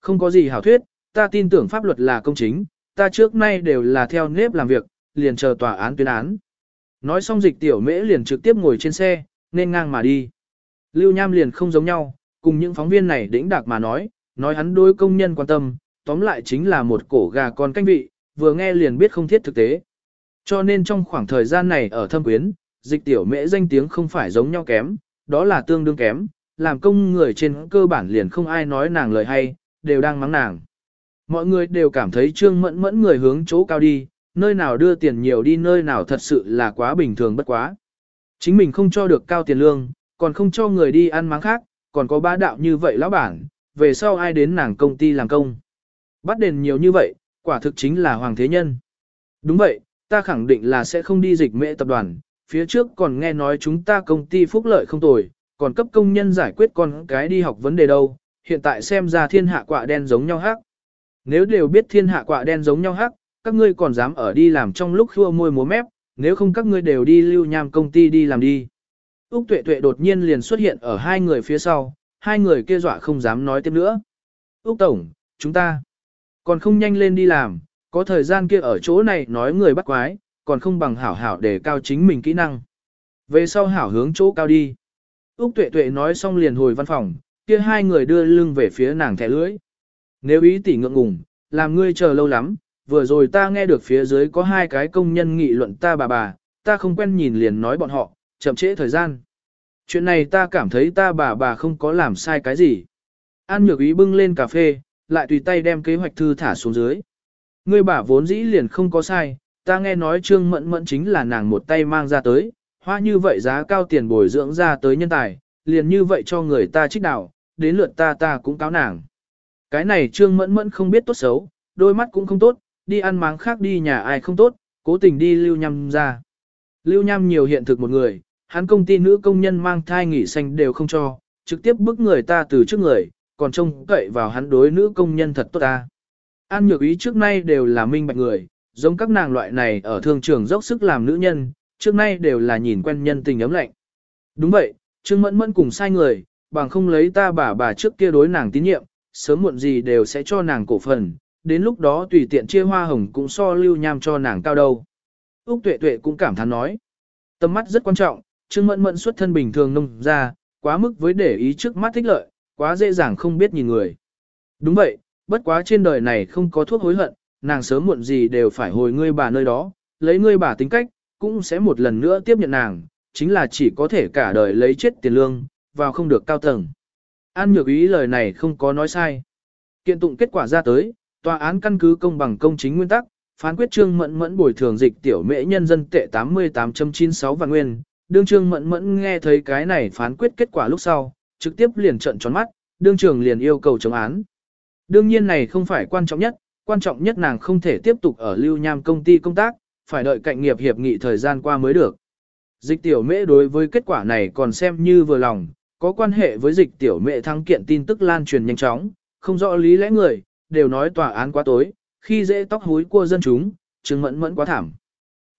Không có gì hảo thuyết, ta tin tưởng pháp luật là công chính, ta trước nay đều là theo nếp làm việc, liền chờ tòa án tuyên án. Nói xong dịch tiểu mễ liền trực tiếp ngồi trên xe, nên ngang mà đi. Lưu Nham liền không giống nhau, cùng những phóng viên này đĩnh đạc mà nói, nói hắn đối công nhân quan tâm, tóm lại chính là một cổ gà con canh vị, vừa nghe liền biết không thiết thực tế. Cho nên trong khoảng thời gian này ở thâm quyến, dịch tiểu mễ danh tiếng không phải giống nhau kém, đó là tương đương kém, làm công người trên cơ bản liền không ai nói nàng lời hay, đều đang mắng nàng. Mọi người đều cảm thấy trương mẫn mẫn người hướng chỗ cao đi, nơi nào đưa tiền nhiều đi nơi nào thật sự là quá bình thường bất quá. Chính mình không cho được cao tiền lương, còn không cho người đi ăn máng khác, còn có bá đạo như vậy lão bản, về sau ai đến nàng công ty làm công. Bắt đền nhiều như vậy, quả thực chính là hoàng thế nhân. Đúng vậy, ta khẳng định là sẽ không đi dịch mệ tập đoàn, phía trước còn nghe nói chúng ta công ty phúc lợi không tồi, còn cấp công nhân giải quyết con cái đi học vấn đề đâu, hiện tại xem ra thiên hạ quạ đen giống nhau hắc. Nếu đều biết thiên hạ quạ đen giống nhau hắc, các ngươi còn dám ở đi làm trong lúc khua môi múa mép, nếu không các ngươi đều đi lưu nham công ty đi làm đi. Úc tuệ tuệ đột nhiên liền xuất hiện ở hai người phía sau, hai người kia dọa không dám nói tiếp nữa. Úc Tổng, chúng ta còn không nhanh lên đi làm, có thời gian kia ở chỗ này nói người bắt quái, còn không bằng hảo hảo để cao chính mình kỹ năng. Về sau hảo hướng chỗ cao đi. Úc tuệ tuệ nói xong liền hồi văn phòng, kia hai người đưa lưng về phía nàng thẻ lưỡi. Nếu ý tỷ ngượng ngùng, làm ngươi chờ lâu lắm, vừa rồi ta nghe được phía dưới có hai cái công nhân nghị luận ta bà bà, ta không quen nhìn liền nói bọn họ, chậm trễ thời gian. Chuyện này ta cảm thấy ta bà bà không có làm sai cái gì. An nhược ý bưng lên cà phê, lại tùy tay đem kế hoạch thư thả xuống dưới. Ngươi bà vốn dĩ liền không có sai, ta nghe nói trương mẫn mẫn chính là nàng một tay mang ra tới, hoa như vậy giá cao tiền bồi dưỡng ra tới nhân tài, liền như vậy cho người ta trích đạo, đến lượt ta ta cũng cáo nàng. Cái này trương mẫn mẫn không biết tốt xấu, đôi mắt cũng không tốt, đi ăn máng khác đi nhà ai không tốt, cố tình đi lưu nhằm ra. Lưu nhằm nhiều hiện thực một người, hắn công ty nữ công nhân mang thai nghỉ xanh đều không cho, trực tiếp bức người ta từ trước người, còn trông cậy vào hắn đối nữ công nhân thật tốt ta. An nhược ý trước nay đều là minh bạch người, giống các nàng loại này ở thương trường dốc sức làm nữ nhân, trước nay đều là nhìn quen nhân tình ấm lạnh. Đúng vậy, Trương Mẫn Mẫn cùng sai người, bằng không lấy ta bà bà trước kia đối nàng tín nhiệm, sớm muộn gì đều sẽ cho nàng cổ phần, đến lúc đó tùy tiện chia hoa hồng cũng so lưu nham cho nàng cao đâu. Úc Tuệ Tuệ cũng cảm thán nói, tâm mắt rất quan trọng, Trương Mẫn Mẫn xuất thân bình thường nông ra, quá mức với để ý trước mắt thích lợi, quá dễ dàng không biết nhìn người. Đúng vậy, bất quá trên đời này không có thuốc hối hận, nàng sớm muộn gì đều phải hồi ngươi bà nơi đó, lấy ngươi bà tính cách, cũng sẽ một lần nữa tiếp nhận nàng, chính là chỉ có thể cả đời lấy chết tiền lương, vào không được cao tầng. An nhược ý lời này không có nói sai. Kiện tụng kết quả ra tới, tòa án căn cứ công bằng công chính nguyên tắc, phán quyết trương mẫn mẫn bồi thường dịch tiểu mễ nhân dân tệ 88.96 vạn nguyên. Đương trương mẫn mẫn nghe thấy cái này phán quyết kết quả lúc sau, trực tiếp liền trận tròn mắt, đương trường liền yêu cầu chống án. Đương nhiên này không phải quan trọng nhất, quan trọng nhất nàng không thể tiếp tục ở lưu nham công ty công tác, phải đợi cạnh nghiệp hiệp nghị thời gian qua mới được. Dịch tiểu mễ đối với kết quả này còn xem như vừa lòng, có quan hệ với dịch tiểu mễ thắng kiện tin tức lan truyền nhanh chóng, không rõ lý lẽ người, đều nói tòa án quá tối, khi dễ tóc húi của dân chúng, chứng mẫn mẫn quá thảm.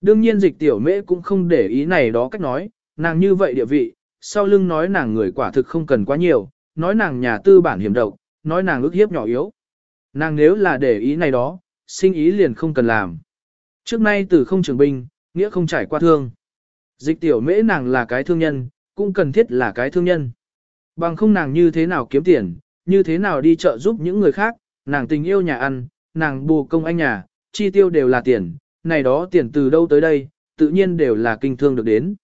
Đương nhiên dịch tiểu mễ cũng không để ý này đó cách nói, nàng như vậy địa vị, sau lưng nói nàng người quả thực không cần quá nhiều, nói nàng nhà tư bản hiểm độc, nói nàng ước hiếp nhỏ yếu. Nàng nếu là để ý này đó, sinh ý liền không cần làm. Trước nay từ không trường binh, nghĩa không trải qua thương. Dịch tiểu mễ nàng là cái thương nhân, cũng cần thiết là cái thương nhân. Bằng không nàng như thế nào kiếm tiền, như thế nào đi chợ giúp những người khác, nàng tình yêu nhà ăn, nàng bù công anh nhà, chi tiêu đều là tiền, này đó tiền từ đâu tới đây, tự nhiên đều là kinh thương được đến.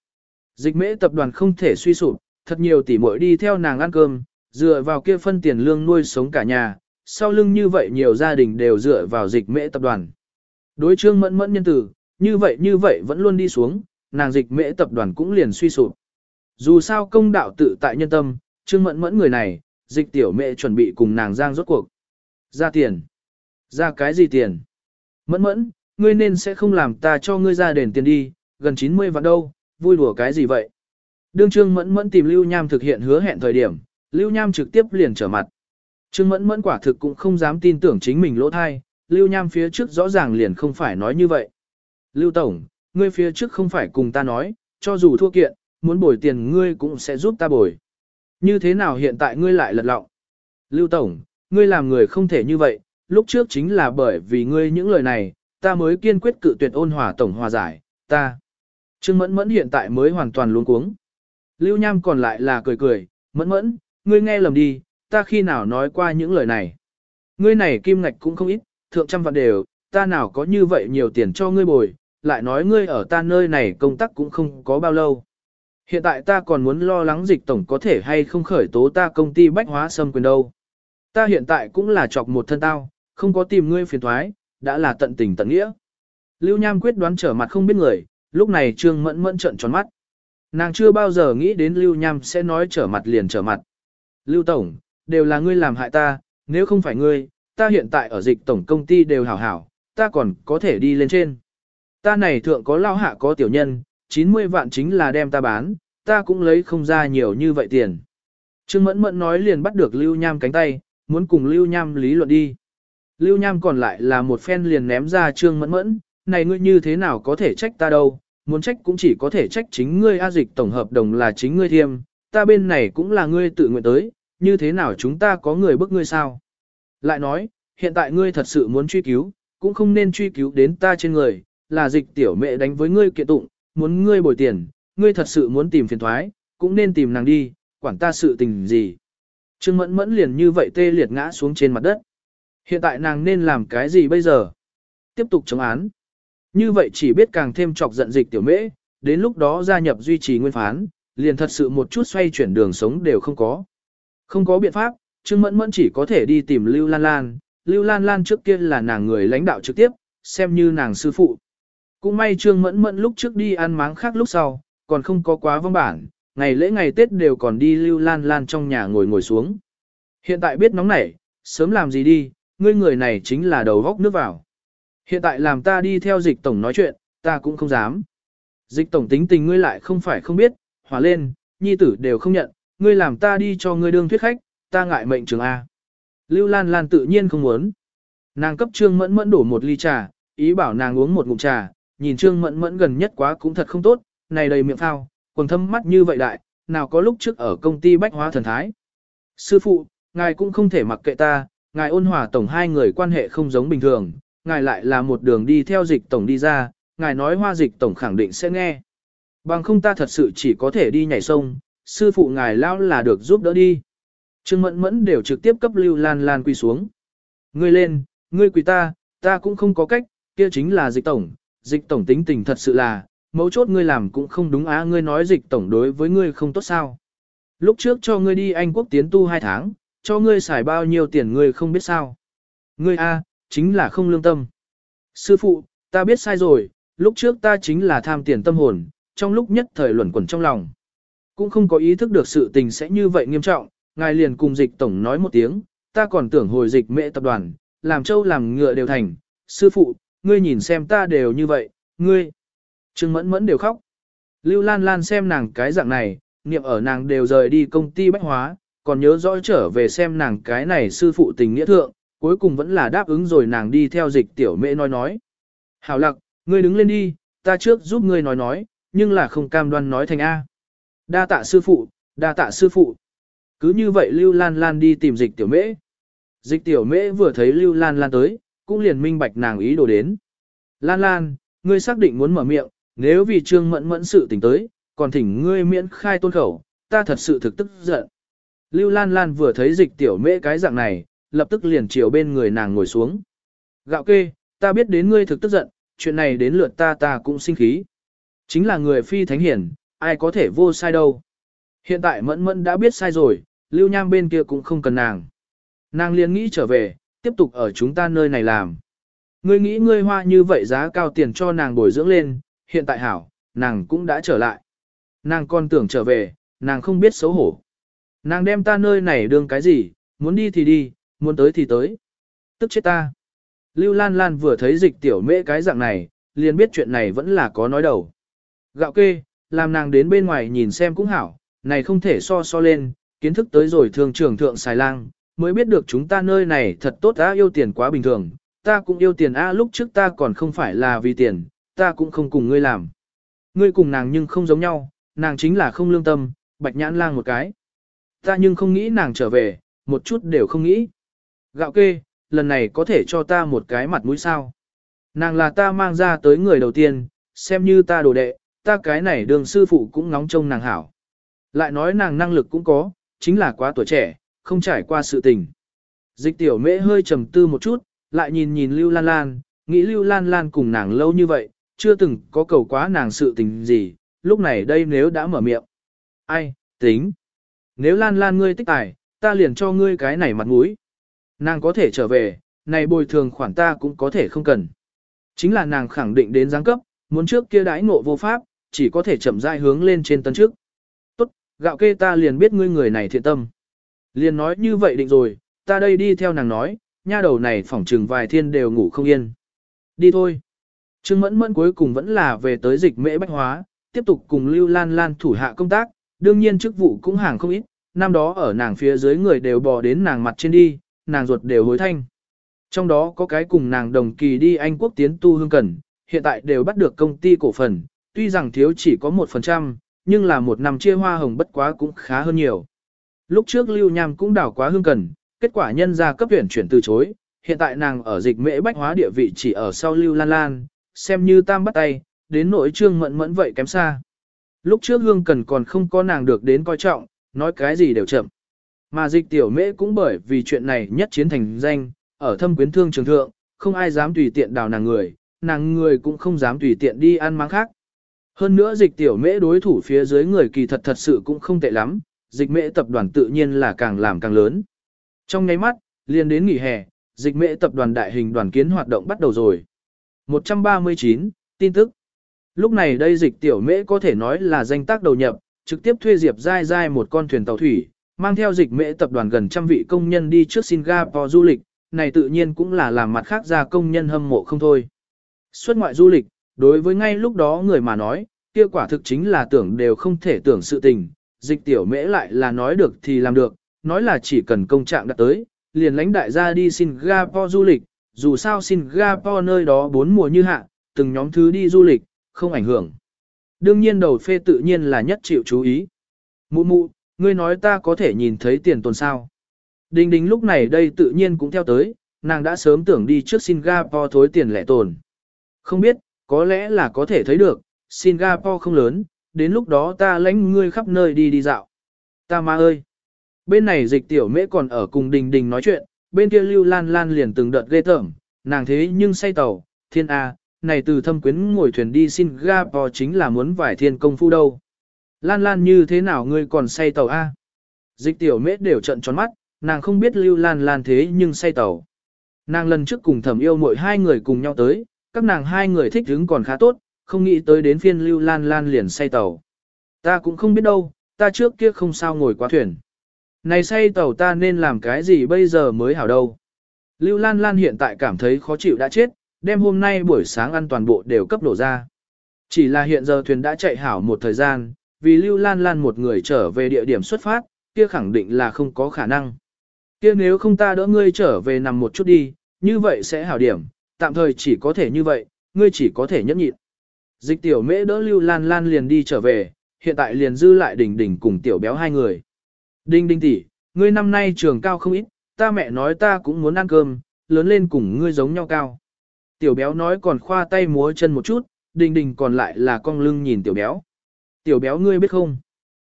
Dịch mễ tập đoàn không thể suy sụp, thật nhiều tỷ muội đi theo nàng ăn cơm, dựa vào kia phân tiền lương nuôi sống cả nhà, sau lưng như vậy nhiều gia đình đều dựa vào dịch mễ tập đoàn. Đối trương mẫn mẫn nhân tử, như vậy như vậy vẫn luôn đi xuống, nàng dịch mễ tập đoàn cũng liền suy sụp. Dù sao công đạo tự tại nhân tâm, trương mẫn mẫn người này, dịch tiểu mẹ chuẩn bị cùng nàng giang rốt cuộc. Ra tiền. Ra cái gì tiền? Mẫn mẫn, ngươi nên sẽ không làm ta cho ngươi ra đền tiền đi, gần 90 vạn đâu, vui đùa cái gì vậy? Đương Trương Mẫn Mẫn tìm Lưu Nham thực hiện hứa hẹn thời điểm, Lưu Nham trực tiếp liền trở mặt. Trương Mẫn Mẫn quả thực cũng không dám tin tưởng chính mình lỗ thai, Lưu Nham phía trước rõ ràng liền không phải nói như vậy. Lưu Tổng, ngươi phía trước không phải cùng ta nói, cho dù thua kiện, muốn bồi tiền ngươi cũng sẽ giúp ta bồi. Như thế nào hiện tại ngươi lại lật lọng? Lưu Tổng, ngươi làm người không thể như vậy, lúc trước chính là bởi vì ngươi những lời này, ta mới kiên quyết cự tuyệt ôn hòa tổng hòa giải, ta. Trương Mẫn Mẫn hiện tại mới hoàn toàn luống cuống. Lưu Nham còn lại là cười cười, Mẫn Mẫn, ngươi nghe lầm đi, ta khi nào nói qua những lời này. Ngươi này kim ngạch cũng không ít, thượng trăm vạn đều, ta nào có như vậy nhiều tiền cho ngươi bồi, lại nói ngươi ở ta nơi này công tác cũng không có bao lâu. Hiện tại ta còn muốn lo lắng dịch tổng có thể hay không khởi tố ta công ty bách hóa xâm quyền đâu. Ta hiện tại cũng là chọc một thân tao, không có tìm ngươi phiền thoái, đã là tận tình tận nghĩa. Lưu Nham quyết đoán trở mặt không biết người, lúc này Trương Mẫn Mẫn trợn tròn mắt. Nàng chưa bao giờ nghĩ đến Lưu Nham sẽ nói trở mặt liền trở mặt. Lưu Tổng, đều là ngươi làm hại ta, nếu không phải ngươi, ta hiện tại ở dịch tổng công ty đều hảo hảo, ta còn có thể đi lên trên. Ta này thượng có lao hạ có tiểu nhân, 90 vạn chính là đem ta bán, ta cũng lấy không ra nhiều như vậy tiền. Trương Mẫn Mẫn nói liền bắt được Lưu Nham cánh tay, muốn cùng Lưu Nham lý luận đi. Lưu Nham còn lại là một phen liền ném ra Trương Mẫn Mẫn, này ngươi như thế nào có thể trách ta đâu, muốn trách cũng chỉ có thể trách chính ngươi A dịch tổng hợp đồng là chính ngươi thiêm, ta bên này cũng là ngươi tự nguyện tới, như thế nào chúng ta có người bức ngươi sao? Lại nói, hiện tại ngươi thật sự muốn truy cứu, cũng không nên truy cứu đến ta trên người, là dịch tiểu mẹ đánh với ngươi kiện tụng, muốn ngươi bồi tiền, ngươi thật sự muốn tìm phiền thoái, cũng nên tìm nàng đi, quản ta sự tình gì. Trương mẫn mẫn liền như vậy tê liệt ngã xuống trên mặt đất. Hiện tại nàng nên làm cái gì bây giờ? Tiếp tục chống án. Như vậy chỉ biết càng thêm chọc giận dịch tiểu mễ, đến lúc đó gia nhập duy trì nguyên phán, liền thật sự một chút xoay chuyển đường sống đều không có. Không có biện pháp, Trương Mẫn Mẫn chỉ có thể đi tìm Lưu Lan Lan, Lưu Lan Lan trước kia là nàng người lãnh đạo trực tiếp, xem như nàng sư phụ. Cũng may Trương Mẫn Mẫn lúc trước đi ăn máng khác lúc sau, còn không có quá vong bản, ngày lễ ngày Tết đều còn đi Lưu Lan Lan trong nhà ngồi ngồi xuống. Hiện tại biết nóng nảy, sớm làm gì đi, ngươi người này chính là đầu góc nước vào. Hiện tại làm ta đi theo dịch tổng nói chuyện, ta cũng không dám. Dịch tổng tính tình ngươi lại không phải không biết, hòa lên, nhi tử đều không nhận, ngươi làm ta đi cho ngươi đương thuyết khách, ta ngại mệnh trường A. Lưu Lan Lan tự nhiên không muốn. Nàng cấp Trương Mẫn Mẫn đổ một ly trà, ý bảo nàng uống một ngụm trà, nhìn Trương Mẫn Mẫn gần nhất quá cũng thật không tốt, này đầy miệng phao, quần thâm mắt như vậy đại, nào có lúc trước ở công ty bách hóa thần thái. Sư phụ, ngài cũng không thể mặc kệ ta, ngài ôn hòa tổng hai người quan hệ không giống bình thường, ngài lại là một đường đi theo dịch tổng đi ra, ngài nói hoa dịch tổng khẳng định sẽ nghe. Bằng không ta thật sự chỉ có thể đi nhảy sông, sư phụ ngài lao là được giúp đỡ đi. Trương Mẫn Mẫn đều trực tiếp cấp Lưu Lan Lan quỳ xuống. Ngươi lên, ngươi quỳ ta, ta cũng không có cách, kia chính là dịch tổng, dịch tổng tính tình thật sự là, mấu chốt ngươi làm cũng không đúng á ngươi nói dịch tổng đối với ngươi không tốt sao. Lúc trước cho ngươi đi Anh quốc tiến tu hai tháng, cho ngươi xài bao nhiêu tiền ngươi không biết sao. Ngươi a, chính là không lương tâm. Sư phụ, ta biết sai rồi, lúc trước ta chính là tham tiền tâm hồn, trong lúc nhất thời luẩn quẩn trong lòng. Cũng không có ý thức được sự tình sẽ như vậy nghiêm trọng, ngài liền cùng dịch tổng nói một tiếng, ta còn tưởng hồi dịch mẹ tập đoàn, làm châu làm ngựa đều thành, sư phụ, ngươi nhìn xem ta đều như vậy, ngươi. Trương mẫn mẫn đều khóc. Lưu Lan Lan xem nàng cái dạng này, niệm ở nàng đều rời đi công ty bách hóa, còn nhớ rõ trở về xem nàng cái này sư phụ tình nghĩa thượng, cuối cùng vẫn là đáp ứng rồi nàng đi theo dịch tiểu mễ nói nói. Hảo lặc, ngươi đứng lên đi, ta trước giúp ngươi nói nói, nhưng là không cam đoan nói thành A. Đa tạ sư phụ, đa tạ sư phụ. Cứ như vậy Lưu Lan Lan đi tìm dịch tiểu mễ. Dịch tiểu mễ vừa thấy Lưu Lan Lan tới, cũng liền minh bạch nàng ý đồ đến. Lan Lan, ngươi xác định muốn mở miệng, nếu vì trương mẫn mẫn sự tình tới, còn thỉnh ngươi miễn khai tôn khẩu, ta thật sự thực tức giận. Lưu Lan Lan vừa thấy dịch tiểu mễ cái dạng này, lập tức liền chiều bên người nàng ngồi xuống. Gạo kê, ta biết đến ngươi thực tức giận, chuyện này đến lượt ta ta cũng sinh khí. Chính là người phi thánh hiển, ai có thể vô sai đâu. Hiện tại mẫn mẫn đã biết sai rồi, lưu nham bên kia cũng không cần nàng. Nàng liền nghĩ trở về, tiếp tục ở chúng ta nơi này làm. Ngươi nghĩ ngươi hoa như vậy giá cao tiền cho nàng bồi dưỡng lên, hiện tại hảo, nàng cũng đã trở lại. Nàng còn tưởng trở về, nàng không biết xấu hổ. Nàng đem ta nơi này đương cái gì, muốn đi thì đi, muốn tới thì tới. Tức chết ta. Lưu Lan Lan vừa thấy dịch tiểu mễ cái dạng này, liền biết chuyện này vẫn là có nói đầu. Gạo kê, làm nàng đến bên ngoài nhìn xem cũng hảo, này không thể so so lên, kiến thức tới rồi thường trưởng thượng xài lang, mới biết được chúng ta nơi này thật tốt á yêu tiền quá bình thường, ta cũng yêu tiền a lúc trước ta còn không phải là vì tiền, ta cũng không cùng ngươi làm. Ngươi cùng nàng nhưng không giống nhau, nàng chính là không lương tâm, bạch nhãn lang một cái. Ta nhưng không nghĩ nàng trở về, một chút đều không nghĩ. gạo kê, lần này có thể cho ta một cái mặt mũi sao. Nàng là ta mang ra tới người đầu tiên, xem như ta đồ đệ, ta cái này đường sư phụ cũng ngóng trông nàng hảo. Lại nói nàng năng lực cũng có, chính là quá tuổi trẻ, không trải qua sự tình. Dịch tiểu mễ hơi trầm tư một chút, lại nhìn nhìn Lưu Lan Lan, nghĩ Lưu Lan Lan cùng nàng lâu như vậy, chưa từng có cầu quá nàng sự tình gì, lúc này đây nếu đã mở miệng. Ai, tính. Nếu Lan Lan ngươi tích tài, ta liền cho ngươi cái này mặt mũi. Nàng có thể trở về, này bồi thường khoản ta cũng có thể không cần. Chính là nàng khẳng định đến giáng cấp, muốn trước kia đãi ngộ vô pháp, chỉ có thể chậm rãi hướng lên trên tấn trước. Tốt, gạo kê ta liền biết ngươi người này thiện tâm. Liền nói như vậy định rồi, ta đây đi theo nàng nói, nha đầu này phỏng trừng vài thiên đều ngủ không yên. Đi thôi. Trương Mẫn Mẫn cuối cùng vẫn là về tới dịch mễ bách hóa, tiếp tục cùng Lưu Lan Lan thủ hạ công tác, đương nhiên chức vụ cũng hàng không ít, năm đó ở nàng phía dưới người đều bò đến nàng mặt trên đi, nàng ruột đều hối thanh. Trong đó có cái cùng nàng đồng kỳ đi Anh quốc tiến tu hương cần, hiện tại đều bắt được công ty cổ phần, tuy rằng thiếu chỉ có 1%, nhưng là một năm chia hoa hồng bất quá cũng khá hơn nhiều. Lúc trước Lưu Nham cũng đảo quá hương cần, kết quả nhân ra cấp tuyển chuyển từ chối, hiện tại nàng ở dịch mễ bách hóa địa vị chỉ ở sau Lưu Lan Lan, xem như tam bắt tay, đến nỗi trương mẫn mẫn vậy kém xa. Lúc trước hương cần còn không có nàng được đến coi trọng, nói cái gì đều chậm. Mà dịch tiểu mễ cũng bởi vì chuyện này nhất chiến thành danh, ở thâm quyến thương trường thượng, không ai dám tùy tiện đào nàng người, nàng người cũng không dám tùy tiện đi ăn mang khác. Hơn nữa dịch tiểu mễ đối thủ phía dưới người kỳ thật thật sự cũng không tệ lắm, dịch mễ tập đoàn tự nhiên là càng làm càng lớn. Trong ngay mắt, liền đến nghỉ hè, dịch mễ tập đoàn đại hình đoàn kiến hoạt động bắt đầu rồi. 139, tin tức. Lúc này đây dịch tiểu mễ có thể nói là danh tác đầu nhập, trực tiếp thuê Diệp Giai Giai một con thuyền tàu thủy, mang theo dịch mễ tập đoàn gần trăm vị công nhân đi trước Singapore du lịch, này tự nhiên cũng là làm mặt khác ra công nhân hâm mộ không thôi. Xuất ngoại du lịch, đối với ngay lúc đó người mà nói, kia quả thực chính là tưởng đều không thể tưởng sự tình, dịch tiểu mễ lại là nói được thì làm được, nói là chỉ cần công trạng đã tới, liền lãnh đại gia đi Singapore du lịch, dù sao Singapore nơi đó bốn mùa như hạ, từng nhóm thứ đi du lịch, không ảnh hưởng. Đương nhiên đầu phê tự nhiên là nhất chịu chú ý. Mụ mụ, ngươi nói ta có thể nhìn thấy tiền tồn sao. Đình đình lúc này đây tự nhiên cũng theo tới, nàng đã sớm tưởng đi trước Singapore thối tiền lẻ tồn. Không biết, có lẽ là có thể thấy được, Singapore không lớn, đến lúc đó ta lãnh ngươi khắp nơi đi đi dạo. Ta ma ơi! Bên này dịch tiểu mễ còn ở cùng đình đình nói chuyện, bên kia lưu lan lan liền từng đợt ghê tởm, nàng thế nhưng say tàu, thiên A, này từ thâm quyến ngồi thuyền đi Singapore chính là muốn vải thiên công phu đâu. Lan lan như thế nào ngươi còn say tàu A? Dịch tiểu mễ đều trận tròn mắt, nàng không biết lưu lan lan thế nhưng say tàu. Nàng lần trước cùng thẩm yêu mỗi hai người cùng nhau tới, các nàng hai người thích hứng còn khá tốt, không nghĩ tới đến phiên lưu lan lan liền say tàu. Ta cũng không biết đâu, ta trước kia không sao ngồi qua thuyền. Này say tàu ta nên làm cái gì bây giờ mới hảo đâu. Lưu Lan Lan hiện tại cảm thấy khó chịu đã chết, đem hôm nay buổi sáng ăn toàn bộ đều cấp đổ ra. Chỉ là hiện giờ thuyền đã chạy hảo một thời gian, vì Lưu Lan Lan một người trở về địa điểm xuất phát, kia khẳng định là không có khả năng. Kia nếu không ta đỡ ngươi trở về nằm một chút đi, như vậy sẽ hảo điểm, tạm thời chỉ có thể như vậy, ngươi chỉ có thể nhẫn nhịn. Dịch tiểu mễ đỡ Lưu Lan Lan liền đi trở về, hiện tại liền dư lại đỉnh đỉnh cùng tiểu béo hai người. Đinh đinh tỷ, ngươi năm nay trường cao không ít, ta mẹ nói ta cũng muốn ăn cơm, lớn lên cùng ngươi giống nhau cao. Tiểu béo nói còn khoa tay múa chân một chút, đình đình còn lại là cong lưng nhìn tiểu béo. Tiểu béo ngươi biết không?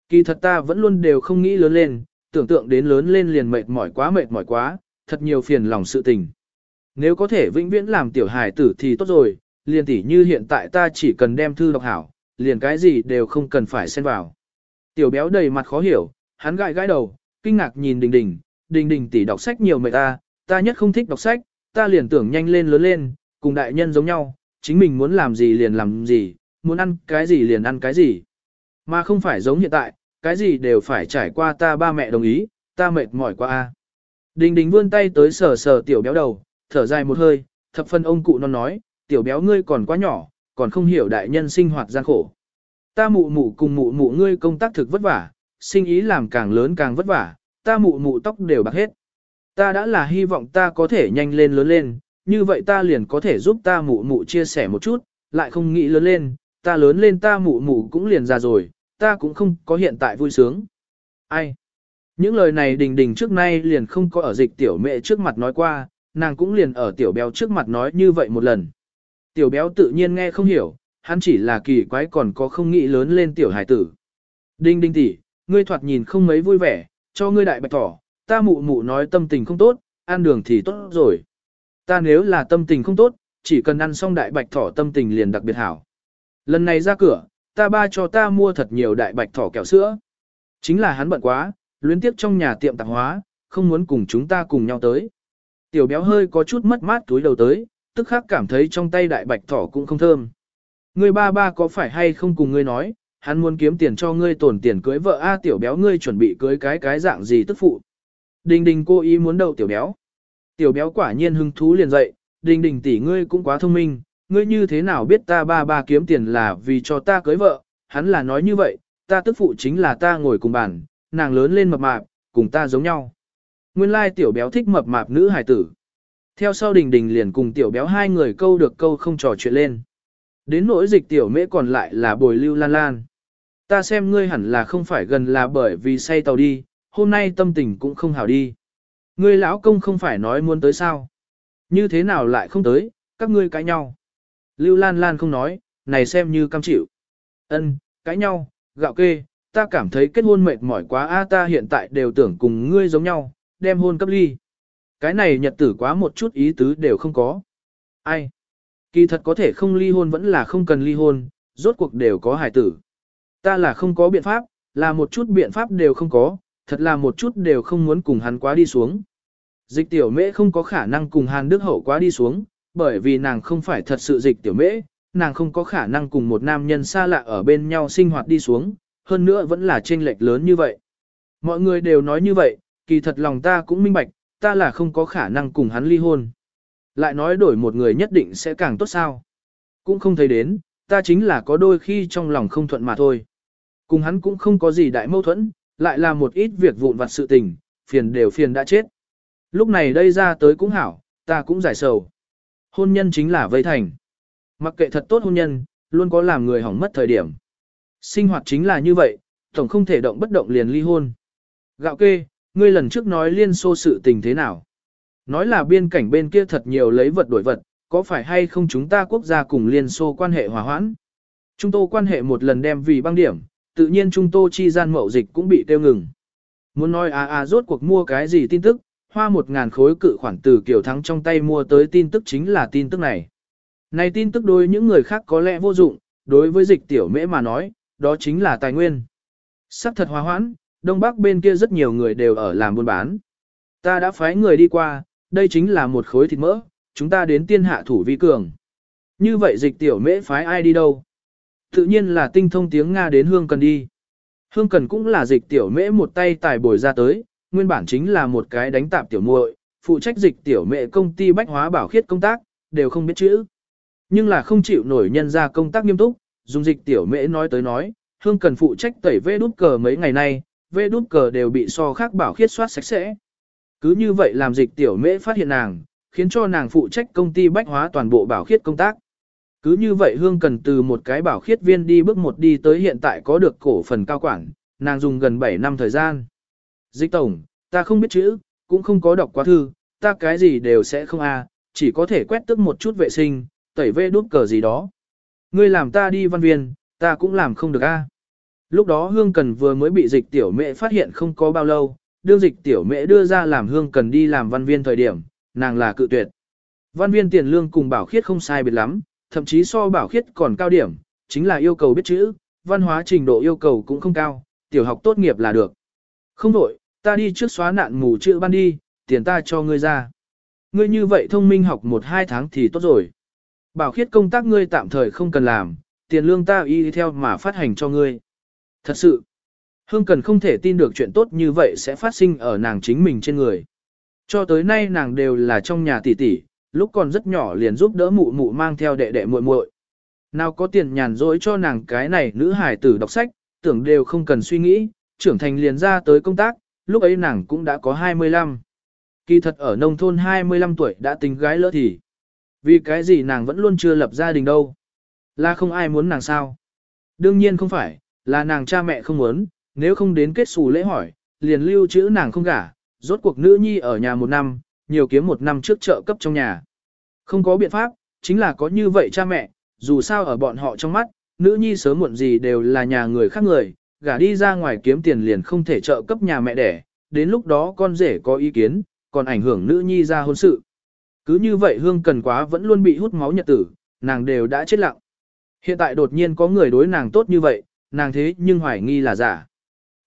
Kỳ thật ta vẫn luôn đều không nghĩ lớn lên, tưởng tượng đến lớn lên liền mệt mỏi quá mệt mỏi quá, thật nhiều phiền lòng sự tình. Nếu có thể vĩnh viễn làm tiểu hài tử thì tốt rồi, liền tỉ như hiện tại ta chỉ cần đem thư đọc hảo, liền cái gì đều không cần phải xen vào. Tiểu béo đầy mặt khó hiểu, hắn gãi gãi đầu, kinh ngạc nhìn đình đình, đình đình tỷ đọc sách nhiều mệt ta, ta nhất không thích đọc sách, ta liền tưởng nhanh lên lớn lên, cùng đại nhân giống nhau, chính mình muốn làm gì liền làm gì, muốn ăn cái gì liền ăn cái gì. Mà không phải giống hiện tại, cái gì đều phải trải qua ta ba mẹ đồng ý, ta mệt mỏi quá a. Đình đình vươn tay tới sờ sờ tiểu béo đầu, thở dài một hơi, thập phân ông cụ non nói, tiểu béo ngươi còn quá nhỏ, còn không hiểu đại nhân sinh hoạt gian khổ. Ta mụ mụ cùng mụ mụ ngươi công tác thực vất vả, sinh ý làm càng lớn càng vất vả, ta mụ mụ tóc đều bạc hết. Ta đã là hy vọng ta có thể nhanh lên lớn lên, như vậy ta liền có thể giúp ta mụ mụ chia sẻ một chút, lại không nghĩ lớn lên, ta lớn lên ta mụ mụ cũng liền già rồi, ta cũng không có hiện tại vui sướng. Ai? Những lời này đình đình trước nay liền không có ở dịch tiểu mẹ trước mặt nói qua, nàng cũng liền ở tiểu béo trước mặt nói như vậy một lần. Tiểu béo tự nhiên nghe không hiểu, hắn chỉ là kỳ quái còn có không nghĩ lớn lên tiểu hải tử. Đinh đinh tỷ, ngươi thoạt nhìn không mấy vui vẻ, cho ngươi đại bạch thỏ, ta mụ mụ nói tâm tình không tốt, ăn đường thì tốt rồi. Ta nếu là tâm tình không tốt, chỉ cần ăn xong đại bạch thỏ tâm tình liền đặc biệt hảo. Lần này ra cửa, ta ba cho ta mua thật nhiều đại bạch thỏ kẹo sữa. Chính là hắn bận quá, luyến tiếp trong nhà tiệm tạp hóa, không muốn cùng chúng ta cùng nhau tới. Tiểu béo hơi có chút mất mát túi đầu tới, tức khắc cảm thấy trong tay đại bạch thỏ cũng không thơm. Ngươi ba ba có phải hay không cùng ngươi nói, hắn muốn kiếm tiền cho ngươi tổn tiền cưới vợ A tiểu béo ngươi chuẩn bị cưới cái cái dạng gì tức phụ. Đình đình cô ý muốn đầu tiểu béo. Tiểu béo quả nhiên hứng thú liền dậy, đình đình tỷ ngươi cũng quá thông minh, ngươi như thế nào biết ta ba ba kiếm tiền là vì cho ta cưới vợ, hắn là nói như vậy, ta tức phụ chính là ta ngồi cùng bàn, nàng lớn lên mập mạp, cùng ta giống nhau. Nguyên lai tiểu béo thích mập mạp nữ hài tử. Theo sau đình đình liền cùng tiểu béo hai người câu được câu không trò chuyện lên. Đến nỗi dịch tiểu mễ còn lại là bồi lưu lan lan. Ta xem ngươi hẳn là không phải gần là bởi vì say tàu đi, hôm nay tâm tình cũng không hảo đi. Ngươi lão công không phải nói muốn tới sao. Như thế nào lại không tới, các ngươi cãi nhau. Lưu Lan Lan không nói, này xem như cam chịu. Ân, cãi nhau, gạo kê, ta cảm thấy kết hôn mệt mỏi quá a ta hiện tại đều tưởng cùng ngươi giống nhau, đem hôn cấp ly. Cái này nhật tử quá một chút ý tứ đều không có. Ai? Kỳ thật có thể không ly hôn vẫn là không cần ly hôn, rốt cuộc đều có hài tử. Ta là không có biện pháp, là một chút biện pháp đều không có, thật là một chút đều không muốn cùng hắn quá đi xuống. Dịch tiểu mễ không có khả năng cùng Hàn Đức Hậu quá đi xuống, bởi vì nàng không phải thật sự dịch tiểu mễ, nàng không có khả năng cùng một nam nhân xa lạ ở bên nhau sinh hoạt đi xuống, hơn nữa vẫn là chênh lệch lớn như vậy. Mọi người đều nói như vậy, kỳ thật lòng ta cũng minh bạch, ta là không có khả năng cùng hắn ly hôn. Lại nói đổi một người nhất định sẽ càng tốt sao. Cũng không thấy đến, ta chính là có đôi khi trong lòng không thuận mà thôi. Cùng hắn cũng không có gì đại mâu thuẫn, lại là một ít việc vụn vặt sự tình, phiền đều phiền đã chết. Lúc này đây ra tới cũng hảo, ta cũng giải sầu. Hôn nhân chính là vây thành. Mặc kệ thật tốt hôn nhân, luôn có làm người hỏng mất thời điểm. Sinh hoạt chính là như vậy, tổng không thể động bất động liền ly hôn. Gạo kê, ngươi lần trước nói liên xô sự tình thế nào? Nói là biên cảnh bên kia thật nhiều lấy vật đổi vật, có phải hay không chúng ta quốc gia cùng liên xô quan hệ hòa hoãn? Trung tô quan hệ một lần đem vì băng điểm, tự nhiên Trung tô chi gian mậu dịch cũng bị tiêu ngừng. Muốn nói à à rốt cuộc mua cái gì tin tức, hoa một ngàn khối cự khoản từ kiểu Thắng trong tay mua tới tin tức chính là tin tức này. Này tin tức đối những người khác có lẽ vô dụng, đối với dịch tiểu mễ mà nói, đó chính là tài nguyên. Sắc thật hòa hoãn, Đông Bắc bên kia rất nhiều người đều ở làm buôn bán. Ta đã phái người đi qua, đây chính là một khối thịt mỡ, chúng ta đến tiên hạ thủ vi cường. Như vậy dịch tiểu mễ phái ai đi đâu? Tự nhiên là tinh thông tiếng Nga đến Hương Cần đi. Hương Cần cũng là dịch tiểu mễ một tay tài bồi ra tới, nguyên bản chính là một cái đánh tạp tiểu muội, phụ trách dịch tiểu mễ công ty bách hóa bảo khiết công tác, đều không biết chữ. Nhưng là không chịu nổi nhân ra công tác nghiêm túc, dùng dịch tiểu mễ nói tới nói, Hương Cần phụ trách tẩy vê đút cờ mấy ngày nay, vê đút cờ đều bị so khác bảo khiết soát sạch sẽ. Cứ như vậy làm dịch tiểu mễ phát hiện nàng, khiến cho nàng phụ trách công ty bách hóa toàn bộ bảo khiết công tác. Cứ như vậy Hương cần từ một cái bảo khiết viên đi bước một đi tới hiện tại có được cổ phần cao quản, nàng dùng gần 7 năm thời gian. Dịch tổng, ta không biết chữ, cũng không có đọc quá thư, ta cái gì đều sẽ không a, chỉ có thể quét tức một chút vệ sinh, tẩy vê đút cờ gì đó. Ngươi làm ta đi văn viên, ta cũng làm không được a. Lúc đó Hương Cần vừa mới bị dịch tiểu mẹ phát hiện không có bao lâu, đương dịch tiểu mẹ đưa ra làm Hương Cần đi làm văn viên thời điểm, nàng là cự tuyệt. Văn viên tiền lương cùng bảo khiết không sai biệt lắm, thậm chí so bảo khiết còn cao điểm, chính là yêu cầu biết chữ, văn hóa trình độ yêu cầu cũng không cao, tiểu học tốt nghiệp là được. Không đổi, ta đi trước xóa nạn mù chữ ban đi, tiền ta cho ngươi ra. Ngươi như vậy thông minh học một hai tháng thì tốt rồi. Bảo khiết công tác ngươi tạm thời không cần làm, tiền lương ta y theo mà phát hành cho ngươi. Thật sự, Hương Cần không thể tin được chuyện tốt như vậy sẽ phát sinh ở nàng chính mình trên người. Cho tới nay nàng đều là trong nhà tỷ tỷ, lúc còn rất nhỏ liền giúp đỡ mụ mụ mang theo đệ đệ muội muội. Nào có tiền nhàn rỗi cho nàng cái này nữ hài tử đọc sách, tưởng đều không cần suy nghĩ, trưởng thành liền ra tới công tác, lúc ấy nàng cũng đã có 25. Kỳ thật ở nông thôn 25 tuổi đã tính gái lỡ thì. Vì cái gì nàng vẫn luôn chưa lập gia đình đâu. Là không ai muốn nàng sao. Đương nhiên không phải, là nàng cha mẹ không muốn, nếu không đến kết xù lễ hỏi, liền lưu trữ nàng không gả, rốt cuộc nữ nhi ở nhà một năm, nhiều kiếm một năm trước trợ cấp trong nhà. Không có biện pháp, chính là có như vậy cha mẹ, dù sao ở bọn họ trong mắt, nữ nhi sớm muộn gì đều là nhà người khác người, gả đi ra ngoài kiếm tiền liền không thể trợ cấp nhà mẹ đẻ, đến lúc đó con rể có ý kiến, còn ảnh hưởng nữ nhi ra hôn sự. Cứ như vậy hương cần quá vẫn luôn bị hút máu nhật tử, nàng đều đã chết lặng. Hiện tại đột nhiên có người đối nàng tốt như vậy, nàng thế nhưng hoài nghi là giả.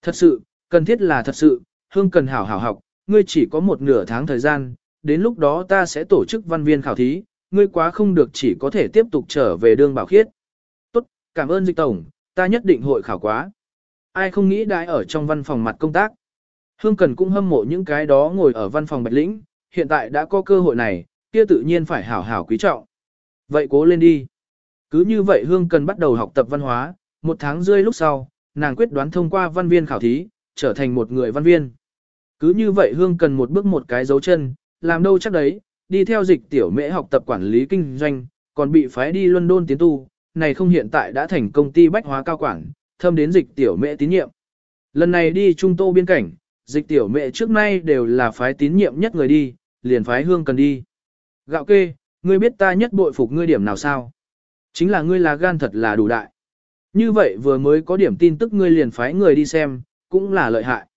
Thật sự, cần thiết là thật sự, hương cần hảo hảo học, ngươi chỉ có một nửa tháng thời gian, đến lúc đó ta sẽ tổ chức văn viên khảo thí, ngươi quá không được chỉ có thể tiếp tục trở về đương bảo khiết. Tốt, cảm ơn dịch tổng, ta nhất định hội khảo quá. Ai không nghĩ đãi ở trong văn phòng mặt công tác. Hương Cần cũng hâm mộ những cái đó ngồi ở văn phòng Bạch Lĩnh, hiện tại đã có cơ hội này, kia tự nhiên phải hảo hảo quý trọng. Vậy cố lên đi. Cứ như vậy Hương Cần bắt đầu học tập văn hóa, một tháng rơi lúc sau, nàng quyết đoán thông qua văn viên khảo thí, trở thành một người văn viên. Cứ như vậy Hương Cần một bước một cái dấu chân, làm đâu chắc đấy, đi theo dịch tiểu mễ học tập quản lý kinh doanh, còn bị phái đi London tiến tu, này không hiện tại đã thành công ty bách hóa cao quản, thâm đến dịch tiểu mễ tín nhiệm. Lần này đi trung tô biên cảnh, dịch tiểu mẹ trước nay đều là phái tín nhiệm nhất người đi, liền phái hương cần đi. Gạo kê, ngươi biết ta nhất bội phục ngươi điểm nào sao? Chính là ngươi là gan thật là đủ đại. Như vậy vừa mới có điểm tin tức ngươi liền phái người đi xem, cũng là lợi hại.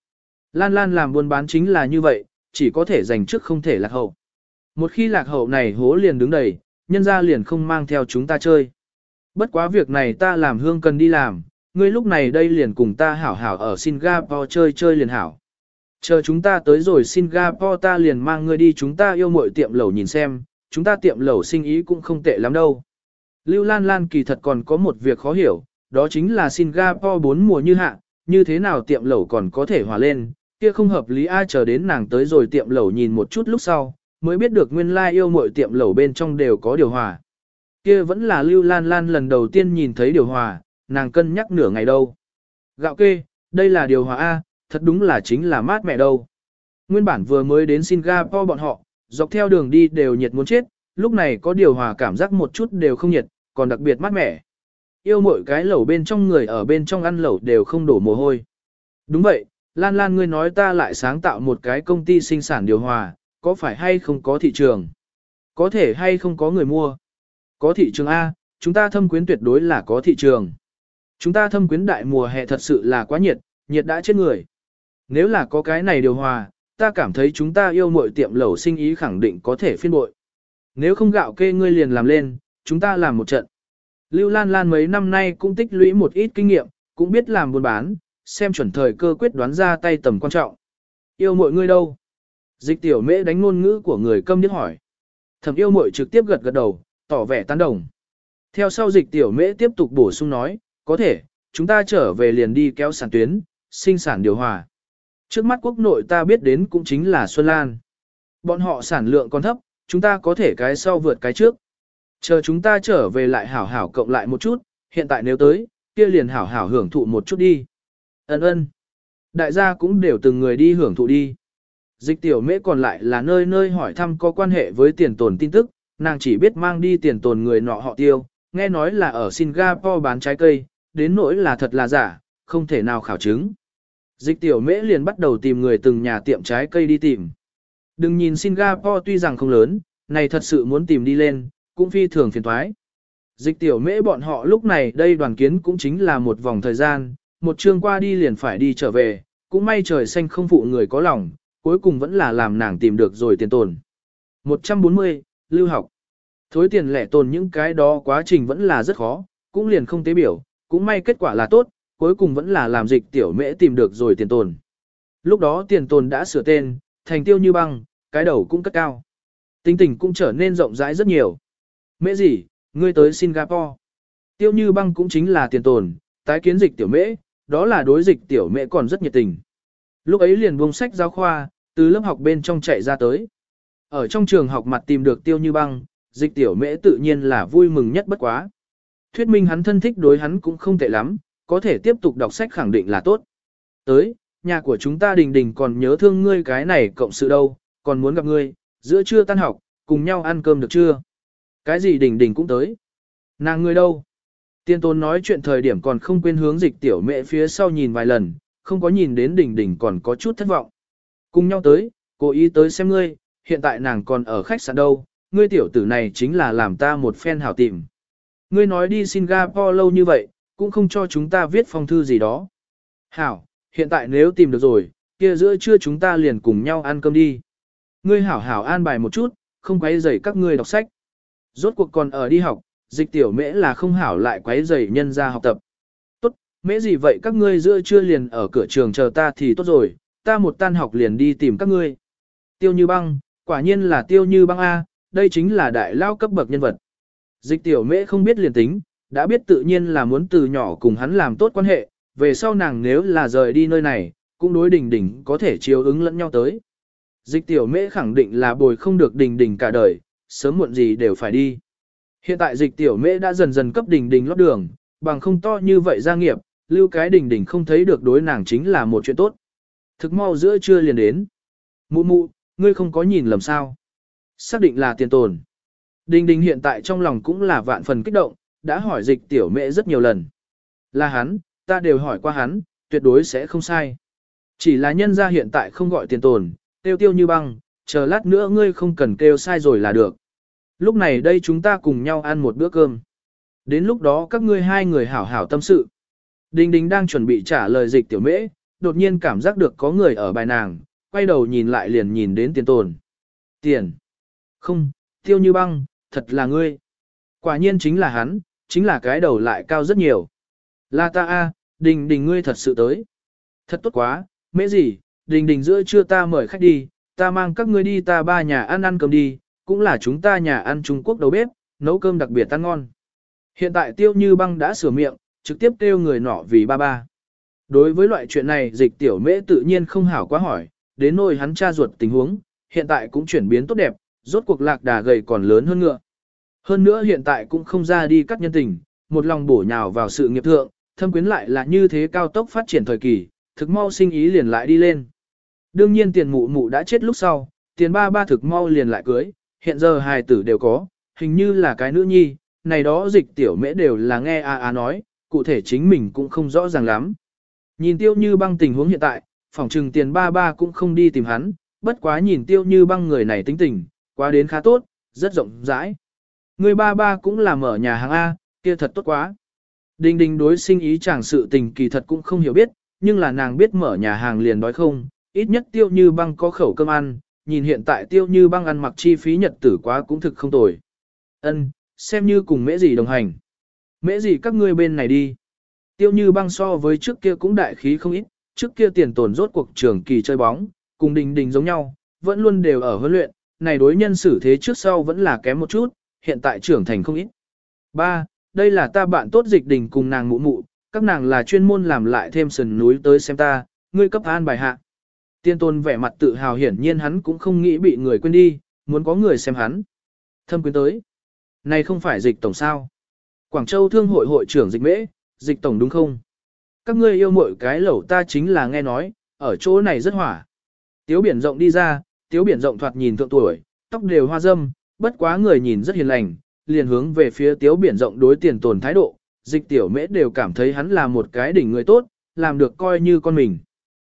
Lan Lan làm buôn bán chính là như vậy, chỉ có thể giành trước không thể lạc hậu. Một khi lạc hậu này hố liền đứng đầy, nhân ra liền không mang theo chúng ta chơi. Bất quá việc này ta làm hương cần đi làm, ngươi lúc này đây liền cùng ta hảo hảo ở Singapore chơi chơi liền hảo. Chờ chúng ta tới rồi Singapore ta liền mang ngươi đi chúng ta yêu mội tiệm lẩu nhìn xem, chúng ta tiệm lẩu sinh ý cũng không tệ lắm đâu. Lưu Lan Lan kỳ thật còn có một việc khó hiểu, đó chính là Singapore bốn mùa như hạ, như thế nào tiệm lẩu còn có thể hòa lên, kia không hợp lý ai chờ đến nàng tới rồi tiệm lẩu nhìn một chút lúc sau, mới biết được nguyên lai like yêu mọi tiệm lẩu bên trong đều có điều hòa. Kia vẫn là Lưu Lan Lan lần đầu tiên nhìn thấy điều hòa, nàng cân nhắc nửa ngày đâu. Gạo kê, đây là điều hòa A, thật đúng là chính là mát mẹ đâu. Nguyên bản vừa mới đến Singapore bọn họ, dọc theo đường đi đều nhiệt muốn chết, lúc này có điều hòa cảm giác một chút đều không nhiệt, còn đặc biệt mát mẻ. Yêu mỗi cái lẩu bên trong người ở bên trong ăn lẩu đều không đổ mồ hôi. Đúng vậy, Lan Lan ngươi nói ta lại sáng tạo một cái công ty sinh sản điều hòa, có phải hay không có thị trường? Có thể hay không có người mua? Có thị trường A, chúng ta thâm quyến tuyệt đối là có thị trường. Chúng ta thâm quyến đại mùa hè thật sự là quá nhiệt, nhiệt đã chết người. Nếu là có cái này điều hòa, ta cảm thấy chúng ta yêu mọi tiệm lẩu sinh ý khẳng định có thể phiên bội. Nếu không gạo kê ngươi liền làm lên, chúng ta làm một trận. Lưu Lan Lan mấy năm nay cũng tích lũy một ít kinh nghiệm, cũng biết làm buôn bán, xem chuẩn thời cơ quyết đoán ra tay tầm quan trọng. Yêu mọi người đâu? Dịch tiểu mễ đánh ngôn ngữ của người câm điếc hỏi. Thẩm yêu Mội trực tiếp gật gật đầu, tỏ vẻ tán đồng. Theo sau dịch tiểu mễ tiếp tục bổ sung nói, có thể, chúng ta trở về liền đi kéo sản tuyến, sinh sản điều hòa. Trước mắt quốc nội ta biết đến cũng chính là Xuân Lan. Bọn họ sản lượng còn thấp, chúng ta có thể cái sau vượt cái trước. Chờ chúng ta trở về lại hảo hảo cộng lại một chút, hiện tại nếu tới, kia liền hảo hảo hưởng thụ một chút đi. Ấn ơn. Đại gia cũng đều từng người đi hưởng thụ đi. Dịch tiểu mễ còn lại là nơi nơi hỏi thăm có quan hệ với tiền tồn tin tức, nàng chỉ biết mang đi tiền tồn người nọ họ tiêu, nghe nói là ở Singapore bán trái cây, đến nỗi là thật là giả, không thể nào khảo chứng. Dịch tiểu mễ liền bắt đầu tìm người từng nhà tiệm trái cây đi tìm. Đừng nhìn Singapore tuy rằng không lớn, này thật sự muốn tìm đi lên, cũng phi thường phiền thoái. Dịch tiểu mễ bọn họ lúc này đây đoàn kiến cũng chính là một vòng thời gian, một chương qua đi liền phải đi trở về, cũng may trời xanh không phụ người có lòng, cuối cùng vẫn là làm nàng tìm được rồi tiền tồn. 140, lưu học. Thối tiền lẻ tồn những cái đó quá trình vẫn là rất khó, cũng liền không tế biểu, cũng may kết quả là tốt, cuối cùng vẫn là làm dịch tiểu mễ tìm được rồi tiền tồn. Lúc đó tiền tồn đã sửa tên, thành tiêu như băng, cái đầu cũng cất cao. tinh tình cũng trở nên rộng rãi rất nhiều. Mễ gì, ngươi tới Singapore. Tiêu như băng cũng chính là tiền tồn, tái kiến dịch tiểu mễ, đó là đối dịch tiểu mễ còn rất nhiệt tình. Lúc ấy liền buông sách giáo khoa, từ lớp học bên trong chạy ra tới. Ở trong trường học mặt tìm được tiêu như băng, dịch tiểu mễ tự nhiên là vui mừng nhất bất quá. Thuyết minh hắn thân thích đối hắn cũng không tệ lắm, có thể tiếp tục đọc sách khẳng định là tốt. Tới, nhà của chúng ta đình đình còn nhớ thương ngươi cái này cộng sự đâu, còn muốn gặp ngươi, giữa trưa tan học, cùng nhau ăn cơm được chưa? Cái gì đỉnh đỉnh cũng tới. Nàng ngươi đâu? Tiên tôn nói chuyện thời điểm còn không quên hướng dịch tiểu mẹ phía sau nhìn vài lần, không có nhìn đến đỉnh đỉnh còn có chút thất vọng. Cùng nhau tới, cố ý tới xem ngươi, hiện tại nàng còn ở khách sạn đâu, ngươi tiểu tử này chính là làm ta một phen hảo tìm. Ngươi nói đi Singapore lâu như vậy, cũng không cho chúng ta viết phong thư gì đó. Hảo, hiện tại nếu tìm được rồi, kia giữa trưa chúng ta liền cùng nhau ăn cơm đi. Ngươi hảo hảo an bài một chút, không quấy rầy các ngươi đọc sách. Rốt cuộc còn ở đi học, dịch tiểu mễ là không hảo lại quấy rầy nhân ra học tập. Tốt, mễ gì vậy các ngươi giữa trưa liền ở cửa trường chờ ta thì tốt rồi, ta một tan học liền đi tìm các ngươi. Tiêu như băng, quả nhiên là tiêu như băng A, đây chính là đại lao cấp bậc nhân vật. Dịch tiểu mễ không biết liền tính, đã biết tự nhiên là muốn từ nhỏ cùng hắn làm tốt quan hệ, về sau nàng nếu là rời đi nơi này, cũng đối đỉnh đỉnh có thể chiếu ứng lẫn nhau tới. Dịch tiểu mễ khẳng định là bồi không được đỉnh đỉnh cả đời, sớm muộn gì đều phải đi. Hiện tại dịch tiểu mễ đã dần dần cấp đình đình lót đường, bằng không to như vậy gia nghiệp, lưu cái đình đình không thấy được đối nàng chính là một chuyện tốt. Thực mau giữa trưa liền đến. Mụ mụ, ngươi không có nhìn lầm sao. Xác định là tiền tồn. Đình đình hiện tại trong lòng cũng là vạn phần kích động, đã hỏi dịch tiểu mẹ rất nhiều lần. Là hắn, ta đều hỏi qua hắn, tuyệt đối sẽ không sai. Chỉ là nhân gia hiện tại không gọi tiền tồn, tiêu tiêu như băng, chờ lát nữa ngươi không cần kêu sai rồi là được. Lúc này đây chúng ta cùng nhau ăn một bữa cơm. Đến lúc đó các ngươi hai người hảo hảo tâm sự. Đình đình đang chuẩn bị trả lời dịch tiểu mễ, đột nhiên cảm giác được có người ở bài nàng, quay đầu nhìn lại liền nhìn đến tiền tồn. Tiền. Không, tiêu như băng, thật là ngươi. Quả nhiên chính là hắn, chính là cái đầu lại cao rất nhiều. La ta a, đình đình ngươi thật sự tới. Thật tốt quá, mễ gì, đình đình giữa trưa ta mời khách đi, ta mang các ngươi đi ta ba nhà ăn ăn cơm đi, cũng là chúng ta nhà ăn Trung Quốc đầu bếp, nấu cơm đặc biệt ăn ngon. Hiện tại tiêu như băng đã sửa miệng, trực tiếp kêu người nọ vì ba ba. Đối với loại chuyện này dịch tiểu mễ tự nhiên không hảo quá hỏi, đến nỗi hắn cha ruột tình huống, hiện tại cũng chuyển biến tốt đẹp, rốt cuộc lạc đà gầy còn lớn hơn ngựa. Hơn nữa hiện tại cũng không ra đi cắt nhân tình, một lòng bổ nhào vào sự nghiệp thượng, thâm quyến lại là như thế cao tốc phát triển thời kỳ, thực mau sinh ý liền lại đi lên. Đương nhiên tiền mụ mụ đã chết lúc sau, tiền ba ba thực mau liền lại cưới, hiện giờ hài tử đều có, hình như là cái nữ nhi, này đó dịch tiểu mễ đều là nghe a a nói, cụ thể chính mình cũng không rõ ràng lắm. Nhìn tiêu như băng tình huống hiện tại, phỏng trừng tiền ba ba cũng không đi tìm hắn, bất quá nhìn tiêu như băng người này tính tình, quá đến khá tốt, rất rộng rãi. Người ba ba cũng là mở nhà hàng A, kia thật tốt quá. đinh đinh đối sinh ý chẳng sự tình kỳ thật cũng không hiểu biết, nhưng là nàng biết mở nhà hàng liền đói không, ít nhất tiêu như băng có khẩu cơm ăn, nhìn hiện tại tiêu như băng ăn mặc chi phí nhật tử quá cũng thực không tồi. Ân, xem như cùng mễ gì đồng hành. Mễ gì các ngươi bên này đi. Tiêu như băng so với trước kia cũng đại khí không ít, trước kia tiền tồn rốt cuộc trường kỳ chơi bóng, cùng đình đình giống nhau, vẫn luôn đều ở huấn luyện, này đối nhân xử thế trước sau vẫn là kém một chút, hiện tại trưởng thành không ít. Ba, đây là ta bạn tốt dịch đình cùng nàng mụ mụ, các nàng là chuyên môn làm lại thêm sườn núi tới xem ta, ngươi cấp an bài hạ. Tiên tôn vẻ mặt tự hào hiển nhiên hắn cũng không nghĩ bị người quên đi, muốn có người xem hắn. Thâm quyến tới. Này không phải dịch tổng sao. Quảng Châu Thương hội hội trưởng dịch mễ, dịch tổng đúng không? Các ngươi yêu mỗi cái lẩu ta chính là nghe nói, ở chỗ này rất hỏa. Tiếu biển rộng đi ra, tiếu biển rộng thoạt nhìn thượng tuổi, tóc đều hoa dâm, bất quá người nhìn rất hiền lành, liền hướng về phía tiếu biển rộng đối tiền tồn thái độ, dịch tiểu mễ đều cảm thấy hắn là một cái đỉnh người tốt, làm được coi như con mình.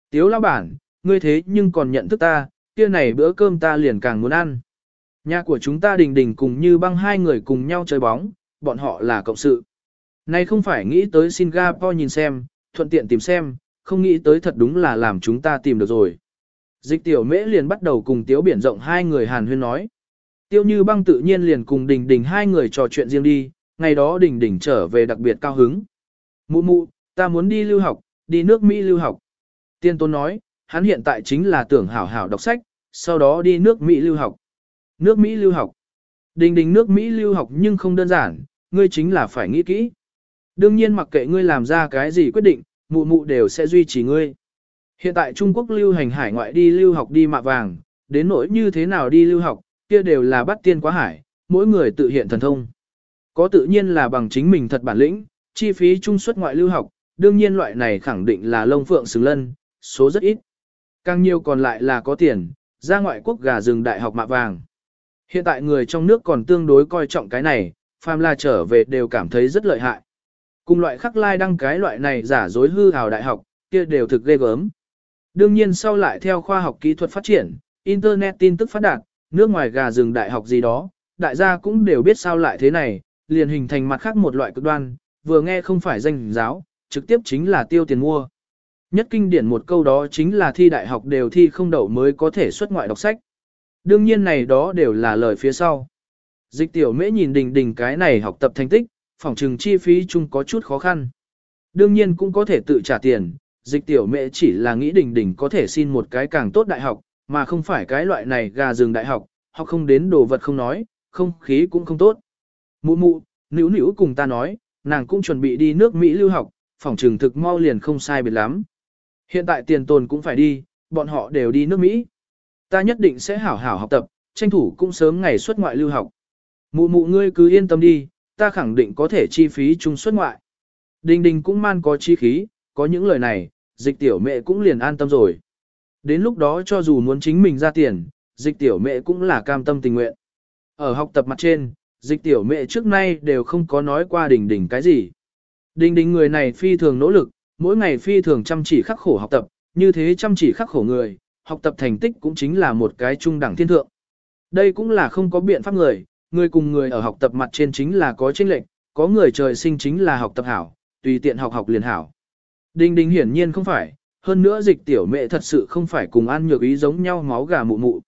Tiếu lao bản, ngươi thế nhưng còn nhận thức ta, kia này bữa cơm ta liền càng muốn ăn. Nhà của chúng ta đình đình cùng như băng hai người cùng nhau chơi bóng, bọn họ là cộng sự. Này không phải nghĩ tới Singapore nhìn xem, thuận tiện tìm xem, không nghĩ tới thật đúng là làm chúng ta tìm được rồi. Dịch tiểu mễ liền bắt đầu cùng tiếu biển rộng hai người hàn huyên nói. Tiêu như băng tự nhiên liền cùng đình đình hai người trò chuyện riêng đi, ngày đó đình đình trở về đặc biệt cao hứng. Mụ mụ, ta muốn đi lưu học, đi nước Mỹ lưu học. Tiên tôn nói, hắn hiện tại chính là tưởng hảo hảo đọc sách, sau đó đi nước Mỹ lưu học. Nước Mỹ lưu học. Đình đình nước Mỹ lưu học nhưng không đơn giản, ngươi chính là phải nghĩ kỹ. Đương nhiên mặc kệ ngươi làm ra cái gì quyết định, mụ mụ đều sẽ duy trì ngươi. Hiện tại Trung Quốc lưu hành hải ngoại đi lưu học đi mạ vàng, đến nỗi như thế nào đi lưu học, kia đều là bắt tiên quá hải, mỗi người tự hiện thần thông. Có tự nhiên là bằng chính mình thật bản lĩnh, chi phí trung suất ngoại lưu học, đương nhiên loại này khẳng định là lông phượng xứng lân, số rất ít. Càng nhiều còn lại là có tiền, ra ngoại quốc gà rừng đại học mạ vàng. Hiện tại người trong nước còn tương đối coi trọng cái này, phàm là trở về đều cảm thấy rất lợi hại. Cùng loại khắc lai đăng cái loại này giả dối hư hào đại học, kia đều thực ghê gớm. Đương nhiên sau lại theo khoa học kỹ thuật phát triển, Internet tin tức phát đạt, nước ngoài gà rừng đại học gì đó, đại gia cũng đều biết sao lại thế này, liền hình thành mặt khác một loại cực đoan, vừa nghe không phải danh giáo, trực tiếp chính là tiêu tiền mua. Nhất kinh điển một câu đó chính là thi đại học đều thi không đậu mới có thể xuất ngoại đọc sách. Đương nhiên này đó đều là lời phía sau. Dịch tiểu mễ nhìn đình đình cái này học tập thành tích, phòng trừng chi phí chung có chút khó khăn. Đương nhiên cũng có thể tự trả tiền, dịch tiểu mễ chỉ là nghĩ đình đình có thể xin một cái càng tốt đại học, mà không phải cái loại này gà rừng đại học, học không đến đồ vật không nói, không khí cũng không tốt. Mụ mụ, nữ nữ cùng ta nói, nàng cũng chuẩn bị đi nước Mỹ lưu học, phòng trường thực mau liền không sai biệt lắm. Hiện tại tiền tồn cũng phải đi, bọn họ đều đi nước Mỹ. Ta nhất định sẽ hảo hảo học tập, tranh thủ cũng sớm ngày xuất ngoại lưu học. Mụ mụ ngươi cứ yên tâm đi, ta khẳng định có thể chi phí chung xuất ngoại. Đình đình cũng man có chi khí, có những lời này, dịch tiểu mẹ cũng liền an tâm rồi. Đến lúc đó cho dù muốn chính mình ra tiền, dịch tiểu mẹ cũng là cam tâm tình nguyện. Ở học tập mặt trên, dịch tiểu mẹ trước nay đều không có nói qua đình đình cái gì. Đình đình người này phi thường nỗ lực, mỗi ngày phi thường chăm chỉ khắc khổ học tập, như thế chăm chỉ khắc khổ người, học tập thành tích cũng chính là một cái trung đẳng thiên thượng. Đây cũng là không có biện pháp người, người cùng người ở học tập mặt trên chính là có chênh lệch, có người trời sinh chính là học tập hảo, tùy tiện học học liền hảo. Đinh Đinh hiển nhiên không phải, hơn nữa dịch tiểu mẹ thật sự không phải cùng An Nhược Ý giống nhau máu gà mụ mụ.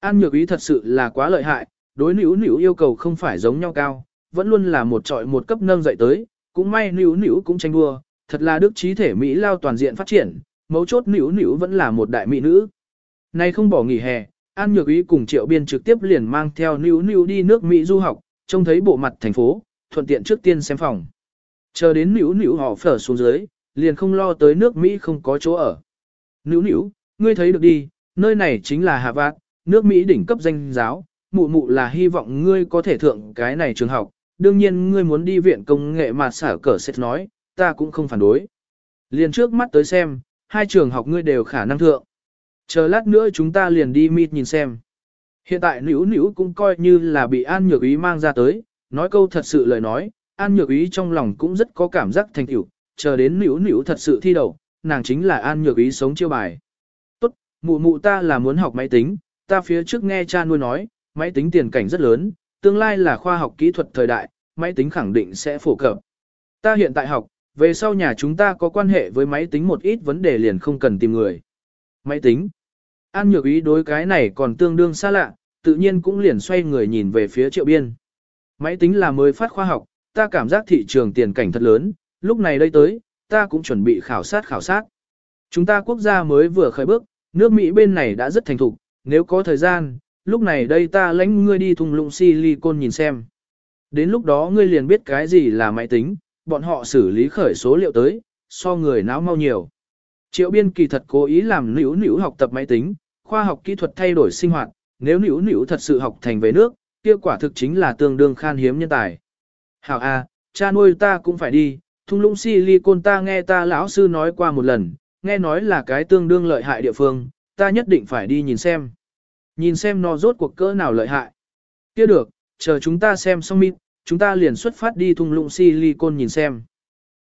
An Nhược Ý thật sự là quá lợi hại, đối nữ nữ yêu cầu không phải giống nhau cao, vẫn luôn là một trọi một cấp nâng dậy tới, cũng may nữ nữ cũng tranh đua, thật là đức trí thể Mỹ lao toàn diện phát triển, mấu chốt nữ nữ vẫn là một đại mỹ nữ. Nay không bỏ nghỉ hè, An Nhược Ý cùng Triệu Biên trực tiếp liền mang theo nữ nữ đi nước Mỹ du học, trông thấy bộ mặt thành phố, thuận tiện trước tiên xem phòng. Chờ đến nữ nữ họ phở xuống dưới, liền không lo tới nước Mỹ không có chỗ ở. Nữ nữ, ngươi thấy được đi, nơi này chính là Hà Vạt, nước Mỹ đỉnh cấp danh giáo, mụ mụ là hy vọng ngươi có thể thượng cái này trường học, đương nhiên ngươi muốn đi viện công nghệ mà xả cờ sẽ nói, ta cũng không phản đối. Liền trước mắt tới xem, hai trường học ngươi đều khả năng thượng. Chờ lát nữa chúng ta liền đi meet nhìn xem. Hiện tại nữ nữ cũng coi như là bị An Nhược Ý mang ra tới, nói câu thật sự lời nói, An Nhược Ý trong lòng cũng rất có cảm giác thành tựu, chờ đến nữ nữ thật sự thi đầu, nàng chính là An Nhược Ý sống chiêu bài. Tốt, mụ mụ ta là muốn học máy tính, ta phía trước nghe cha nuôi nói, máy tính tiền cảnh rất lớn, tương lai là khoa học kỹ thuật thời đại, máy tính khẳng định sẽ phổ cập. Ta hiện tại học, về sau nhà chúng ta có quan hệ với máy tính một ít vấn đề liền không cần tìm người. Máy tính. An nhược ý đối cái này còn tương đương xa lạ, tự nhiên cũng liền xoay người nhìn về phía triệu biên. Máy tính là mới phát khoa học, ta cảm giác thị trường tiền cảnh thật lớn, lúc này đây tới, ta cũng chuẩn bị khảo sát khảo sát. Chúng ta quốc gia mới vừa khởi bước, nước Mỹ bên này đã rất thành thục, nếu có thời gian, lúc này đây ta lãnh ngươi đi thùng lũng silicon nhìn xem. Đến lúc đó ngươi liền biết cái gì là máy tính, bọn họ xử lý khởi số liệu tới, so người não mau nhiều. Triệu biên kỳ thật cố ý làm nữ nữ học tập máy tính, khoa học kỹ thuật thay đổi sinh hoạt, nếu nữ nữ thật sự học thành về nước, kia quả thực chính là tương đương khan hiếm nhân tài. Hảo A, cha nuôi ta cũng phải đi, thung lũng silicon ta nghe ta lão sư nói qua một lần, nghe nói là cái tương đương lợi hại địa phương, ta nhất định phải đi nhìn xem. Nhìn xem nó rốt cuộc cỡ nào lợi hại. kia được, chờ chúng ta xem xong mít, chúng ta liền xuất phát đi thung lũng silicon nhìn xem.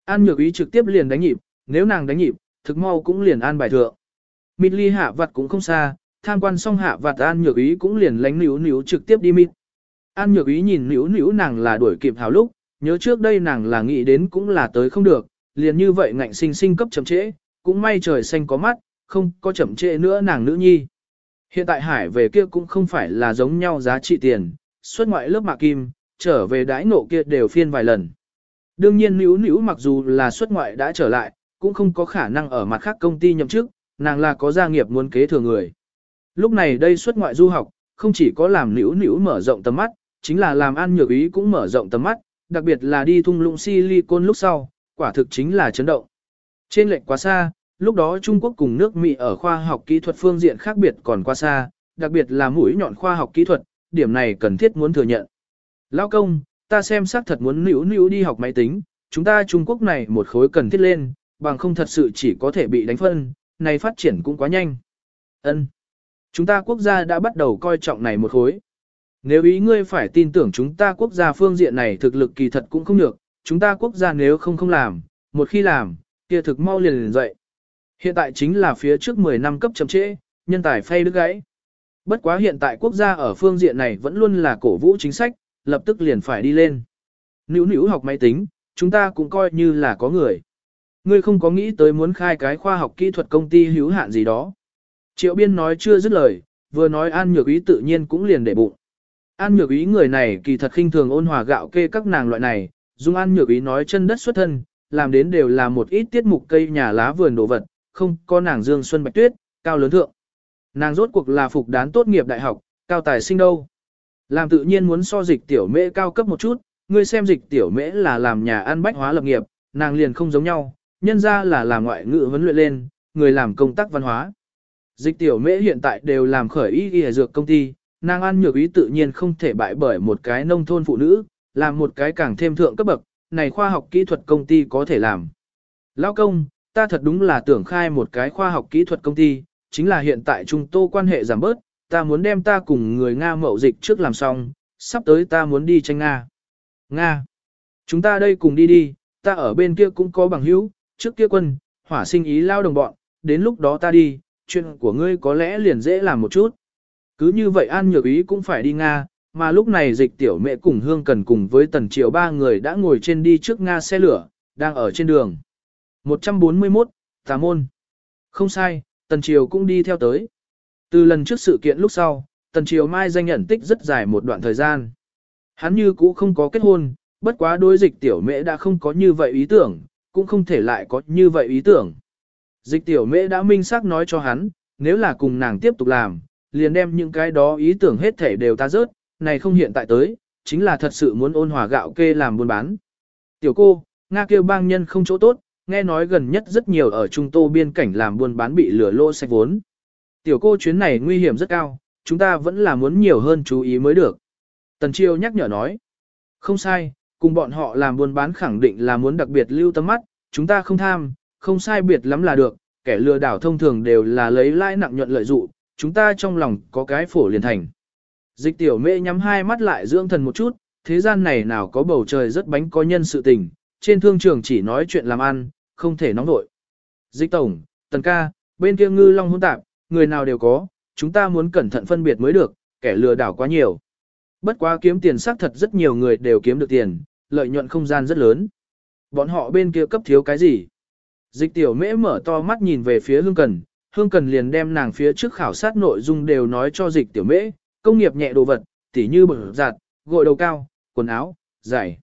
An nhược ý trực tiếp liền đánh nhịp, nếu nàng đánh nhịp, thực mau cũng liền an bài thượng. Mịt ly hạ vặt cũng không xa, tham quan xong hạ vặt an nhược ý cũng liền lánh níu níu trực tiếp đi mịt. An nhược ý nhìn níu níu nàng là đuổi kịp hào lúc, nhớ trước đây nàng là nghĩ đến cũng là tới không được, liền như vậy ngạnh sinh sinh cấp chậm trễ, cũng may trời xanh có mắt, không có chậm trễ nữa nàng nữ nhi. Hiện tại hải về kia cũng không phải là giống nhau giá trị tiền, xuất ngoại lớp mạ kim, trở về đãi ngộ kia đều phiên vài lần. Đương nhiên nữ nữ mặc dù là xuất ngoại đã trở lại, cũng không có khả năng ở mặt khác công ty nhậm chức, nàng là có gia nghiệp muốn kế thừa người. Lúc này đây xuất ngoại du học, không chỉ có làm nữ nữ mở rộng tầm mắt, chính là làm ăn nhược ý cũng mở rộng tầm mắt, đặc biệt là đi thung lũng silicon lúc sau, quả thực chính là chấn động. Trên lệnh quá xa, lúc đó Trung Quốc cùng nước Mỹ ở khoa học kỹ thuật phương diện khác biệt còn quá xa, đặc biệt là mũi nhọn khoa học kỹ thuật, điểm này cần thiết muốn thừa nhận. Lão công, ta xem xác thật muốn nữu nữu đi học máy tính, chúng ta Trung Quốc này một khối cần thiết lên, bằng không thật sự chỉ có thể bị đánh phân, này phát triển cũng quá nhanh. Ân, Chúng ta quốc gia đã bắt đầu coi trọng này một khối. Nếu ý ngươi phải tin tưởng chúng ta quốc gia phương diện này thực lực kỳ thật cũng không được, chúng ta quốc gia nếu không không làm, một khi làm, kia thực mau liền liền dậy. Hiện tại chính là phía trước 10 năm cấp chậm trễ, nhân tài phay đứt gãy. Bất quá hiện tại quốc gia ở phương diện này vẫn luôn là cổ vũ chính sách, lập tức liền phải đi lên. Nữu nữu học máy tính, chúng ta cũng coi như là có người. Ngươi không có nghĩ tới muốn khai cái khoa học kỹ thuật công ty hữu hạn gì đó. Triệu biên nói chưa dứt lời, vừa nói An Nhược Ý tự nhiên cũng liền để bụng. An Nhược Ý người này kỳ thật khinh thường ôn hòa gạo kê các nàng loại này, dùng An Nhược Ý nói chân đất xuất thân, làm đến đều là một ít tiết mục cây nhà lá vườn đồ vật, không có nàng Dương Xuân Bạch Tuyết, cao lớn thượng. Nàng rốt cuộc là phục đán tốt nghiệp đại học, cao tài sinh đâu. Làm tự nhiên muốn so dịch tiểu mễ cao cấp một chút, ngươi xem dịch tiểu mễ là làm nhà ăn bách hóa lập nghiệp, nàng liền không giống nhau, nhân ra là làm ngoại ngữ vấn luyện lên, người làm công tác văn hóa. Dịch tiểu mễ hiện tại đều làm khởi y y dược công ty, nàng ăn nhược ý tự nhiên không thể bại bởi một cái nông thôn phụ nữ, làm một cái càng thêm thượng cấp bậc, này khoa học kỹ thuật công ty có thể làm. Lão công, ta thật đúng là tưởng khai một cái khoa học kỹ thuật công ty, chính là hiện tại chúng tô quan hệ giảm bớt, ta muốn đem ta cùng người Nga mậu dịch trước làm xong, sắp tới ta muốn đi tranh Nga. Nga. Chúng ta đây cùng đi đi, ta ở bên kia cũng có bằng hữu, trước kia quân, hỏa sinh ý lao đồng bọn, đến lúc đó ta đi, chuyện của ngươi có lẽ liền dễ làm một chút. Cứ như vậy An Nhược Ý cũng phải đi Nga, mà lúc này dịch tiểu mẹ cùng Hương Cần cùng với Tần Triều ba người đã ngồi trên đi trước Nga xe lửa, đang ở trên đường. 141, Tà Môn. Không sai, Tần Triều cũng đi theo tới. Từ lần trước sự kiện lúc sau, Tần Triều Mai danh nhận tích rất dài một đoạn thời gian. Hắn như cũ không có kết hôn, bất quá đối dịch tiểu mễ đã không có như vậy ý tưởng, cũng không thể lại có như vậy ý tưởng. Dịch tiểu mễ đã minh xác nói cho hắn, nếu là cùng nàng tiếp tục làm, liền đem những cái đó ý tưởng hết thể đều ta rớt, này không hiện tại tới, chính là thật sự muốn ôn hòa gạo kê làm buôn bán. Tiểu cô, Nga kêu bang nhân không chỗ tốt, nghe nói gần nhất rất nhiều ở trung tô biên cảnh làm buôn bán bị lừa lô sạch vốn. Tiểu cô chuyến này nguy hiểm rất cao, chúng ta vẫn là muốn nhiều hơn chú ý mới được. Tần Chiêu nhắc nhở nói. Không sai, cùng bọn họ làm buôn bán khẳng định là muốn đặc biệt lưu tâm mắt, chúng ta không tham, không sai biệt lắm là được, kẻ lừa đảo thông thường đều là lấy lãi nặng nhuận lợi dụng, chúng ta trong lòng có cái phổ liền thành. Dịch tiểu mê nhắm hai mắt lại dưỡng thần một chút, thế gian này nào có bầu trời rất bánh có nhân sự tình, trên thương trường chỉ nói chuyện làm ăn, không thể nóng nội. Dịch tổng, tần ca, bên kia ngư long hôn tạp, người nào đều có, chúng ta muốn cẩn thận phân biệt mới được, kẻ lừa đảo quá nhiều. Bất quá kiếm tiền xác thật rất nhiều người đều kiếm được tiền, lợi nhuận không gian rất lớn. Bọn họ bên kia cấp thiếu cái gì? Dịch tiểu mễ mở to mắt nhìn về phía hương cần, hương cần liền đem nàng phía trước khảo sát nội dung đều nói cho dịch tiểu mễ, công nghiệp nhẹ đồ vật, tỉ như bở giặt, gội đầu cao, quần áo, giày.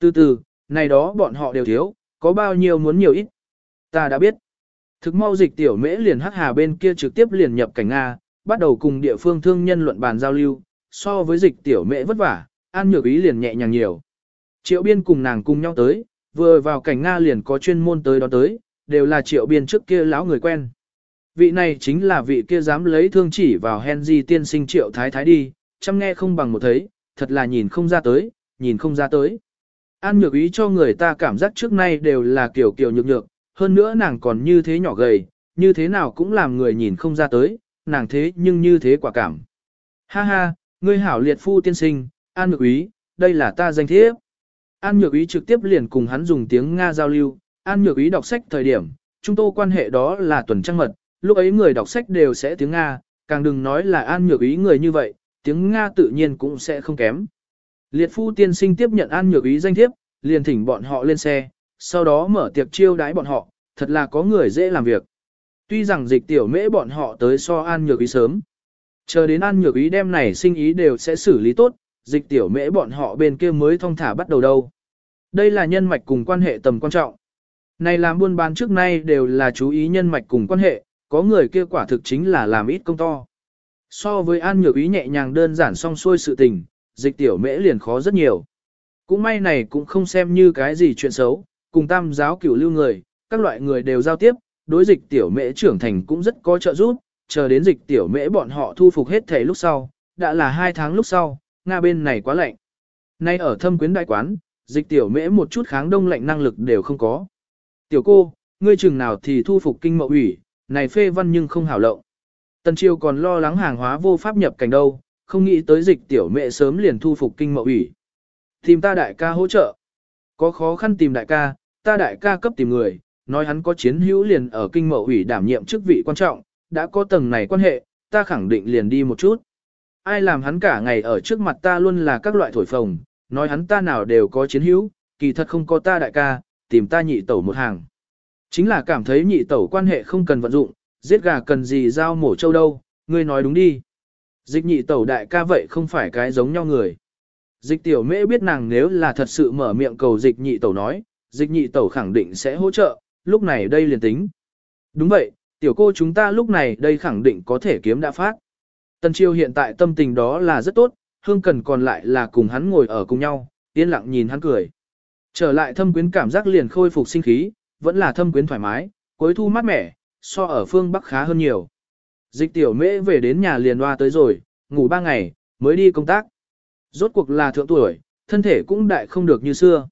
Từ từ, này đó bọn họ đều thiếu, có bao nhiêu muốn nhiều ít. Ta đã biết. Thực mau dịch tiểu mễ liền hắc hà bên kia trực tiếp liền nhập cảnh Nga, bắt đầu cùng địa phương thương nhân luận bàn giao lưu, so với dịch tiểu mễ vất vả, an nhược ý liền nhẹ nhàng nhiều. Triệu biên cùng nàng cùng nhau tới, vừa vào cảnh Nga liền có chuyên môn tới đó tới, đều là triệu biên trước kia lão người quen. Vị này chính là vị kia dám lấy thương chỉ vào Henry tiên sinh triệu thái thái đi, chăm nghe không bằng một thấy, thật là nhìn không ra tới, nhìn không ra tới. An nhược ý cho người ta cảm giác trước nay đều là kiểu kiểu nhược nhược, hơn nữa nàng còn như thế nhỏ gầy, như thế nào cũng làm người nhìn không ra tới, nàng thế nhưng như thế quả cảm. Ha ha, ngươi hảo liệt phu tiên sinh, An nhược ý, đây là ta danh thiếp. An nhược ý trực tiếp liền cùng hắn dùng tiếng Nga giao lưu, An nhược ý đọc sách thời điểm, chúng tôi quan hệ đó là tuần trăng mật, lúc ấy người đọc sách đều sẽ tiếng Nga, càng đừng nói là An nhược ý người như vậy, tiếng Nga tự nhiên cũng sẽ không kém. Liệt phu tiên sinh tiếp nhận An nhược ý danh thiếp, liền thỉnh bọn họ lên xe, sau đó mở tiệc chiêu đái bọn họ, thật là có người dễ làm việc. Tuy rằng dịch tiểu mễ bọn họ tới so An nhược ý sớm, chờ đến An nhược ý đem này sinh ý đều sẽ xử lý tốt, dịch tiểu mễ bọn họ bên kia mới thông thả bắt đầu đâu. Đây là nhân mạch cùng quan hệ tầm quan trọng. Này làm buôn bán trước nay đều là chú ý nhân mạch cùng quan hệ, có người kia quả thực chính là làm ít công to. So với an nhược ý nhẹ nhàng đơn giản song xuôi sự tình, dịch tiểu mễ liền khó rất nhiều. Cũng may này cũng không xem như cái gì chuyện xấu, cùng tam giáo cửu lưu người, các loại người đều giao tiếp, đối dịch tiểu mễ trưởng thành cũng rất có trợ giúp, chờ đến dịch tiểu mễ bọn họ thu phục hết thể lúc sau, đã là hai tháng lúc sau, Nga bên này quá lạnh. Nay ở thâm quyến đại quán, dịch tiểu mễ một chút kháng đông lạnh năng lực đều không có. Tiểu cô, ngươi chừng nào thì thu phục kinh mậu ủy, này phê văn nhưng không hảo lộng. Tần Triều còn lo lắng hàng hóa vô pháp nhập cảnh đâu, không nghĩ tới dịch tiểu mẹ sớm liền thu phục kinh mậu ủy. Tìm ta đại ca hỗ trợ. Có khó khăn tìm đại ca, ta đại ca cấp tìm người, nói hắn có chiến hữu liền ở kinh mậu ủy đảm nhiệm chức vị quan trọng, đã có tầng này quan hệ, ta khẳng định liền đi một chút. Ai làm hắn cả ngày ở trước mặt ta luôn là các loại thổi phồng, nói hắn ta nào đều có chiến hữu, kỳ thật không có ta đại ca, tìm ta nhị tẩu một hàng. Chính là cảm thấy nhị tẩu quan hệ không cần vận dụng, giết gà cần gì giao mổ trâu đâu, ngươi nói đúng đi. Dịch nhị tẩu đại ca vậy không phải cái giống nhau người. Dịch tiểu mễ biết nàng nếu là thật sự mở miệng cầu dịch nhị tẩu nói, dịch nhị tẩu khẳng định sẽ hỗ trợ, lúc này đây liền tính. Đúng vậy, tiểu cô chúng ta lúc này đây khẳng định có thể kiếm đã phát. Tần Chiêu hiện tại tâm tình đó là rất tốt, Hương Cần còn lại là cùng hắn ngồi ở cùng nhau, yên lặng nhìn hắn cười. Trở lại thâm quyến cảm giác liền khôi phục sinh khí, vẫn là thâm quyến thoải mái, cuối thu mát mẻ, so ở phương Bắc khá hơn nhiều. Dịch tiểu mễ về đến nhà liền hoa tới rồi, ngủ ba ngày, mới đi công tác. Rốt cuộc là thượng tuổi, thân thể cũng đại không được như xưa.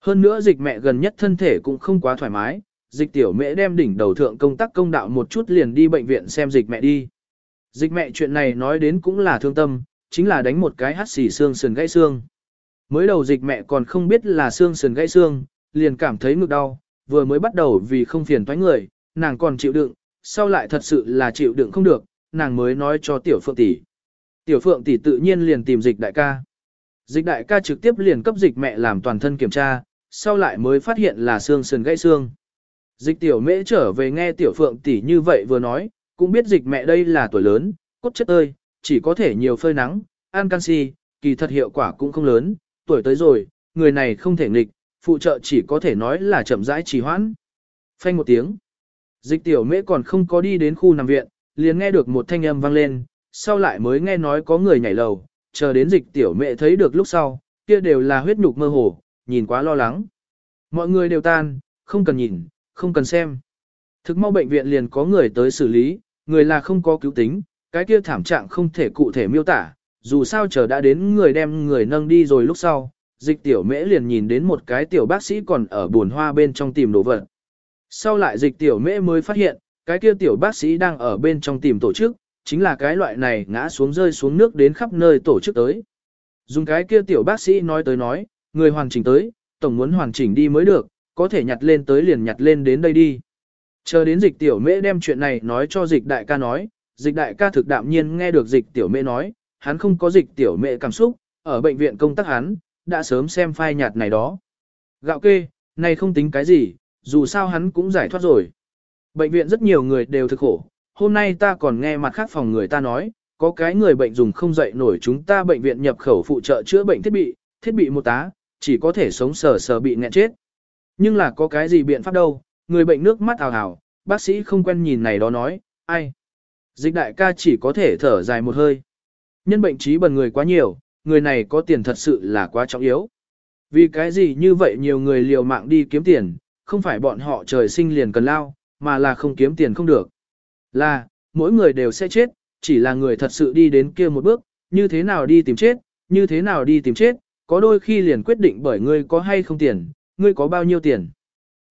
Hơn nữa dịch mẹ gần nhất thân thể cũng không quá thoải mái, dịch tiểu mễ đem đỉnh đầu thượng công tác công đạo một chút liền đi bệnh viện xem dịch mẹ đi. Dịch mẹ chuyện này nói đến cũng là thương tâm, chính là đánh một cái hắt xì xương sườn gãy xương. Mới đầu dịch mẹ còn không biết là xương sườn gãy xương, liền cảm thấy ngực đau, vừa mới bắt đầu vì không phiền toái người, nàng còn chịu đựng, sau lại thật sự là chịu đựng không được, nàng mới nói cho tiểu phượng tỷ. Tiểu phượng tỷ tự nhiên liền tìm dịch đại ca. Dịch đại ca trực tiếp liền cấp dịch mẹ làm toàn thân kiểm tra, sau lại mới phát hiện là xương sườn gãy xương. Dịch tiểu mễ trở về nghe tiểu phượng tỷ như vậy vừa nói, cũng biết dịch mẹ đây là tuổi lớn, cốt chất ơi, chỉ có thể nhiều phơi nắng, ăn canxi, kỳ thật hiệu quả cũng không lớn, tuổi tới rồi, người này không thể nghịch, phụ trợ chỉ có thể nói là chậm rãi trì hoãn. Phanh một tiếng. Dịch tiểu mễ còn không có đi đến khu nằm viện, liền nghe được một thanh âm vang lên, sau lại mới nghe nói có người nhảy lầu, chờ đến dịch tiểu mẹ thấy được lúc sau, kia đều là huyết nhục mơ hồ, nhìn quá lo lắng. Mọi người đều tan, không cần nhìn, không cần xem. Thực mau bệnh viện liền có người tới xử lý, người là không có cứu tính, cái kia thảm trạng không thể cụ thể miêu tả, dù sao chờ đã đến người đem người nâng đi rồi lúc sau, dịch tiểu mễ liền nhìn đến một cái tiểu bác sĩ còn ở buồn hoa bên trong tìm đồ vật. Sau lại dịch tiểu mễ mới phát hiện, cái kia tiểu bác sĩ đang ở bên trong tìm tổ chức, chính là cái loại này ngã xuống rơi xuống nước đến khắp nơi tổ chức tới. Dùng cái kia tiểu bác sĩ nói tới nói, người hoàn chỉnh tới, tổng muốn hoàn chỉnh đi mới được, có thể nhặt lên tới liền nhặt lên đến đây đi. Chờ đến dịch tiểu mễ đem chuyện này nói cho dịch đại ca nói, dịch đại ca thực đạm nhiên nghe được dịch tiểu mễ nói, hắn không có dịch tiểu mễ cảm xúc, ở bệnh viện công tác hắn, đã sớm xem phai nhạt này đó. Gạo kê, này không tính cái gì, dù sao hắn cũng giải thoát rồi. Bệnh viện rất nhiều người đều thực khổ, hôm nay ta còn nghe mặt khác phòng người ta nói, có cái người bệnh dùng không dậy nổi chúng ta bệnh viện nhập khẩu phụ trợ chữa bệnh thiết bị, thiết bị một tá, chỉ có thể sống sờ sờ bị nghẹn chết. Nhưng là có cái gì biện pháp đâu, người bệnh nước mắt ào ào, bác sĩ không quen nhìn này đó nói, ai. Dịch đại ca chỉ có thể thở dài một hơi. Nhân bệnh trí bần người quá nhiều, người này có tiền thật sự là quá trọng yếu. Vì cái gì như vậy nhiều người liều mạng đi kiếm tiền, không phải bọn họ trời sinh liền cần lao, mà là không kiếm tiền không được. Là, mỗi người đều sẽ chết, chỉ là người thật sự đi đến kia một bước, như thế nào đi tìm chết, như thế nào đi tìm chết, có đôi khi liền quyết định bởi ngươi có hay không tiền, ngươi có bao nhiêu tiền.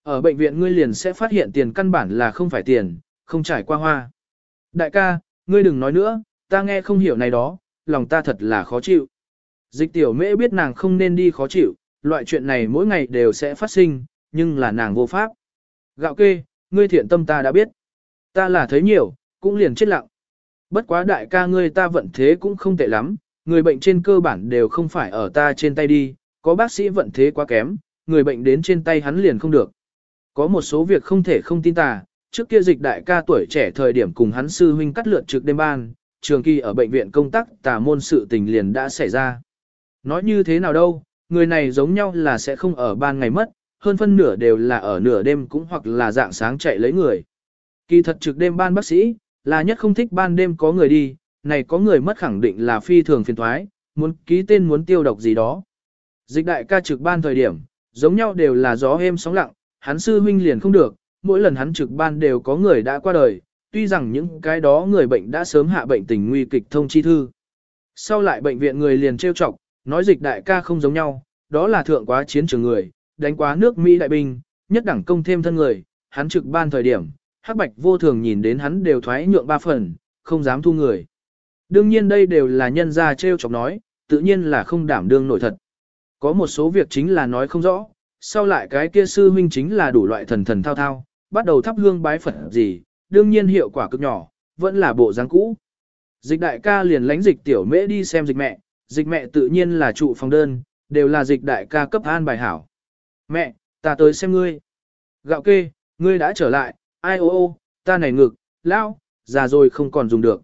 Ở bệnh viện ngươi liền sẽ phát hiện tiền căn bản là không phải tiền, không trải qua hoa. Đại ca, ngươi đừng nói nữa, ta nghe không hiểu này đó, lòng ta thật là khó chịu. Dịch tiểu mễ biết nàng không nên đi khó chịu, loại chuyện này mỗi ngày đều sẽ phát sinh, nhưng là nàng vô pháp. Gạo kê, ngươi thiện tâm ta đã biết. Ta là thấy nhiều, cũng liền chết lặng. Bất quá đại ca ngươi ta vận thế cũng không tệ lắm, người bệnh trên cơ bản đều không phải ở ta trên tay đi, có bác sĩ vận thế quá kém, người bệnh đến trên tay hắn liền không được. Có một số việc không thể không tin ta, trước kia dịch đại ca tuổi trẻ thời điểm cùng hắn sư huynh cắt lượt trực đêm ban, trường kỳ ở bệnh viện công tác tà môn sự tình liền đã xảy ra. Nói như thế nào đâu, người này giống nhau là sẽ không ở ban ngày mất, hơn phân nửa đều là ở nửa đêm cũng hoặc là dạng sáng chạy lấy người. Kỳ thật trực đêm ban bác sĩ, là nhất không thích ban đêm có người đi, này có người mất khẳng định là phi thường phiền thoái, muốn ký tên muốn tiêu độc gì đó. Dịch đại ca trực ban thời điểm, giống nhau đều là gió êm sóng lặng, hắn sư huynh liền không được, mỗi lần hắn trực ban đều có người đã qua đời, tuy rằng những cái đó người bệnh đã sớm hạ bệnh tình nguy kịch thông chi thư. Sau lại bệnh viện người liền trêu chọc, nói dịch đại ca không giống nhau, đó là thượng quá chiến trường người, đánh quá nước Mỹ đại binh, nhất đẳng công thêm thân người, hắn trực ban thời điểm, hắc bạch vô thường nhìn đến hắn đều thoái nhượng ba phần, không dám thu người. Đương nhiên đây đều là nhân gia trêu chọc nói, tự nhiên là không đảm đương nổi thật. Có một số việc chính là nói không rõ, sau lại cái kia sư huynh chính là đủ loại thần thần thao thao, bắt đầu thắp hương bái Phật gì, đương nhiên hiệu quả cực nhỏ, vẫn là bộ dáng cũ. Dịch đại ca liền lánh dịch tiểu mễ đi xem dịch mẹ, dịch mẹ tự nhiên là trụ phòng đơn, đều là dịch đại ca cấp an bài hảo. Mẹ, ta tới xem ngươi. Gạo kê, ngươi đã trở lại, ai ô ô, ta này ngực, lao, già rồi không còn dùng được.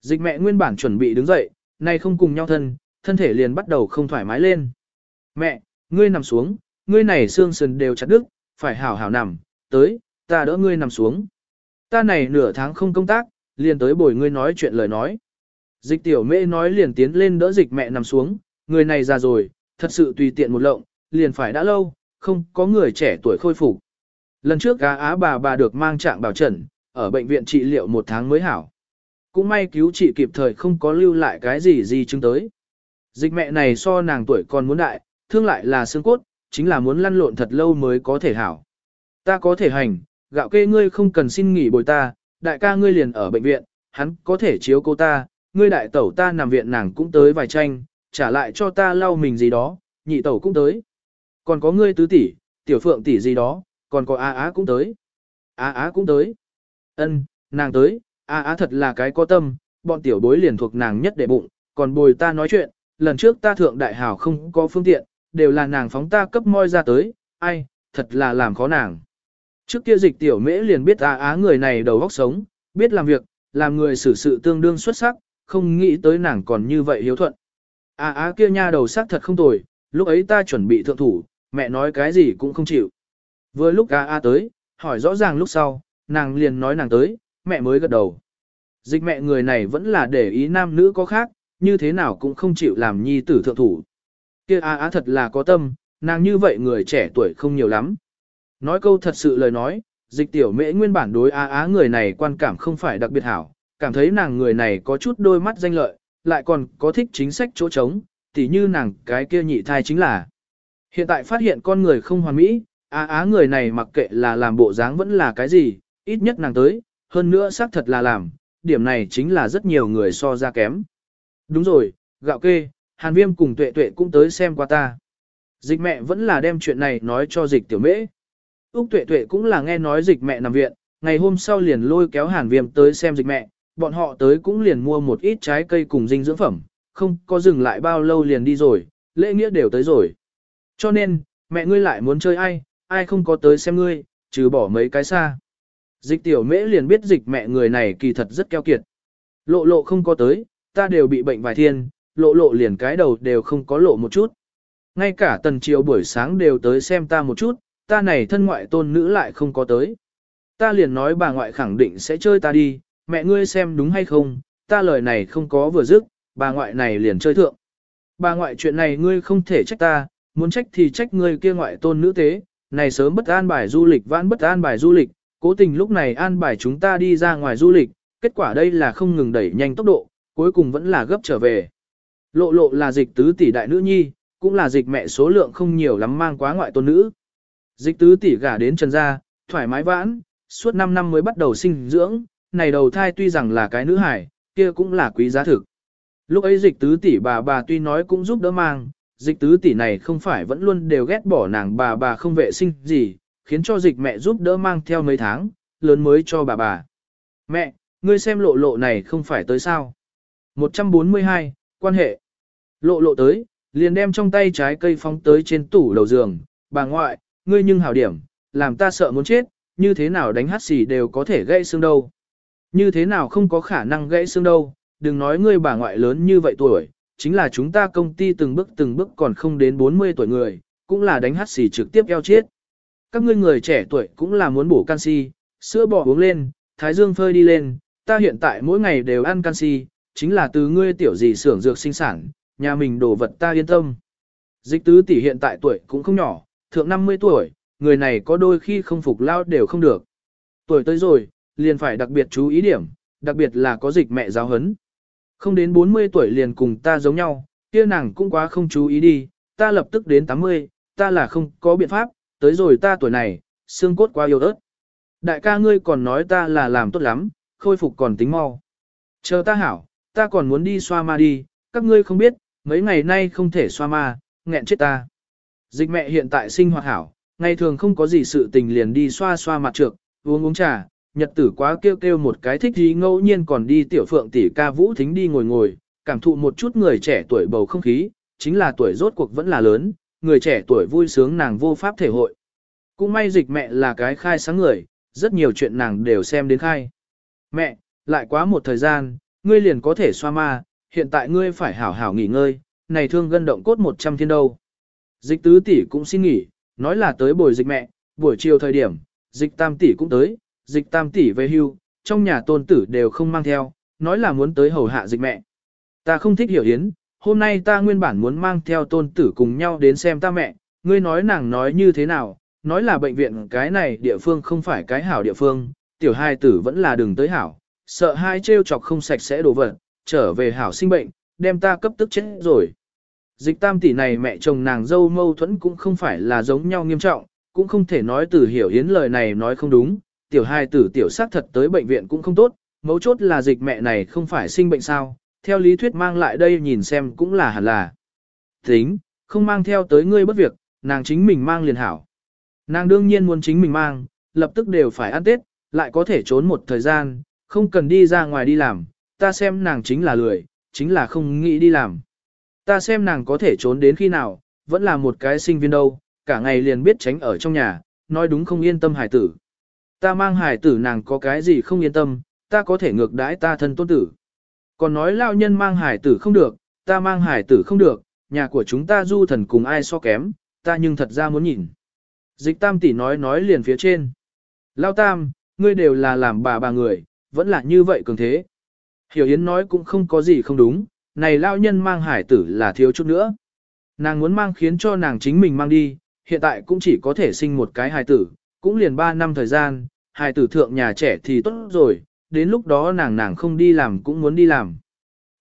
Dịch mẹ nguyên bản chuẩn bị đứng dậy, nay không cùng nhau thân, thân thể liền bắt đầu không thoải mái lên. Mẹ, ngươi nằm xuống, ngươi này xương sườn đều chặt đứt, phải hảo hảo nằm, tới, ta đỡ ngươi nằm xuống. Ta này nửa tháng không công tác, liền tới bồi ngươi nói chuyện lời nói. Dịch tiểu mẹ nói liền tiến lên đỡ dịch mẹ nằm xuống, người này già rồi, thật sự tùy tiện một lộng, liền phải đã lâu, không có người trẻ tuổi khôi phục. Lần trước gá á bà bà được mang trạng bảo trần, ở bệnh viện trị liệu một tháng mới hảo. Cũng may cứu trị kịp thời không có lưu lại cái gì gì chứng tới. Dịch mẹ này so nàng tuổi còn muốn đại, thương lại là xương cốt, chính là muốn lăn lộn thật lâu mới có thể hảo. Ta có thể hành, gạo kê ngươi không cần xin nghỉ bồi ta, đại ca ngươi liền ở bệnh viện, hắn có thể chiếu cô ta, ngươi đại tẩu ta nằm viện nàng cũng tới vài tranh, trả lại cho ta lau mình gì đó, nhị tẩu cũng tới. Còn có ngươi tứ tỷ, tiểu phượng tỷ gì đó, còn có á á cũng tới. Á á cũng tới. Ân, nàng tới, á á thật là cái có tâm, bọn tiểu bối liền thuộc nàng nhất để bụng, còn bồi ta nói chuyện, lần trước ta thượng đại hảo không có phương tiện, đều là nàng phóng ta cấp moi ra tới, ai, thật là làm khó nàng. Trước kia dịch tiểu mễ liền biết á á người này đầu óc sống, biết làm việc, làm người xử sự tương đương xuất sắc, không nghĩ tới nàng còn như vậy hiếu thuận. Á á kia nha đầu sắc thật không tồi, lúc ấy ta chuẩn bị thượng thủ, mẹ nói cái gì cũng không chịu. Vừa lúc A A tới, hỏi rõ ràng lúc sau, nàng liền nói nàng tới, mẹ mới gật đầu. Dịch mẹ người này vẫn là để ý nam nữ có khác, như thế nào cũng không chịu làm nhi tử thượng thủ. Kia A A thật là có tâm, nàng như vậy người trẻ tuổi không nhiều lắm. Nói câu thật sự lời nói, dịch tiểu mễ nguyên bản đối A á người này quan cảm không phải đặc biệt hảo, cảm thấy nàng người này có chút đôi mắt danh lợi, lại còn có thích chính sách chỗ trống, tỉ như nàng cái kia nhị thai chính là. Hiện tại phát hiện con người không hoàn mỹ, á á người này mặc kệ là làm bộ dáng vẫn là cái gì, ít nhất nàng tới, hơn nữa xác thật là làm, điểm này chính là rất nhiều người so ra kém. Đúng rồi, gạo kê, hàn viêm cùng tuệ tuệ cũng tới xem qua ta. Dịch mẹ vẫn là đem chuyện này nói cho dịch tiểu mễ. Úc tuệ tuệ cũng là nghe nói dịch mẹ nằm viện, ngày hôm sau liền lôi kéo hàn viêm tới xem dịch mẹ, bọn họ tới cũng liền mua một ít trái cây cùng dinh dưỡng phẩm, không có dừng lại bao lâu liền đi rồi, lễ nghĩa đều tới rồi. Cho nên, mẹ ngươi lại muốn chơi ai, ai không có tới xem ngươi, trừ bỏ mấy cái xa. Dịch tiểu mễ liền biết dịch mẹ người này kỳ thật rất keo kiệt. Lộ lộ không có tới, ta đều bị bệnh vài thiên, lộ lộ liền cái đầu đều không có lộ một chút. Ngay cả tần chiều buổi sáng đều tới xem ta một chút, ta này thân ngoại tôn nữ lại không có tới. Ta liền nói bà ngoại khẳng định sẽ chơi ta đi, mẹ ngươi xem đúng hay không, ta lời này không có vừa dứt, bà ngoại này liền chơi thượng. Bà ngoại chuyện này ngươi không thể trách ta, muốn trách thì trách ngươi kia ngoại tôn nữ tế, này sớm bất an bài du lịch vãn bất an bài du lịch, cố tình lúc này an bài chúng ta đi ra ngoài du lịch, kết quả đây là không ngừng đẩy nhanh tốc độ, cuối cùng vẫn là gấp trở về. Lộ lộ là dịch tứ tỷ đại nữ nhi, cũng là dịch mẹ số lượng không nhiều lắm mang quá ngoại tôn nữ. Dịch tứ tỷ gả đến trần gia, thoải mái vãn, suốt 5 năm mới bắt đầu sinh dưỡng, này đầu thai tuy rằng là cái nữ hải, kia cũng là quý giá thực. Lúc ấy dịch tứ tỷ bà bà tuy nói cũng giúp đỡ mang, dịch tứ tỷ này không phải vẫn luôn đều ghét bỏ nàng bà bà không vệ sinh gì, khiến cho dịch mẹ giúp đỡ mang theo mấy tháng, lớn mới cho bà bà. Mẹ, ngươi xem lộ lộ này không phải tới sao. 142, quan hệ. Lộ lộ tới, liền đem trong tay trái cây phóng tới trên tủ đầu giường, bà ngoại, ngươi nhưng hảo điểm, làm ta sợ muốn chết, như thế nào đánh hát xì đều có thể gãy xương đâu. Như thế nào không có khả năng gãy xương đâu, đừng nói ngươi bà ngoại lớn như vậy tuổi, chính là chúng ta công ty từng bước từng bước còn không đến 40 tuổi người, cũng là đánh hát xì trực tiếp eo chết. Các ngươi người trẻ tuổi cũng là muốn bổ canxi, sữa bò uống lên, thái dương phơi đi lên, ta hiện tại mỗi ngày đều ăn canxi, chính là từ ngươi tiểu gì xưởng dược sinh sản, nhà mình đổ vật ta yên tâm. Dịch tứ tỷ hiện tại tuổi cũng không nhỏ, thượng 50 tuổi, người này có đôi khi không phục lao đều không được. Tuổi tới rồi, liền phải đặc biệt chú ý điểm, đặc biệt là có dịch mẹ giáo hấn. Không đến 40 tuổi liền cùng ta giống nhau, kia nàng cũng quá không chú ý đi, ta lập tức đến 80, ta là không có biện pháp, tới rồi ta tuổi này, xương cốt quá yếu ớt. Đại ca ngươi còn nói ta là làm tốt lắm, khôi phục còn tính mau. Chờ ta hảo, ta còn muốn đi xoa ma đi, các ngươi không biết, mấy ngày nay không thể xoa ma, nghẹn chết ta. Dịch mẹ hiện tại sinh hoạt hảo, ngày thường không có gì sự tình liền đi xoa xoa mặt trược, uống uống trà, nhật tử quá kêu kêu một cái thích gì ngẫu nhiên còn đi tiểu phượng tỷ ca vũ thính đi ngồi ngồi, cảm thụ một chút người trẻ tuổi bầu không khí, chính là tuổi rốt cuộc vẫn là lớn, người trẻ tuổi vui sướng nàng vô pháp thể hội. Cũng may dịch mẹ là cái khai sáng người, rất nhiều chuyện nàng đều xem đến khai. Mẹ, lại quá một thời gian, ngươi liền có thể xoa ma, hiện tại ngươi phải hảo hảo nghỉ ngơi, này thương gân động cốt 100 thiên đâu. Dịch tứ tỷ cũng xin nghỉ, nói là tới bồi dịch mẹ, buổi chiều thời điểm, dịch tam tỷ cũng tới, dịch tam tỷ về hưu, trong nhà tôn tử đều không mang theo, nói là muốn tới hầu hạ dịch mẹ. Ta không thích hiểu yến, hôm nay ta nguyên bản muốn mang theo tôn tử cùng nhau đến xem ta mẹ, ngươi nói nàng nói như thế nào, nói là bệnh viện cái này địa phương không phải cái hảo địa phương, tiểu hai tử vẫn là đừng tới hảo, sợ hai trêu chọc không sạch sẽ đồ vật, trở về hảo sinh bệnh, đem ta cấp tức chết rồi. Dịch tam tỷ này mẹ chồng nàng dâu mâu thuẫn cũng không phải là giống nhau nghiêm trọng, cũng không thể nói từ hiểu hiến lời này nói không đúng, tiểu hai tử tiểu xác thật tới bệnh viện cũng không tốt, mấu chốt là dịch mẹ này không phải sinh bệnh sao, theo lý thuyết mang lại đây nhìn xem cũng là hẳn là. Tính, không mang theo tới ngươi bất việc, nàng chính mình mang liền hảo. Nàng đương nhiên muốn chính mình mang, lập tức đều phải ăn Tết, lại có thể trốn một thời gian, không cần đi ra ngoài đi làm, ta xem nàng chính là lười, chính là không nghĩ đi làm. Ta xem nàng có thể trốn đến khi nào, vẫn là một cái sinh viên đâu, cả ngày liền biết tránh ở trong nhà, nói đúng không yên tâm hải tử. Ta mang hải tử nàng có cái gì không yên tâm, ta có thể ngược đãi ta thân tôn tử. Còn nói lao nhân mang hải tử không được, ta mang hải tử không được, nhà của chúng ta du thần cùng ai so kém, ta nhưng thật ra muốn nhìn. Dịch tam tỷ nói nói liền phía trên. Lao tam, ngươi đều là làm bà bà người, vẫn là như vậy cường thế. Hiểu Yến nói cũng không có gì không đúng, này lao nhân mang hải tử là thiếu chút nữa. Nàng muốn mang khiến cho nàng chính mình mang đi, hiện tại cũng chỉ có thể sinh một cái hải tử, cũng liền 3 năm thời gian, hài tử thượng nhà trẻ thì tốt rồi, đến lúc đó nàng nàng không đi làm cũng muốn đi làm.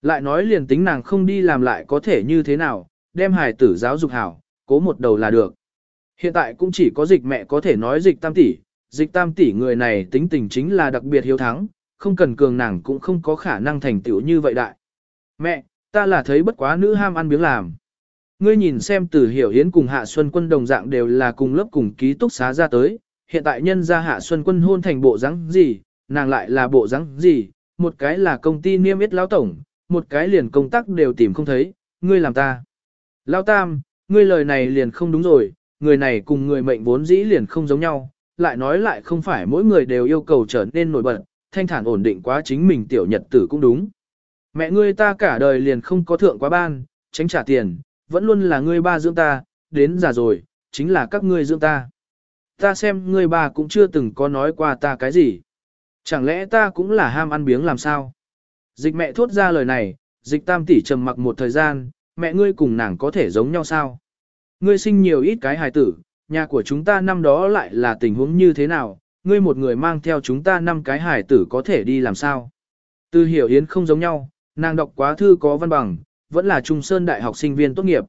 Lại nói liền tính nàng không đi làm lại có thể như thế nào, đem hài tử giáo dục hảo, cố một đầu là được. Hiện tại cũng chỉ có dịch mẹ có thể nói dịch tam tỷ, dịch tam tỷ người này tính tình chính là đặc biệt hiếu thắng, không cần cường nàng cũng không có khả năng thành tựu như vậy đại. Mẹ, ta là thấy bất quá nữ ham ăn biếng làm. Ngươi nhìn xem từ hiểu hiến cùng hạ xuân quân đồng dạng đều là cùng lớp cùng ký túc xá ra tới, hiện tại nhân ra hạ xuân quân hôn thành bộ dáng gì, nàng lại là bộ dáng gì, một cái là công ty niêm yết lão tổng, một cái liền công tác đều tìm không thấy, ngươi làm ta. Lão tam, ngươi lời này liền không đúng rồi, người này cùng người mệnh vốn dĩ liền không giống nhau, lại nói lại không phải mỗi người đều yêu cầu trở nên nổi bật, thanh thản ổn định quá chính mình tiểu nhật tử cũng đúng. Mẹ ngươi ta cả đời liền không có thượng quá ban, tránh trả tiền, vẫn luôn là ngươi ba dưỡng ta, đến già rồi, chính là các ngươi dưỡng ta. Ta xem ngươi bà cũng chưa từng có nói qua ta cái gì. Chẳng lẽ ta cũng là ham ăn biếng làm sao? Dịch mẹ thốt ra lời này, dịch tam tỷ trầm mặc một thời gian, mẹ ngươi cùng nàng có thể giống nhau sao? Ngươi sinh nhiều ít cái hài tử, nhà của chúng ta năm đó lại là tình huống như thế nào, ngươi một người mang theo chúng ta năm cái hài tử có thể đi làm sao? Từ hiểu yến không giống nhau, nàng đọc quá thư có văn bằng, vẫn là Trung Sơn Đại học sinh viên tốt nghiệp.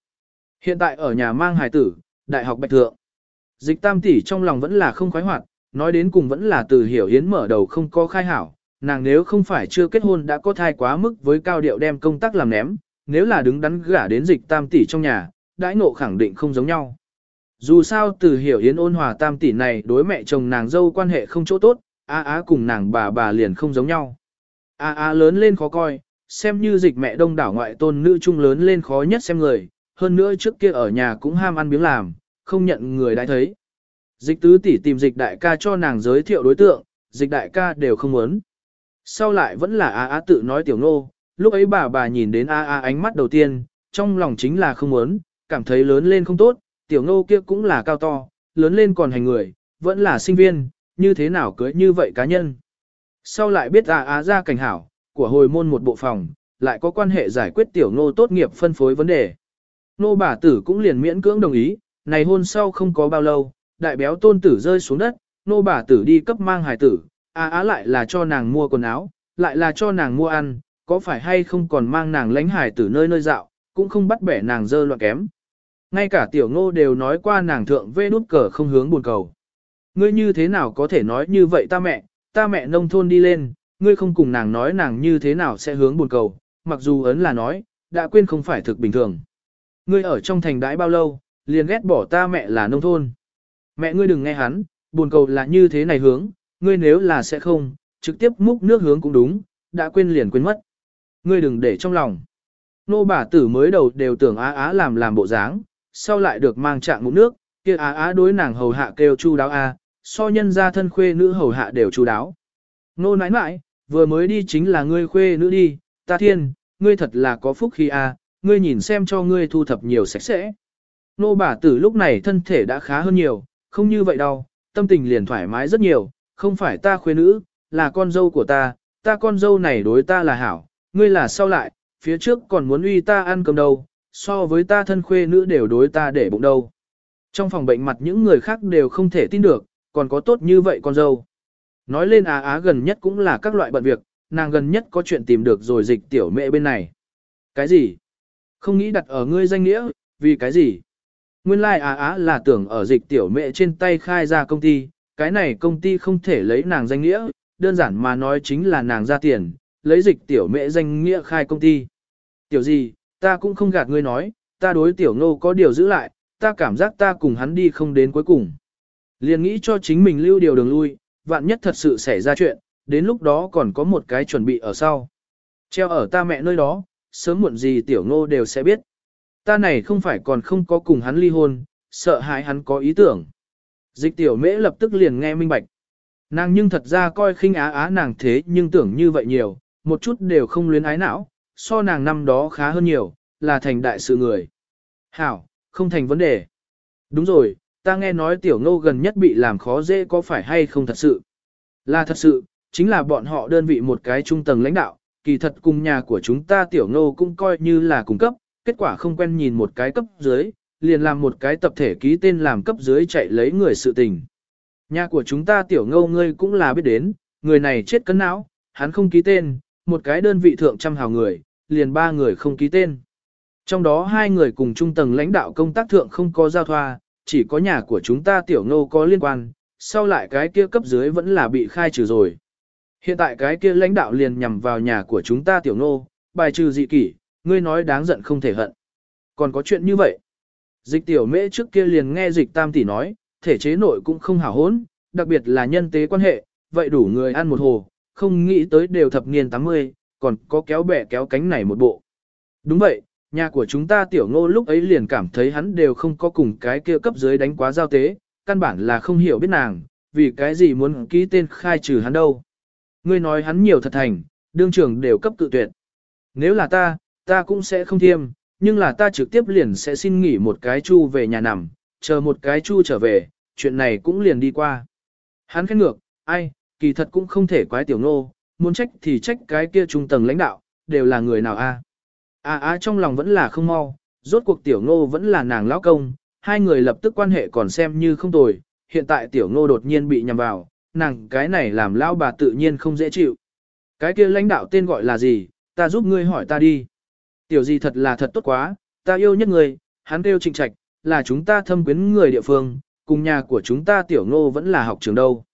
Hiện tại ở nhà mang hài tử, Đại học Bạch Thượng. Dịch tam tỷ trong lòng vẫn là không khoái hoạt, nói đến cùng vẫn là từ hiểu yến mở đầu không có khai hảo, nàng nếu không phải chưa kết hôn đã có thai quá mức với cao điệu đem công tác làm ném, nếu là đứng đắn gả đến dịch tam tỷ trong nhà, đãi ngộ khẳng định không giống nhau. Dù sao từ hiểu yến ôn hòa tam tỷ này đối mẹ chồng nàng dâu quan hệ không chỗ tốt, á á cùng nàng bà bà liền không giống nhau. A á lớn lên khó coi, xem như dịch mẹ đông đảo ngoại tôn nữ trung lớn lên khó nhất xem người, hơn nữa trước kia ở nhà cũng ham ăn miếng làm, không nhận người đã thấy. Dịch tứ tỷ tìm dịch đại ca cho nàng giới thiệu đối tượng, dịch đại ca đều không muốn. Sau lại vẫn là A A tự nói tiểu nô, lúc ấy bà bà nhìn đến A A ánh mắt đầu tiên, trong lòng chính là không muốn, cảm thấy lớn lên không tốt, tiểu nô kia cũng là cao to, lớn lên còn hành người, vẫn là sinh viên, như thế nào cưới như vậy cá nhân. Sau lại biết A A ra cảnh hảo, của hồi môn một bộ phòng, lại có quan hệ giải quyết tiểu nô tốt nghiệp phân phối vấn đề. Nô bà tử cũng liền miễn cưỡng đồng ý, này hôn sau không có bao lâu, đại béo tôn tử rơi xuống đất, nô bà tử đi cấp mang hài tử, á á lại là cho nàng mua quần áo, lại là cho nàng mua ăn, có phải hay không còn mang nàng lánh hài tử nơi nơi dạo, cũng không bắt bẻ nàng dơ loạn kém. Ngay cả tiểu ngô đều nói qua nàng thượng vê nút cờ không hướng buồn cầu. Ngươi như thế nào có thể nói như vậy ta mẹ, ta mẹ nông thôn đi lên, ngươi không cùng nàng nói nàng như thế nào sẽ hướng buồn cầu, mặc dù ấn là nói, đã quên không phải thực bình thường. Ngươi ở trong thành đãi bao lâu, liền ghét bỏ ta mẹ là nông thôn. Mẹ ngươi đừng nghe hắn, buồn cầu là như thế này hướng, ngươi nếu là sẽ không, trực tiếp múc nước hướng cũng đúng, đã quên liền quên mất. Ngươi đừng để trong lòng. Nô bà tử mới đầu đều tưởng á á làm làm bộ dáng, sau lại được mang trạng ngụm nước, kia á á đối nàng hầu hạ kêu chu đáo a, so nhân ra thân khuê nữ hầu hạ đều chu đáo. Nô nãi nãi, vừa mới đi chính là ngươi khuê nữ đi, ta thiên, ngươi thật là có phúc khi a, ngươi nhìn xem cho ngươi thu thập nhiều sạch sẽ. Nô bà tử lúc này thân thể đã khá hơn nhiều, không như vậy đâu, tâm tình liền thoải mái rất nhiều, không phải ta khuê nữ, là con dâu của ta, ta con dâu này đối ta là hảo, ngươi là sao lại, phía trước còn muốn uy ta ăn cơm đâu, so với ta thân khuê nữ đều đối ta để bụng đâu. Trong phòng bệnh mặt những người khác đều không thể tin được, còn có tốt như vậy con dâu. Nói lên á á gần nhất cũng là các loại bận việc, nàng gần nhất có chuyện tìm được rồi dịch tiểu mẹ bên này. Cái gì? Không nghĩ đặt ở ngươi danh nghĩa, vì cái gì? Nguyên lai like á á là tưởng ở dịch tiểu mẹ trên tay khai ra công ty, cái này công ty không thể lấy nàng danh nghĩa, đơn giản mà nói chính là nàng ra tiền, lấy dịch tiểu mẹ danh nghĩa khai công ty. Tiểu gì, ta cũng không gạt ngươi nói, ta đối tiểu ngô có điều giữ lại, ta cảm giác ta cùng hắn đi không đến cuối cùng. Liền nghĩ cho chính mình lưu điều đường lui, vạn nhất thật sự xảy ra chuyện, đến lúc đó còn có một cái chuẩn bị ở sau. Treo ở ta mẹ nơi đó, sớm muộn gì tiểu ngô đều sẽ biết. Ta này không phải còn không có cùng hắn ly hôn, sợ hãi hắn có ý tưởng. Dịch tiểu mễ lập tức liền nghe minh bạch. Nàng nhưng thật ra coi khinh á á nàng thế nhưng tưởng như vậy nhiều, một chút đều không luyến ái não, so nàng năm đó khá hơn nhiều, là thành đại sự người. Hảo, không thành vấn đề. Đúng rồi, ta nghe nói tiểu ngô gần nhất bị làm khó dễ có phải hay không thật sự. Là thật sự, chính là bọn họ đơn vị một cái trung tầng lãnh đạo, kỳ thật cùng nhà của chúng ta tiểu ngô cũng coi như là cung cấp, kết quả không quen nhìn một cái cấp dưới, liền làm một cái tập thể ký tên làm cấp dưới chạy lấy người sự tình. Nhà của chúng ta tiểu ngô ngươi cũng là biết đến, người này chết cấn não, hắn không ký tên, một cái đơn vị thượng trăm hào người, liền ba người không ký tên. Trong đó hai người cùng trung tầng lãnh đạo công tác thượng không có giao thoa, chỉ có nhà của chúng ta tiểu ngô có liên quan, sau lại cái kia cấp dưới vẫn là bị khai trừ rồi. Hiện tại cái kia lãnh đạo liền nhằm vào nhà của chúng ta tiểu ngô, bài trừ dị kỷ, ngươi nói đáng giận không thể hận. Còn có chuyện như vậy. Dịch tiểu mễ trước kia liền nghe dịch tam tỷ nói, thể chế nội cũng không hảo hốn, đặc biệt là nhân tế quan hệ, vậy đủ người ăn một hồ, không nghĩ tới đều thập niên 80, còn có kéo bẻ kéo cánh này một bộ. Đúng vậy, nhà của chúng ta tiểu ngô lúc ấy liền cảm thấy hắn đều không có cùng cái kia cấp dưới đánh quá giao tế, căn bản là không hiểu biết nàng, vì cái gì muốn ký tên khai trừ hắn đâu. Ngươi nói hắn nhiều thật thành, đương trưởng đều cấp cự tuyệt. Nếu là ta, ta cũng sẽ không thiêm, nhưng là ta trực tiếp liền sẽ xin nghỉ một cái chu về nhà nằm, chờ một cái chu trở về, chuyện này cũng liền đi qua. Hắn khét ngược, ai, kỳ thật cũng không thể quái tiểu ngô, muốn trách thì trách cái kia trung tầng lãnh đạo, đều là người nào a? A a trong lòng vẫn là không mau, rốt cuộc tiểu ngô vẫn là nàng lão công, hai người lập tức quan hệ còn xem như không tồi, hiện tại tiểu ngô đột nhiên bị nhầm vào, nàng cái này làm lão bà tự nhiên không dễ chịu. Cái kia lãnh đạo tên gọi là gì, ta giúp ngươi hỏi ta đi. Tiểu gì thật là thật tốt quá, ta yêu nhất người, hắn kêu trịnh trạch, là chúng ta thâm quyến người địa phương, cùng nhà của chúng ta tiểu ngô vẫn là học trường đâu.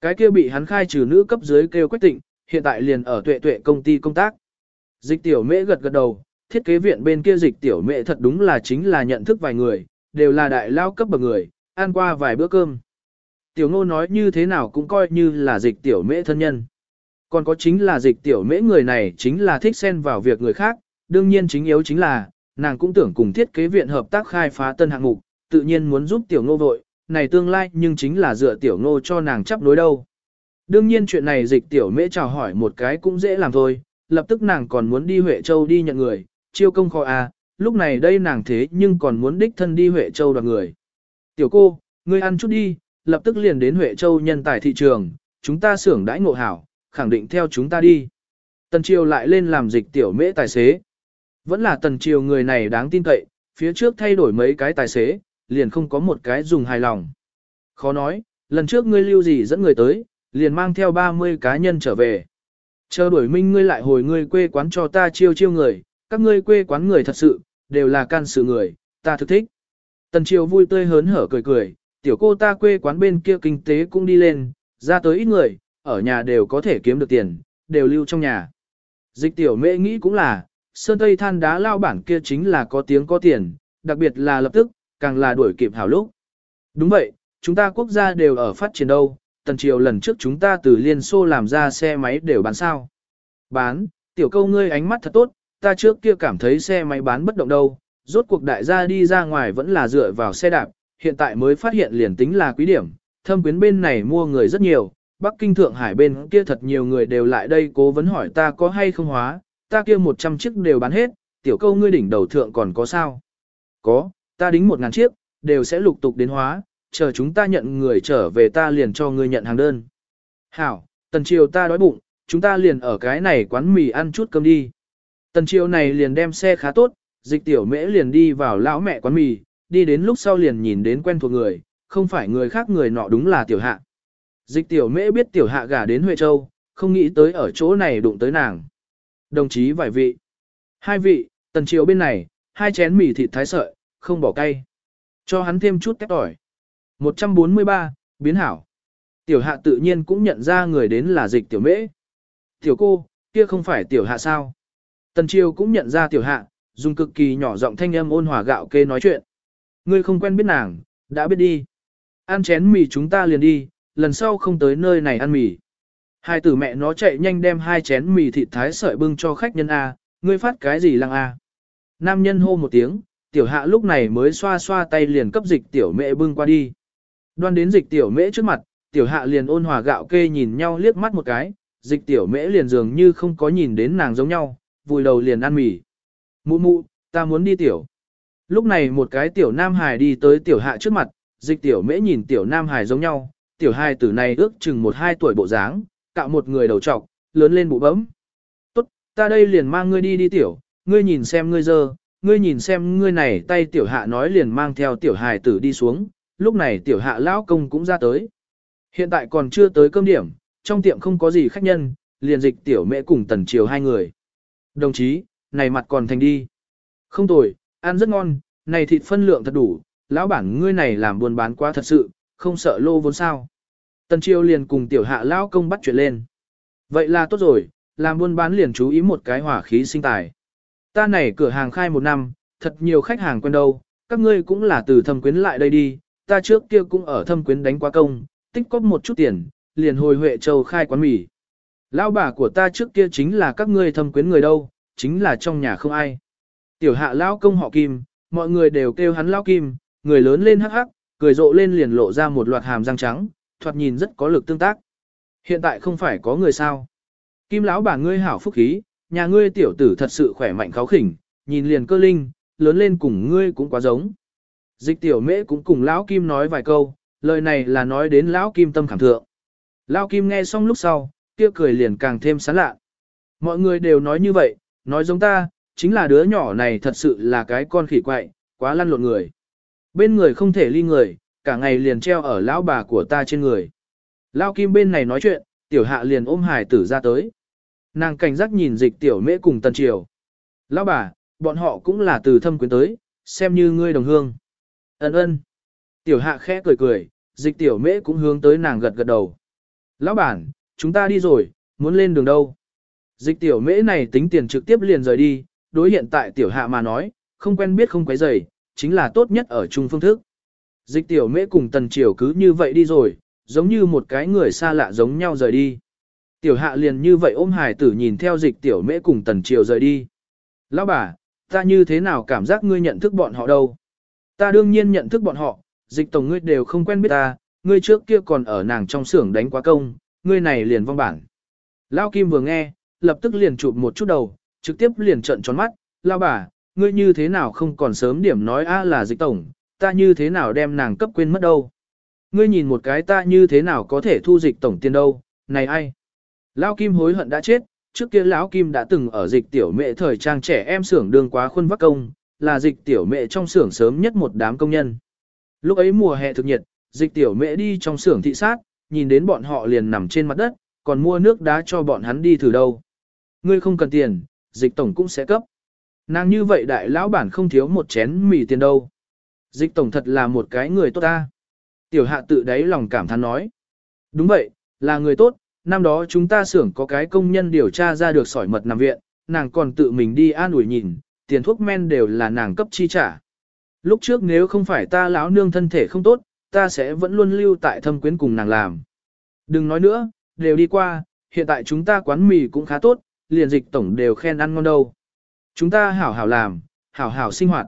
Cái kia bị hắn khai trừ nữ cấp dưới kêu quách tịnh, hiện tại liền ở tuệ tuệ công ty công tác. Dịch tiểu mễ gật gật đầu, thiết kế viện bên kia dịch tiểu mễ thật đúng là chính là nhận thức vài người, đều là đại lao cấp bậc người, ăn qua vài bữa cơm. Tiểu ngô nói như thế nào cũng coi như là dịch tiểu mễ thân nhân. Còn có chính là dịch tiểu mễ người này chính là thích xen vào việc người khác, đương nhiên chính yếu chính là, nàng cũng tưởng cùng thiết kế viện hợp tác khai phá tân hạng mục, tự nhiên muốn giúp tiểu ngô vội, này tương lai nhưng chính là dựa tiểu ngô cho nàng chấp nối đâu. Đương nhiên chuyện này dịch tiểu mễ chào hỏi một cái cũng dễ làm thôi, lập tức nàng còn muốn đi Huệ Châu đi nhận người, chiêu công kho à, lúc này đây nàng thế nhưng còn muốn đích thân đi Huệ Châu đoạt người. Tiểu cô, ngươi ăn chút đi, lập tức liền đến Huệ Châu nhân tài thị trường, chúng ta xưởng đãi ngộ hảo, khẳng định theo chúng ta đi. Tần Triều lại lên làm dịch tiểu mễ tài xế. Vẫn là Tần Triều người này đáng tin cậy, phía trước thay đổi mấy cái tài xế, liền không có một cái dùng hài lòng. Khó nói, lần trước ngươi lưu gì dẫn người tới, liền mang theo 30 cá nhân trở về. Chờ đuổi minh ngươi lại hồi ngươi quê quán cho ta chiêu chiêu người, các ngươi quê quán người thật sự, đều là can sự người, ta thực thích. Tần Triều vui tươi hớn hở cười cười, tiểu cô ta quê quán bên kia kinh tế cũng đi lên, ra tới ít người, ở nhà đều có thể kiếm được tiền, đều lưu trong nhà. Dịch tiểu mễ nghĩ cũng là, sơn tây than đá lao bản kia chính là có tiếng có tiền, đặc biệt là lập tức, càng là đuổi kịp hảo lúc. Đúng vậy, chúng ta quốc gia đều ở phát triển đâu, tần triều lần trước chúng ta từ Liên Xô làm ra xe máy đều bán sao. Bán, tiểu câu ngươi ánh mắt thật tốt, ta trước kia cảm thấy xe máy bán bất động đâu, rốt cuộc đại gia đi ra ngoài vẫn là dựa vào xe đạp, hiện tại mới phát hiện liền tính là quý điểm, thâm quyến bên này mua người rất nhiều, Bắc Kinh Thượng Hải bên kia thật nhiều người đều lại đây cố vấn hỏi ta có hay không hóa, ta kia 100 chiếc đều bán hết, tiểu câu ngươi đỉnh đầu thượng còn có sao? Có, ta đính 1.000 chiếc, đều sẽ lục tục đến hóa, chờ chúng ta nhận người trở về ta liền cho ngươi nhận hàng đơn. Hảo, tần triều ta đói bụng, chúng ta liền ở cái này quán mì ăn chút cơm đi. Tần triều này liền đem xe khá tốt, dịch tiểu mễ liền đi vào lão mẹ quán mì, đi đến lúc sau liền nhìn đến quen thuộc người, không phải người khác người nọ đúng là tiểu hạ. Dịch tiểu mễ biết tiểu hạ gả đến Huệ Châu, không nghĩ tới ở chỗ này đụng tới nàng. Đồng chí vài vị. Hai vị, tần triều bên này, hai chén mì thịt thái sợi, không bỏ cay. Cho hắn thêm chút tép tỏi. 143, biến hảo. Tiểu hạ tự nhiên cũng nhận ra người đến là dịch tiểu mễ. Tiểu cô, kia không phải tiểu hạ sao? Tần triều cũng nhận ra tiểu hạ, dùng cực kỳ nhỏ giọng thanh âm ôn hòa gạo kê nói chuyện. Ngươi không quen biết nàng, đã biết đi. Ăn chén mì chúng ta liền đi, lần sau không tới nơi này ăn mì. Hai tử mẹ nó chạy nhanh đem hai chén mì thịt thái sợi bưng cho khách nhân A, ngươi phát cái gì lăng A. Nam nhân hô một tiếng, tiểu hạ lúc này mới xoa xoa tay liền cấp dịch tiểu mẹ bưng qua đi. Đoan đến dịch tiểu mễ trước mặt, tiểu hạ liền ôn hòa gạo kê nhìn nhau liếc mắt một cái, dịch tiểu mễ liền dường như không có nhìn đến nàng giống nhau, vùi đầu liền ăn mì. Mụ mụ, ta muốn đi tiểu. Lúc này một cái tiểu nam hài đi tới tiểu hạ trước mặt, dịch tiểu mễ nhìn tiểu nam hài giống nhau, tiểu hài tử này ước chừng một hai tuổi bộ dáng, cạo một người đầu trọc, lớn lên bụ bấm. Tốt, ta đây liền mang ngươi đi đi tiểu, ngươi nhìn xem ngươi dơ, ngươi nhìn xem ngươi này tay tiểu hạ nói liền mang theo tiểu hài tử đi xuống, lúc này tiểu hạ lão công cũng ra tới. Hiện tại còn chưa tới cơm điểm, trong tiệm không có gì khách nhân, liền dịch tiểu mẹ cùng tần chiều hai người. Đồng chí, này mặt còn thành đi. Không tồi, ăn rất ngon, này thịt phân lượng thật đủ, lão bản ngươi này làm buôn bán quá thật sự, không sợ lô vốn sao. Tần Chiêu liền cùng tiểu hạ lão công bắt chuyện lên. Vậy là tốt rồi, làm buôn bán liền chú ý một cái hỏa khí sinh tài. Ta này cửa hàng khai một năm, thật nhiều khách hàng quen đâu, các ngươi cũng là từ thâm quyến lại đây đi, ta trước kia cũng ở thâm quyến đánh quá công, tích cóp một chút tiền, liền hồi Huệ Châu khai quán mì. Lão bà của ta trước kia chính là các ngươi thâm quyến người đâu, chính là trong nhà không ai. Tiểu hạ lão công họ Kim, mọi người đều kêu hắn lão Kim, người lớn lên hắc hắc, cười rộ lên liền lộ ra một loạt hàm răng trắng, thoạt nhìn rất có lực tương tác. Hiện tại không phải có người sao. Kim lão bà ngươi hảo phúc khí, nhà ngươi tiểu tử thật sự khỏe mạnh kháo khỉnh, nhìn liền cơ linh, lớn lên cùng ngươi cũng quá giống. Dịch tiểu mễ cũng cùng lão Kim nói vài câu, lời này là nói đến lão Kim tâm cảm thượng. Lão Kim nghe xong lúc sau, kia cười liền càng thêm sán lạ. Mọi người đều nói như vậy, nói giống ta, chính là đứa nhỏ này thật sự là cái con khỉ quậy, quá lăn lộn người. Bên người không thể ly người, cả ngày liền treo ở lão bà của ta trên người. Lão Kim bên này nói chuyện, tiểu hạ liền ôm hải tử ra tới. Nàng cảnh giác nhìn dịch tiểu mễ cùng tần triều. Lão bà, bọn họ cũng là từ thâm quyến tới, xem như ngươi đồng hương. Ấn ơn. Tiểu hạ khẽ cười cười, dịch tiểu mễ cũng hướng tới nàng gật gật đầu. Lão bản, chúng ta đi rồi, muốn lên đường đâu? Dịch tiểu mễ này tính tiền trực tiếp liền rời đi, đối hiện tại tiểu hạ mà nói, không quen biết không quấy rầy, chính là tốt nhất ở chung phương thức. Dịch tiểu mễ cùng tần triều cứ như vậy đi rồi, giống như một cái người xa lạ giống nhau rời đi. Tiểu hạ liền như vậy ôm hài tử nhìn theo dịch tiểu mễ cùng tần triều rời đi. Lão bà, ta như thế nào cảm giác ngươi nhận thức bọn họ đâu? Ta đương nhiên nhận thức bọn họ, dịch tổng ngươi đều không quen biết ta, ngươi trước kia còn ở nàng trong xưởng đánh quá công, ngươi này liền vong bản. Lão Kim vừa nghe, lập tức liền chụp một chút đầu, trực tiếp liền trợn tròn mắt, Lão bà, ngươi như thế nào không còn sớm điểm nói a là dịch tổng, ta như thế nào đem nàng cấp quên mất đâu. Ngươi nhìn một cái ta như thế nào có thể thu dịch tổng tiền đâu, này ai? Lão Kim hối hận đã chết, trước kia lão Kim đã từng ở dịch tiểu mẹ thời trang trẻ em xưởng đường quá khuôn vắc công, là dịch tiểu mẹ trong xưởng sớm nhất một đám công nhân. Lúc ấy mùa hè thực nhiệt, dịch tiểu mẹ đi trong xưởng thị sát, nhìn đến bọn họ liền nằm trên mặt đất, còn mua nước đá cho bọn hắn đi thử đâu. Ngươi không cần tiền, dịch tổng cũng sẽ cấp. Nàng như vậy đại lão bản không thiếu một chén mì tiền đâu. Dịch tổng thật là một cái người tốt ta. Tiểu hạ tự đáy lòng cảm thán nói. Đúng vậy, là người tốt, năm đó chúng ta xưởng có cái công nhân điều tra ra được sỏi mật nằm viện, nàng còn tự mình đi an ủi nhìn, tiền thuốc men đều là nàng cấp chi trả. Lúc trước nếu không phải ta lão nương thân thể không tốt, ta sẽ vẫn luôn lưu tại thâm quyến cùng nàng làm. Đừng nói nữa, đều đi qua, hiện tại chúng ta quán mì cũng khá tốt, liền dịch tổng đều khen ăn ngon đâu. Chúng ta hảo hảo làm, hảo hảo sinh hoạt.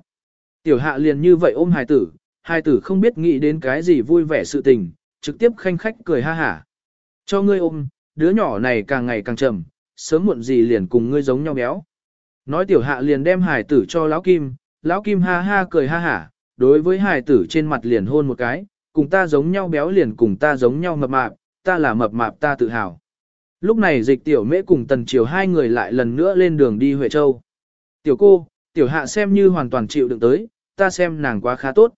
Tiểu hạ liền như vậy ôm hài tử, hài tử không biết nghĩ đến cái gì vui vẻ sự tình, trực tiếp khanh khách cười ha hả. Cho ngươi ôm, đứa nhỏ này càng ngày càng trầm, sớm muộn gì liền cùng ngươi giống nhau béo. Nói tiểu hạ liền đem hài tử cho lão kim, lão kim ha ha cười ha hả, đối với hài tử trên mặt liền hôn một cái, cùng ta giống nhau béo liền cùng ta giống nhau mập mạp, ta là mập mạp ta tự hào. Lúc này dịch tiểu mễ cùng tần triều hai người lại lần nữa lên đường đi Huệ Châu. Tiểu cô, tiểu hạ xem như hoàn toàn chịu đựng tới, ta xem nàng quá khá tốt.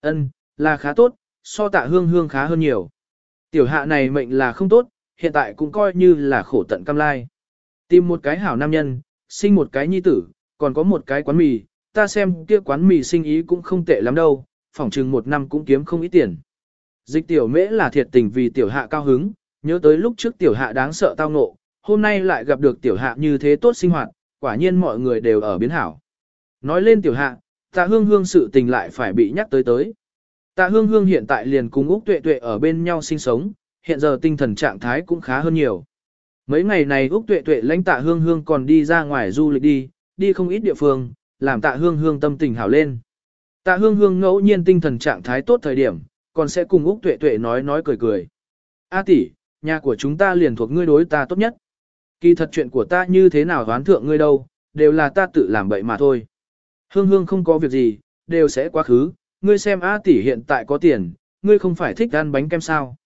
Ân, là khá tốt, so tạ hương hương khá hơn nhiều. Tiểu hạ này mệnh là không tốt, hiện tại cũng coi như là khổ tận cam lai. Tìm một cái hảo nam nhân, sinh một cái nhi tử, còn có một cái quán mì, ta xem kia quán mì sinh ý cũng không tệ lắm đâu, phỏng chừng một năm cũng kiếm không ít tiền. Dịch tiểu mễ là thiệt tình vì tiểu hạ cao hứng, nhớ tới lúc trước tiểu hạ đáng sợ tao ngộ, hôm nay lại gặp được tiểu hạ như thế tốt sinh hoạt, quả nhiên mọi người đều ở biến hảo. Nói lên tiểu hạ, tạ hương hương sự tình lại phải bị nhắc tới tới. Tạ hương hương hiện tại liền cùng Úc Tuệ Tuệ ở bên nhau sinh sống, hiện giờ tinh thần trạng thái cũng khá hơn nhiều. Mấy ngày này Úc Tuệ Tuệ lãnh tạ hương hương còn đi ra ngoài du lịch đi, đi không ít địa phương, làm tạ hương hương tâm tình hảo lên. Tạ hương hương ngẫu nhiên tinh thần trạng thái tốt thời điểm, còn sẽ cùng Úc Tuệ Tuệ nói nói cười cười. A tỷ, nhà của chúng ta liền thuộc ngươi đối ta tốt nhất. Kỳ thật chuyện của ta như thế nào đoán thượng ngươi đâu, đều là ta tự làm bậy mà thôi. Hương hương không có việc gì, đều sẽ quá khứ, ngươi xem A tỷ hiện tại có tiền, ngươi không phải thích ăn bánh kem sao.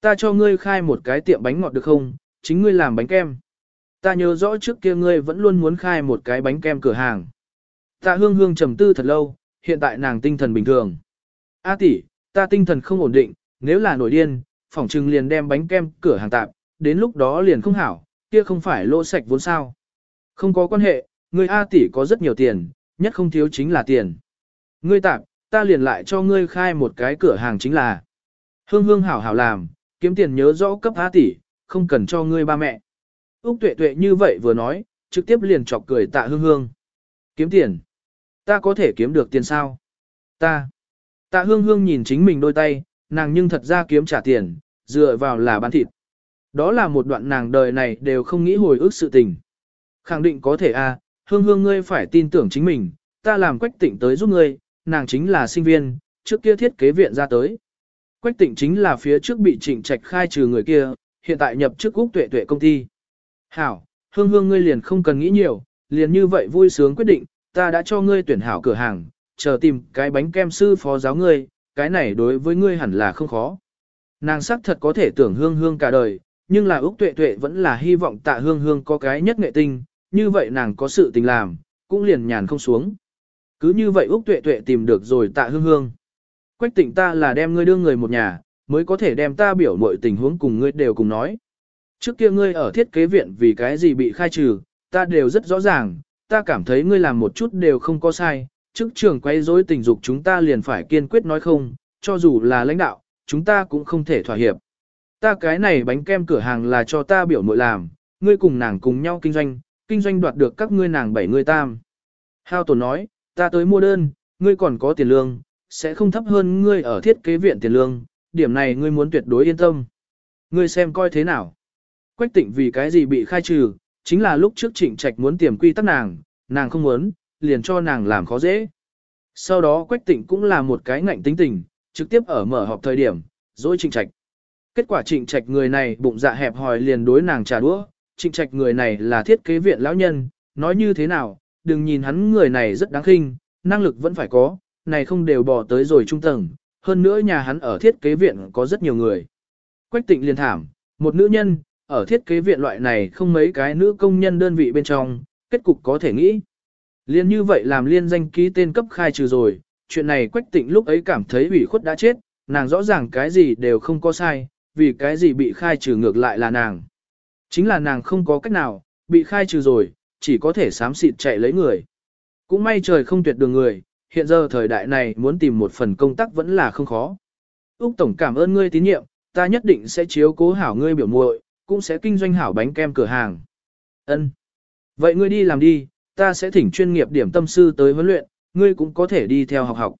Ta cho ngươi khai một cái tiệm bánh ngọt được không, chính ngươi làm bánh kem. Ta nhớ rõ trước kia ngươi vẫn luôn muốn khai một cái bánh kem cửa hàng. Ta hương hương trầm tư thật lâu, hiện tại nàng tinh thần bình thường. A tỷ, ta tinh thần không ổn định, nếu là nổi điên, phỏng trừng liền đem bánh kem cửa hàng tạp, đến lúc đó liền không hảo, kia không phải lỗ sạch vốn sao. Không có quan hệ, ngươi A tỷ có rất nhiều tiền, nhất không thiếu chính là tiền. Ngươi tạp, ta liền lại cho ngươi khai một cái cửa hàng chính là. Hương hương hảo hảo làm, kiếm tiền nhớ rõ cấp á tỷ, không cần cho ngươi ba mẹ. Úc tuệ tuệ như vậy vừa nói, trực tiếp liền chọc cười tạ hương hương. Kiếm tiền. Ta có thể kiếm được tiền sao? Ta. Tạ hương hương nhìn chính mình đôi tay, nàng nhưng thật ra kiếm trả tiền, dựa vào là bán thịt. Đó là một đoạn nàng đời này đều không nghĩ hồi ức sự tình. Khẳng định có thể a, hương hương ngươi phải tin tưởng chính mình, ta làm quách tịnh tới giúp ngươi, nàng chính là sinh viên, trước kia thiết kế viện ra tới. Quách tịnh chính là phía trước bị trịnh trạch khai trừ người kia, hiện tại nhập chức Úc tuệ tuệ công ty. Hảo, hương hương ngươi liền không cần nghĩ nhiều, liền như vậy vui sướng quyết định, ta đã cho ngươi tuyển hảo cửa hàng, chờ tìm cái bánh kem sư phó giáo ngươi, cái này đối với ngươi hẳn là không khó. Nàng sắc thật có thể tưởng hương hương cả đời, nhưng là Úc tuệ tuệ vẫn là hy vọng tạ hương hương có cái nhất nghệ tinh, như vậy nàng có sự tình làm, cũng liền nhàn không xuống. Cứ như vậy Úc tuệ tuệ tìm được rồi tạ hương hương. Quách tịnh ta là đem ngươi đưa người một nhà, mới có thể đem ta biểu mọi tình huống cùng ngươi đều cùng nói. Trước kia ngươi ở thiết kế viện vì cái gì bị khai trừ, ta đều rất rõ ràng, ta cảm thấy ngươi làm một chút đều không có sai, trước trường quay rối tình dục chúng ta liền phải kiên quyết nói không, cho dù là lãnh đạo, chúng ta cũng không thể thỏa hiệp. Ta cái này bánh kem cửa hàng là cho ta biểu mội làm, ngươi cùng nàng cùng nhau kinh doanh, kinh doanh đoạt được các ngươi nàng bảy ngươi tam. Hao tổn nói, ta tới mua đơn, ngươi còn có tiền lương, sẽ không thấp hơn ngươi ở thiết kế viện tiền lương, điểm này ngươi muốn tuyệt đối yên tâm. Ngươi xem coi thế nào. Quách tịnh vì cái gì bị khai trừ, chính là lúc trước trịnh trạch muốn tiềm quy tắc nàng, nàng không muốn, liền cho nàng làm khó dễ. Sau đó quách tịnh cũng là một cái ngạnh tính tình, trực tiếp ở mở họp thời điểm, dối trịnh trạch. Kết quả trịnh trạch người này bụng dạ hẹp hòi liền đối nàng trả đũa, trịnh trạch người này là thiết kế viện lão nhân, nói như thế nào, đừng nhìn hắn người này rất đáng khinh, năng lực vẫn phải có, này không đều bỏ tới rồi trung tầng, hơn nữa nhà hắn ở thiết kế viện có rất nhiều người. Quách tịnh liền thảm, một nữ nhân, ở thiết kế viện loại này không mấy cái nữ công nhân đơn vị bên trong, kết cục có thể nghĩ. Liên như vậy làm liên danh ký tên cấp khai trừ rồi, chuyện này quách tịnh lúc ấy cảm thấy ủy khuất đã chết, nàng rõ ràng cái gì đều không có sai, vì cái gì bị khai trừ ngược lại là nàng. Chính là nàng không có cách nào, bị khai trừ rồi, chỉ có thể sám xịt chạy lấy người. Cũng may trời không tuyệt đường người, hiện giờ thời đại này muốn tìm một phần công tác vẫn là không khó. Úc Tổng cảm ơn ngươi tín nhiệm, ta nhất định sẽ chiếu cố hảo ngươi biểu muội, cũng sẽ kinh doanh hảo bánh kem cửa hàng. Ân. Vậy ngươi đi làm đi, ta sẽ thỉnh chuyên nghiệp điểm tâm sư tới huấn luyện, ngươi cũng có thể đi theo học học.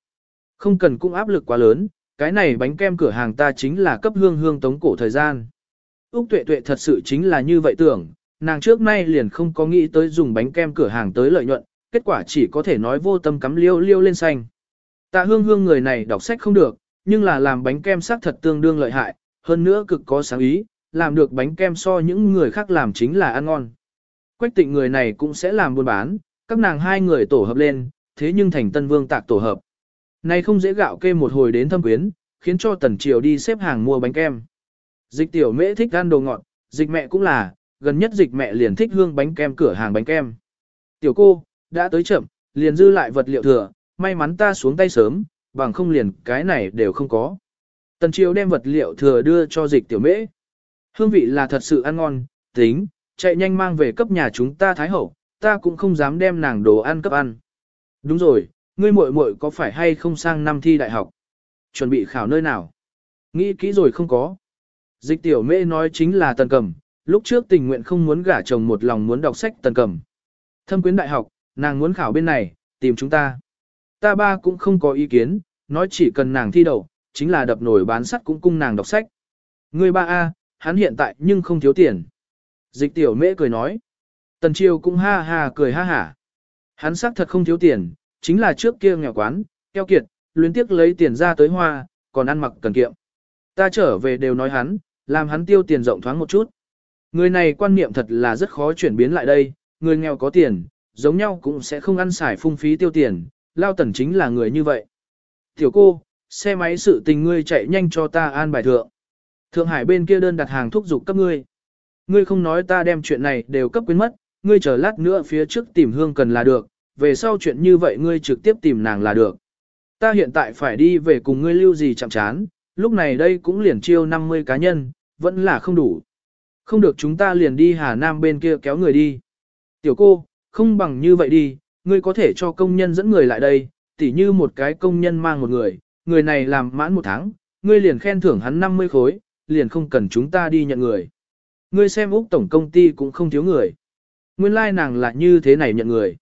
Không cần cũng áp lực quá lớn, cái này bánh kem cửa hàng ta chính là cấp hương hương tống cổ thời gian. Úc tuệ tuệ thật sự chính là như vậy tưởng, nàng trước nay liền không có nghĩ tới dùng bánh kem cửa hàng tới lợi nhuận, kết quả chỉ có thể nói vô tâm cắm liêu liêu lên xanh. Tạ hương hương người này đọc sách không được, nhưng là làm bánh kem xác thật tương đương lợi hại, hơn nữa cực có sáng ý, làm được bánh kem so những người khác làm chính là ăn ngon. Quách tịnh người này cũng sẽ làm buôn bán, các nàng hai người tổ hợp lên, thế nhưng thành tân vương tạc tổ hợp. Này không dễ gạo kê một hồi đến thâm quyến, khiến cho tần triều đi xếp hàng mua bánh kem. Dịch tiểu mễ thích ăn đồ ngọt, dịch mẹ cũng là, gần nhất dịch mẹ liền thích hương bánh kem cửa hàng bánh kem. Tiểu cô, đã tới chậm, liền dư lại vật liệu thừa, may mắn ta xuống tay sớm, bằng không liền cái này đều không có. Tần triều đem vật liệu thừa đưa cho dịch tiểu mễ. Hương vị là thật sự ăn ngon, tính, chạy nhanh mang về cấp nhà chúng ta thái hậu, ta cũng không dám đem nàng đồ ăn cấp ăn. Đúng rồi, ngươi muội muội có phải hay không sang năm thi đại học? Chuẩn bị khảo nơi nào? Nghĩ kỹ rồi không có. Dịch tiểu mễ nói chính là tần cầm, lúc trước tình nguyện không muốn gả chồng một lòng muốn đọc sách tần cầm. Thâm quyến đại học, nàng muốn khảo bên này, tìm chúng ta. Ta ba cũng không có ý kiến, nói chỉ cần nàng thi đậu, chính là đập nổi bán sắt cũng cung nàng đọc sách. Ngươi ba A, hắn hiện tại nhưng không thiếu tiền. Dịch tiểu mễ cười nói. Tần triều cũng ha ha cười ha hả. Hắn xác thật không thiếu tiền, chính là trước kia nghèo quán, keo kiệt, luyến tiếc lấy tiền ra tới hoa, còn ăn mặc cần kiệm. Ta trở về đều nói hắn, làm hắn tiêu tiền rộng thoáng một chút. Người này quan niệm thật là rất khó chuyển biến lại đây, người nghèo có tiền, giống nhau cũng sẽ không ăn xài phung phí tiêu tiền, lao tần chính là người như vậy. Tiểu cô, xe máy sự tình ngươi chạy nhanh cho ta an bài thượng. Thượng Hải bên kia đơn đặt hàng thúc giục cấp ngươi. Ngươi không nói ta đem chuyện này đều cấp quyến mất, ngươi chờ lát nữa phía trước tìm hương cần là được, về sau chuyện như vậy ngươi trực tiếp tìm nàng là được. Ta hiện tại phải đi về cùng ngươi lưu gì chạm chán, lúc này đây cũng liền chiêu 50 cá nhân, vẫn là không đủ. Không được chúng ta liền đi Hà Nam bên kia kéo người đi. Tiểu cô, không bằng như vậy đi, ngươi có thể cho công nhân dẫn người lại đây, tỉ như một cái công nhân mang một người, người này làm mãn một tháng, ngươi liền khen thưởng hắn 50 khối, liền không cần chúng ta đi nhận người. Ngươi xem Úc tổng công ty cũng không thiếu người. Nguyên lai like nàng là như thế này nhận người.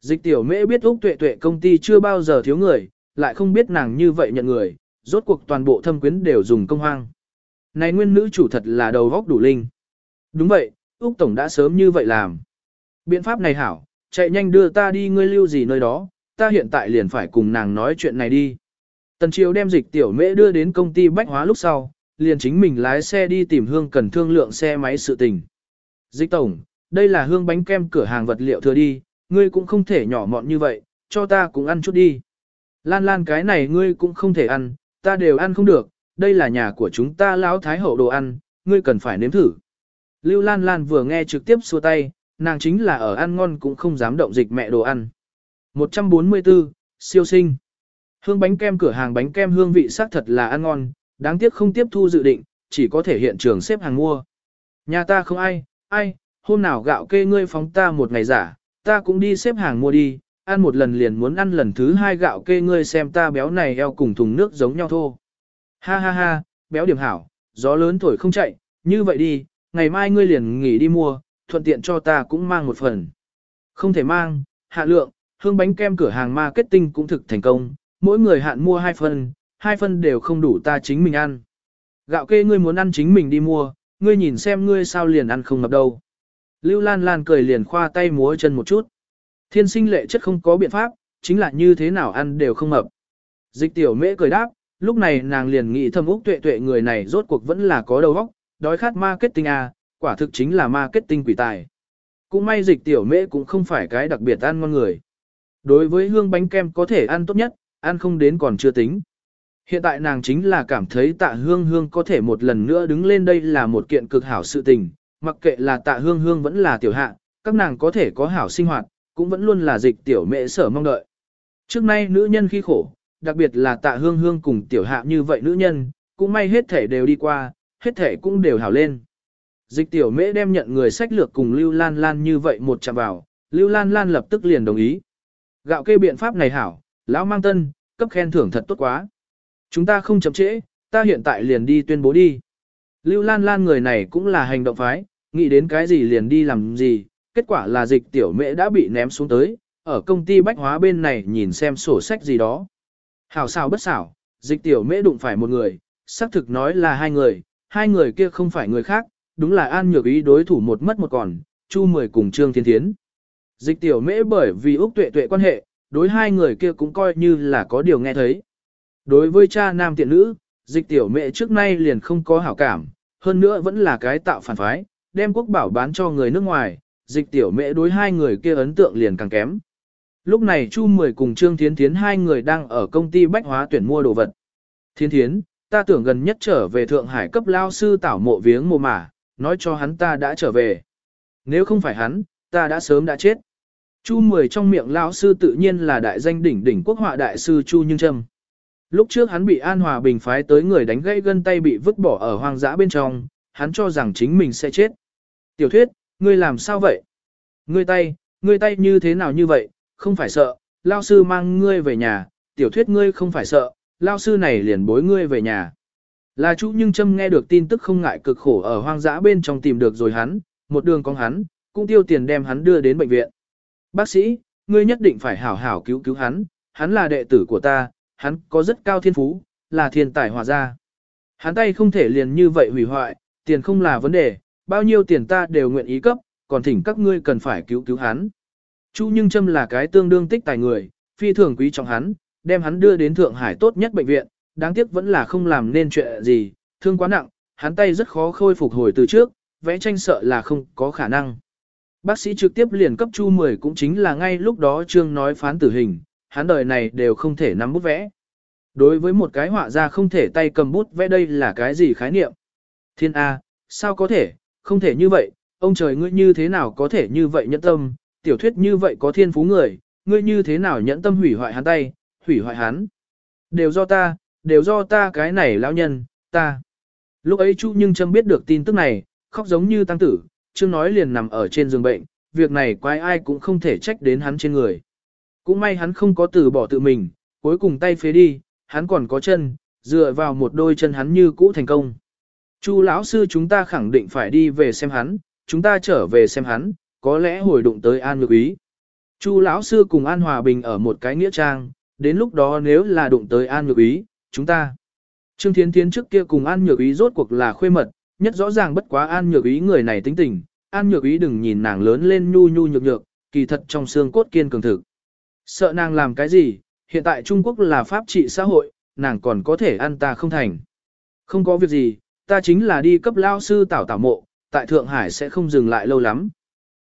Dịch tiểu mễ biết Úc tuệ tuệ công ty chưa bao giờ thiếu người, lại không biết nàng như vậy nhận người, rốt cuộc toàn bộ thâm quyến đều dùng công hoang. Này nguyên nữ chủ thật là đầu góc đủ linh. Đúng vậy, Úc Tổng đã sớm như vậy làm. Biện pháp này hảo, chạy nhanh đưa ta đi ngươi lưu gì nơi đó, ta hiện tại liền phải cùng nàng nói chuyện này đi. Tần Triều đem dịch tiểu mễ đưa đến công ty bách hóa lúc sau, liền chính mình lái xe đi tìm hương cần thương lượng xe máy sự tình. Dịch tổng, đây là hương bánh kem cửa hàng vật liệu thừa đi, ngươi cũng không thể nhỏ mọn như vậy, cho ta cũng ăn chút đi. Lan lan cái này ngươi cũng không thể ăn, ta đều ăn không được, đây là nhà của chúng ta lão thái hậu đồ ăn, ngươi cần phải nếm thử. Lưu Lan Lan vừa nghe trực tiếp xua tay, nàng chính là ở ăn ngon cũng không dám động dịch mẹ đồ ăn. 144, siêu sinh. Hương bánh kem cửa hàng bánh kem hương vị sắc thật là ăn ngon, đáng tiếc không tiếp thu dự định, chỉ có thể hiện trường xếp hàng mua. Nhà ta không ai, ai, hôm nào gạo kê ngươi phóng ta một ngày giả, ta cũng đi xếp hàng mua đi, ăn một lần liền muốn ăn lần thứ hai gạo kê ngươi xem ta béo này eo cùng thùng nước giống nhau thô. Ha ha ha, béo điểm hảo, gió lớn thổi không chạy, như vậy đi, ngày mai ngươi liền nghỉ đi mua, thuận tiện cho ta cũng mang một phần. Không thể mang, hạ lượng, hương bánh kem cửa hàng marketing cũng thực thành công, mỗi người hạn mua hai phần, hai phần đều không đủ ta chính mình ăn. Gạo kê ngươi muốn ăn chính mình đi mua, ngươi nhìn xem ngươi sao liền ăn không ngập đâu. Lưu Lan Lan cười liền khoa tay múa chân một chút. Thiên sinh lệ chất không có biện pháp, chính là như thế nào ăn đều không mập. Dịch tiểu mễ cười đáp, lúc này nàng liền nghĩ thâm úc tuệ tuệ người này rốt cuộc vẫn là có đầu óc, đói khát marketing à, quả thực chính là marketing quỷ tài. Cũng may dịch tiểu mễ cũng không phải cái đặc biệt ăn ngon người. Đối với hương bánh kem có thể ăn tốt nhất, ăn không đến còn chưa tính. Hiện tại nàng chính là cảm thấy tạ hương hương có thể một lần nữa đứng lên đây là một kiện cực hảo sự tình, mặc kệ là tạ hương hương vẫn là tiểu hạ, các nàng có thể có hảo sinh hoạt, cũng vẫn luôn là dịch tiểu mẹ sở mong đợi. Trước nay nữ nhân khi khổ, đặc biệt là tạ hương hương cùng tiểu hạ như vậy nữ nhân, cũng may hết thể đều đi qua, hết thể cũng đều hảo lên. Dịch tiểu mễ đem nhận người sách lược cùng Lưu Lan Lan như vậy một chạm vào, Lưu Lan Lan lập tức liền đồng ý. Gạo kê biện pháp này hảo, lão mang tân, cấp khen thưởng thật tốt quá. Chúng ta không chậm trễ, ta hiện tại liền đi tuyên bố đi. Lưu Lan Lan người này cũng là hành động phái, nghĩ đến cái gì liền đi làm gì, kết quả là dịch tiểu mễ đã bị ném xuống tới, ở công ty bách hóa bên này nhìn xem sổ sách gì đó. Hảo xảo bất xảo, dịch tiểu mễ đụng phải một người, xác thực nói là hai người, hai người kia không phải người khác, đúng là An Nhược Ý đối thủ một mất một còn, Chu Mười cùng Trương Thiên Thiến. Dịch tiểu mễ bởi vì Úc Tuệ Tuệ quan hệ, đối hai người kia cũng coi như là có điều nghe thấy. Đối với cha nam tiện nữ, dịch tiểu mễ trước nay liền không có hảo cảm, hơn nữa vẫn là cái tạo phản phái, đem quốc bảo bán cho người nước ngoài, dịch tiểu mễ đối hai người kia ấn tượng liền càng kém. Lúc này Chu Mười cùng Trương Thiến Thiến hai người đang ở công ty bách hóa tuyển mua đồ vật. Thiến Thiến, ta tưởng gần nhất trở về Thượng Hải cấp lao sư tảo mộ viếng mồ mả, nói cho hắn ta đã trở về. Nếu không phải hắn, ta đã sớm đã chết. Chu Mười trong miệng lão sư tự nhiên là đại danh đỉnh đỉnh quốc họa đại sư Chu Nhưng Trâm. Lúc trước hắn bị An Hòa Bình phái tới người đánh gãy gân tay bị vứt bỏ ở hoang dã bên trong, hắn cho rằng chính mình sẽ chết. Tiểu thuyết, ngươi làm sao vậy? Ngươi tay, ngươi tay như thế nào như vậy, không phải sợ, lao sư mang ngươi về nhà, tiểu thuyết ngươi không phải sợ, lao sư này liền bối ngươi về nhà. Là chú nhưng châm nghe được tin tức không ngại cực khổ ở hoang dã bên trong tìm được rồi hắn, một đường con hắn, cũng tiêu tiền đem hắn đưa đến bệnh viện. Bác sĩ, ngươi nhất định phải hảo hảo cứu cứu hắn, hắn là đệ tử của ta, hắn có rất cao thiên phú, là thiên tài hòa gia. Hắn tay không thể liền như vậy hủy hoại, tiền không là vấn đề, bao nhiêu tiền ta đều nguyện ý cấp, còn thỉnh các ngươi cần phải cứu cứu hắn. Chu Nhưng Trâm là cái tương đương tích tài người, phi thường quý trọng hắn, đem hắn đưa đến Thượng Hải tốt nhất bệnh viện, đáng tiếc vẫn là không làm nên chuyện gì, thương quá nặng, hắn tay rất khó khôi phục hồi từ trước, vẽ tranh sợ là không có khả năng. Bác sĩ trực tiếp liền cấp Chu 10 cũng chính là ngay lúc đó Trương nói phán tử hình, hắn đời này đều không thể nắm bút vẽ. Đối với một cái họa ra không thể tay cầm bút vẽ đây là cái gì khái niệm? Thiên A, sao có thể, không thể như vậy, ông trời ngươi như thế nào có thể như vậy nhẫn tâm, tiểu thuyết như vậy có thiên phú người, ngươi như thế nào nhẫn tâm hủy hoại hắn tay, hủy hoại hắn. Đều do ta, đều do ta cái này lão nhân, ta. Lúc ấy Chu Nhưng Trâm biết được tin tức này, khóc giống như tăng tử, chưa nói liền nằm ở trên giường bệnh, việc này quái ai cũng không thể trách đến hắn trên người. Cũng may hắn không có từ bỏ tự mình, cuối cùng tay phế đi, hắn còn có chân, dựa vào một đôi chân hắn như cũ thành công. Chu lão sư chúng ta khẳng định phải đi về xem hắn, chúng ta trở về xem hắn, có lẽ hồi đụng tới An Nhược Ý. Chu lão sư cùng An Hòa Bình ở một cái nghĩa trang, đến lúc đó nếu là đụng tới An Nhược Ý, chúng ta. Trương Thiến Thiến trước kia cùng An Nhược Ý rốt cuộc là khuê mật, nhất rõ ràng bất quá An Nhược Ý người này tính tình, An Nhược Ý đừng nhìn nàng lớn lên nhu nhu nhược nhược, kỳ thật trong xương cốt kiên cường thực. Sợ nàng làm cái gì, hiện tại Trung Quốc là pháp trị xã hội, nàng còn có thể ăn ta không thành. Không có việc gì, ta chính là đi cấp lao sư tảo tảo mộ, tại Thượng Hải sẽ không dừng lại lâu lắm.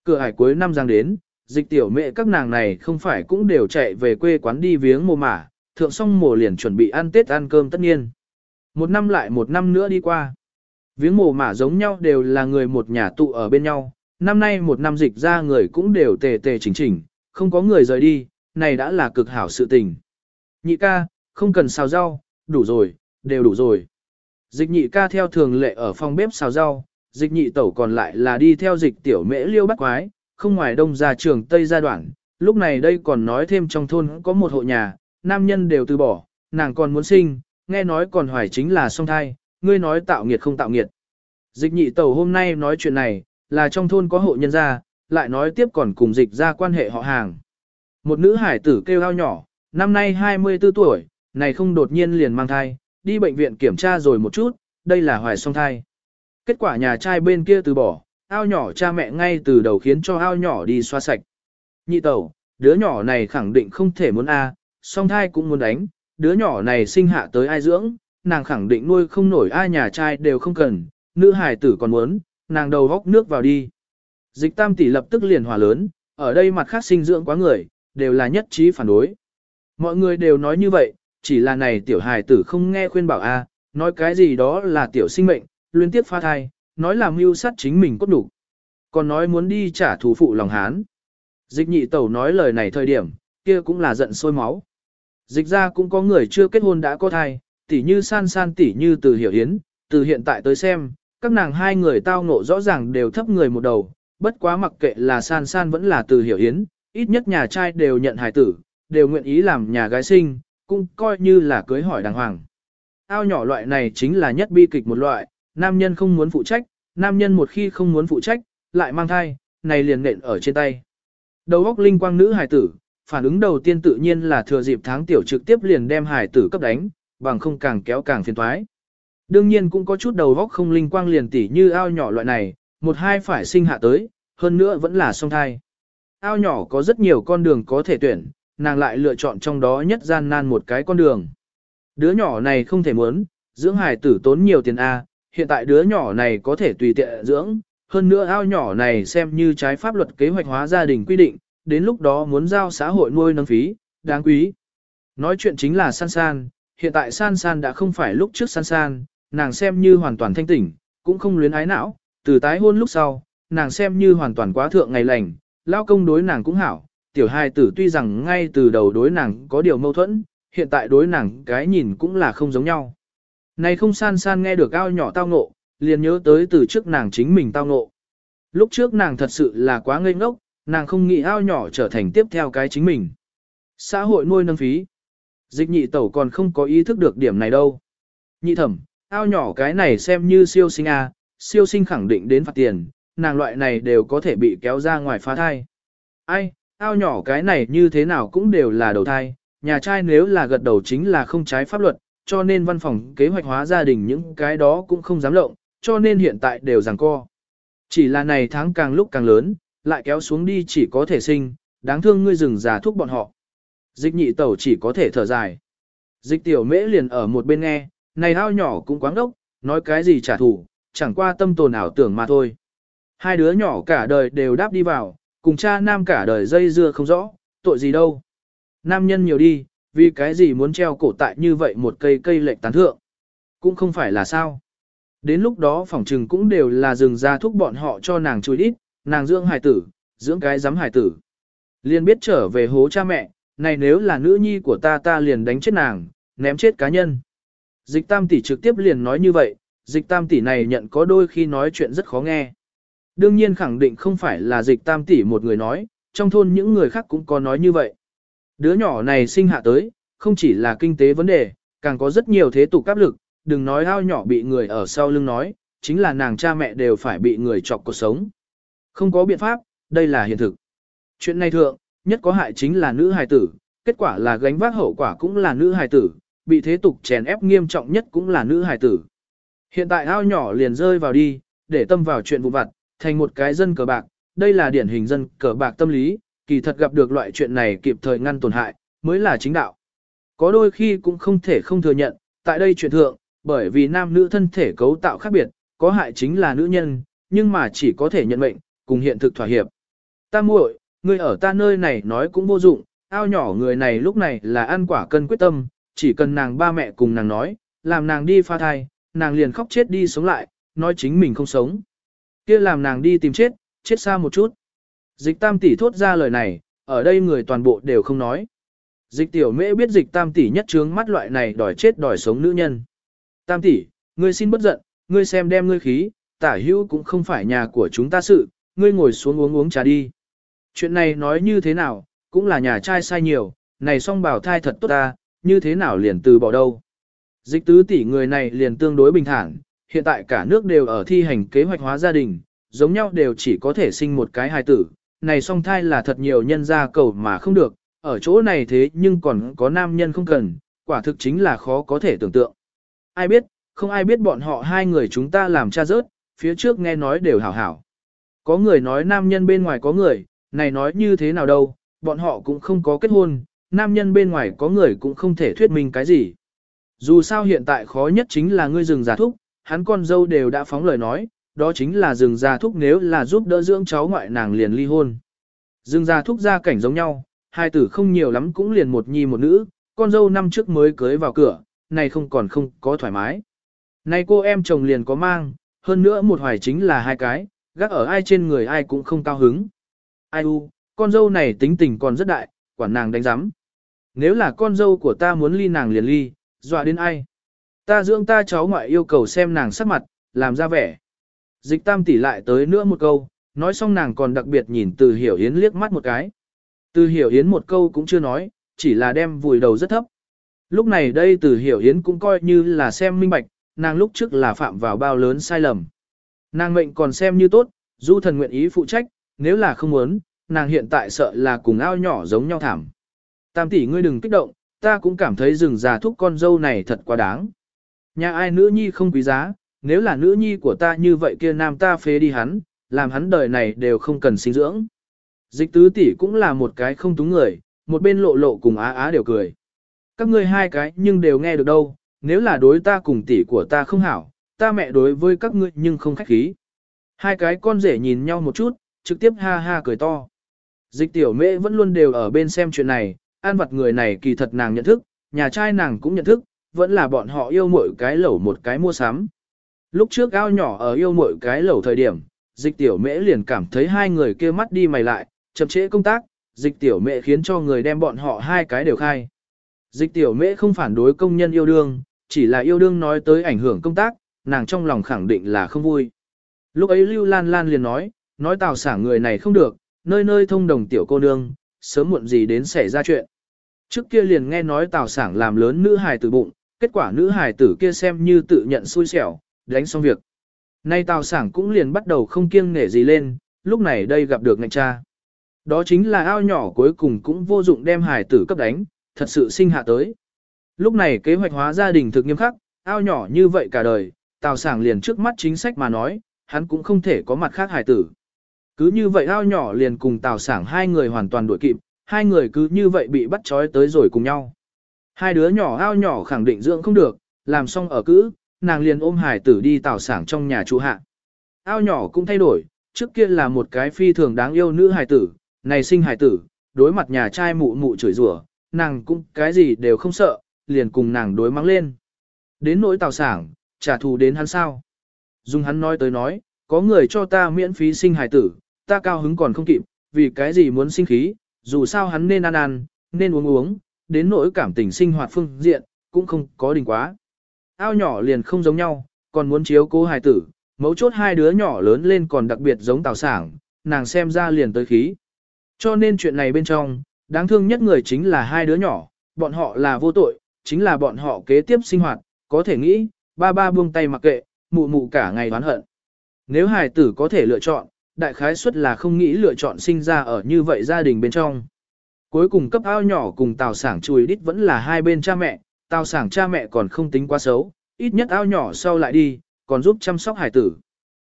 Cửa hải cuối năm giang đến, dịch tiểu mẹ các nàng này không phải cũng đều chạy về quê quán đi viếng mồ mả, thượng xong mồ liền chuẩn bị ăn Tết ăn cơm tất nhiên. Một năm lại một năm nữa đi qua. Viếng mồ mả giống nhau đều là người một nhà tụ ở bên nhau, năm nay một năm dịch ra người cũng đều tề tề chỉnh chỉnh, không có người rời đi, này đã là cực hảo sự tình. Nhị ca, không cần xào rau, đủ rồi, đều đủ rồi. Dịch nhị ca theo thường lệ ở phòng bếp xào rau, dịch nhị tẩu còn lại là đi theo dịch tiểu mễ liêu bắt quái, không ngoài đông ra trường Tây gia đoạn, lúc này đây còn nói thêm trong thôn có một hộ nhà, nam nhân đều từ bỏ, nàng còn muốn sinh, nghe nói còn hoài chính là song thai, ngươi nói tạo nghiệt không tạo nghiệt. Dịch nhị tẩu hôm nay nói chuyện này, là trong thôn có hộ nhân gia, lại nói tiếp còn cùng dịch ra quan hệ họ hàng. Một nữ hải tử kêu ao nhỏ, năm nay 24 tuổi, này không đột nhiên liền mang thai, đi bệnh viện kiểm tra rồi một chút, đây là hoài song thai. Kết quả nhà trai bên kia từ bỏ, ao nhỏ cha mẹ ngay từ đầu khiến cho ao nhỏ đi xoa sạch. Nhị tẩu, đứa nhỏ này khẳng định không thể muốn A, song thai cũng muốn đánh, đứa nhỏ này sinh hạ tới ai dưỡng, nàng khẳng định nuôi không nổi ai nhà trai đều không cần, nữ hài tử còn muốn, nàng đầu góc nước vào đi. Dịch tam tỷ lập tức liền hòa lớn, ở đây mặt khác sinh dưỡng quá người, đều là nhất trí phản đối. Mọi người đều nói như vậy, chỉ là này tiểu hài tử không nghe khuyên bảo a, nói cái gì đó là tiểu sinh mệnh, liên tiếp pha thai, nói là mưu sát chính mình cốt đủ. Còn nói muốn đi trả thù phụ lòng hán. Dịch nhị tẩu nói lời này thời điểm, kia cũng là giận sôi máu. Dịch ra cũng có người chưa kết hôn đã có thai, tỉ như san san tỉ như từ hiểu hiến, từ hiện tại tới xem, các nàng hai người tao ngộ rõ ràng đều thấp người một đầu, bất quá mặc kệ là san san vẫn là từ hiểu hiến, ít nhất nhà trai đều nhận hài tử, đều nguyện ý làm nhà gái sinh, cũng coi như là cưới hỏi đàng hoàng. Ao nhỏ loại này chính là nhất bi kịch một loại, nam nhân không muốn phụ trách, nam nhân một khi không muốn phụ trách, lại mang thai, này liền nện ở trên tay. Đầu óc linh quang nữ hài tử, phản ứng đầu tiên tự nhiên là thừa dịp tháng tiểu trực tiếp liền đem hải tử cấp đánh, bằng không càng kéo càng phiền thoái. Đương nhiên cũng có chút đầu óc không linh quang liền tỉ như ao nhỏ loại này, một hai phải sinh hạ tới, hơn nữa vẫn là song thai. Ao nhỏ có rất nhiều con đường có thể tuyển, nàng lại lựa chọn trong đó nhất gian nan một cái con đường. Đứa nhỏ này không thể muốn, dưỡng hài tử tốn nhiều tiền A, hiện tại đứa nhỏ này có thể tùy tiện dưỡng, hơn nữa ao nhỏ này xem như trái pháp luật kế hoạch hóa gia đình quy định, đến lúc đó muốn giao xã hội nuôi nâng phí, đáng quý. Nói chuyện chính là san san, hiện tại san san đã không phải lúc trước san san, nàng xem như hoàn toàn thanh tỉnh, cũng không luyến ái não, từ tái hôn lúc sau, nàng xem như hoàn toàn quá thượng ngày lành, lao công đối nàng cũng hảo, tiểu hai tử tuy rằng ngay từ đầu đối nàng có điều mâu thuẫn, hiện tại đối nàng cái nhìn cũng là không giống nhau. Này không san san nghe được ao nhỏ tao ngộ, liền nhớ tới từ trước nàng chính mình tao ngộ. Lúc trước nàng thật sự là quá ngây ngốc, nàng không nghĩ ao nhỏ trở thành tiếp theo cái chính mình. Xã hội nuôi nâng phí. Dịch nhị tẩu còn không có ý thức được điểm này đâu. Nhị thẩm, ao nhỏ cái này xem như siêu sinh A, siêu sinh khẳng định đến phạt tiền, nàng loại này đều có thể bị kéo ra ngoài phá thai. Ai, ao nhỏ cái này như thế nào cũng đều là đầu thai, nhà trai nếu là gật đầu chính là không trái pháp luật, cho nên văn phòng kế hoạch hóa gia đình những cái đó cũng không dám lộng, cho nên hiện tại đều giằng co. Chỉ là này tháng càng lúc càng lớn, lại kéo xuống đi chỉ có thể sinh, đáng thương ngươi rừng già thuốc bọn họ. Dịch nhị tẩu chỉ có thể thở dài. Dịch tiểu mễ liền ở một bên nghe, này ao nhỏ cũng quáng đốc, nói cái gì trả thù, chẳng qua tâm tồn ảo tưởng mà thôi. Hai đứa nhỏ cả đời đều đáp đi vào, cùng cha nam cả đời dây dưa không rõ, tội gì đâu. Nam nhân nhiều đi, vì cái gì muốn treo cổ tại như vậy một cây cây lệch tán thượng. Cũng không phải là sao. Đến lúc đó phỏng trừng cũng đều là rừng ra thúc bọn họ cho nàng chui ít, nàng dưỡng hải tử, dưỡng cái giám hải tử. Liền biết trở về hố cha mẹ, này nếu là nữ nhi của ta ta liền đánh chết nàng, ném chết cá nhân. Dịch tam tỷ trực tiếp liền nói như vậy, dịch tam tỷ này nhận có đôi khi nói chuyện rất khó nghe. Đương nhiên khẳng định không phải là dịch tam tỷ một người nói, trong thôn những người khác cũng có nói như vậy. Đứa nhỏ này sinh hạ tới, không chỉ là kinh tế vấn đề, càng có rất nhiều thế tục áp lực, đừng nói ao nhỏ bị người ở sau lưng nói, chính là nàng cha mẹ đều phải bị người chọc cuộc sống. Không có biện pháp, đây là hiện thực. Chuyện này thượng, nhất có hại chính là nữ hài tử, kết quả là gánh vác hậu quả cũng là nữ hài tử, bị thế tục chèn ép nghiêm trọng nhất cũng là nữ hài tử. Hiện tại ao nhỏ liền rơi vào đi, để tâm vào chuyện vụ vặt, thành một cái dân cờ bạc, đây là điển hình dân cờ bạc tâm lý, kỳ thật gặp được loại chuyện này kịp thời ngăn tổn hại, mới là chính đạo. Có đôi khi cũng không thể không thừa nhận, tại đây chuyện thượng, bởi vì nam nữ thân thể cấu tạo khác biệt, có hại chính là nữ nhân, nhưng mà chỉ có thể nhận mệnh, cùng hiện thực thỏa hiệp. Ta muội, người ở ta nơi này nói cũng vô dụng, ao nhỏ người này lúc này là ăn quả cân quyết tâm, chỉ cần nàng ba mẹ cùng nàng nói, làm nàng đi pha thai, nàng liền khóc chết đi sống lại, nói chính mình không sống kia làm nàng đi tìm chết, chết xa một chút. Dịch tam tỷ thốt ra lời này, ở đây người toàn bộ đều không nói. Dịch tiểu mễ biết dịch tam tỷ nhất trướng mắt loại này đòi chết đòi sống nữ nhân. Tam tỷ, ngươi xin bất giận, ngươi xem đem ngươi khí, tả hữu cũng không phải nhà của chúng ta sự, ngươi ngồi xuống uống uống trà đi. Chuyện này nói như thế nào, cũng là nhà trai sai nhiều, này song bảo thai thật tốt ta, như thế nào liền từ bỏ đâu. Dịch tứ tỷ người này liền tương đối bình thản, hiện tại cả nước đều ở thi hành kế hoạch hóa gia đình, giống nhau đều chỉ có thể sinh một cái hài tử, này song thai là thật nhiều nhân gia cầu mà không được, ở chỗ này thế nhưng còn có nam nhân không cần, quả thực chính là khó có thể tưởng tượng. Ai biết, không ai biết bọn họ hai người chúng ta làm cha rớt, phía trước nghe nói đều hảo hảo. Có người nói nam nhân bên ngoài có người, này nói như thế nào đâu, bọn họ cũng không có kết hôn, nam nhân bên ngoài có người cũng không thể thuyết minh cái gì. Dù sao hiện tại khó nhất chính là ngươi rừng giả thúc, hắn con dâu đều đã phóng lời nói, đó chính là rừng gia thúc nếu là giúp đỡ dưỡng cháu ngoại nàng liền ly hôn. Rừng gia thúc gia cảnh giống nhau, hai tử không nhiều lắm cũng liền một nhi một nữ, con dâu năm trước mới cưới vào cửa, này không còn không có thoải mái. Này cô em chồng liền có mang, hơn nữa một hoài chính là hai cái, gác ở ai trên người ai cũng không cao hứng. Ai u, con dâu này tính tình còn rất đại, quản nàng đánh giám. Nếu là con dâu của ta muốn ly nàng liền ly, dọa đến ai? Ta dưỡng ta cháu ngoại yêu cầu xem nàng sắc mặt, làm ra vẻ. Dịch tam tỷ lại tới nữa một câu, nói xong nàng còn đặc biệt nhìn từ hiểu yến liếc mắt một cái. Từ hiểu yến một câu cũng chưa nói, chỉ là đem vùi đầu rất thấp. Lúc này đây từ hiểu yến cũng coi như là xem minh bạch, nàng lúc trước là phạm vào bao lớn sai lầm. Nàng mệnh còn xem như tốt, du thần nguyện ý phụ trách, nếu là không muốn, nàng hiện tại sợ là cùng ao nhỏ giống nhau thảm. Tam tỷ ngươi đừng kích động, ta cũng cảm thấy rừng già thúc con dâu này thật quá đáng. Nhà ai nữ nhi không quý giá, nếu là nữ nhi của ta như vậy kia nam ta phế đi hắn, làm hắn đời này đều không cần sinh dưỡng. Dịch tứ tỷ cũng là một cái không túng người, một bên lộ lộ cùng á á đều cười. Các ngươi hai cái nhưng đều nghe được đâu, nếu là đối ta cùng tỷ của ta không hảo, ta mẹ đối với các ngươi nhưng không khách khí. Hai cái con rể nhìn nhau một chút, trực tiếp ha ha cười to. Dịch tiểu mẹ vẫn luôn đều ở bên xem chuyện này, an vật người này kỳ thật nàng nhận thức, nhà trai nàng cũng nhận thức, vẫn là bọn họ yêu mỗi cái lẩu một cái mua sắm. Lúc trước ao nhỏ ở yêu mỗi cái lẩu thời điểm, dịch tiểu mễ liền cảm thấy hai người kia mắt đi mày lại, chậm trễ công tác, dịch tiểu mễ khiến cho người đem bọn họ hai cái đều khai. Dịch tiểu mễ không phản đối công nhân yêu đương, chỉ là yêu đương nói tới ảnh hưởng công tác, nàng trong lòng khẳng định là không vui. Lúc ấy Lưu Lan Lan liền nói, nói tào xả người này không được, nơi nơi thông đồng tiểu cô nương, sớm muộn gì đến xảy ra chuyện. Trước kia liền nghe nói tào sảng làm lớn nữ hài từ bụng, kết quả nữ hài tử kia xem như tự nhận xui xẻo, đánh xong việc. Nay tào sảng cũng liền bắt đầu không kiêng nể gì lên, lúc này đây gặp được ngạch cha. Đó chính là ao nhỏ cuối cùng cũng vô dụng đem hài tử cấp đánh, thật sự sinh hạ tới. Lúc này kế hoạch hóa gia đình thực nghiêm khắc, ao nhỏ như vậy cả đời, tào sảng liền trước mắt chính sách mà nói, hắn cũng không thể có mặt khác hài tử. Cứ như vậy ao nhỏ liền cùng tào sảng hai người hoàn toàn đuổi kịp, hai người cứ như vậy bị bắt trói tới rồi cùng nhau. Hai đứa nhỏ ao nhỏ khẳng định dưỡng không được, làm xong ở cữ, nàng liền ôm hải tử đi tảo sảng trong nhà trụ hạ. Ao nhỏ cũng thay đổi, trước kia là một cái phi thường đáng yêu nữ hải tử, này sinh hải tử, đối mặt nhà trai mụ mụ chửi rủa, nàng cũng cái gì đều không sợ, liền cùng nàng đối mắng lên. Đến nỗi tào sảng, trả thù đến hắn sao. Dùng hắn nói tới nói, có người cho ta miễn phí sinh hải tử, ta cao hứng còn không kịp, vì cái gì muốn sinh khí, dù sao hắn nên ăn ăn, nên uống uống, đến nỗi cảm tình sinh hoạt phương diện, cũng không có đình quá. Ao nhỏ liền không giống nhau, còn muốn chiếu cố hài tử, mấu chốt hai đứa nhỏ lớn lên còn đặc biệt giống tào sảng, nàng xem ra liền tới khí. Cho nên chuyện này bên trong, đáng thương nhất người chính là hai đứa nhỏ, bọn họ là vô tội, chính là bọn họ kế tiếp sinh hoạt, có thể nghĩ, ba ba buông tay mặc kệ, mụ mụ cả ngày đoán hận. Nếu hài tử có thể lựa chọn, đại khái suất là không nghĩ lựa chọn sinh ra ở như vậy gia đình bên trong. Cuối cùng cấp ao nhỏ cùng tào sảng chùi đít vẫn là hai bên cha mẹ, tào sảng cha mẹ còn không tính quá xấu, ít nhất ao nhỏ sau lại đi, còn giúp chăm sóc hải tử.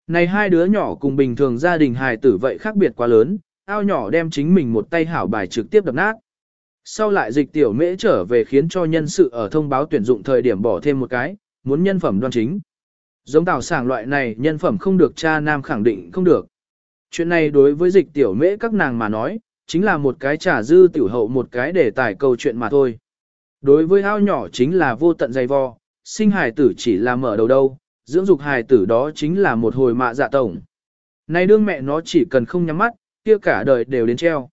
Này hai đứa nhỏ cùng bình thường gia đình hài tử vậy khác biệt quá lớn, ao nhỏ đem chính mình một tay hảo bài trực tiếp đập nát. Sau lại dịch tiểu mễ trở về khiến cho nhân sự ở thông báo tuyển dụng thời điểm bỏ thêm một cái, muốn nhân phẩm đoan chính. Giống tào sảng loại này nhân phẩm không được cha nam khẳng định không được. Chuyện này đối với dịch tiểu mễ các nàng mà nói, chính là một cái trả dư tiểu hậu một cái để tải câu chuyện mà thôi. Đối với ao nhỏ chính là vô tận dày vò, sinh hài tử chỉ là mở đầu đâu, dưỡng dục hài tử đó chính là một hồi mạ dạ tổng. Này đương mẹ nó chỉ cần không nhắm mắt, kia cả đời đều đến treo.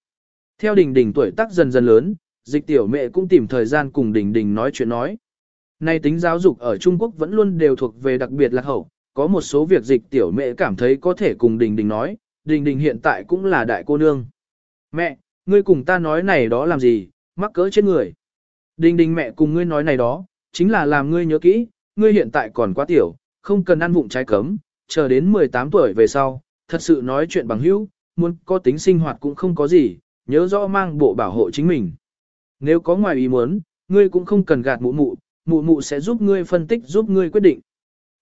Theo đình đình tuổi tác dần dần lớn, dịch tiểu mẹ cũng tìm thời gian cùng đình đình nói chuyện nói. Này tính giáo dục ở Trung Quốc vẫn luôn đều thuộc về đặc biệt lạc hậu, có một số việc dịch tiểu mẹ cảm thấy có thể cùng đình đình nói, đình đình hiện tại cũng là đại cô nương. Mẹ, ngươi cùng ta nói này đó làm gì, mắc cỡ trên người. Đình đình mẹ cùng ngươi nói này đó, chính là làm ngươi nhớ kỹ, ngươi hiện tại còn quá tiểu, không cần ăn vụng trái cấm, chờ đến 18 tuổi về sau, thật sự nói chuyện bằng hữu, muốn có tính sinh hoạt cũng không có gì, nhớ rõ mang bộ bảo hộ chính mình. Nếu có ngoài ý muốn, ngươi cũng không cần gạt mụ mụ, mụ mụ sẽ giúp ngươi phân tích giúp ngươi quyết định.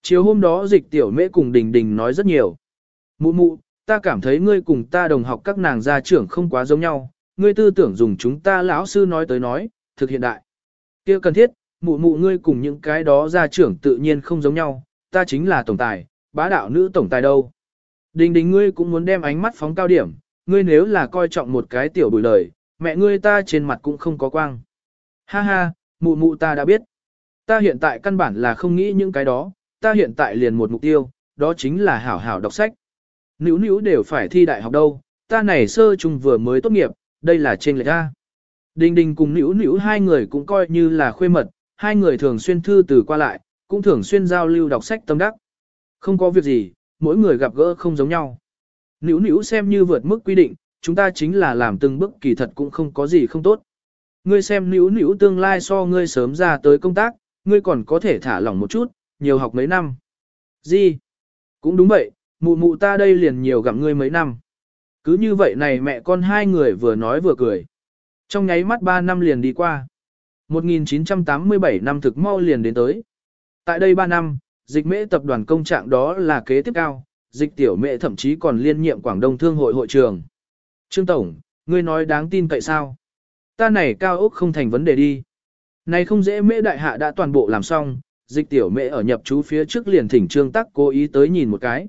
Chiều hôm đó dịch tiểu mễ cùng đình đình nói rất nhiều. Mụ mụ, ta cảm thấy ngươi cùng ta đồng học các nàng gia trưởng không quá giống nhau, ngươi tư tưởng dùng chúng ta lão sư nói tới nói, thực hiện đại. kia cần thiết, mụ mụ ngươi cùng những cái đó gia trưởng tự nhiên không giống nhau, ta chính là tổng tài, bá đạo nữ tổng tài đâu. Đình đình ngươi cũng muốn đem ánh mắt phóng cao điểm, ngươi nếu là coi trọng một cái tiểu bùi lời, mẹ ngươi ta trên mặt cũng không có quang. Ha ha, mụ mụ ta đã biết. Ta hiện tại căn bản là không nghĩ những cái đó, ta hiện tại liền một mục tiêu, đó chính là hảo hảo đọc sách. Nữ nữ đều phải thi đại học đâu, ta này sơ trung vừa mới tốt nghiệp, đây là trên lệch A. Đình đình cùng nữ nữ hai người cũng coi như là khuê mật, hai người thường xuyên thư từ qua lại, cũng thường xuyên giao lưu đọc sách tâm đắc. Không có việc gì, mỗi người gặp gỡ không giống nhau. Nữ nữ xem như vượt mức quy định, chúng ta chính là làm từng bước kỳ thật cũng không có gì không tốt. Ngươi xem nữ nữ tương lai so ngươi sớm ra tới công tác, ngươi còn có thể thả lỏng một chút, nhiều học mấy năm. Gì? Cũng đúng vậy, mụ mụ ta đây liền nhiều gặp ngươi mấy năm. Cứ như vậy này mẹ con hai người vừa nói vừa cười. Trong nháy mắt 3 năm liền đi qua. 1987 năm thực mau liền đến tới. Tại đây 3 năm, dịch mễ tập đoàn công trạng đó là kế tiếp cao, dịch tiểu mễ thậm chí còn liên nhiệm Quảng Đông Thương hội hội trường. Trương Tổng, ngươi nói đáng tin cậy sao? Ta này cao ốc không thành vấn đề đi. Này không dễ mễ đại hạ đã toàn bộ làm xong, dịch tiểu mễ ở nhập chú phía trước liền thỉnh trương tắc cố ý tới nhìn một cái.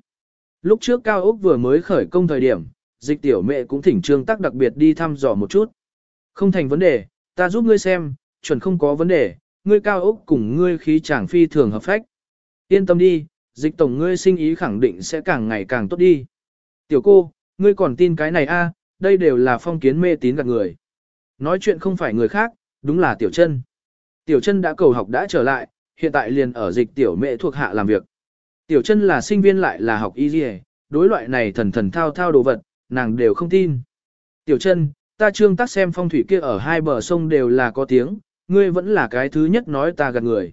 Lúc trước cao ốc vừa mới khởi công thời điểm, dịch tiểu mẹ cũng thỉnh trương tắc đặc biệt đi thăm dò một chút. Không thành vấn đề, ta giúp ngươi xem, chuẩn không có vấn đề, ngươi cao ốc cùng ngươi khí chàng phi thường hợp phách. Yên tâm đi, dịch tổng ngươi sinh ý khẳng định sẽ càng ngày càng tốt đi. Tiểu cô, ngươi còn tin cái này a? đây đều là phong kiến mê tín gạt người. Nói chuyện không phải người khác, đúng là tiểu chân. Tiểu chân đã cầu học đã trở lại, hiện tại liền ở dịch tiểu mẹ thuộc hạ làm việc. Tiểu chân là sinh viên lại là học y gì? đối loại này thần thần thao thao đồ vật, nàng đều không tin. Tiểu chân, ta trương tắc xem phong thủy kia ở hai bờ sông đều là có tiếng, ngươi vẫn là cái thứ nhất nói ta gạt người.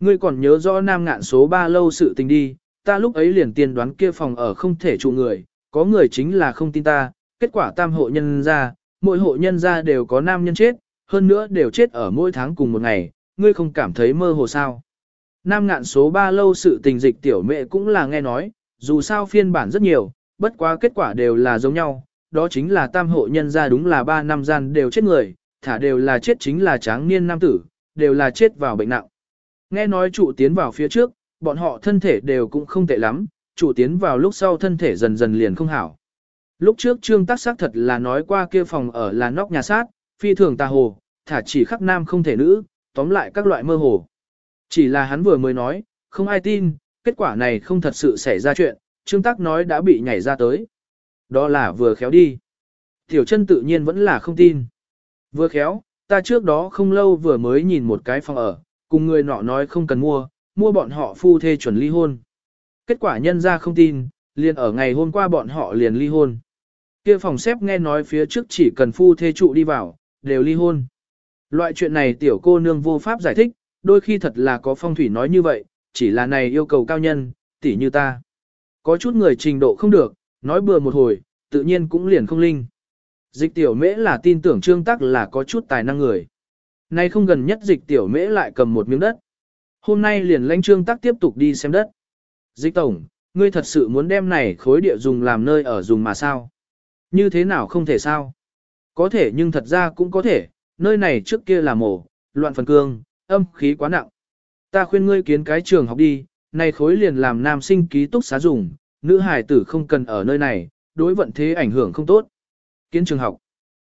Ngươi còn nhớ rõ nam ngạn số 3 lâu sự tình đi, ta lúc ấy liền tiên đoán kia phòng ở không thể trụ người, có người chính là không tin ta, kết quả tam hộ nhân ra, mỗi hộ nhân ra đều có nam nhân chết, hơn nữa đều chết ở mỗi tháng cùng một ngày, ngươi không cảm thấy mơ hồ sao. Nam ngạn số 3 lâu sự tình dịch tiểu mẹ cũng là nghe nói, dù sao phiên bản rất nhiều, bất quá kết quả đều là giống nhau, đó chính là tam hộ nhân ra đúng là 3 năm gian đều chết người, thả đều là chết chính là tráng niên nam tử, đều là chết vào bệnh nặng. Nghe nói chủ tiến vào phía trước, bọn họ thân thể đều cũng không tệ lắm, chủ tiến vào lúc sau thân thể dần dần liền không hảo. Lúc trước trương tác xác thật là nói qua kia phòng ở là nóc nhà sát, phi thường tà hồ, thả chỉ khắc nam không thể nữ, tóm lại các loại mơ hồ. Chỉ là hắn vừa mới nói, không ai tin, kết quả này không thật sự xảy ra chuyện, Trương Tắc nói đã bị nhảy ra tới. Đó là vừa khéo đi. Tiểu chân tự nhiên vẫn là không tin. Vừa khéo, ta trước đó không lâu vừa mới nhìn một cái phòng ở, cùng người nọ nói không cần mua, mua bọn họ phu thê chuẩn ly hôn. Kết quả nhân ra không tin, liền ở ngày hôm qua bọn họ liền ly hôn. kia phòng xếp nghe nói phía trước chỉ cần phu thê trụ đi vào, đều ly hôn. Loại chuyện này tiểu cô nương vô pháp giải thích, đôi khi thật là có phong thủy nói như vậy, chỉ là này yêu cầu cao nhân, tỉ như ta. Có chút người trình độ không được, nói bừa một hồi, tự nhiên cũng liền không linh. Dịch tiểu mễ là tin tưởng trương tắc là có chút tài năng người. Nay không gần nhất dịch tiểu mễ lại cầm một miếng đất. Hôm nay liền lãnh trương tắc tiếp tục đi xem đất. Dịch tổng, ngươi thật sự muốn đem này khối địa dùng làm nơi ở dùng mà sao? Như thế nào không thể sao? Có thể nhưng thật ra cũng có thể, nơi này trước kia là mổ, loạn phần cương, âm khí quá nặng. Ta khuyên ngươi kiến cái trường học đi, này khối liền làm nam sinh ký túc xá dùng, nữ hài tử không cần ở nơi này, đối vận thế ảnh hưởng không tốt. Kiến trường học.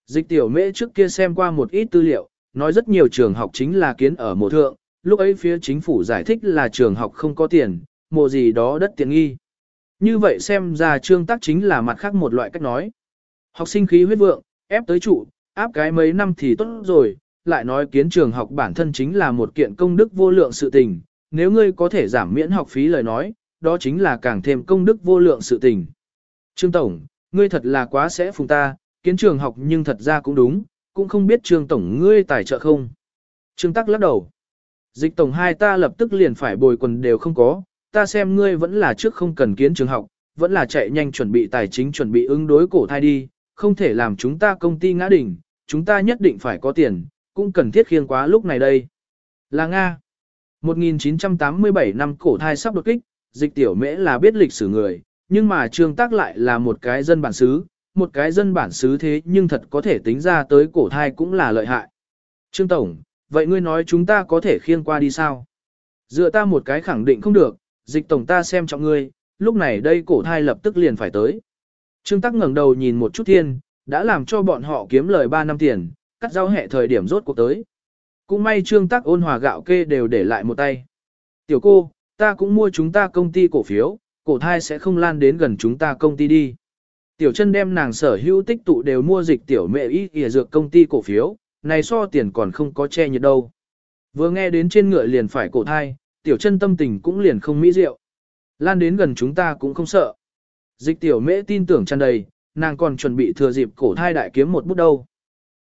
Dịch tiểu mễ trước kia xem qua một ít tư liệu, nói rất nhiều trường học chính là kiến ở mộ thượng, lúc ấy phía chính phủ giải thích là trường học không có tiền, mộ gì đó đất tiện nghi. Như vậy xem ra trương tác chính là mặt khác một loại cách nói. Học sinh khí huyết vượng, ép tới trụ, áp cái mấy năm thì tốt rồi, lại nói kiến trường học bản thân chính là một kiện công đức vô lượng sự tình, nếu ngươi có thể giảm miễn học phí lời nói, đó chính là càng thêm công đức vô lượng sự tình. Trương Tổng, ngươi thật là quá sẽ phùng ta, kiến trường học nhưng thật ra cũng đúng, cũng không biết Trương Tổng ngươi tài trợ không. Trương Tắc lắc đầu. Dịch Tổng hai ta lập tức liền phải bồi quần đều không có, ta xem ngươi vẫn là trước không cần kiến trường học, vẫn là chạy nhanh chuẩn bị tài chính chuẩn bị ứng đối cổ thai đi, không thể làm chúng ta công ty ngã đỉnh, chúng ta nhất định phải có tiền, cũng cần thiết khiêng quá lúc này đây. Là Nga. 1987 năm cổ thai sắp đột kích, dịch tiểu mễ là biết lịch sử người, nhưng mà trương tác lại là một cái dân bản xứ, một cái dân bản xứ thế nhưng thật có thể tính ra tới cổ thai cũng là lợi hại. Trương Tổng, vậy ngươi nói chúng ta có thể khiêng qua đi sao? Dựa ta một cái khẳng định không được, dịch tổng ta xem trọng ngươi, lúc này đây cổ thai lập tức liền phải tới. Trương Tắc ngẩng đầu nhìn một chút thiên, đã làm cho bọn họ kiếm lời 3 năm tiền, cắt rau hẹ thời điểm rốt cuộc tới. Cũng may trương tắc ôn hòa gạo kê đều để lại một tay. Tiểu cô, ta cũng mua chúng ta công ty cổ phiếu, cổ thai sẽ không lan đến gần chúng ta công ty đi. Tiểu chân đem nàng sở hữu tích tụ đều mua dịch tiểu mẹ ý ỉa dược công ty cổ phiếu, này so tiền còn không có che nhiệt đâu. Vừa nghe đến trên ngựa liền phải cổ thai, tiểu chân tâm tình cũng liền không mỹ diệu. Lan đến gần chúng ta cũng không sợ. Dịch tiểu mễ tin tưởng tràn đầy, nàng còn chuẩn bị thừa dịp cổ thai đại kiếm một bút đâu.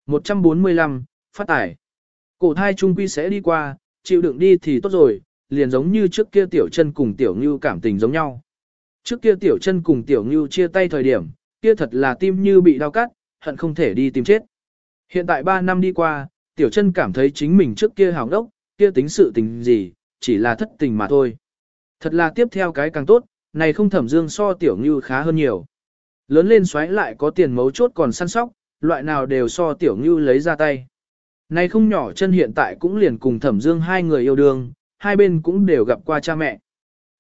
145, phát tải. Cổ thai trung quy sẽ đi qua, chịu đựng đi thì tốt rồi, liền giống như trước kia tiểu chân cùng tiểu ngưu cảm tình giống nhau. Trước kia tiểu chân cùng tiểu ngưu chia tay thời điểm, kia thật là tim như bị đau cắt, hận không thể đi tìm chết. Hiện tại 3 năm đi qua, tiểu chân cảm thấy chính mình trước kia hào đốc, kia tính sự tình gì, chỉ là thất tình mà thôi. Thật là tiếp theo cái càng tốt, này không thẩm dương so tiểu ngưu khá hơn nhiều. Lớn lên xoáy lại có tiền mấu chốt còn săn sóc, loại nào đều so tiểu ngưu lấy ra tay. Này không nhỏ chân hiện tại cũng liền cùng thẩm dương hai người yêu đương, hai bên cũng đều gặp qua cha mẹ.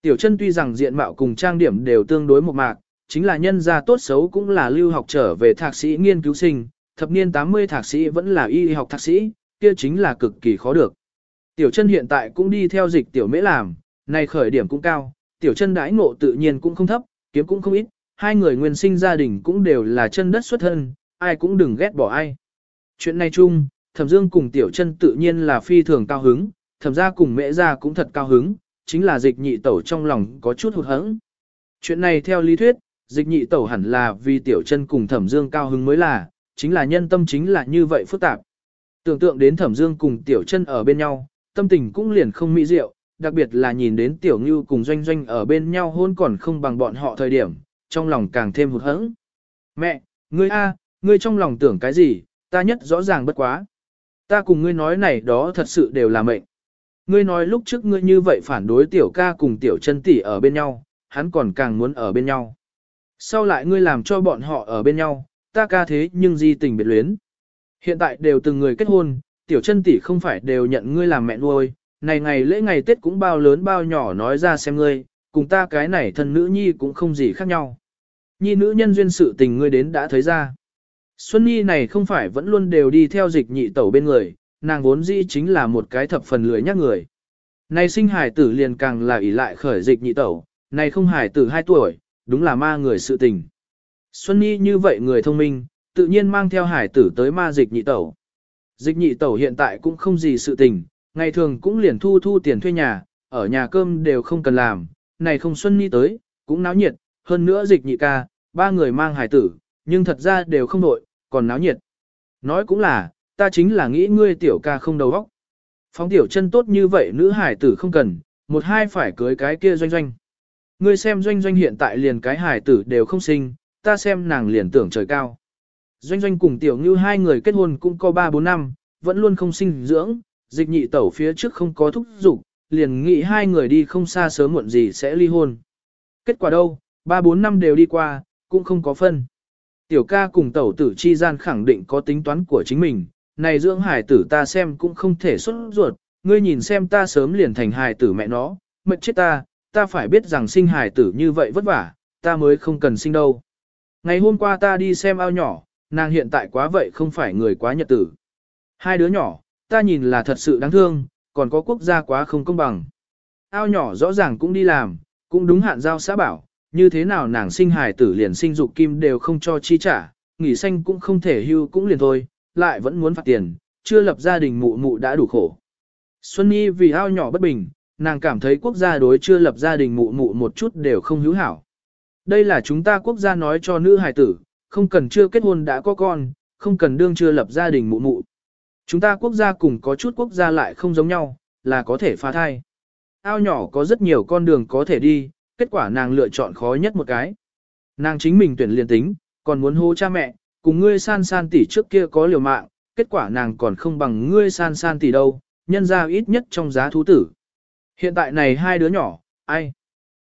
Tiểu chân tuy rằng diện mạo cùng trang điểm đều tương đối một mạc, chính là nhân gia tốt xấu cũng là lưu học trở về thạc sĩ nghiên cứu sinh, thập niên 80 thạc sĩ vẫn là y học thạc sĩ, kia chính là cực kỳ khó được. Tiểu chân hiện tại cũng đi theo dịch tiểu mễ làm, này khởi điểm cũng cao, tiểu chân đãi ngộ tự nhiên cũng không thấp, kiếm cũng không ít, hai người nguyên sinh gia đình cũng đều là chân đất xuất thân, ai cũng đừng ghét bỏ ai. Chuyện này chung, thẩm dương cùng tiểu chân tự nhiên là phi thường cao hứng, thẩm gia cùng Mẹ gia cũng thật cao hứng, chính là dịch nhị tẩu trong lòng có chút hụt hẫng. Chuyện này theo lý thuyết, dịch nhị tẩu hẳn là vì tiểu chân cùng thẩm dương cao hứng mới là, chính là nhân tâm chính là như vậy phức tạp. Tưởng tượng đến thẩm dương cùng tiểu chân ở bên nhau, tâm tình cũng liền không mỹ diệu, đặc biệt là nhìn đến tiểu ngưu cùng doanh doanh ở bên nhau hôn còn không bằng bọn họ thời điểm, trong lòng càng thêm hụt hẫng. Mẹ, ngươi a, ngươi trong lòng tưởng cái gì, ta nhất rõ ràng bất quá. Ta cùng ngươi nói này đó thật sự đều là mệnh. Ngươi nói lúc trước ngươi như vậy phản đối tiểu ca cùng tiểu chân tỷ ở bên nhau, hắn còn càng muốn ở bên nhau. Sau lại ngươi làm cho bọn họ ở bên nhau, ta ca thế nhưng di tình biệt luyến. Hiện tại đều từng người kết hôn, tiểu chân tỷ không phải đều nhận ngươi làm mẹ nuôi, này ngày lễ ngày Tết cũng bao lớn bao nhỏ nói ra xem ngươi, cùng ta cái này thân nữ nhi cũng không gì khác nhau. Nhi nữ nhân duyên sự tình ngươi đến đã thấy ra. Xuân Nhi này không phải vẫn luôn đều đi theo dịch nhị tẩu bên người, nàng vốn dĩ chính là một cái thập phần lười nhắc người. Này sinh hải tử liền càng là ỷ lại khởi dịch nhị tẩu, này không hải tử 2 tuổi, đúng là ma người sự tình. Xuân Nhi như vậy người thông minh, tự nhiên mang theo hải tử tới ma dịch nhị tẩu. Dịch nhị tẩu hiện tại cũng không gì sự tình, ngày thường cũng liền thu thu tiền thuê nhà, ở nhà cơm đều không cần làm, này không Xuân Nhi tới, cũng náo nhiệt, hơn nữa dịch nhị ca, ba người mang hải tử, nhưng thật ra đều không nội, còn náo nhiệt. Nói cũng là, ta chính là nghĩ ngươi tiểu ca không đầu óc. Phóng tiểu chân tốt như vậy nữ hải tử không cần, một hai phải cưới cái kia doanh doanh. Ngươi xem doanh doanh hiện tại liền cái hải tử đều không sinh, ta xem nàng liền tưởng trời cao. Doanh doanh cùng tiểu như hai người kết hôn cũng có 3-4 năm, vẫn luôn không sinh dưỡng, dịch nhị tẩu phía trước không có thúc dục liền nghĩ hai người đi không xa sớm muộn gì sẽ ly hôn. Kết quả đâu, 3-4 năm đều đi qua, cũng không có phân. Tiểu ca cùng tẩu tử chi gian khẳng định có tính toán của chính mình, này dưỡng hải tử ta xem cũng không thể xuất ruột, ngươi nhìn xem ta sớm liền thành hải tử mẹ nó, mệt chết ta, ta phải biết rằng sinh hải tử như vậy vất vả, ta mới không cần sinh đâu. Ngày hôm qua ta đi xem ao nhỏ, nàng hiện tại quá vậy không phải người quá nhật tử. Hai đứa nhỏ, ta nhìn là thật sự đáng thương, còn có quốc gia quá không công bằng. Ao nhỏ rõ ràng cũng đi làm, cũng đúng hạn giao xã bảo, như thế nào nàng sinh hài tử liền sinh dục kim đều không cho chi trả, nghỉ xanh cũng không thể hưu cũng liền thôi, lại vẫn muốn phạt tiền, chưa lập gia đình mụ mụ đã đủ khổ. Xuân Nhi vì ao nhỏ bất bình, nàng cảm thấy quốc gia đối chưa lập gia đình mụ mụ một chút đều không hữu hảo. Đây là chúng ta quốc gia nói cho nữ hài tử, không cần chưa kết hôn đã có con, không cần đương chưa lập gia đình mụ mụ. Chúng ta quốc gia cùng có chút quốc gia lại không giống nhau, là có thể phá thai. Ao nhỏ có rất nhiều con đường có thể đi, kết quả nàng lựa chọn khó nhất một cái. Nàng chính mình tuyển liền tính, còn muốn hô cha mẹ, cùng ngươi san san tỷ trước kia có liều mạng, kết quả nàng còn không bằng ngươi san san tỷ đâu, nhân ra ít nhất trong giá thú tử. Hiện tại này hai đứa nhỏ, ai?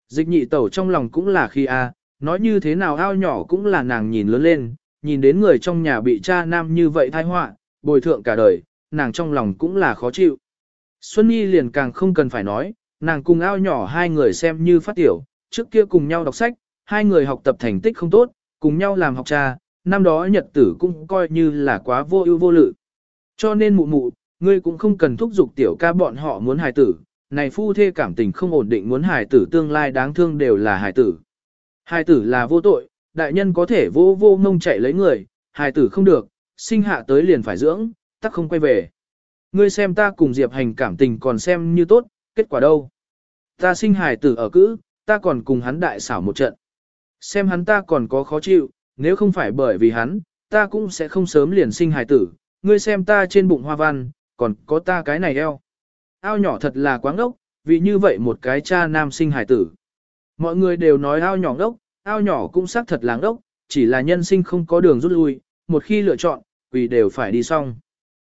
Dịch nhị tẩu trong lòng cũng là khi a, nói như thế nào ao nhỏ cũng là nàng nhìn lớn lên, nhìn đến người trong nhà bị cha nam như vậy thai họa, bồi thượng cả đời, nàng trong lòng cũng là khó chịu. Xuân Nhi liền càng không cần phải nói, nàng cùng ao nhỏ hai người xem như phát tiểu, trước kia cùng nhau đọc sách, hai người học tập thành tích không tốt, cùng nhau làm học cha, năm đó nhật tử cũng coi như là quá vô ưu vô lự. Cho nên mụ mụ, ngươi cũng không cần thúc giục tiểu ca bọn họ muốn hài tử, này phu thê cảm tình không ổn định muốn hài tử tương lai đáng thương đều là hài tử. Hài tử là vô tội, đại nhân có thể vô vô ngông chạy lấy người, hài tử không được, sinh hạ tới liền phải dưỡng, tắc không quay về. Ngươi xem ta cùng Diệp Hành cảm tình còn xem như tốt, kết quả đâu? Ta sinh hài tử ở cữ, ta còn cùng hắn đại xảo một trận. Xem hắn ta còn có khó chịu, nếu không phải bởi vì hắn, ta cũng sẽ không sớm liền sinh hài tử. Ngươi xem ta trên bụng hoa văn, còn có ta cái này eo. Ao nhỏ thật là quá ngốc, vì như vậy một cái cha nam sinh hài tử. Mọi người đều nói ao nhỏ ngốc, ao nhỏ cũng xác thật là ngốc, chỉ là nhân sinh không có đường rút lui, một khi lựa chọn, vì đều phải đi xong.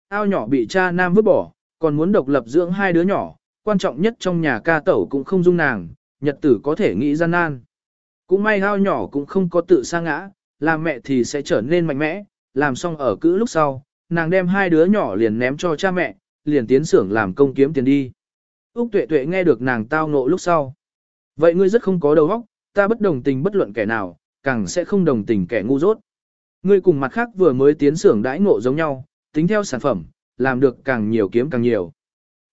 Ao nhỏ bị cha nam vứt bỏ, còn muốn độc lập dưỡng hai đứa nhỏ, quan trọng nhất trong nhà ca tẩu cũng không dung nàng, nhật tử có thể nghĩ gian nan. Cũng may hao nhỏ cũng không có tự sa ngã, làm mẹ thì sẽ trở nên mạnh mẽ, làm xong ở cữ lúc sau, nàng đem hai đứa nhỏ liền ném cho cha mẹ, liền tiến xưởng làm công kiếm tiền đi. Úc tuệ tuệ nghe được nàng tao ngộ lúc sau. Vậy ngươi rất không có đầu óc, ta bất đồng tình bất luận kẻ nào, càng sẽ không đồng tình kẻ ngu dốt. Ngươi cùng mặt khác vừa mới tiến xưởng đãi ngộ giống nhau, tính theo sản phẩm, làm được càng nhiều kiếm càng nhiều.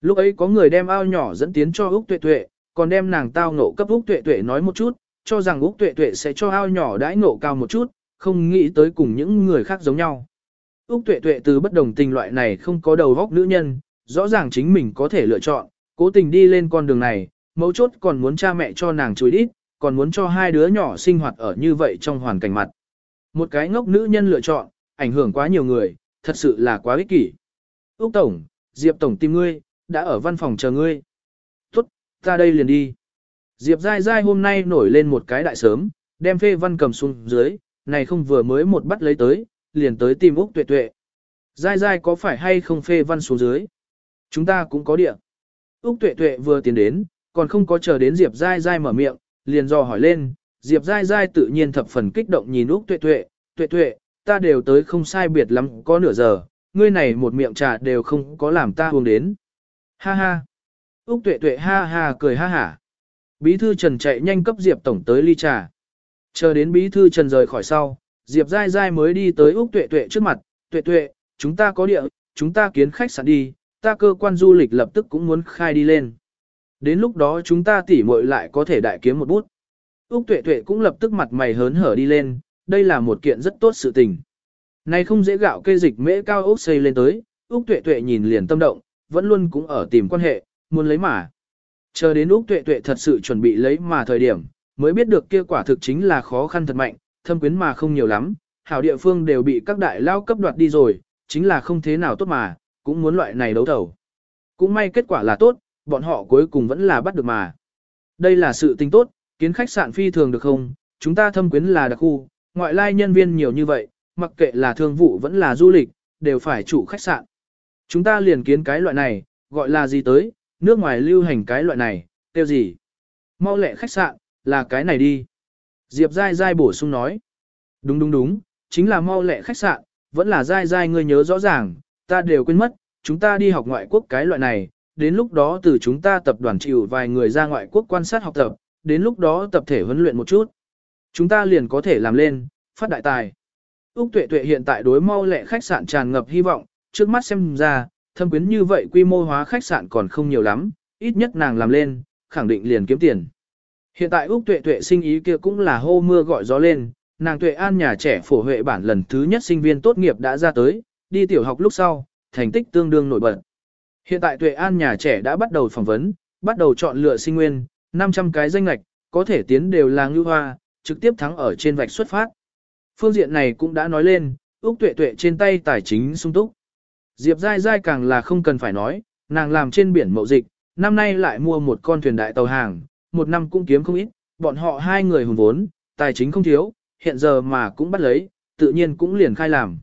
Lúc ấy có người đem ao nhỏ dẫn tiến cho Úc Tuệ Tuệ, còn đem nàng tao ngộ cấp Úc Tuệ Tuệ nói một chút, cho rằng Úc Tuệ Tuệ sẽ cho ao nhỏ đãi ngộ cao một chút, không nghĩ tới cùng những người khác giống nhau. Úc Tuệ Tuệ từ bất đồng tình loại này không có đầu góc nữ nhân, rõ ràng chính mình có thể lựa chọn, cố tình đi lên con đường này, mấu chốt còn muốn cha mẹ cho nàng chối ít, còn muốn cho hai đứa nhỏ sinh hoạt ở như vậy trong hoàn cảnh mặt. Một cái ngốc nữ nhân lựa chọn, ảnh hưởng quá nhiều người, thật sự là quá ích kỷ. Úc Tổng, Diệp Tổng tìm ngươi, đã ở văn phòng chờ ngươi. Tốt, ta đây liền đi. Diệp dai dai hôm nay nổi lên một cái đại sớm, đem phê văn cầm xuống dưới, này không vừa mới một bắt lấy tới, liền tới tìm Úc Tuệ Tuệ. Dai dai có phải hay không phê văn xuống dưới? Chúng ta cũng có địa. Úc Tuệ Tuệ vừa tiến đến, còn không có chờ đến Diệp dai dai mở miệng, liền dò hỏi lên, Diệp dai dai tự nhiên thập phần kích động nhìn Úc Tuệ Tuệ, Tuệ Tuệ, ta đều tới không sai biệt lắm có nửa giờ, ngươi này một miệng trà đều không có làm ta uống đến. Ha ha. Úc Tuệ Tuệ ha ha cười ha hả. Bí thư Trần chạy nhanh cấp Diệp Tổng tới ly trà. Chờ đến bí thư Trần rời khỏi sau, Diệp Giai Giai mới đi tới Úc Tuệ Tuệ trước mặt, Tuệ Tuệ, chúng ta có địa, chúng ta kiến khách sạn đi, ta cơ quan du lịch lập tức cũng muốn khai đi lên. Đến lúc đó chúng ta tỉ muội lại có thể đại kiếm một bút. Úc Tuệ Tuệ cũng lập tức mặt mày hớn hở đi lên, đây là một kiện rất tốt sự tình. Này không dễ gạo cây dịch mễ cao ốc xây lên tới, Úc Tuệ Tuệ nhìn liền tâm động, vẫn luôn cũng ở tìm quan hệ, muốn lấy mà. Chờ đến Úc Tuệ Tuệ thật sự chuẩn bị lấy mà thời điểm, mới biết được kia quả thực chính là khó khăn thật mạnh, thâm quyến mà không nhiều lắm, hảo địa phương đều bị các đại lao cấp đoạt đi rồi, chính là không thế nào tốt mà, cũng muốn loại này đấu thầu. Cũng may kết quả là tốt, bọn họ cuối cùng vẫn là bắt được mà. Đây là sự tình tốt, kiến khách sạn phi thường được không, chúng ta thâm quyến là đặc khu, ngoại lai nhân viên nhiều như vậy, mặc kệ là thương vụ vẫn là du lịch, đều phải chủ khách sạn. Chúng ta liền kiến cái loại này, gọi là gì tới, nước ngoài lưu hành cái loại này, tiêu gì? Mau lẹ khách sạn, là cái này đi. Diệp dai dai bổ sung nói. Đúng đúng đúng, chính là mau lẹ khách sạn, vẫn là dai dai ngươi nhớ rõ ràng, ta đều quên mất, chúng ta đi học ngoại quốc cái loại này, đến lúc đó từ chúng ta tập đoàn chịu vài người ra ngoại quốc quan sát học tập, đến lúc đó tập thể huấn luyện một chút. Chúng ta liền có thể làm lên, phát đại tài. Úc Tuệ Tuệ hiện tại đối mau lẹ khách sạn tràn ngập hy vọng, trước mắt xem ra, thâm quyến như vậy quy mô hóa khách sạn còn không nhiều lắm, ít nhất nàng làm lên, khẳng định liền kiếm tiền. Hiện tại Úc Tuệ Tuệ sinh ý kia cũng là hô mưa gọi gió lên, nàng Tuệ An nhà trẻ phổ huệ bản lần thứ nhất sinh viên tốt nghiệp đã ra tới, đi tiểu học lúc sau, thành tích tương đương nổi bật. Hiện tại Tuệ An nhà trẻ đã bắt đầu phỏng vấn, bắt đầu chọn lựa sinh nguyên, 500 cái danh lạch, có thể tiến đều là ngư hoa, trực tiếp thắng ở trên vạch xuất phát. Phương diện này cũng đã nói lên, Úc Tuệ Tuệ trên tay tài chính sung túc. Diệp Giai Giai càng là không cần phải nói, nàng làm trên biển mậu dịch, năm nay lại mua một con thuyền đại tàu hàng, một năm cũng kiếm không ít, bọn họ hai người hùng vốn, tài chính không thiếu, hiện giờ mà cũng bắt lấy, tự nhiên cũng liền khai làm.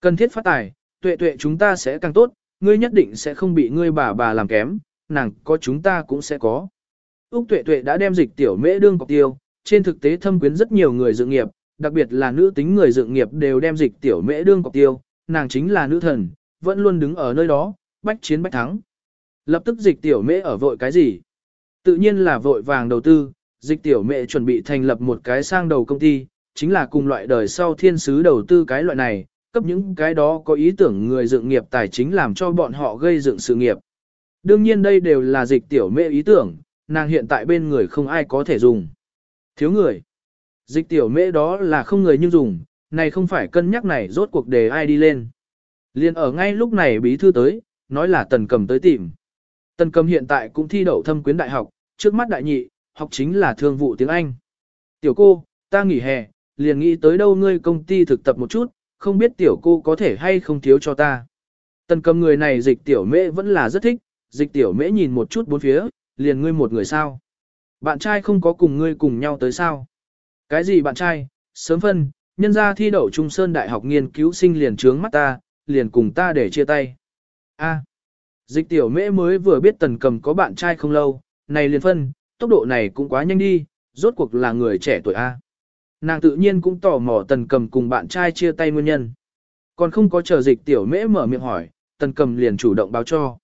Cần thiết phát tài, tuệ tuệ chúng ta sẽ càng tốt, ngươi nhất định sẽ không bị ngươi bà bà làm kém, nàng có chúng ta cũng sẽ có. Úc tuệ tuệ đã đem dịch tiểu mễ đương cọc tiêu, trên thực tế thâm quyến rất nhiều người dự nghiệp, đặc biệt là nữ tính người dự nghiệp đều đem dịch tiểu mễ đương cọc tiêu, nàng chính là nữ thần, vẫn luôn đứng ở nơi đó, bách chiến bách thắng. Lập tức dịch tiểu mễ ở vội cái gì? Tự nhiên là vội vàng đầu tư, dịch tiểu mễ chuẩn bị thành lập một cái sang đầu công ty, chính là cùng loại đời sau thiên sứ đầu tư cái loại này, cấp những cái đó có ý tưởng người dựng nghiệp tài chính làm cho bọn họ gây dựng sự nghiệp. Đương nhiên đây đều là dịch tiểu mễ ý tưởng, nàng hiện tại bên người không ai có thể dùng. Thiếu người. Dịch tiểu mễ đó là không người nhưng dùng, này không phải cân nhắc này rốt cuộc đề ai đi lên. Liên ở ngay lúc này bí thư tới, nói là tần cầm tới tìm. Tần cầm hiện tại cũng thi đậu thâm quyến đại học, trước mắt đại nhị, học chính là thương vụ tiếng Anh. Tiểu cô, ta nghỉ hè, liền nghĩ tới đâu ngươi công ty thực tập một chút, không biết tiểu cô có thể hay không thiếu cho ta. Tần cầm người này dịch tiểu mễ vẫn là rất thích, dịch tiểu mễ nhìn một chút bốn phía, liền ngươi một người sao. Bạn trai không có cùng ngươi cùng nhau tới sao. Cái gì bạn trai, sớm phân, nhân ra thi đậu Trung Sơn Đại học nghiên cứu sinh liền trướng mắt ta, liền cùng ta để chia tay. A. dịch tiểu mễ mới vừa biết tần cầm có bạn trai không lâu, này liền phân, tốc độ này cũng quá nhanh đi, rốt cuộc là người trẻ tuổi A. Nàng tự nhiên cũng tò mò tần cầm cùng bạn trai chia tay nguyên nhân. Còn không có chờ dịch tiểu mễ mở miệng hỏi, tần cầm liền chủ động báo cho.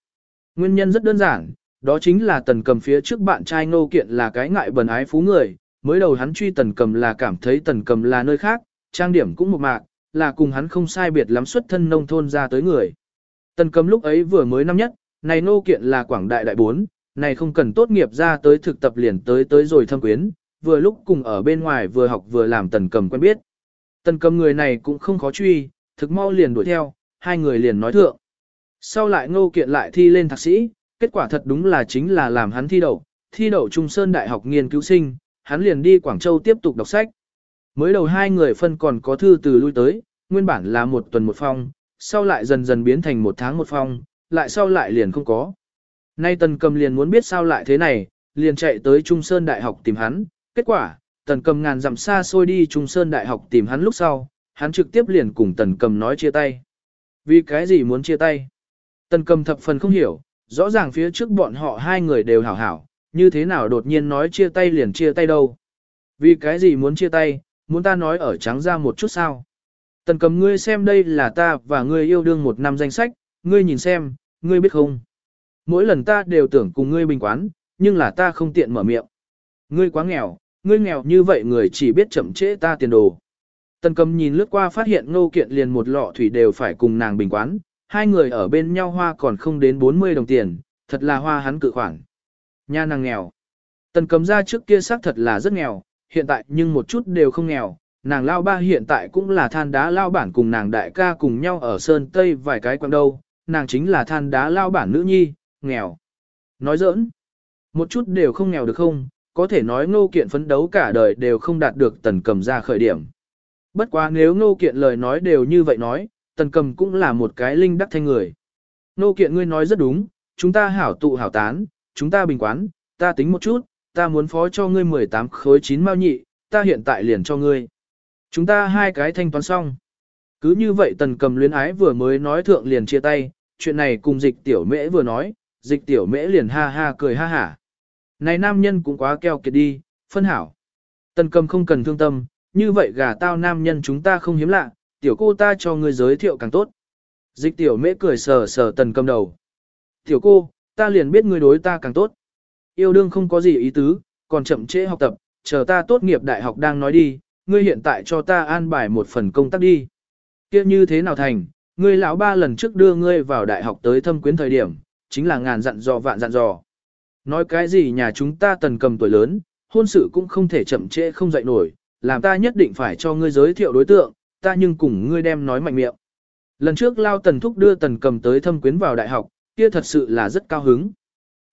Nguyên nhân rất đơn giản, đó chính là tần cầm phía trước bạn trai ngô kiện là cái ngại bần ái phú người, mới đầu hắn truy tần cầm là cảm thấy tần cầm là nơi khác, trang điểm cũng một mạc, là cùng hắn không sai biệt lắm xuất thân nông thôn ra tới người. Tần cầm lúc ấy vừa mới năm nhất, này ngô kiện là quảng đại đại bốn, này không cần tốt nghiệp ra tới thực tập liền tới tới rồi thâm quyến, vừa lúc cùng ở bên ngoài vừa học vừa làm tần cầm quen biết. Tần cầm người này cũng không khó truy, thực mau liền đuổi theo, hai người liền nói thượng. Sau lại ngô kiện lại thi lên thạc sĩ, kết quả thật đúng là chính là làm hắn thi đậu, thi đậu Trung Sơn Đại học nghiên cứu sinh, hắn liền đi Quảng Châu tiếp tục đọc sách. Mới đầu hai người phân còn có thư từ lui tới, nguyên bản là một tuần một phong, sau lại dần dần biến thành một tháng một phong, lại sau lại liền không có. Nay Tần Cầm liền muốn biết sao lại thế này, liền chạy tới Trung Sơn Đại học tìm hắn, kết quả, Tần Cầm ngàn dặm xa xôi đi Trung Sơn Đại học tìm hắn lúc sau, hắn trực tiếp liền cùng Tần Cầm nói chia tay. Vì cái gì muốn chia tay? Tần Cầm thập phần không hiểu, rõ ràng phía trước bọn họ hai người đều hảo hảo, như thế nào đột nhiên nói chia tay liền chia tay đâu. Vì cái gì muốn chia tay, muốn ta nói ở trắng ra một chút sao. Tần cầm ngươi xem đây là ta và ngươi yêu đương một năm danh sách, ngươi nhìn xem, ngươi biết không. Mỗi lần ta đều tưởng cùng ngươi bình quán, nhưng là ta không tiện mở miệng. Ngươi quá nghèo, ngươi nghèo như vậy người chỉ biết chậm trễ ta tiền đồ. Tần cầm nhìn lướt qua phát hiện ngô kiện liền một lọ thủy đều phải cùng nàng bình quán, hai người ở bên nhau hoa còn không đến 40 đồng tiền, thật là hoa hắn cự khoản. Nha nàng nghèo. Tần cầm ra trước kia xác thật là rất nghèo, hiện tại nhưng một chút đều không nghèo. Nàng lao ba hiện tại cũng là than đá lao bản cùng nàng đại ca cùng nhau ở Sơn Tây vài cái quang đâu, nàng chính là than đá lao bản nữ nhi, nghèo. Nói giỡn, một chút đều không nghèo được không, có thể nói ngô kiện phấn đấu cả đời đều không đạt được tần cầm ra khởi điểm. Bất quá nếu ngô kiện lời nói đều như vậy nói, tần cầm cũng là một cái linh đắc thanh người. Ngô kiện ngươi nói rất đúng, chúng ta hảo tụ hảo tán, chúng ta bình quán, ta tính một chút, ta muốn phó cho ngươi 18 khối 9 mao nhị, ta hiện tại liền cho ngươi. Chúng ta hai cái thanh toán xong. Cứ như vậy tần cầm luyến ái vừa mới nói thượng liền chia tay, chuyện này cùng dịch tiểu mễ vừa nói, dịch tiểu mễ liền ha ha cười ha hả. Này nam nhân cũng quá keo kiệt đi, phân hảo. Tần cầm không cần thương tâm, như vậy gà tao nam nhân chúng ta không hiếm lạ, tiểu cô ta cho ngươi giới thiệu càng tốt. Dịch tiểu mễ cười sờ sờ tần cầm đầu. Tiểu cô, ta liền biết ngươi đối ta càng tốt. Yêu đương không có gì ý tứ, còn chậm trễ học tập, chờ ta tốt nghiệp đại học đang nói đi, ngươi hiện tại cho ta an bài một phần công tác đi. Kia như thế nào thành, ngươi lão ba lần trước đưa ngươi vào đại học tới thâm quyến thời điểm, chính là ngàn dặn dò vạn dặn dò. Nói cái gì nhà chúng ta tần cầm tuổi lớn, hôn sự cũng không thể chậm trễ không dậy nổi, làm ta nhất định phải cho ngươi giới thiệu đối tượng, ta nhưng cùng ngươi đem nói mạnh miệng. Lần trước Lao Tần Thúc đưa Tần Cầm tới thâm quyến vào đại học, kia thật sự là rất cao hứng.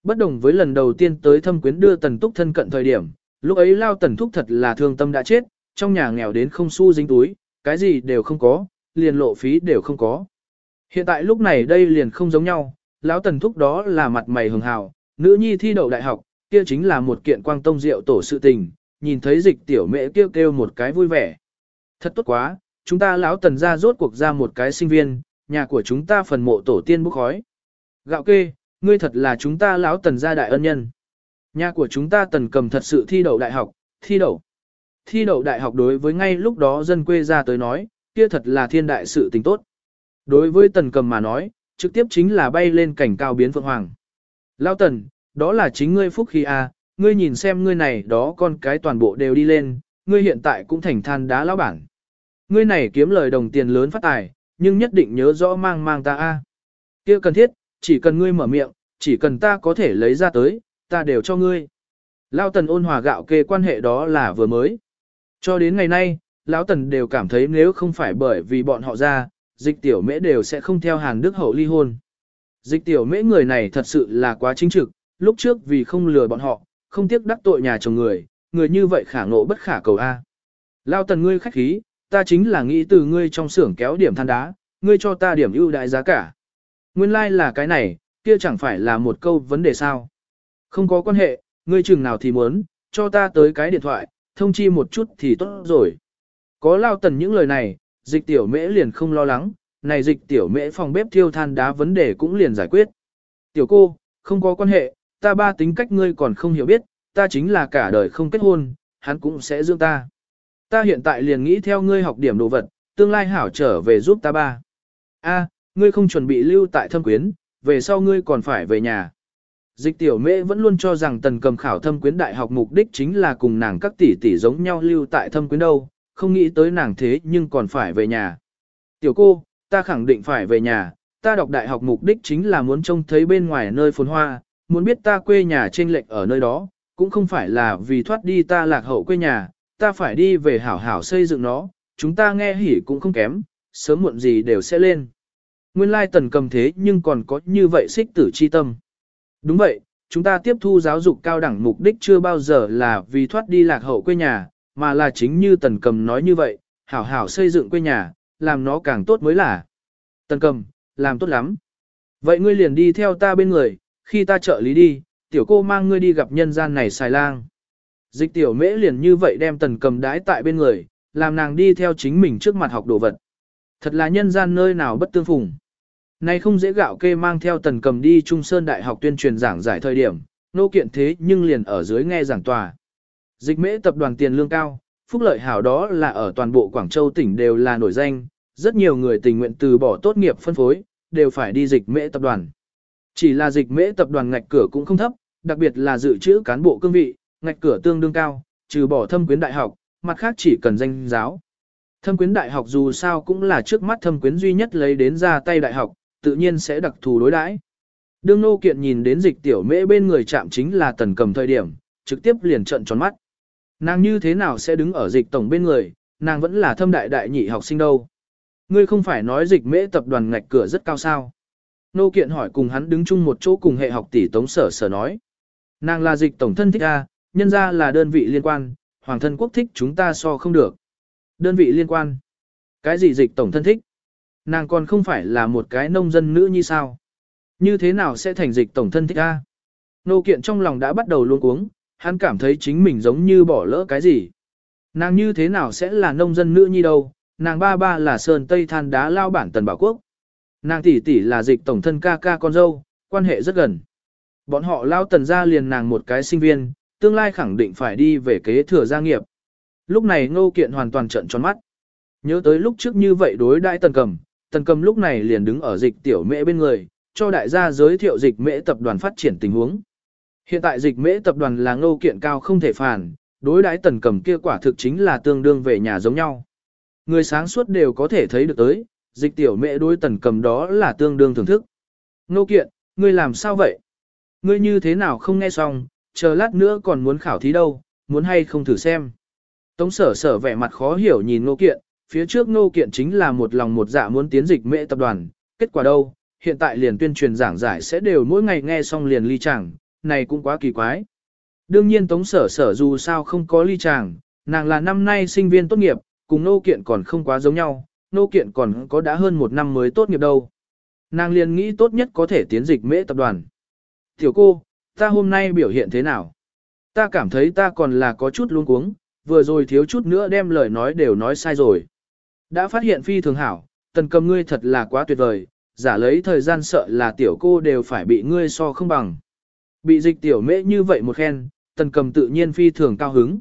Bất đồng với lần đầu tiên tới thâm quyến đưa Tần Túc thân cận thời điểm, lúc ấy Lao Tần Thúc thật là thương tâm đã chết, trong nhà nghèo đến không xu dính túi, cái gì đều không có, liền lộ phí đều không có. Hiện tại lúc này đây liền không giống nhau, lão Tần Thúc đó là mặt mày hường hào, nữ nhi thi đậu đại học, kia chính là một kiện quang tông diệu tổ sự tình, nhìn thấy dịch tiểu mẹ kêu kêu một cái vui vẻ. Thật tốt quá, chúng ta lão tần ra rốt cuộc ra một cái sinh viên, nhà của chúng ta phần mộ tổ tiên bốc khói. Gạo kê, ngươi thật là chúng ta lão tần gia đại ân nhân. Nhà của chúng ta tần cầm thật sự thi đậu đại học, thi đậu. Thi đậu đại học đối với ngay lúc đó dân quê ra tới nói, kia thật là thiên đại sự tình tốt. Đối với tần cầm mà nói, trực tiếp chính là bay lên cảnh cao biến phượng hoàng. Lão tần, đó là chính ngươi phúc khi a, à, ngươi nhìn xem ngươi này đó con cái toàn bộ đều đi lên, ngươi hiện tại cũng thành than đá lão bản. Ngươi này kiếm lời đồng tiền lớn phát tài, nhưng nhất định nhớ rõ mang mang ta a. Kia cần thiết, chỉ cần ngươi mở miệng, chỉ cần ta có thể lấy ra tới, ta đều cho ngươi. Lão Tần ôn hòa gạo kê quan hệ đó là vừa mới. Cho đến ngày nay, Lão Tần đều cảm thấy nếu không phải bởi vì bọn họ ra, dịch tiểu mễ đều sẽ không theo hàng Đức Hậu ly hôn. Dịch tiểu mễ người này thật sự là quá chính trực, lúc trước vì không lừa bọn họ, không tiếc đắc tội nhà chồng người, người như vậy khả ngộ bất khả cầu A. Lao Tần ngươi khách khí, ta chính là nghĩ từ ngươi trong xưởng kéo điểm than đá, ngươi cho ta điểm ưu đại giá cả. Nguyên lai like là cái này, kia chẳng phải là một câu vấn đề sao. Không có quan hệ, ngươi chừng nào thì muốn, cho ta tới cái điện thoại, thông chi một chút thì tốt rồi. Có lao tần những lời này, dịch tiểu mễ liền không lo lắng, này dịch tiểu mễ phòng bếp thiêu than đá vấn đề cũng liền giải quyết. Tiểu cô, không có quan hệ, ta ba tính cách ngươi còn không hiểu biết, ta chính là cả đời không kết hôn, hắn cũng sẽ dưỡng ta. Ta hiện tại liền nghĩ theo ngươi học điểm đồ vật, tương lai hảo trở về giúp ta ba. A, ngươi không chuẩn bị lưu tại thâm quyến, về sau ngươi còn phải về nhà. Dịch tiểu mễ vẫn luôn cho rằng tần cầm khảo thâm quyến đại học mục đích chính là cùng nàng các tỷ tỷ giống nhau lưu tại thâm quyến đâu, không nghĩ tới nàng thế nhưng còn phải về nhà. Tiểu cô, ta khẳng định phải về nhà, ta đọc đại học mục đích chính là muốn trông thấy bên ngoài nơi phồn hoa, muốn biết ta quê nhà trên lệnh ở nơi đó, cũng không phải là vì thoát đi ta lạc hậu quê nhà, ta phải đi về hảo hảo xây dựng nó, chúng ta nghe hỉ cũng không kém, sớm muộn gì đều sẽ lên. Nguyên lai tần cầm thế nhưng còn có như vậy xích tử chi tâm. Đúng vậy, chúng ta tiếp thu giáo dục cao đẳng mục đích chưa bao giờ là vì thoát đi lạc hậu quê nhà, mà là chính như tần cầm nói như vậy, hảo hảo xây dựng quê nhà, làm nó càng tốt mới là. Tần cầm, làm tốt lắm. Vậy ngươi liền đi theo ta bên người, khi ta trợ lý đi, tiểu cô mang ngươi đi gặp nhân gian này xài lang. Dịch tiểu mễ liền như vậy đem tần cầm đái tại bên người, làm nàng đi theo chính mình trước mặt học đồ vật. Thật là nhân gian nơi nào bất tương phùng. Nay không dễ gạo kê mang theo tần cầm đi Trung Sơn Đại học tuyên truyền giảng giải thời điểm, nô kiện thế nhưng liền ở dưới nghe giảng tòa. Dịch mễ tập đoàn tiền lương cao, phúc lợi hảo đó là ở toàn bộ Quảng Châu tỉnh đều là nổi danh, rất nhiều người tình nguyện từ bỏ tốt nghiệp phân phối, đều phải đi dịch mễ tập đoàn. Chỉ là dịch mễ tập đoàn ngạch cửa cũng không thấp, đặc biệt là dự trữ cán bộ cương vị, ngạch cửa tương đương cao, trừ bỏ thâm quyến đại học, mặt khác chỉ cần danh giáo. Thâm quyến đại học dù sao cũng là trước mắt thâm quyến duy nhất lấy đến ra tay đại học, tự nhiên sẽ đặc thù đối đãi. Đương nô kiện nhìn đến dịch tiểu mễ bên người chạm chính là tần cầm thời điểm, trực tiếp liền trận tròn mắt. Nàng như thế nào sẽ đứng ở dịch tổng bên người, nàng vẫn là thâm đại đại nhị học sinh đâu. Ngươi không phải nói dịch mễ tập đoàn ngạch cửa rất cao sao. Nô kiện hỏi cùng hắn đứng chung một chỗ cùng hệ học tỷ tống sở sở nói. Nàng là dịch tổng thân thích A, nhân ra là đơn vị liên quan, hoàng thân quốc thích chúng ta so không được. Đơn vị liên quan. Cái gì dịch tổng thân thích? Nàng còn không phải là một cái nông dân nữ như sao? Như thế nào sẽ thành dịch tổng thân thích A? Nô kiện trong lòng đã bắt đầu luôn cuống, hắn cảm thấy chính mình giống như bỏ lỡ cái gì. Nàng như thế nào sẽ là nông dân nữ nhi đâu, nàng ba ba là sơn tây than đá lao bản tần bảo quốc. Nàng tỷ tỷ là dịch tổng thân ca ca con dâu, quan hệ rất gần. Bọn họ lao tần ra liền nàng một cái sinh viên, tương lai khẳng định phải đi về kế thừa gia nghiệp. Lúc này ngô kiện hoàn toàn trợn tròn mắt. Nhớ tới lúc trước như vậy đối đại tần cầm, tần cầm lúc này liền đứng ở dịch tiểu mễ bên người, cho đại gia giới thiệu dịch mễ tập đoàn phát triển tình huống. Hiện tại dịch mễ tập đoàn là ngô kiện cao không thể phản, đối đãi tần cầm kia quả thực chính là tương đương về nhà giống nhau. Người sáng suốt đều có thể thấy được tới, dịch tiểu mễ đối tần cầm đó là tương đương thưởng thức. Ngô kiện, ngươi làm sao vậy? Ngươi như thế nào không nghe xong, chờ lát nữa còn muốn khảo thí đâu, muốn hay không thử xem. Tống sở sở vẻ mặt khó hiểu nhìn ngô kiện, phía trước ngô kiện chính là một lòng một dạ muốn tiến dịch mệ tập đoàn, kết quả đâu, hiện tại liền tuyên truyền giảng giải sẽ đều mỗi ngày nghe xong liền ly chẳng, này cũng quá kỳ quái. Đương nhiên tống sở sở dù sao không có ly chàng, nàng là năm nay sinh viên tốt nghiệp, cùng nô kiện còn không quá giống nhau, nô kiện còn có đã hơn một năm mới tốt nghiệp đâu. Nàng liền nghĩ tốt nhất có thể tiến dịch mễ tập đoàn. Tiểu cô, ta hôm nay biểu hiện thế nào? Ta cảm thấy ta còn là có chút luống cuống, vừa rồi thiếu chút nữa đem lời nói đều nói sai rồi. Đã phát hiện phi thường hảo, tần cầm ngươi thật là quá tuyệt vời, giả lấy thời gian sợ là tiểu cô đều phải bị ngươi so không bằng. Bị dịch tiểu mễ như vậy một khen, tần cầm tự nhiên phi thường cao hứng.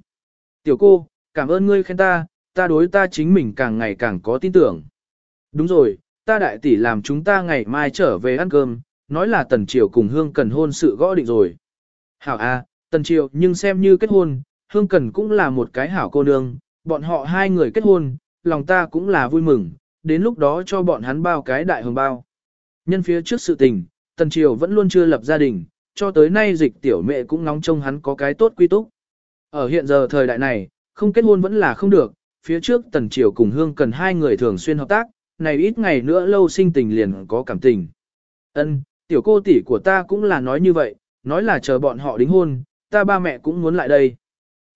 Tiểu cô, cảm ơn ngươi khen ta, ta đối ta chính mình càng ngày càng có tin tưởng. Đúng rồi, ta đại tỷ làm chúng ta ngày mai trở về ăn cơm, nói là tần triều cùng hương cần hôn sự gõ định rồi. Hảo à, tần triều nhưng xem như kết hôn, hương cần cũng là một cái hảo cô nương, bọn họ hai người kết hôn, lòng ta cũng là vui mừng, đến lúc đó cho bọn hắn bao cái đại hồng bao. Nhân phía trước sự tình, tần triều vẫn luôn chưa lập gia đình, cho tới nay dịch tiểu mẹ cũng nóng trông hắn có cái tốt quy túc. Ở hiện giờ thời đại này, không kết hôn vẫn là không được, phía trước tần triều cùng hương cần hai người thường xuyên hợp tác, này ít ngày nữa lâu sinh tình liền có cảm tình. Ân, tiểu cô tỷ của ta cũng là nói như vậy, nói là chờ bọn họ đính hôn, ta ba mẹ cũng muốn lại đây.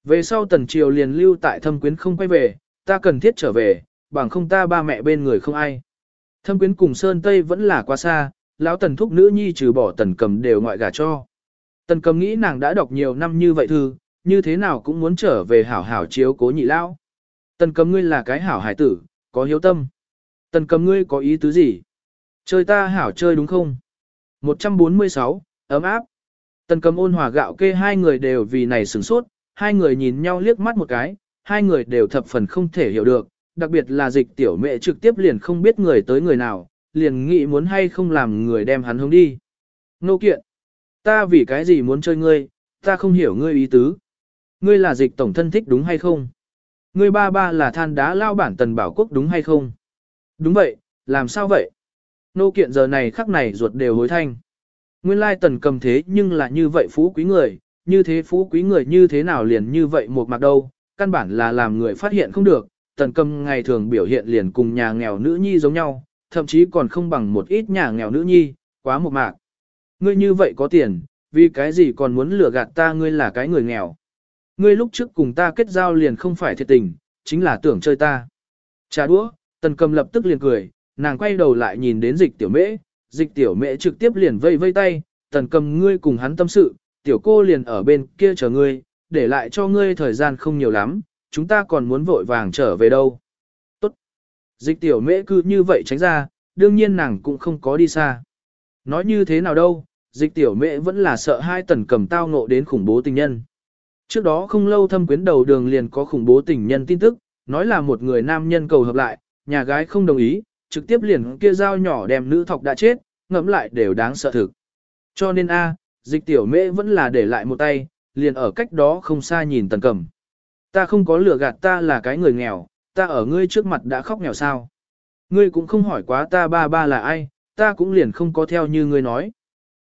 Về sau tần triều liền lưu tại thâm quyến không quay về, ta cần thiết trở về, bằng không ta ba mẹ bên người không ai. Thâm quyến cùng Sơn Tây vẫn là quá xa, lão tần thúc nữ nhi trừ bỏ tần cầm đều ngoại gả cho. Tần cầm nghĩ nàng đã đọc nhiều năm như vậy thư, như thế nào cũng muốn trở về hảo hảo chiếu cố nhị lão. Tần cầm ngươi là cái hảo hải tử, có hiếu tâm. Tần cầm ngươi có ý tứ gì? Chơi ta hảo chơi đúng không? 146, ấm áp. Tần cầm ôn hòa gạo kê hai người đều vì này sửng sốt, hai người nhìn nhau liếc mắt một cái, hai người đều thập phần không thể hiểu được, đặc biệt là dịch tiểu mẹ trực tiếp liền không biết người tới người nào, liền nghĩ muốn hay không làm người đem hắn hướng đi. Nô kiện, ta vì cái gì muốn chơi ngươi, ta không hiểu ngươi ý tứ. Ngươi là dịch tổng thân thích đúng hay không? Ngươi ba ba là than đá lao bản tần bảo quốc đúng hay không? Đúng vậy, làm sao vậy? Nô kiện giờ này khắc này ruột đều hối thanh. Nguyên lai tần cầm thế nhưng là như vậy phú quý người, như thế phú quý người như thế nào liền như vậy một mặt đâu, căn bản là làm người phát hiện không được, tần cầm ngày thường biểu hiện liền cùng nhà nghèo nữ nhi giống nhau, thậm chí còn không bằng một ít nhà nghèo nữ nhi, quá một mạc. Ngươi như vậy có tiền, vì cái gì còn muốn lừa gạt ta ngươi là cái người nghèo. Ngươi lúc trước cùng ta kết giao liền không phải thiệt tình, chính là tưởng chơi ta. Trà đũa, tần cầm lập tức liền cười, nàng quay đầu lại nhìn đến dịch tiểu mễ, dịch tiểu mễ trực tiếp liền vây vây tay, tần cầm ngươi cùng hắn tâm sự, tiểu cô liền ở bên kia chờ ngươi, để lại cho ngươi thời gian không nhiều lắm, chúng ta còn muốn vội vàng trở về đâu. Tốt. Dịch tiểu mễ cứ như vậy tránh ra, đương nhiên nàng cũng không có đi xa. Nói như thế nào đâu, dịch tiểu mễ vẫn là sợ hai tần cầm tao ngộ đến khủng bố tình nhân. Trước đó không lâu thâm quyến đầu đường liền có khủng bố tình nhân tin tức, nói là một người nam nhân cầu hợp lại, nhà gái không đồng ý, trực tiếp liền kia dao nhỏ đem nữ thọc đã chết, ngẫm lại đều đáng sợ thực. Cho nên a, dịch tiểu mễ vẫn là để lại một tay, liền ở cách đó không xa nhìn tần cầm. Ta không có lừa gạt ta là cái người nghèo, ta ở ngươi trước mặt đã khóc nghèo sao. Ngươi cũng không hỏi quá ta ba ba là ai, ta cũng liền không có theo như ngươi nói.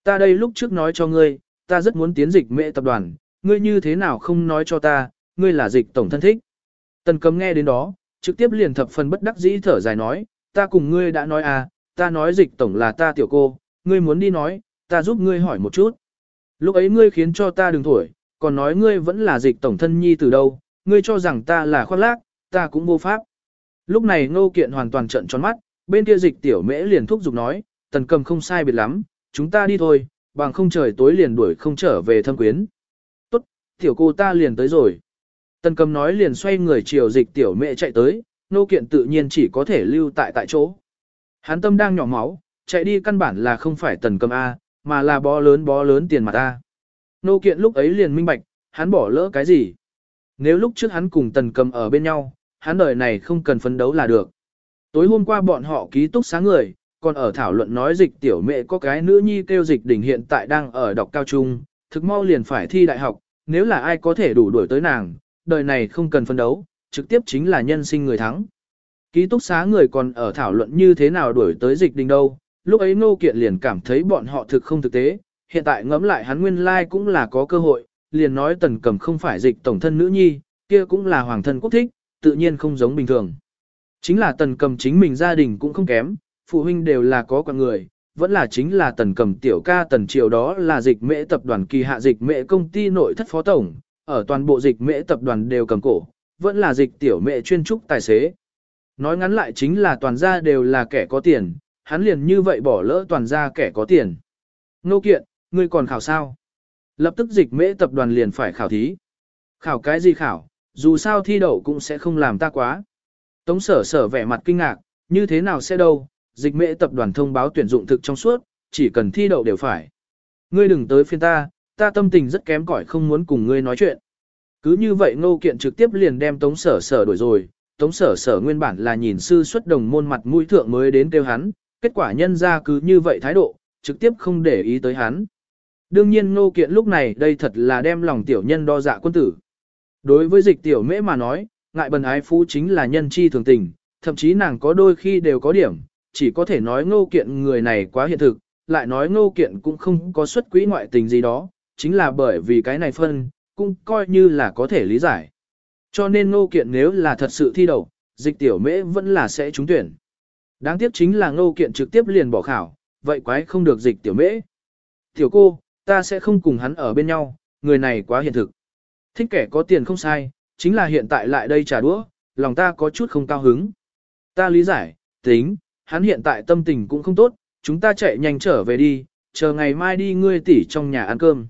Ta đây lúc trước nói cho ngươi, ta rất muốn tiến dịch mẹ tập đoàn, ngươi như thế nào không nói cho ta, ngươi là dịch tổng thân thích. Tần cầm nghe đến đó, trực tiếp liền thập phần bất đắc dĩ thở dài nói, ta cùng ngươi đã nói à, ta nói dịch tổng là ta tiểu cô, ngươi muốn đi nói, ta giúp ngươi hỏi một chút. Lúc ấy ngươi khiến cho ta đừng thổi, còn nói ngươi vẫn là dịch tổng thân nhi từ đâu, ngươi cho rằng ta là khoác lác, ta cũng vô pháp. Lúc này ngô kiện hoàn toàn trận tròn mắt, bên kia dịch tiểu mễ liền thúc giục nói, tần cầm không sai biệt lắm, chúng ta đi thôi, bằng không trời tối liền đuổi không trở về thâm quyến. Tốt, tiểu cô ta liền tới rồi. Tần cầm nói liền xoay người chiều dịch tiểu Mễ chạy tới, Ngô kiện tự nhiên chỉ có thể lưu tại tại chỗ. Hắn tâm đang nhỏ máu, chạy đi căn bản là không phải tần cầm A, mà là bó lớn bó lớn tiền mặt ta. Nô kiện lúc ấy liền minh bạch, hắn bỏ lỡ cái gì. Nếu lúc trước hắn cùng tần cầm ở bên nhau, hắn đời này không cần phấn đấu là được. Tối hôm qua bọn họ ký túc sáng người, còn ở thảo luận nói dịch tiểu mẹ có cái nữ nhi kêu dịch đỉnh hiện tại đang ở đọc cao trung, thực mau liền phải thi đại học, nếu là ai có thể đủ đuổi tới nàng, đời này không cần phấn đấu, trực tiếp chính là nhân sinh người thắng. Ký túc xá người còn ở thảo luận như thế nào đuổi tới dịch đình đâu, lúc ấy Ngô Kiện liền cảm thấy bọn họ thực không thực tế, hiện tại ngẫm lại hắn nguyên lai like cũng là có cơ hội, liền nói tần cầm không phải dịch tổng thân nữ nhi, kia cũng là hoàng thân quốc thích, tự nhiên không giống bình thường. Chính là tần cầm chính mình gia đình cũng không kém, phụ huynh đều là có quan người, vẫn là chính là tần cầm tiểu ca tần triều đó là dịch mễ tập đoàn kỳ hạ dịch mễ công ty nội thất phó tổng, ở toàn bộ dịch mễ tập đoàn đều cầm cổ, vẫn là dịch tiểu mễ chuyên trúc tài xế. Nói ngắn lại chính là toàn gia đều là kẻ có tiền, hắn liền như vậy bỏ lỡ toàn gia kẻ có tiền. Nô kiện, ngươi còn khảo sao? Lập tức dịch mễ tập đoàn liền phải khảo thí. Khảo cái gì khảo, dù sao thi đậu cũng sẽ không làm ta quá. Tống sở sở vẻ mặt kinh ngạc, như thế nào sẽ đâu, dịch mễ tập đoàn thông báo tuyển dụng thực trong suốt, chỉ cần thi đậu đều phải. Ngươi đừng tới phiên ta, ta tâm tình rất kém cỏi không muốn cùng ngươi nói chuyện. Cứ như vậy ngô kiện trực tiếp liền đem tống sở sở đổi rồi, tống sở sở nguyên bản là nhìn sư xuất đồng môn mặt mũi thượng mới đến kêu hắn, kết quả nhân ra cứ như vậy thái độ, trực tiếp không để ý tới hắn. Đương nhiên ngô kiện lúc này đây thật là đem lòng tiểu nhân đo dạ quân tử. Đối với dịch tiểu mễ mà nói, ngại bần ái phú chính là nhân chi thường tình, thậm chí nàng có đôi khi đều có điểm, chỉ có thể nói ngô kiện người này quá hiện thực, lại nói ngô kiện cũng không có xuất quỹ ngoại tình gì đó, chính là bởi vì cái này phân, cũng coi như là có thể lý giải. Cho nên ngô kiện nếu là thật sự thi đầu, dịch tiểu mễ vẫn là sẽ trúng tuyển. Đáng tiếc chính là ngô kiện trực tiếp liền bỏ khảo, vậy quái không được dịch tiểu mễ. Tiểu cô, ta sẽ không cùng hắn ở bên nhau, người này quá hiện thực. Thích kẻ có tiền không sai, chính là hiện tại lại đây trả đũa, lòng ta có chút không cao hứng. Ta lý giải, tính, hắn hiện tại tâm tình cũng không tốt, chúng ta chạy nhanh trở về đi, chờ ngày mai đi ngươi tỷ trong nhà ăn cơm.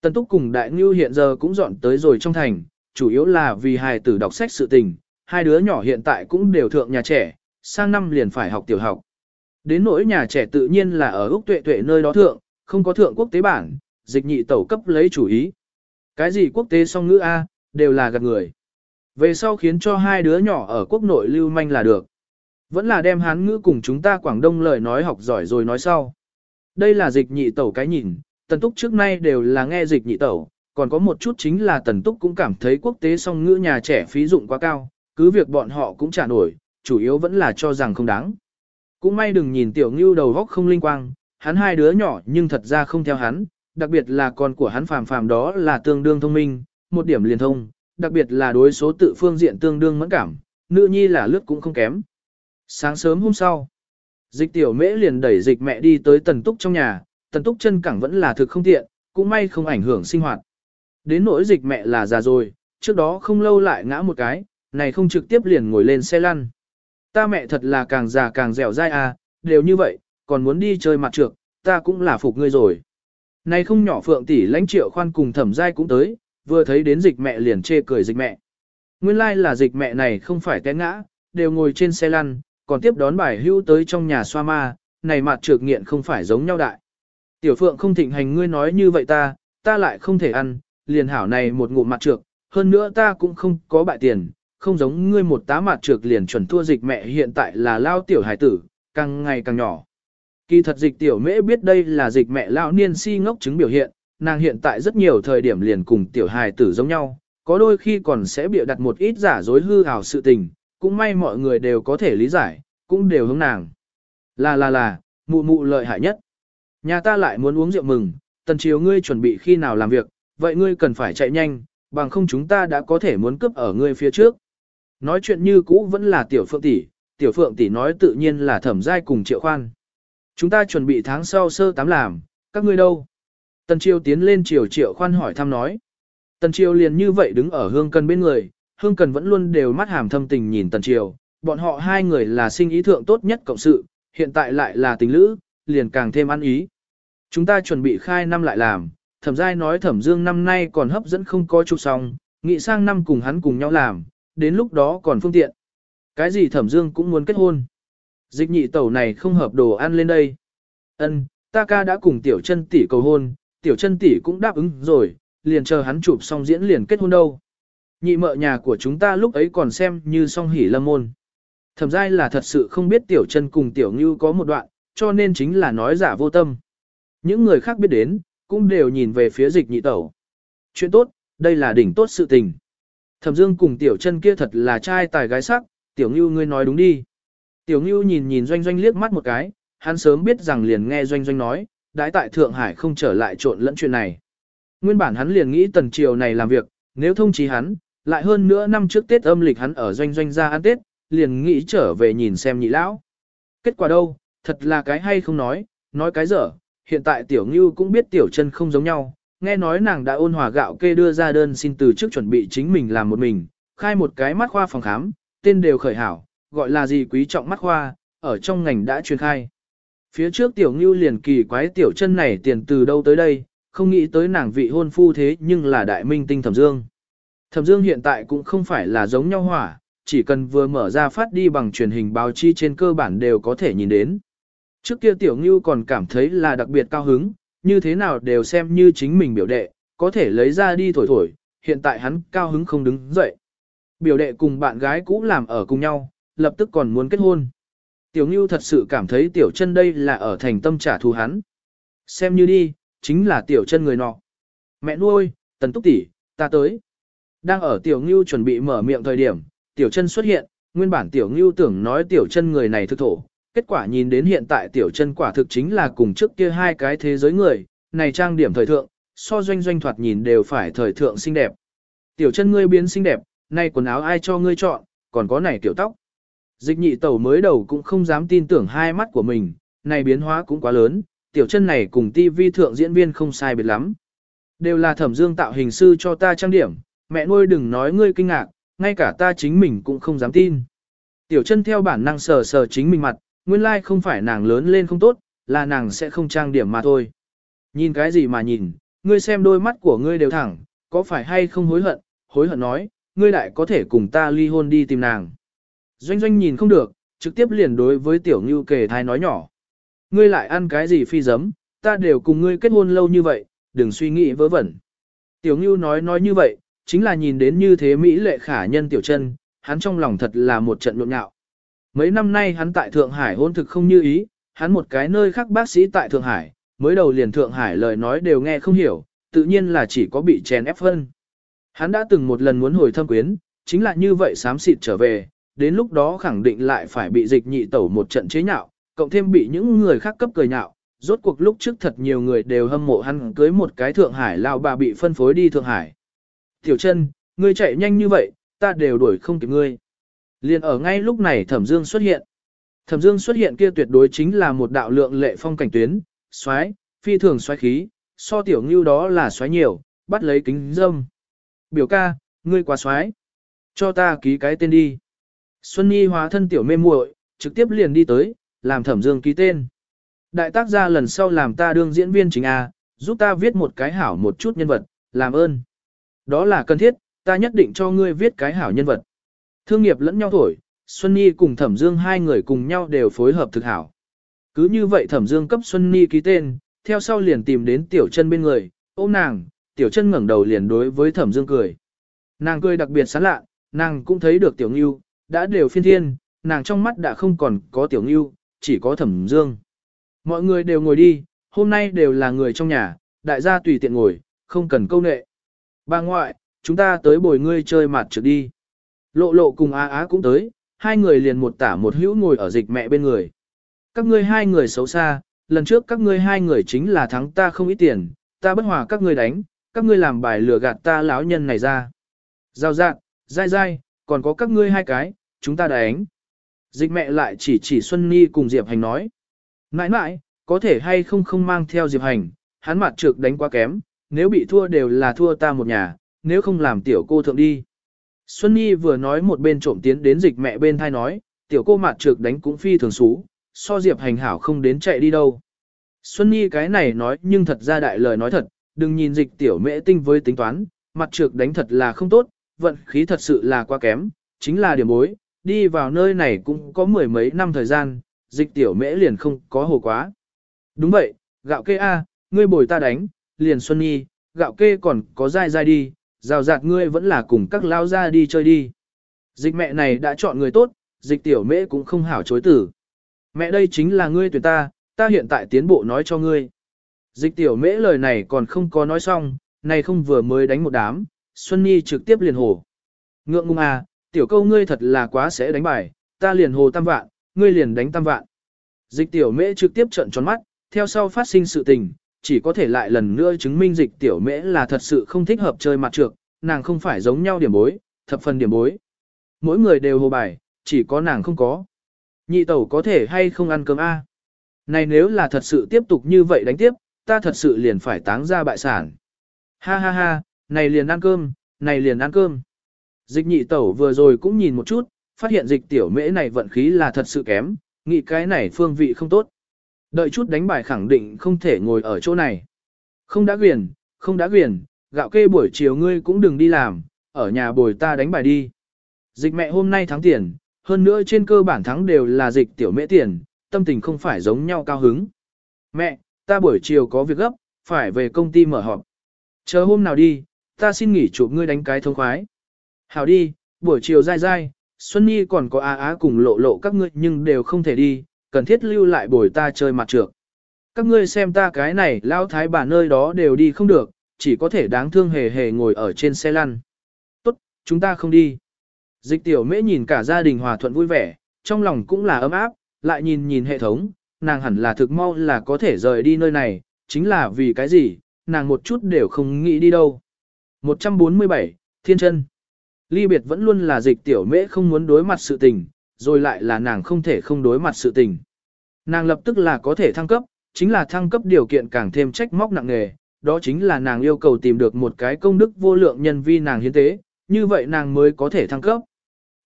Tần Túc cùng Đại Ngưu hiện giờ cũng dọn tới rồi trong thành, chủ yếu là vì hài tử đọc sách sự tình, hai đứa nhỏ hiện tại cũng đều thượng nhà trẻ, sang năm liền phải học tiểu học. Đến nỗi nhà trẻ tự nhiên là ở Úc Tuệ Tuệ nơi đó thượng, không có thượng quốc tế bản, dịch nhị tẩu cấp lấy chủ ý. Cái gì quốc tế song ngữ A, đều là gạt người. Về sau khiến cho hai đứa nhỏ ở quốc nội lưu manh là được. Vẫn là đem hán ngữ cùng chúng ta Quảng Đông lời nói học giỏi rồi nói sau. Đây là dịch nhị tẩu cái nhìn, tần túc trước nay đều là nghe dịch nhị tẩu, còn có một chút chính là tần túc cũng cảm thấy quốc tế song ngữ nhà trẻ phí dụng quá cao, cứ việc bọn họ cũng trả nổi, chủ yếu vẫn là cho rằng không đáng. Cũng may đừng nhìn tiểu ngưu đầu góc không linh quang, hắn hai đứa nhỏ nhưng thật ra không theo hắn, đặc biệt là con của hắn phàm phàm đó là tương đương thông minh, một điểm liền thông, đặc biệt là đối số tự phương diện tương đương mẫn cảm, nữ nhi là lướt cũng không kém. Sáng sớm hôm sau, dịch tiểu mễ liền đẩy dịch mẹ đi tới tần túc trong nhà, tần túc chân cẳng vẫn là thực không tiện, cũng may không ảnh hưởng sinh hoạt. Đến nỗi dịch mẹ là già rồi, trước đó không lâu lại ngã một cái, này không trực tiếp liền ngồi lên xe lăn. Ta mẹ thật là càng già càng dẻo dai à, đều như vậy, còn muốn đi chơi mặt trược, ta cũng là phục ngươi rồi. Này không nhỏ phượng tỷ lãnh triệu khoan cùng thẩm giai cũng tới, vừa thấy đến dịch mẹ liền chê cười dịch mẹ. Nguyên lai like là dịch mẹ này không phải té ngã, đều ngồi trên xe lăn, còn tiếp đón bài hưu tới trong nhà xoa ma, này mặt trược nghiện không phải giống nhau đại. Tiểu phượng không thịnh hành ngươi nói như vậy ta, ta lại không thể ăn, liền hảo này một ngụm mặt trược, hơn nữa ta cũng không có bại tiền, không giống ngươi một tá mặt trược liền chuẩn thua dịch mẹ hiện tại là lao tiểu hải tử, càng ngày càng nhỏ. Kỳ thật dịch tiểu mễ biết đây là dịch mẹ lão niên si ngốc chứng biểu hiện, nàng hiện tại rất nhiều thời điểm liền cùng tiểu hài tử giống nhau, có đôi khi còn sẽ bịa đặt một ít giả dối hư ảo sự tình, cũng may mọi người đều có thể lý giải, cũng đều hướng nàng. Là là là, mụ mụ lợi hại nhất. Nhà ta lại muốn uống rượu mừng, tần chiều ngươi chuẩn bị khi nào làm việc, vậy ngươi cần phải chạy nhanh, bằng không chúng ta đã có thể muốn cướp ở ngươi phía trước. Nói chuyện như cũ vẫn là tiểu phượng tỷ, tiểu phượng tỷ nói tự nhiên là thẩm giai cùng triệu khoan. Chúng ta chuẩn bị tháng sau sơ tám làm, các ngươi đâu? Tần Chiêu tiến lên chiều triệu khoan hỏi thăm nói. Tần Chiêu liền như vậy đứng ở hương cần bên người, hương cần vẫn luôn đều mắt hàm thâm tình nhìn Tần Chiêu, bọn họ hai người là sinh ý thượng tốt nhất cộng sự, hiện tại lại là tình lữ, liền càng thêm ăn ý. Chúng ta chuẩn bị khai năm lại làm, thẩm giai nói thẩm dương năm nay còn hấp dẫn không có chụp xong, nghị sang năm cùng hắn cùng nhau làm, đến lúc đó còn phương tiện. Cái gì thẩm dương cũng muốn kết hôn. Dịch nhị tẩu này không hợp đồ ăn lên đây. Ân, ta ca đã cùng tiểu chân tỷ cầu hôn, tiểu chân tỷ cũng đáp ứng rồi, liền chờ hắn chụp xong diễn liền kết hôn đâu. Nhị mợ nhà của chúng ta lúc ấy còn xem như song hỉ lâm môn. Thẩm giai là thật sự không biết tiểu chân cùng tiểu ngưu có một đoạn, cho nên chính là nói giả vô tâm. Những người khác biết đến, cũng đều nhìn về phía dịch nhị tẩu. Chuyện tốt, đây là đỉnh tốt sự tình. Thẩm dương cùng tiểu chân kia thật là trai tài gái sắc, tiểu ngưu ngươi nói đúng đi. Tiểu Ngưu nhìn nhìn Doanh Doanh liếc mắt một cái, hắn sớm biết rằng liền nghe Doanh Doanh nói, đãi tại Thượng Hải không trở lại trộn lẫn chuyện này. Nguyên bản hắn liền nghĩ tần triều này làm việc, nếu thông chí hắn, lại hơn nữa năm trước Tết âm lịch hắn ở Doanh Doanh ra ăn Tết, liền nghĩ trở về nhìn xem nhị lão. Kết quả đâu, thật là cái hay không nói, nói cái dở, hiện tại Tiểu Ngưu cũng biết Tiểu chân không giống nhau, nghe nói nàng đã ôn hòa gạo kê đưa ra đơn xin từ trước chuẩn bị chính mình làm một mình, khai một cái mắt khoa phòng khám, tên đều khởi hảo, gọi là gì quý trọng mắt khoa, ở trong ngành đã truyền khai. Phía trước tiểu ngưu liền kỳ quái tiểu chân này tiền từ đâu tới đây, không nghĩ tới nàng vị hôn phu thế nhưng là đại minh tinh thẩm dương. Thẩm dương hiện tại cũng không phải là giống nhau hỏa, chỉ cần vừa mở ra phát đi bằng truyền hình báo chi trên cơ bản đều có thể nhìn đến. Trước kia tiểu ngưu còn cảm thấy là đặc biệt cao hứng, như thế nào đều xem như chính mình biểu đệ, có thể lấy ra đi thổi thổi, hiện tại hắn cao hứng không đứng dậy. Biểu đệ cùng bạn gái cũ làm ở cùng nhau, lập tức còn muốn kết hôn. Tiểu Ngưu thật sự cảm thấy tiểu chân đây là ở thành tâm trả thù hắn. Xem như đi, chính là tiểu chân người nọ. Mẹ nuôi, tần túc tỷ, ta tới. Đang ở tiểu Ngưu chuẩn bị mở miệng thời điểm, tiểu chân xuất hiện, nguyên bản tiểu Ngưu tưởng nói tiểu chân người này thực thổ. Kết quả nhìn đến hiện tại tiểu chân quả thực chính là cùng trước kia hai cái thế giới người, này trang điểm thời thượng, so doanh doanh thoạt nhìn đều phải thời thượng xinh đẹp. Tiểu chân ngươi biến xinh đẹp, nay quần áo ai cho ngươi chọn, còn có này tiểu tóc. Dịch nhị tẩu mới đầu cũng không dám tin tưởng hai mắt của mình, này biến hóa cũng quá lớn, tiểu chân này cùng ti vi thượng diễn viên không sai biệt lắm. Đều là thẩm dương tạo hình sư cho ta trang điểm, mẹ nuôi đừng nói ngươi kinh ngạc, ngay cả ta chính mình cũng không dám tin. Tiểu chân theo bản năng sờ sờ chính mình mặt, nguyên lai không phải nàng lớn lên không tốt, là nàng sẽ không trang điểm mà thôi. Nhìn cái gì mà nhìn, ngươi xem đôi mắt của ngươi đều thẳng, có phải hay không hối hận, hối hận nói, ngươi lại có thể cùng ta ly hôn đi tìm nàng. Doanh doanh nhìn không được, trực tiếp liền đối với tiểu ngưu kề thai nói nhỏ. Ngươi lại ăn cái gì phi giấm, ta đều cùng ngươi kết hôn lâu như vậy, đừng suy nghĩ vớ vẩn. Tiểu ngưu nói nói như vậy, chính là nhìn đến như thế Mỹ lệ khả nhân tiểu chân, hắn trong lòng thật là một trận nhộn nhạo. Mấy năm nay hắn tại Thượng Hải hôn thực không như ý, hắn một cái nơi khác bác sĩ tại Thượng Hải, mới đầu liền Thượng Hải lời nói đều nghe không hiểu, tự nhiên là chỉ có bị chèn ép hơn. Hắn đã từng một lần muốn hồi thâm quyến, chính là như vậy sám xịt trở về, đến lúc đó khẳng định lại phải bị dịch nhị tẩu một trận chế nhạo, cộng thêm bị những người khác cấp cười nhạo. Rốt cuộc lúc trước thật nhiều người đều hâm mộ hắn cưới một cái Thượng Hải lao bà bị phân phối đi Thượng Hải. Tiểu chân, ngươi chạy nhanh như vậy, ta đều đuổi không kịp ngươi. Liền ở ngay lúc này Thẩm Dương xuất hiện. Thẩm Dương xuất hiện kia tuyệt đối chính là một đạo lượng lệ phong cảnh tuyến, xoáy, phi thường xoáy khí, so tiểu ngưu đó là xoáy nhiều, bắt lấy kính dâm. Biểu ca, ngươi quá xoáy. Cho ta ký cái tên đi. Xuân Nhi hóa thân tiểu mê muội, trực tiếp liền đi tới, làm Thẩm Dương ký tên. Đại tác gia lần sau làm ta đương diễn viên chính A, giúp ta viết một cái hảo một chút nhân vật, làm ơn. Đó là cần thiết, ta nhất định cho ngươi viết cái hảo nhân vật. Thương nghiệp lẫn nhau thổi, Xuân Nhi cùng Thẩm Dương hai người cùng nhau đều phối hợp thực hảo. Cứ như vậy Thẩm Dương cấp Xuân Nhi ký tên, theo sau liền tìm đến Tiểu Chân bên người, ôm nàng, Tiểu Chân ngẩng đầu liền đối với Thẩm Dương cười. Nàng cười đặc biệt sán lạ, nàng cũng thấy được Tiểu Ngưu, đã đều phiên thiên, nàng trong mắt đã không còn có Tiểu Ngưu, chỉ có Thẩm Dương. Mọi người đều ngồi đi, hôm nay đều là người trong nhà, đại gia tùy tiện ngồi, không cần câu nệ. Bà ngoại, chúng ta tới bồi ngươi chơi mặt trực đi. Lộ lộ cùng Á Á cũng tới, hai người liền một tả một hữu ngồi ở dịch mẹ bên người. Các ngươi hai người xấu xa, lần trước các ngươi hai người chính là thắng ta không ít tiền, ta bất hòa các ngươi đánh, các ngươi làm bài lừa gạt ta lão nhân này ra. Giao dạng, dai dai, còn có các ngươi hai cái, chúng ta đánh. Dịch mẹ lại chỉ chỉ Xuân Nhi cùng Diệp Hành nói. Nãi nãi, có thể hay không không mang theo Diệp Hành, hắn mặt trược đánh quá kém, nếu bị thua đều là thua ta một nhà, nếu không làm tiểu cô thượng đi. Xuân Nhi vừa nói một bên trộm tiến đến dịch mẹ bên thai nói, tiểu cô mặt trược đánh cũng phi thường xú, so Diệp hành hảo không đến chạy đi đâu. Xuân Nhi cái này nói nhưng thật ra đại lời nói thật, đừng nhìn dịch tiểu mễ tinh với tính toán, mặt trược đánh thật là không tốt, vận khí thật sự là quá kém, chính là điểm bối, đi vào nơi này cũng có mười mấy năm thời gian, dịch tiểu mễ liền không có hồ quá. Đúng vậy, gạo kê A, ngươi bồi ta đánh, liền Xuân Nhi, gạo kê còn có dai dai đi, rào rạt ngươi vẫn là cùng các lao ra đi chơi đi. Dịch mẹ này đã chọn người tốt, dịch tiểu mễ cũng không hảo chối tử. Mẹ đây chính là ngươi tuyển ta, ta hiện tại tiến bộ nói cho ngươi. Dịch tiểu mễ lời này còn không có nói xong, này không vừa mới đánh một đám, Xuân Nhi trực tiếp liền hồ. Ngượng ngung à, tiểu câu ngươi thật là quá sẽ đánh bài, ta liền hồ tam vạn, ngươi liền đánh tam vạn. Dịch tiểu mễ trực tiếp trợn tròn mắt, theo sau phát sinh sự tình, chỉ có thể lại lần nữa chứng minh dịch tiểu mễ là thật sự không thích hợp chơi mặt trược, nàng không phải giống nhau điểm bối, thập phần điểm bối. Mỗi người đều hồ bài, chỉ có nàng không có. Nhị tẩu có thể hay không ăn cơm A. Này nếu là thật sự tiếp tục như vậy đánh tiếp, ta thật sự liền phải táng ra bại sản. Ha ha ha, này liền ăn cơm, này liền ăn cơm. Dịch nhị tẩu vừa rồi cũng nhìn một chút, phát hiện dịch tiểu mễ này vận khí là thật sự kém, nghĩ cái này phương vị không tốt. Đợi chút đánh bài khẳng định không thể ngồi ở chỗ này. Không đã quyền, không đã quyền, gạo kê buổi chiều ngươi cũng đừng đi làm, ở nhà bồi ta đánh bài đi. Dịch mẹ hôm nay thắng tiền, hơn nữa trên cơ bản thắng đều là dịch tiểu mễ tiền, tâm tình không phải giống nhau cao hứng. Mẹ, ta buổi chiều có việc gấp, phải về công ty mở họp. Chờ hôm nào đi, ta xin nghỉ chụp ngươi đánh cái thông khoái. Hảo đi, buổi chiều dai dai, Xuân Nhi còn có á á cùng lộ lộ các ngươi nhưng đều không thể đi, cần thiết lưu lại bồi ta chơi mặt trược. Các ngươi xem ta cái này lao thái bà nơi đó đều đi không được, chỉ có thể đáng thương hề hề ngồi ở trên xe lăn. Tốt, chúng ta không đi. Dịch tiểu mễ nhìn cả gia đình hòa thuận vui vẻ, trong lòng cũng là ấm áp, lại nhìn nhìn hệ thống, nàng hẳn là thực mau là có thể rời đi nơi này, chính là vì cái gì, nàng một chút đều không nghĩ đi đâu. 147, Thiên chân Ly biệt vẫn luôn là dịch tiểu mễ không muốn đối mặt sự tình, rồi lại là nàng không thể không đối mặt sự tình. Nàng lập tức là có thể thăng cấp, chính là thăng cấp điều kiện càng thêm trách móc nặng nề, đó chính là nàng yêu cầu tìm được một cái công đức vô lượng nhân vi nàng hiến tế, như vậy nàng mới có thể thăng cấp.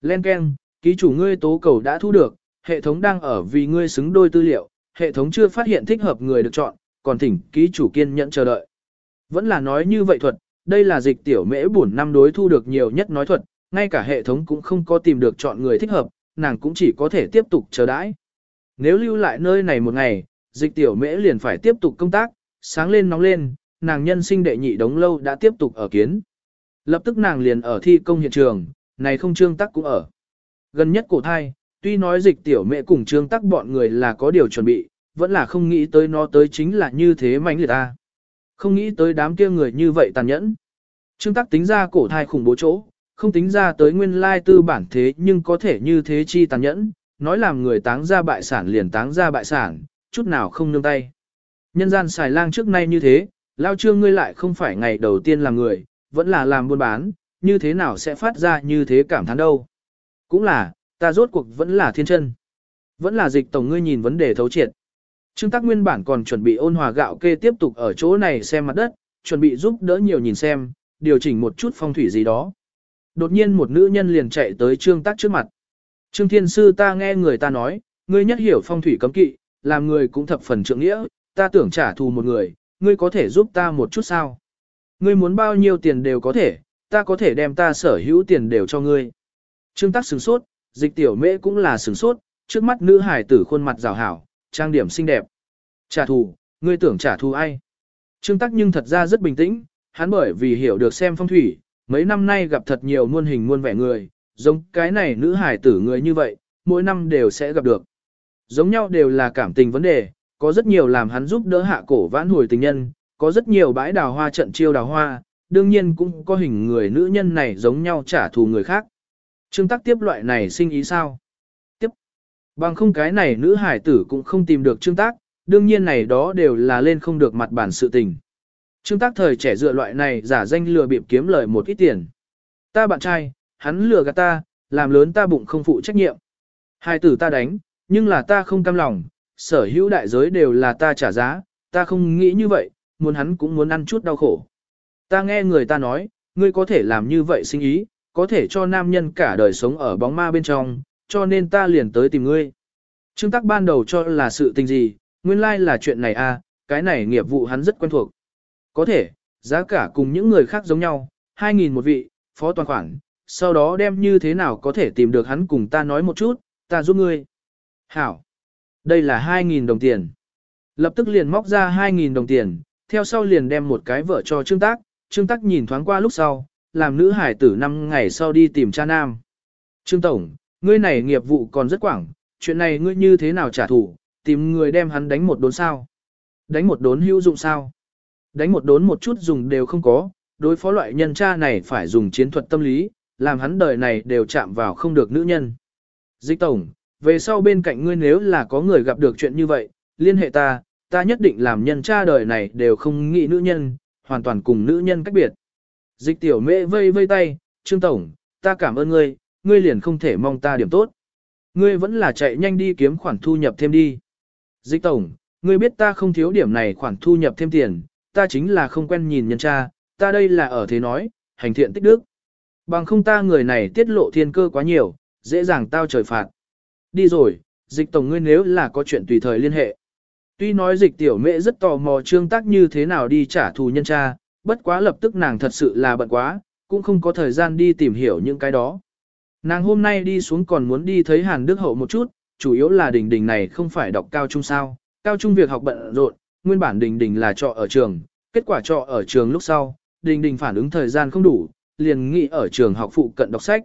Len Ken, ký chủ ngươi tố cầu đã thu được, hệ thống đang ở vì ngươi xứng đôi tư liệu, hệ thống chưa phát hiện thích hợp người được chọn, còn thỉnh ký chủ kiên nhẫn chờ đợi. Vẫn là nói như vậy thuật, đây là dịch tiểu mễ bổn năm đối thu được nhiều nhất nói thuật, ngay cả hệ thống cũng không có tìm được chọn người thích hợp, nàng cũng chỉ có thể tiếp tục chờ đãi. Nếu lưu lại nơi này một ngày, dịch tiểu mễ liền phải tiếp tục công tác, sáng lên nóng lên, nàng nhân sinh đệ nhị đống lâu đã tiếp tục ở kiến. Lập tức nàng liền ở thi công hiện trường, này không trương tắc cũng ở. Gần nhất cổ thai, tuy nói dịch tiểu mẹ cùng trương tắc bọn người là có điều chuẩn bị, vẫn là không nghĩ tới nó tới chính là như thế mánh liệt ta. Không nghĩ tới đám kia người như vậy tàn nhẫn. Trương tắc tính ra cổ thai khủng bố chỗ, không tính ra tới nguyên lai tư bản thế nhưng có thể như thế chi tàn nhẫn, nói làm người táng ra bại sản liền táng ra bại sản, chút nào không nương tay. Nhân gian xài lang trước nay như thế, lao trương ngươi lại không phải ngày đầu tiên làm người, vẫn là làm buôn bán, như thế nào sẽ phát ra như thế cảm thán đâu. Cũng là, ta rốt cuộc vẫn là thiên chân. Vẫn là dịch tổng ngươi nhìn vấn đề thấu triệt. Trương Tắc nguyên bản còn chuẩn bị ôn hòa gạo kê tiếp tục ở chỗ này xem mặt đất, chuẩn bị giúp đỡ nhiều nhìn xem, điều chỉnh một chút phong thủy gì đó. Đột nhiên một nữ nhân liền chạy tới Trương Tắc trước mặt. Trương Thiên Sư ta nghe người ta nói, ngươi nhất hiểu phong thủy cấm kỵ, làm người cũng thập phần trượng nghĩa, ta tưởng trả thù một người, ngươi có thể giúp ta một chút sao? Ngươi muốn bao nhiêu tiền đều có thể, ta có thể đem ta sở hữu tiền đều cho ngươi. Trương Tắc sửng sốt, dịch tiểu mễ cũng là sửng sốt, trước mắt nữ hải tử khuôn mặt rào hảo, trang điểm xinh đẹp. Trả thù, ngươi tưởng trả thù ai? Trương Tắc nhưng thật ra rất bình tĩnh, hắn bởi vì hiểu được xem phong thủy, mấy năm nay gặp thật nhiều muôn hình muôn vẻ người, giống cái này nữ hải tử người như vậy, mỗi năm đều sẽ gặp được. Giống nhau đều là cảm tình vấn đề, có rất nhiều làm hắn giúp đỡ hạ cổ vãn hồi tình nhân, có rất nhiều bãi đào hoa trận chiêu đào hoa, đương nhiên cũng có hình người nữ nhân này giống nhau trả thù người khác. Trương Tắc tiếp loại này sinh ý sao? Tiếp. Bằng không cái này nữ hải tử cũng không tìm được Trương Tắc, đương nhiên này đó đều là lên không được mặt bản sự tình. Trương Tác thời trẻ dựa loại này giả danh lừa bịp kiếm lời một ít tiền. Ta bạn trai, hắn lừa gạt ta, làm lớn ta bụng không phụ trách nhiệm. Hai tử ta đánh, nhưng là ta không cam lòng, sở hữu đại giới đều là ta trả giá, ta không nghĩ như vậy, muốn hắn cũng muốn ăn chút đau khổ. Ta nghe người ta nói, ngươi có thể làm như vậy sinh ý, có thể cho nam nhân cả đời sống ở bóng ma bên trong, cho nên ta liền tới tìm ngươi. Trương Tắc ban đầu cho là sự tình gì, nguyên lai like là chuyện này à, cái này nghiệp vụ hắn rất quen thuộc. Có thể, giá cả cùng những người khác giống nhau, 2.000 một vị, phó toàn khoản, sau đó đem như thế nào có thể tìm được hắn cùng ta nói một chút, ta giúp ngươi. Hảo, đây là 2.000 đồng tiền. Lập tức liền móc ra 2.000 đồng tiền, theo sau liền đem một cái vợ cho Trương Tác, Trương Tác nhìn thoáng qua lúc sau, làm nữ hải tử năm ngày sau đi tìm cha nam. Trương Tổng, ngươi này nghiệp vụ còn rất quảng, chuyện này ngươi như thế nào trả thù, tìm người đem hắn đánh một đốn sao? Đánh một đốn hữu dụng sao? Đánh một đốn một chút dùng đều không có, đối phó loại nhân cha này phải dùng chiến thuật tâm lý, làm hắn đời này đều chạm vào không được nữ nhân. Dịch Tổng, về sau bên cạnh ngươi nếu là có người gặp được chuyện như vậy, liên hệ ta, ta nhất định làm nhân cha đời này đều không nghĩ nữ nhân, hoàn toàn cùng nữ nhân cách biệt. Dịch tiểu mễ vây vây tay, Trương Tổng, ta cảm ơn ngươi, ngươi liền không thể mong ta điểm tốt. Ngươi vẫn là chạy nhanh đi kiếm khoản thu nhập thêm đi. Dịch Tổng, ngươi biết ta không thiếu điểm này khoản thu nhập thêm tiền, ta chính là không quen nhìn nhân cha, ta đây là ở thế nói, hành thiện tích đức. Bằng không ta người này tiết lộ thiên cơ quá nhiều, dễ dàng tao trời phạt. Đi rồi, dịch tổng ngươi nếu là có chuyện tùy thời liên hệ. Tuy nói dịch tiểu mẹ rất tò mò trương tác như thế nào đi trả thù nhân cha, bất quá lập tức nàng thật sự là bận quá, cũng không có thời gian đi tìm hiểu những cái đó. Nàng hôm nay đi xuống còn muốn đi thấy Hàn Đức Hậu một chút, chủ yếu là đỉnh đỉnh này không phải đọc cao trung sao, cao trung việc học bận rộn, nguyên bản đình đình là trọ ở trường, kết quả trọ ở trường lúc sau, đình đình phản ứng thời gian không đủ, liền nghĩ ở trường học phụ cận đọc sách.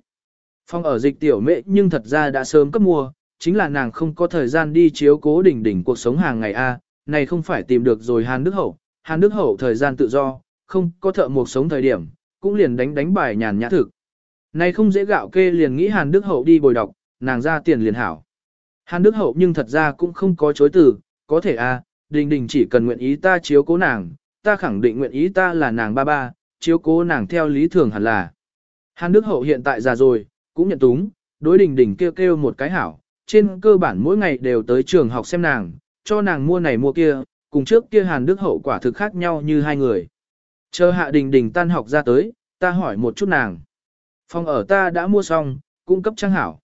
Phong ở dịch tiểu mẹ nhưng thật ra đã sớm cấp mua, chính là nàng không có thời gian đi chiếu cố đình đình cuộc sống hàng ngày a, này không phải tìm được rồi Hàn Đức Hậu, Hàn Đức Hậu thời gian tự do, không có thợ một sống thời điểm, cũng liền đánh đánh bài nhàn nhã thực. Này không dễ gạo kê liền nghĩ Hàn Đức Hậu đi bồi đọc, nàng ra tiền liền hảo. Hàn Đức Hậu nhưng thật ra cũng không có chối từ, có thể a, đình đình chỉ cần nguyện ý ta chiếu cố nàng, ta khẳng định nguyện ý ta là nàng ba ba, chiếu cố nàng theo lý thường hẳn là. Hàn Đức Hậu hiện tại già rồi, cũng nhận túng, đối đình đình kêu kêu một cái hảo, trên cơ bản mỗi ngày đều tới trường học xem nàng, cho nàng mua này mua kia, cùng trước kia Hàn Đức Hậu quả thực khác nhau như hai người. Chờ hạ đình đình tan học ra tới, ta hỏi một chút nàng. Phòng ở ta đã mua xong, cung cấp trang hảo.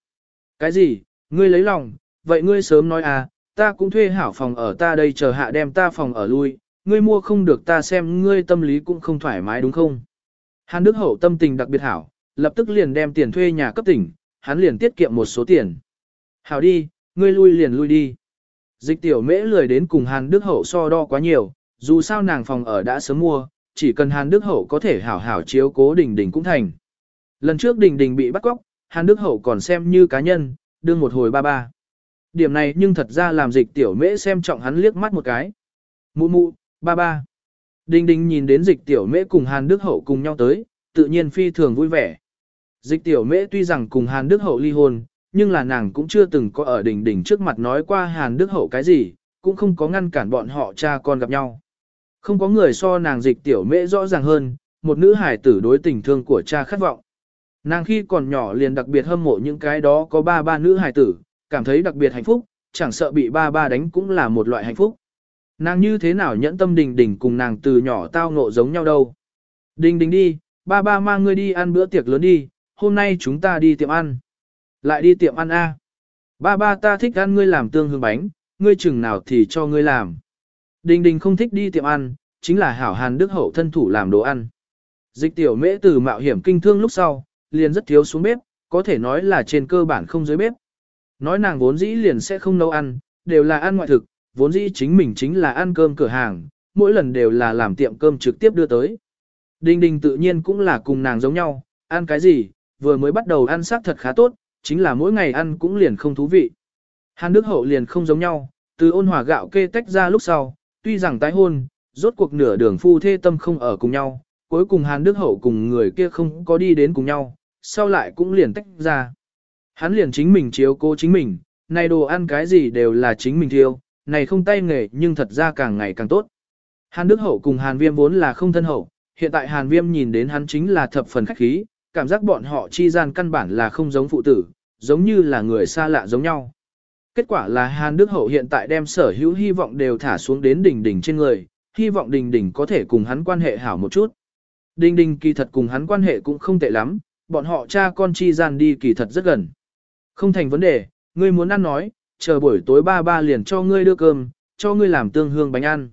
Cái gì, ngươi lấy lòng, vậy ngươi sớm nói à, ta cũng thuê hảo phòng ở ta đây chờ hạ đem ta phòng ở lui, ngươi mua không được ta xem ngươi tâm lý cũng không thoải mái đúng không? Hàn Đức Hậu tâm tình đặc biệt hảo, lập tức liền đem tiền thuê nhà cấp tỉnh, hắn liền tiết kiệm một số tiền. Hảo đi, ngươi lui liền lui đi. Dịch tiểu mễ lười đến cùng Hàn Đức Hậu so đo quá nhiều, dù sao nàng phòng ở đã sớm mua, chỉ cần Hàn Đức Hậu có thể hảo hảo chiếu cố Đình Đình cũng thành. Lần trước Đình Đình bị bắt cóc, Hàn Đức Hậu còn xem như cá nhân, đương một hồi ba ba. Điểm này nhưng thật ra làm dịch tiểu mễ xem trọng hắn liếc mắt một cái. Mụ mụ, ba ba. Đình Đình nhìn đến dịch tiểu mễ cùng Hàn Đức Hậu cùng nhau tới, tự nhiên phi thường vui vẻ. Dịch tiểu mễ tuy rằng cùng Hàn Đức Hậu ly hôn, nhưng là nàng cũng chưa từng có ở đỉnh đỉnh trước mặt nói qua Hàn Đức Hậu cái gì, cũng không có ngăn cản bọn họ cha con gặp nhau. Không có người so nàng dịch tiểu mễ rõ ràng hơn, một nữ hải tử đối tình thương của cha khát vọng. Nàng khi còn nhỏ liền đặc biệt hâm mộ những cái đó có ba ba nữ hải tử, cảm thấy đặc biệt hạnh phúc, chẳng sợ bị ba ba đánh cũng là một loại hạnh phúc. Nàng như thế nào nhẫn tâm đình đình cùng nàng từ nhỏ tao ngộ giống nhau đâu. Đình đình đi, ba ba mang ngươi đi ăn bữa tiệc lớn đi, hôm nay chúng ta đi tiệm ăn. Lại đi tiệm ăn a. Ba ba ta thích ăn ngươi làm tương hương bánh, ngươi chừng nào thì cho ngươi làm. Đình đình không thích đi tiệm ăn, chính là hảo hàn đức hậu thân thủ làm đồ ăn. Dịch tiểu mễ từ mạo hiểm kinh thương lúc sau, liền rất thiếu xuống bếp, có thể nói là trên cơ bản không dưới bếp. Nói nàng vốn dĩ liền sẽ không nấu ăn, đều là ăn ngoại thực, vốn dĩ chính mình chính là ăn cơm cửa hàng, mỗi lần đều là làm tiệm cơm trực tiếp đưa tới. Đinh đình tự nhiên cũng là cùng nàng giống nhau, ăn cái gì, vừa mới bắt đầu ăn xác thật khá tốt, chính là mỗi ngày ăn cũng liền không thú vị. Hàn Đức Hậu liền không giống nhau, từ ôn hòa gạo kê tách ra lúc sau, tuy rằng tái hôn, rốt cuộc nửa đường phu thê tâm không ở cùng nhau, cuối cùng Hàn Đức Hậu cùng người kia không có đi đến cùng nhau, sau lại cũng liền tách ra. Hắn liền chính mình chiếu cố chính mình, này đồ ăn cái gì đều là chính mình thiêu, này không tay nghề nhưng thật ra càng ngày càng tốt. Hàn Đức Hậu cùng Hàn Viêm vốn là không thân hậu, hiện tại Hàn Viêm nhìn đến hắn chính là thập phần khách khí, cảm giác bọn họ chi gian căn bản là không giống phụ tử, giống như là người xa lạ giống nhau. Kết quả là Hàn Đức Hậu hiện tại đem sở hữu hy vọng đều thả xuống đến đỉnh đỉnh trên người, hy vọng đỉnh đỉnh có thể cùng hắn quan hệ hảo một chút. Đinh đinh kỳ thật cùng hắn quan hệ cũng không tệ lắm, bọn họ cha con chi gian đi kỳ thật rất gần. Không thành vấn đề, ngươi muốn ăn nói, chờ buổi tối ba ba liền cho ngươi đưa cơm, cho ngươi làm tương hương bánh ăn.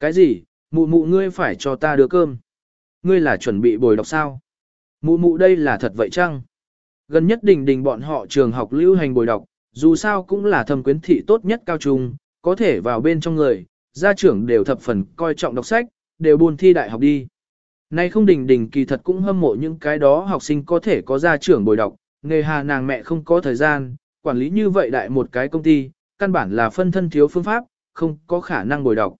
Cái gì, mụ mụ ngươi phải cho ta đưa cơm. Ngươi là chuẩn bị bồi đọc sao? Mụ mụ đây là thật vậy chăng? Gần nhất đình đình bọn họ trường học lưu hành bồi đọc, dù sao cũng là thâm quyến thị tốt nhất cao trung, có thể vào bên trong người, gia trưởng đều thập phần coi trọng đọc sách, đều buồn thi đại học đi. Nay không đình đình kỳ thật cũng hâm mộ những cái đó học sinh có thể có gia trưởng bồi đọc, nghề hà nàng mẹ không có thời gian, quản lý như vậy đại một cái công ty, căn bản là phân thân thiếu phương pháp, không có khả năng bồi đọc.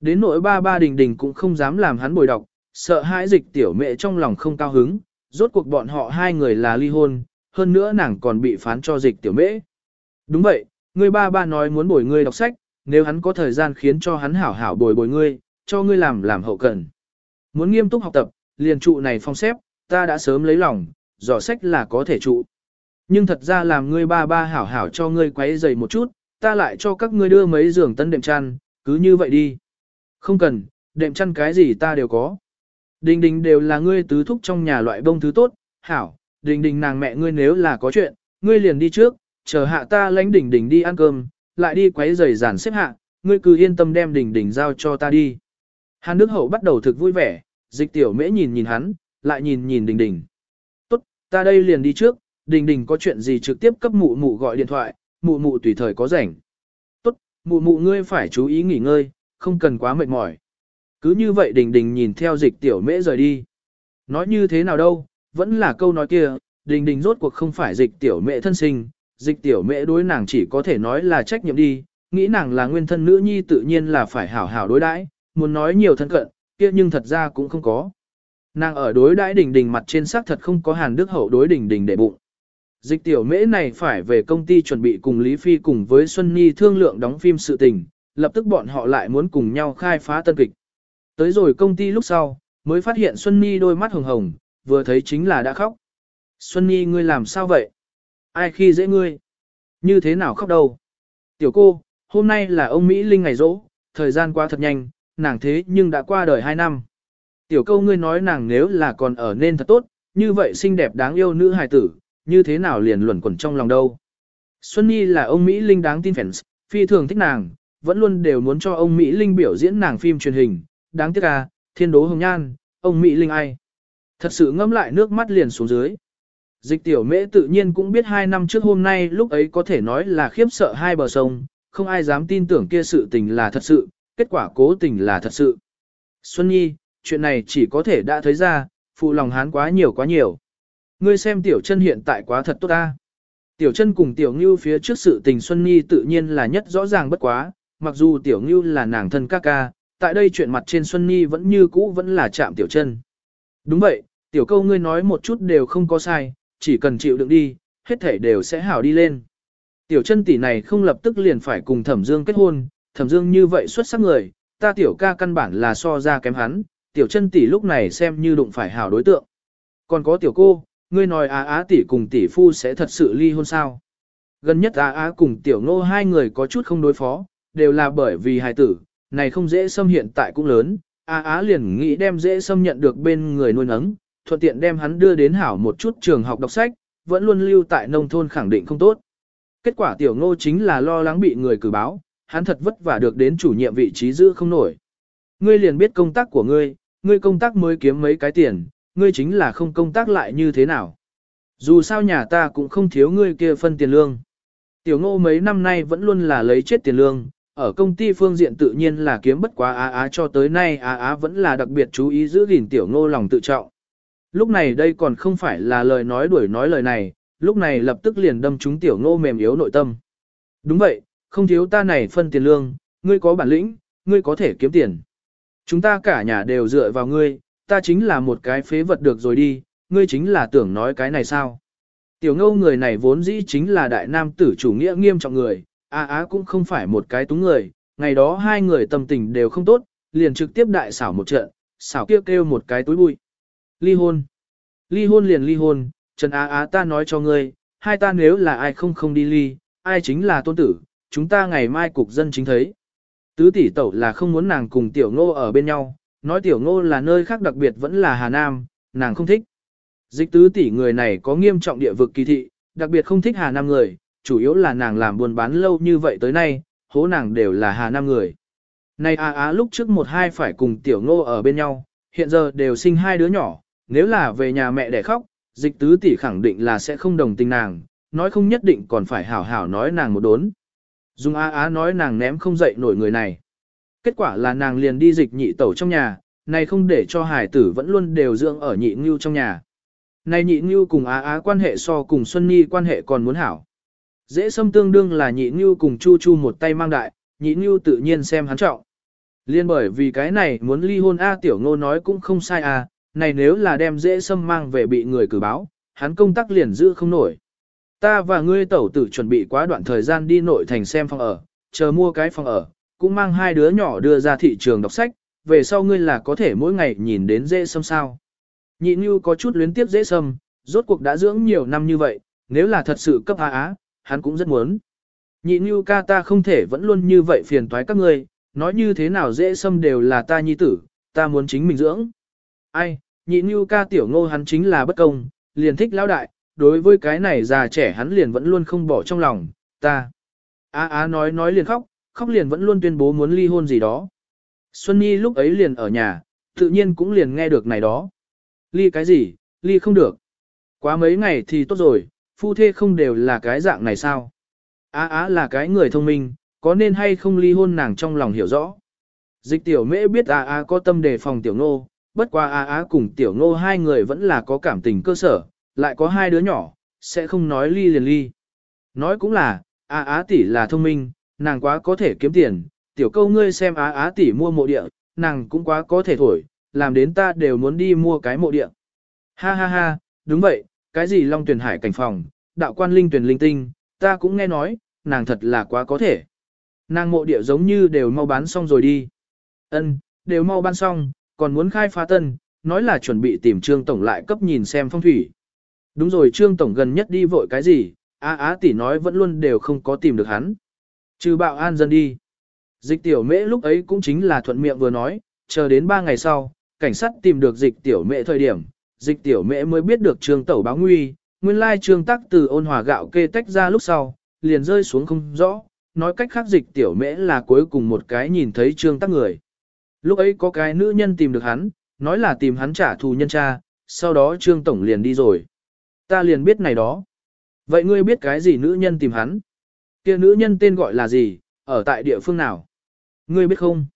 Đến nỗi ba ba đình đình cũng không dám làm hắn bồi đọc, sợ hãi dịch tiểu mẹ trong lòng không cao hứng, rốt cuộc bọn họ hai người là ly hôn, hơn nữa nàng còn bị phán cho dịch tiểu mễ. Đúng vậy, người ba ba nói muốn bồi ngươi đọc sách, nếu hắn có thời gian khiến cho hắn hảo hảo bồi bồi ngươi, cho ngươi làm làm hậu cần. Muốn nghiêm túc học tập, liền trụ này phong xếp, ta đã sớm lấy lòng, giỏ sách là có thể trụ. Nhưng thật ra làm ngươi ba ba hảo hảo cho ngươi quấy dày một chút, ta lại cho các ngươi đưa mấy giường tân đệm chăn, cứ như vậy đi. Không cần, đệm chăn cái gì ta đều có. Đình đình đều là ngươi tứ thúc trong nhà loại bông thứ tốt, hảo, đình đình nàng mẹ ngươi nếu là có chuyện, ngươi liền đi trước, chờ hạ ta lãnh đình đình đi ăn cơm, lại đi quấy giày giản xếp hạ, ngươi cứ yên tâm đem đình đình giao cho ta đi. Hàn Đức Hậu bắt đầu thực vui vẻ, dịch tiểu mễ nhìn nhìn hắn, lại nhìn nhìn đình đình. Ta đây liền đi trước, đình đình có chuyện gì trực tiếp cấp mụ mụ gọi điện thoại, mụ mụ tùy thời có rảnh. Tốt, mụ mụ ngươi phải chú ý nghỉ ngơi, không cần quá mệt mỏi. Cứ như vậy đình đình nhìn theo dịch tiểu mễ rời đi. Nói như thế nào đâu, vẫn là câu nói kia, đình đình rốt cuộc không phải dịch tiểu mễ thân sinh, dịch tiểu mễ đối nàng chỉ có thể nói là trách nhiệm đi, nghĩ nàng là nguyên thân nữ nhi tự nhiên là phải hảo hảo đối đãi, muốn nói nhiều thân cận, kia nhưng thật ra cũng không có. Nàng ở đối đãi đỉnh đỉnh mặt trên xác thật không có hàn đức hậu đối đỉnh đỉnh để bụng. Dịch tiểu mễ này phải về công ty chuẩn bị cùng Lý Phi cùng với Xuân Nhi thương lượng đóng phim sự tình, lập tức bọn họ lại muốn cùng nhau khai phá tân kịch. Tới rồi công ty lúc sau, mới phát hiện Xuân Nhi đôi mắt hồng hồng, vừa thấy chính là đã khóc. Xuân Nhi ngươi làm sao vậy? Ai khi dễ ngươi? Như thế nào khóc đâu? Tiểu cô, hôm nay là ông Mỹ Linh ngày rỗ, thời gian qua thật nhanh, nàng thế nhưng đã qua đời 2 năm. Tiểu câu ngươi nói nàng nếu là còn ở nên thật tốt, như vậy xinh đẹp đáng yêu nữ hài tử, như thế nào liền luẩn quẩn trong lòng đâu. Xuân Nhi là ông Mỹ Linh đáng tin fans, phi thường thích nàng, vẫn luôn đều muốn cho ông Mỹ Linh biểu diễn nàng phim truyền hình, đáng tiếc à, thiên đố hồng nhan, ông Mỹ Linh ai. Thật sự ngâm lại nước mắt liền xuống dưới. Dịch tiểu mễ tự nhiên cũng biết hai năm trước hôm nay lúc ấy có thể nói là khiếp sợ hai bờ sông, không ai dám tin tưởng kia sự tình là thật sự, kết quả cố tình là thật sự. Xuân Nhi, chuyện này chỉ có thể đã thấy ra, phụ lòng hán quá nhiều quá nhiều. Ngươi xem tiểu chân hiện tại quá thật tốt ta. Tiểu chân cùng tiểu ngưu phía trước sự tình Xuân Nhi tự nhiên là nhất rõ ràng bất quá, mặc dù tiểu ngưu là nàng thân ca ca, tại đây chuyện mặt trên Xuân Nhi vẫn như cũ vẫn là chạm tiểu chân. Đúng vậy, tiểu câu ngươi nói một chút đều không có sai, chỉ cần chịu đựng đi, hết thể đều sẽ hảo đi lên. Tiểu chân tỷ này không lập tức liền phải cùng thẩm dương kết hôn, thẩm dương như vậy xuất sắc người, ta tiểu ca căn bản là so ra kém hắn, tiểu chân tỷ lúc này xem như đụng phải hảo đối tượng. Còn có tiểu cô, ngươi nói á á tỷ cùng tỷ phu sẽ thật sự ly hôn sao. Gần nhất á á cùng tiểu ngô hai người có chút không đối phó, đều là bởi vì hài tử, này không dễ xâm hiện tại cũng lớn, á á liền nghĩ đem dễ xâm nhận được bên người nuôi nấng, thuận tiện đem hắn đưa đến hảo một chút trường học đọc sách, vẫn luôn lưu tại nông thôn khẳng định không tốt. Kết quả tiểu ngô chính là lo lắng bị người cử báo, hắn thật vất vả được đến chủ nhiệm vị trí giữ không nổi. Ngươi liền biết công tác của ngươi, ngươi công tác mới kiếm mấy cái tiền, ngươi chính là không công tác lại như thế nào. Dù sao nhà ta cũng không thiếu ngươi kia phân tiền lương. Tiểu ngô mấy năm nay vẫn luôn là lấy chết tiền lương, ở công ty phương diện tự nhiên là kiếm bất quá á á cho tới nay á á vẫn là đặc biệt chú ý giữ gìn tiểu ngô lòng tự trọng. Lúc này đây còn không phải là lời nói đuổi nói lời này, lúc này lập tức liền đâm trúng tiểu ngô mềm yếu nội tâm. Đúng vậy, không thiếu ta này phân tiền lương, ngươi có bản lĩnh, ngươi có thể kiếm tiền. Chúng ta cả nhà đều dựa vào ngươi, ta chính là một cái phế vật được rồi đi, ngươi chính là tưởng nói cái này sao. Tiểu ngâu người này vốn dĩ chính là đại nam tử chủ nghĩa nghiêm trọng người, á á cũng không phải một cái túng người, ngày đó hai người tâm tình đều không tốt, liền trực tiếp đại xảo một trận, xảo kêu kêu một cái túi bụi. Ly hôn. Ly hôn liền ly hôn, Trần Á Á ta nói cho ngươi, hai ta nếu là ai không không đi ly, ai chính là tôn tử, chúng ta ngày mai cục dân chính thấy. Tứ tỷ tẩu là không muốn nàng cùng tiểu ngô ở bên nhau, nói tiểu ngô là nơi khác đặc biệt vẫn là Hà Nam, nàng không thích. Dịch tứ tỷ người này có nghiêm trọng địa vực kỳ thị, đặc biệt không thích Hà Nam người, chủ yếu là nàng làm buôn bán lâu như vậy tới nay, hố nàng đều là Hà Nam người. Này Á Á lúc trước một hai phải cùng tiểu ngô ở bên nhau, hiện giờ đều sinh hai đứa nhỏ, nếu là về nhà mẹ để khóc, dịch tứ tỷ khẳng định là sẽ không đồng tình nàng, nói không nhất định còn phải hảo hảo nói nàng một đốn. Dung Á Á nói nàng ném không dậy nổi người này. Kết quả là nàng liền đi dịch nhị tẩu trong nhà, này không để cho hải tử vẫn luôn đều dưỡng ở nhị ngưu trong nhà. Này nhị ngưu cùng Á Á quan hệ so cùng Xuân Nhi quan hệ còn muốn hảo. Dễ xâm tương đương là nhị ngưu cùng Chu Chu một tay mang đại, nhị ngưu tự nhiên xem hắn trọng. Liên bởi vì cái này muốn ly hôn A tiểu ngô nói cũng không sai à. này nếu là đem dễ xâm mang về bị người cử báo, hắn công tác liền giữ không nổi. Ta và ngươi tẩu tử chuẩn bị quá đoạn thời gian đi nội thành xem phòng ở, chờ mua cái phòng ở, cũng mang hai đứa nhỏ đưa ra thị trường đọc sách, về sau ngươi là có thể mỗi ngày nhìn đến dễ sâm sao. Nhị Nhu có chút luyến tiếp dễ sâm, rốt cuộc đã dưỡng nhiều năm như vậy, nếu là thật sự cấp á á, hắn cũng rất muốn. Nhị Nhu ca ta không thể vẫn luôn như vậy phiền toái các ngươi, nói như thế nào dễ sâm đều là ta nhi tử, ta muốn chính mình dưỡng. Ai, nhị như ca tiểu ngô hắn chính là bất công, liền thích lão đại, đối với cái này già trẻ hắn liền vẫn luôn không bỏ trong lòng, ta. Á á nói nói liền khóc, khóc liền vẫn luôn tuyên bố muốn ly hôn gì đó. Xuân Nhi lúc ấy liền ở nhà, tự nhiên cũng liền nghe được này đó. Ly cái gì, ly không được. Quá mấy ngày thì tốt rồi, phu thê không đều là cái dạng này sao. Á á là cái người thông minh, có nên hay không ly hôn nàng trong lòng hiểu rõ. Dịch tiểu mễ biết á á có tâm đề phòng tiểu ngô, bất qua Á Á cùng Tiểu Ngô hai người vẫn là có cảm tình cơ sở, lại có hai đứa nhỏ, sẽ không nói ly liền ly. Nói cũng là, Á Á tỷ là thông minh, nàng quá có thể kiếm tiền, tiểu câu ngươi xem Á Á tỷ mua mộ địa, nàng cũng quá có thể thổi, làm đến ta đều muốn đi mua cái mộ địa. Ha ha ha, đúng vậy, cái gì Long Tuyển Hải cảnh phòng, đạo quan linh tuyển linh tinh, ta cũng nghe nói, nàng thật là quá có thể. Nàng mộ địa giống như đều mau bán xong rồi đi. Ân, đều mau bán xong, còn muốn khai phá tân, nói là chuẩn bị tìm Trương Tổng lại cấp nhìn xem phong thủy. Đúng rồi Trương Tổng gần nhất đi vội cái gì, á á tỷ nói vẫn luôn đều không có tìm được hắn. Trừ bạo an dân đi. Dịch tiểu mễ lúc ấy cũng chính là thuận miệng vừa nói, chờ đến 3 ngày sau, cảnh sát tìm được dịch tiểu mễ thời điểm, dịch tiểu mễ mới biết được Trương Tẩu báo nguy, nguyên lai Trương Tắc từ ôn hòa gạo kê tách ra lúc sau, liền rơi xuống không rõ, nói cách khác dịch tiểu mễ là cuối cùng một cái nhìn thấy Trương Tắc người. Lúc ấy có cái nữ nhân tìm được hắn, nói là tìm hắn trả thù nhân cha, sau đó Trương Tổng liền đi rồi. Ta liền biết này đó. Vậy ngươi biết cái gì nữ nhân tìm hắn? Kia nữ nhân tên gọi là gì, ở tại địa phương nào? Ngươi biết không?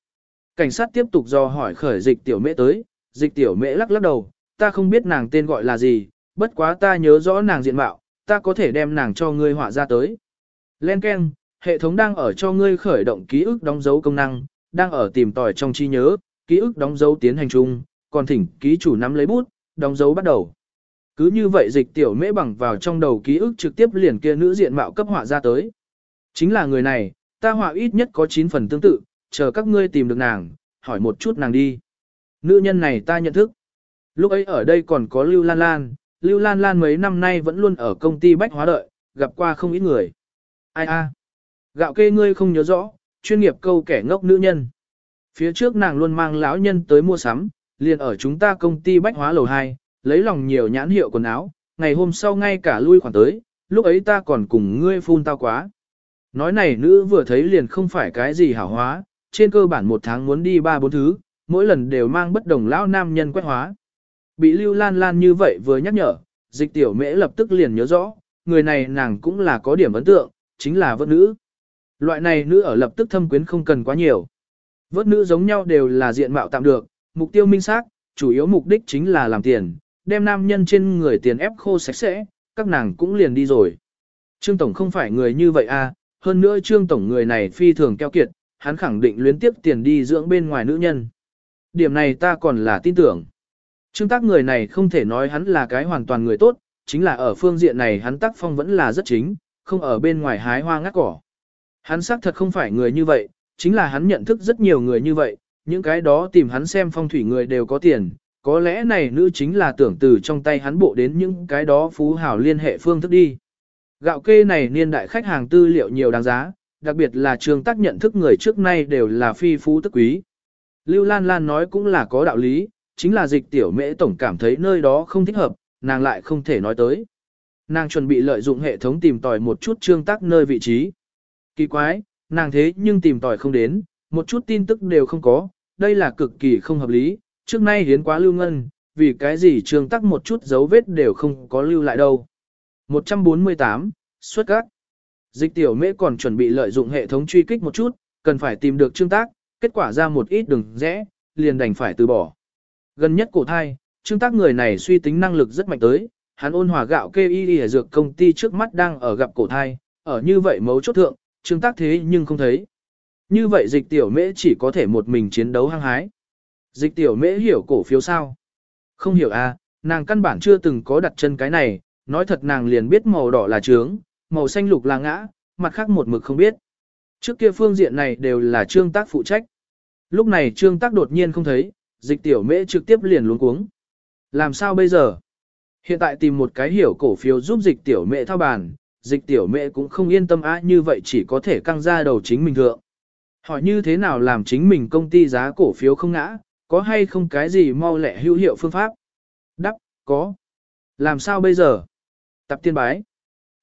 Cảnh sát tiếp tục do hỏi khởi dịch tiểu mễ tới, dịch tiểu mễ lắc lắc đầu, ta không biết nàng tên gọi là gì, bất quá ta nhớ rõ nàng diện mạo, ta có thể đem nàng cho ngươi họa ra tới. Len Ken, hệ thống đang ở cho ngươi khởi động ký ức đóng dấu công năng, đang ở tìm tòi trong trí nhớ, ký ức đóng dấu tiến hành chung, còn thỉnh ký chủ nắm lấy bút, đóng dấu bắt đầu. Cứ như vậy dịch tiểu mễ bằng vào trong đầu ký ức trực tiếp liền kia nữ diện mạo cấp họa ra tới. Chính là người này, ta họa ít nhất có 9 phần tương tự, chờ các ngươi tìm được nàng, hỏi một chút nàng đi. Nữ nhân này ta nhận thức. Lúc ấy ở đây còn có Lưu Lan Lan, Lưu Lan Lan mấy năm nay vẫn luôn ở công ty bách hóa đợi, gặp qua không ít người. Ai a? Gạo kê ngươi không nhớ rõ, chuyên nghiệp câu kẻ ngốc nữ nhân. Phía trước nàng luôn mang lão nhân tới mua sắm, liền ở chúng ta công ty bách hóa lầu 2, lấy lòng nhiều nhãn hiệu quần áo, ngày hôm sau ngay cả lui khoản tới, lúc ấy ta còn cùng ngươi phun tao quá. Nói này nữ vừa thấy liền không phải cái gì hảo hóa, trên cơ bản một tháng muốn đi ba bốn thứ, mỗi lần đều mang bất đồng lão nam nhân quét hóa. Bị Lưu Lan Lan như vậy vừa nhắc nhở, dịch tiểu mễ lập tức liền nhớ rõ, người này nàng cũng là có điểm ấn tượng, chính là vớt nữ. Loại này nữ ở lập tức thâm quyến không cần quá nhiều. Vớt nữ giống nhau đều là diện mạo tạm được, mục tiêu minh xác, chủ yếu mục đích chính là làm tiền, đem nam nhân trên người tiền ép khô sạch sẽ, các nàng cũng liền đi rồi. Trương Tổng không phải người như vậy à, hơn nữa Trương Tổng người này phi thường keo kiệt, hắn khẳng định luyến tiếp tiền đi dưỡng bên ngoài nữ nhân. Điểm này ta còn là tin tưởng. Trương tác người này không thể nói hắn là cái hoàn toàn người tốt, chính là ở phương diện này hắn tác phong vẫn là rất chính, không ở bên ngoài hái hoa ngắt cỏ. Hắn xác thật không phải người như vậy, chính là hắn nhận thức rất nhiều người như vậy, những cái đó tìm hắn xem phong thủy người đều có tiền, có lẽ này nữ chính là tưởng từ trong tay hắn bộ đến những cái đó phú hào liên hệ phương thức đi. Gạo kê này niên đại khách hàng tư liệu nhiều đáng giá, đặc biệt là trường tác nhận thức người trước nay đều là phi phú tức quý. Lưu Lan Lan nói cũng là có đạo lý, chính là dịch tiểu mễ tổng cảm thấy nơi đó không thích hợp, nàng lại không thể nói tới. Nàng chuẩn bị lợi dụng hệ thống tìm tòi một chút trương tác nơi vị trí. Kỳ quái, nàng thế nhưng tìm tòi không đến, một chút tin tức đều không có, đây là cực kỳ không hợp lý, trước nay hiến quá lưu ngân, vì cái gì trương tác một chút dấu vết đều không có lưu lại đâu. 148, xuất các. Dịch tiểu mễ còn chuẩn bị lợi dụng hệ thống truy kích một chút, cần phải tìm được trương tác, kết quả ra một ít đường rẽ, liền đành phải từ bỏ. Gần nhất cổ thai, trương tác người này suy tính năng lực rất mạnh tới, hắn ôn hòa gạo kê y y dược công ty trước mắt đang ở gặp cổ thai, ở như vậy mấu chốt thượng, trương tác thế nhưng không thấy. Như vậy dịch tiểu mễ chỉ có thể một mình chiến đấu hăng hái. Dịch tiểu mễ hiểu cổ phiếu sao? Không hiểu à, nàng căn bản chưa từng có đặt chân cái này, nói thật nàng liền biết màu đỏ là trướng, màu xanh lục là ngã, mặt khác một mực không biết. Trước kia phương diện này đều là trương tác phụ trách. Lúc này trương tác đột nhiên không thấy, dịch tiểu mễ trực tiếp liền luống cuống. Làm sao bây giờ? Hiện tại tìm một cái hiểu cổ phiếu giúp dịch tiểu mễ thao bàn, dịch tiểu mễ cũng không yên tâm á như vậy chỉ có thể căng ra đầu chính mình thượng. Hỏi như thế nào làm chính mình công ty giá cổ phiếu không ngã, có hay không cái gì mau lẹ hữu hiệu phương pháp? Đắc, có. Làm sao bây giờ? Tập tiên bái.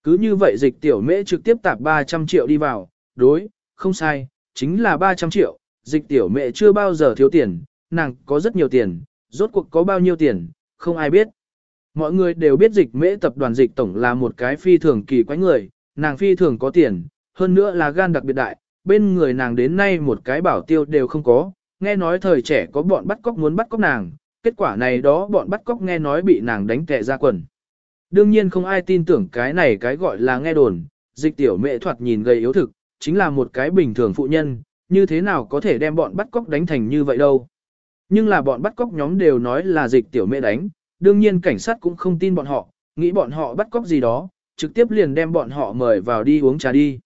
Cứ như vậy dịch tiểu mễ trực tiếp tạp 300 triệu đi vào, đối, không sai, chính là 300 triệu, dịch tiểu mễ chưa bao giờ thiếu tiền, nàng có rất nhiều tiền, rốt cuộc có bao nhiêu tiền, không ai biết. Mọi người đều biết dịch mễ tập đoàn dịch tổng là một cái phi thường kỳ quái người, nàng phi thường có tiền, hơn nữa là gan đặc biệt đại, bên người nàng đến nay một cái bảo tiêu đều không có, nghe nói thời trẻ có bọn bắt cóc muốn bắt cóc nàng, kết quả này đó bọn bắt cóc nghe nói bị nàng đánh tệ ra quần. Đương nhiên không ai tin tưởng cái này cái gọi là nghe đồn, dịch tiểu mẹ thoạt nhìn gầy yếu thực, chính là một cái bình thường phụ nhân, như thế nào có thể đem bọn bắt cóc đánh thành như vậy đâu. Nhưng là bọn bắt cóc nhóm đều nói là dịch tiểu mẹ đánh, đương nhiên cảnh sát cũng không tin bọn họ, nghĩ bọn họ bắt cóc gì đó, trực tiếp liền đem bọn họ mời vào đi uống trà đi.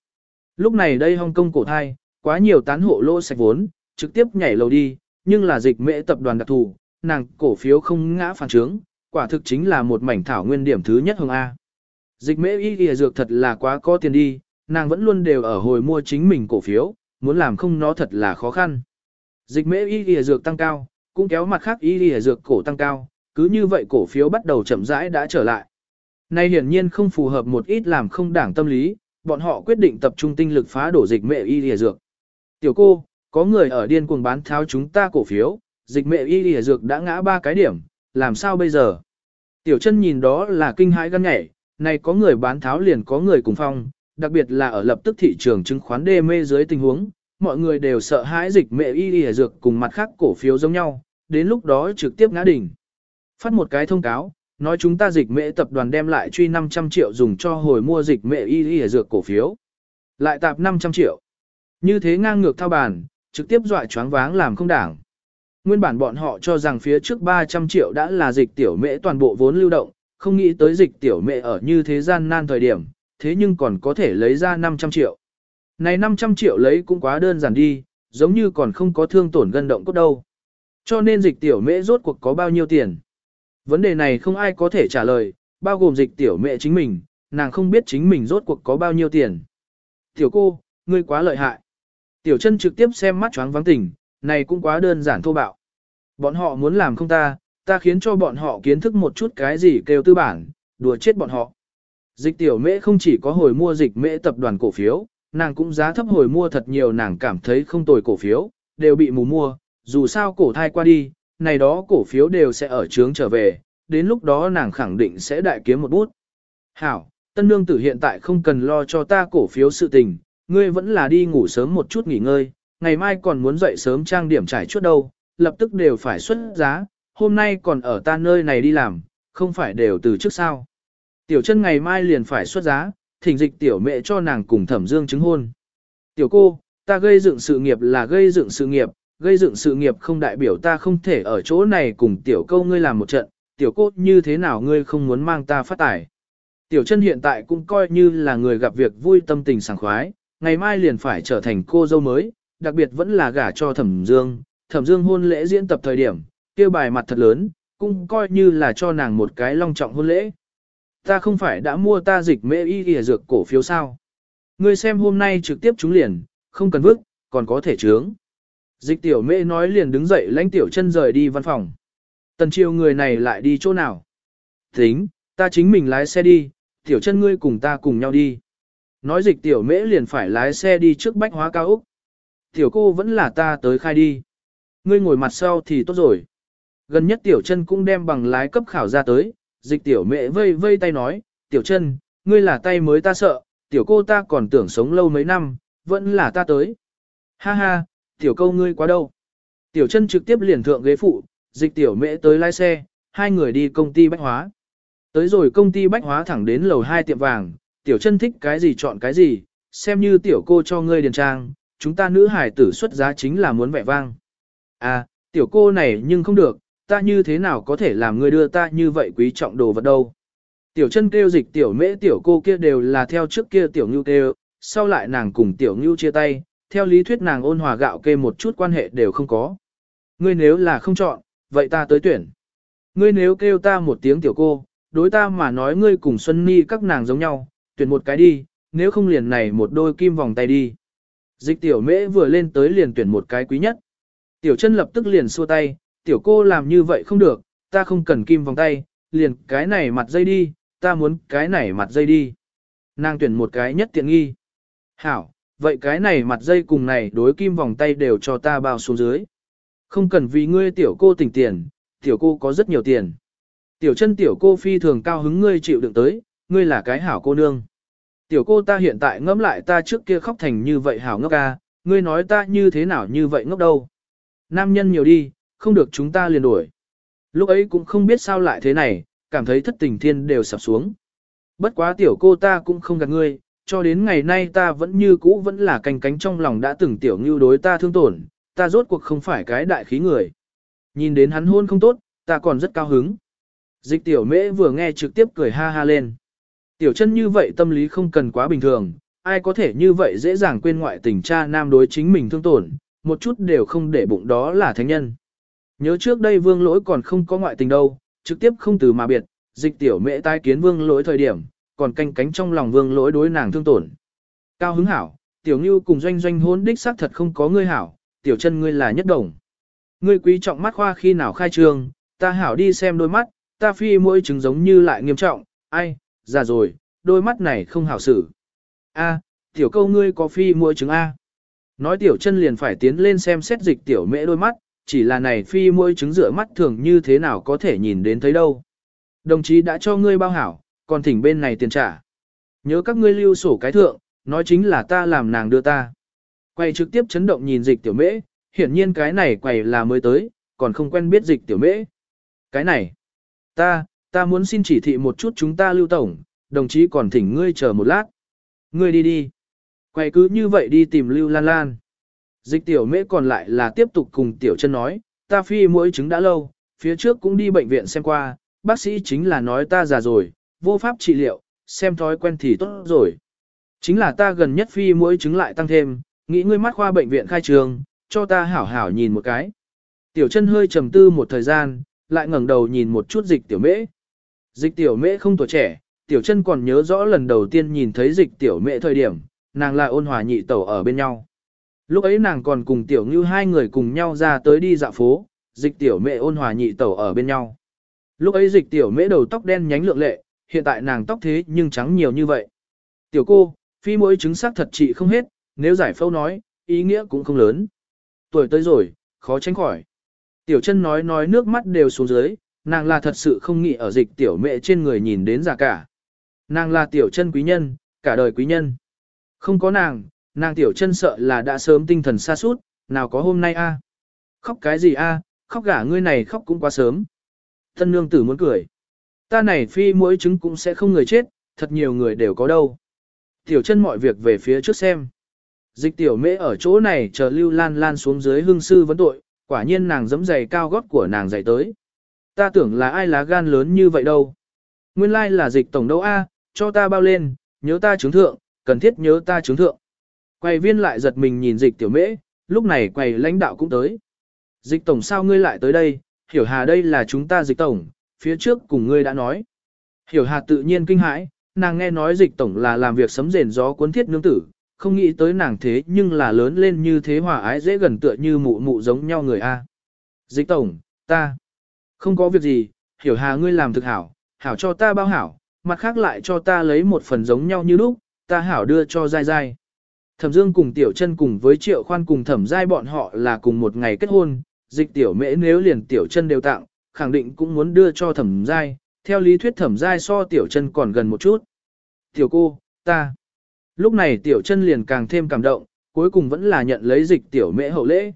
Lúc này đây Hong Kong cổ thai, quá nhiều tán hộ lô sạch vốn, trực tiếp nhảy lầu đi, nhưng là dịch mễ tập đoàn đặc thù, nàng cổ phiếu không ngã phản trướng, quả thực chính là một mảnh thảo nguyên điểm thứ nhất hồng A. Dịch mễ y y dược thật là quá có tiền đi, nàng vẫn luôn đều ở hồi mua chính mình cổ phiếu, muốn làm không nó thật là khó khăn. Dịch mễ y y dược tăng cao, cũng kéo mặt khác y y dược cổ tăng cao, cứ như vậy cổ phiếu bắt đầu chậm rãi đã trở lại. Này hiển nhiên không phù hợp một ít làm không đảng tâm lý, bọn họ quyết định tập trung tinh lực phá đổ dịch mẹ y y dược. Tiểu cô, có người ở điên cuồng bán tháo chúng ta cổ phiếu, dịch mẹ y lìa dược đã ngã ba cái điểm, làm sao bây giờ? Tiểu chân nhìn đó là kinh hãi gan nhảy, này có người bán tháo liền có người cùng phong, đặc biệt là ở lập tức thị trường chứng khoán đê mê dưới tình huống, mọi người đều sợ hãi dịch mẹ y lìa dược cùng mặt khác cổ phiếu giống nhau, đến lúc đó trực tiếp ngã đỉnh. Phát một cái thông cáo, nói chúng ta dịch mẹ tập đoàn đem lại truy 500 triệu dùng cho hồi mua dịch mẹ y y dược cổ phiếu. Lại tạp 500 triệu. Như thế ngang ngược thao bàn, trực tiếp dọa choáng váng làm không đảng. Nguyên bản bọn họ cho rằng phía trước 300 triệu đã là dịch tiểu mễ toàn bộ vốn lưu động, không nghĩ tới dịch tiểu mễ ở như thế gian nan thời điểm, thế nhưng còn có thể lấy ra 500 triệu. Này 500 triệu lấy cũng quá đơn giản đi, giống như còn không có thương tổn gân động cốt đâu. Cho nên dịch tiểu mễ rốt cuộc có bao nhiêu tiền? Vấn đề này không ai có thể trả lời, bao gồm dịch tiểu mẹ chính mình, nàng không biết chính mình rốt cuộc có bao nhiêu tiền. Tiểu cô, ngươi quá lợi hại. Tiểu chân trực tiếp xem mắt choáng vắng tỉnh, này cũng quá đơn giản thô bạo. Bọn họ muốn làm không ta, ta khiến cho bọn họ kiến thức một chút cái gì kêu tư bản, đùa chết bọn họ. Dịch tiểu mễ không chỉ có hồi mua dịch mễ tập đoàn cổ phiếu, nàng cũng giá thấp hồi mua thật nhiều nàng cảm thấy không tồi cổ phiếu, đều bị mù mua, dù sao cổ thai qua đi, này đó cổ phiếu đều sẽ ở trướng trở về, đến lúc đó nàng khẳng định sẽ đại kiếm một bút. Hảo, tân nương tử hiện tại không cần lo cho ta cổ phiếu sự tình, ngươi vẫn là đi ngủ sớm một chút nghỉ ngơi, ngày mai còn muốn dậy sớm trang điểm trải chút đâu, lập tức đều phải xuất giá, hôm nay còn ở ta nơi này đi làm, không phải đều từ trước sao. Tiểu chân ngày mai liền phải xuất giá, thỉnh dịch tiểu mẹ cho nàng cùng thẩm dương chứng hôn. Tiểu cô, ta gây dựng sự nghiệp là gây dựng sự nghiệp, gây dựng sự nghiệp không đại biểu ta không thể ở chỗ này cùng tiểu câu ngươi làm một trận, tiểu cô như thế nào ngươi không muốn mang ta phát tài. Tiểu chân hiện tại cũng coi như là người gặp việc vui tâm tình sảng khoái, ngày mai liền phải trở thành cô dâu mới, đặc biệt vẫn là gả cho thẩm dương, thẩm dương hôn lễ diễn tập thời điểm, kêu bài mặt thật lớn, cũng coi như là cho nàng một cái long trọng hôn lễ. Ta không phải đã mua ta dịch mê y y dược cổ phiếu sao. Ngươi xem hôm nay trực tiếp trúng liền, không cần vứt, còn có thể trướng. Dịch tiểu mê nói liền đứng dậy lãnh tiểu chân rời đi văn phòng. Tần triều người này lại đi chỗ nào? Tính, ta chính mình lái xe đi, tiểu chân ngươi cùng ta cùng nhau đi. Nói dịch tiểu mễ liền phải lái xe đi trước bách hóa cao Úc. Tiểu cô vẫn là ta tới khai đi. Ngươi ngồi mặt sau thì tốt rồi. Gần nhất tiểu chân cũng đem bằng lái cấp khảo ra tới, dịch tiểu mẹ vây vây tay nói, tiểu chân, ngươi là tay mới ta sợ, tiểu cô ta còn tưởng sống lâu mấy năm, vẫn là ta tới. Ha ha, tiểu câu ngươi quá đâu. Tiểu chân trực tiếp liền thượng ghế phụ, dịch tiểu mẹ tới lái xe, hai người đi công ty bách hóa. Tới rồi công ty bách hóa thẳng đến lầu hai tiệm vàng, tiểu chân thích cái gì chọn cái gì, xem như tiểu cô cho ngươi điền trang, chúng ta nữ hải tử xuất giá chính là muốn vẻ vang. À, tiểu cô này nhưng không được, ta như thế nào có thể làm ngươi đưa ta như vậy quý trọng đồ vật đâu. Tiểu chân kêu dịch tiểu mễ tiểu cô kia đều là theo trước kia tiểu ngưu kêu, sau lại nàng cùng tiểu ngưu chia tay, theo lý thuyết nàng ôn hòa gạo kê một chút quan hệ đều không có. Ngươi nếu là không chọn, vậy ta tới tuyển. Ngươi nếu kêu ta một tiếng tiểu cô, đối ta mà nói ngươi cùng Xuân Ni các nàng giống nhau, tuyển một cái đi, nếu không liền này một đôi kim vòng tay đi. Dịch tiểu mễ vừa lên tới liền tuyển một cái quý nhất. Tiểu chân lập tức liền xua tay, tiểu cô làm như vậy không được, ta không cần kim vòng tay, liền cái này mặt dây đi, ta muốn cái này mặt dây đi. Nàng tuyển một cái nhất tiện nghi. Hảo, vậy cái này mặt dây cùng này đối kim vòng tay đều cho ta bao xuống dưới. Không cần vì ngươi tiểu cô tỉnh tiền, tiểu cô có rất nhiều tiền. Tiểu chân tiểu cô phi thường cao hứng ngươi chịu đựng tới, ngươi là cái hảo cô nương. Tiểu cô ta hiện tại ngẫm lại ta trước kia khóc thành như vậy hảo ngốc ca, ngươi nói ta như thế nào như vậy ngốc đâu. Nam nhân nhiều đi, không được chúng ta liền đuổi. Lúc ấy cũng không biết sao lại thế này, cảm thấy thất tình thiên đều sập xuống. Bất quá tiểu cô ta cũng không gạt ngươi, cho đến ngày nay ta vẫn như cũ vẫn là canh cánh trong lòng đã từng tiểu ngưu đối ta thương tổn, ta rốt cuộc không phải cái đại khí người. Nhìn đến hắn hôn không tốt, ta còn rất cao hứng. Dịch tiểu mễ vừa nghe trực tiếp cười ha ha lên. Tiểu chân như vậy tâm lý không cần quá bình thường, ai có thể như vậy dễ dàng quên ngoại tình cha nam đối chính mình thương tổn, một chút đều không để bụng đó là thánh nhân. Nhớ trước đây vương lỗi còn không có ngoại tình đâu, trực tiếp không từ mà biệt, dịch tiểu mẹ tai kiến vương lỗi thời điểm, còn canh cánh trong lòng vương lỗi đối nàng thương tổn. Cao hứng hảo, tiểu ngưu cùng doanh doanh hôn đích xác thật không có ngươi hảo, tiểu chân ngươi là nhất đồng. Ngươi quý trọng mắt khoa khi nào khai trương, ta hảo đi xem đôi mắt, ta phi mỗi chứng giống như lại nghiêm trọng, ai, già rồi, đôi mắt này không hảo xử. A, tiểu câu ngươi có phi mua trứng A. Nói tiểu chân liền phải tiến lên xem xét dịch tiểu mễ đôi mắt, chỉ là này phi mỗi trứng rửa mắt thường như thế nào có thể nhìn đến thấy đâu. Đồng chí đã cho ngươi bao hảo, còn thỉnh bên này tiền trả. Nhớ các ngươi lưu sổ cái thượng, nói chính là ta làm nàng đưa ta. Quay trực tiếp chấn động nhìn dịch tiểu mễ, hiển nhiên cái này quầy là mới tới, còn không quen biết dịch tiểu mễ. Cái này, ta, ta muốn xin chỉ thị một chút chúng ta lưu tổng, đồng chí còn thỉnh ngươi chờ một lát. Ngươi đi đi. Quay cứ như vậy đi tìm lưu lan lan. Dịch tiểu mễ còn lại là tiếp tục cùng tiểu chân nói, ta phi mũi chứng đã lâu, phía trước cũng đi bệnh viện xem qua, bác sĩ chính là nói ta già rồi, vô pháp trị liệu, xem thói quen thì tốt rồi. Chính là ta gần nhất phi mũi chứng lại tăng thêm, nghĩ ngươi mắt khoa bệnh viện khai trường, cho ta hảo hảo nhìn một cái. Tiểu chân hơi trầm tư một thời gian, lại ngẩng đầu nhìn một chút dịch tiểu mễ. Dịch tiểu mễ không tuổi trẻ, tiểu chân còn nhớ rõ lần đầu tiên nhìn thấy dịch tiểu mễ thời điểm, nàng là ôn hòa nhị tẩu ở bên nhau. Lúc ấy nàng còn cùng tiểu như hai người cùng nhau ra tới đi dạo phố, dịch tiểu mễ ôn hòa nhị tẩu ở bên nhau. Lúc ấy dịch tiểu mễ đầu tóc đen nhánh lượng lệ, hiện tại nàng tóc thế nhưng trắng nhiều như vậy. Tiểu cô, phi mỗi chứng xác thật trị không hết, nếu giải phẫu nói, ý nghĩa cũng không lớn. Tuổi tới rồi, khó tránh khỏi. Tiểu chân nói nói nước mắt đều xuống dưới, nàng là thật sự không nghĩ ở dịch tiểu mẹ trên người nhìn đến già cả. Nàng là tiểu chân quý nhân, cả đời quý nhân. Không có nàng, nàng tiểu chân sợ là đã sớm tinh thần xa suốt, nào có hôm nay a? Khóc cái gì a? Khóc gả ngươi này khóc cũng quá sớm. Tân nương tử muốn cười. Ta này phi mỗi trứng cũng sẽ không người chết, thật nhiều người đều có đâu. Tiểu chân mọi việc về phía trước xem. Dịch tiểu mễ ở chỗ này chờ lưu lan lan xuống dưới hương sư vấn tội, quả nhiên nàng giẫm giày cao gót của nàng giày tới. Ta tưởng là ai lá gan lớn như vậy đâu. Nguyên lai là dịch tổng đâu A, cho ta bao lên, nhớ ta chứng thượng, cần thiết nhớ ta chứng thượng. Quầy viên lại giật mình nhìn dịch tiểu mễ, lúc này quầy lãnh đạo cũng tới. Dịch tổng sao ngươi lại tới đây, hiểu hà đây là chúng ta dịch tổng, phía trước cùng ngươi đã nói. Hiểu hà tự nhiên kinh hãi, nàng nghe nói dịch tổng là làm việc sấm rền gió cuốn thiết nương tử, không nghĩ tới nàng thế nhưng là lớn lên như thế hòa ái dễ gần tựa như mụ mụ giống nhau người A. Dịch tổng, ta, không có việc gì, hiểu hà ngươi làm thực hảo, hảo cho ta bao hảo, mặt khác lại cho ta lấy một phần giống nhau như lúc, ta hảo đưa cho dai dai. Thẩm Dương cùng Tiểu Chân cùng với Triệu Khoan cùng Thẩm Giai bọn họ là cùng một ngày kết hôn, dịch Tiểu Mễ nếu liền Tiểu Chân đều tặng, khẳng định cũng muốn đưa cho Thẩm Giai, theo lý thuyết Thẩm Giai so Tiểu Chân còn gần một chút. Tiểu cô, ta. Lúc này Tiểu Chân liền càng thêm cảm động, cuối cùng vẫn là nhận lấy dịch Tiểu Mễ hậu lễ.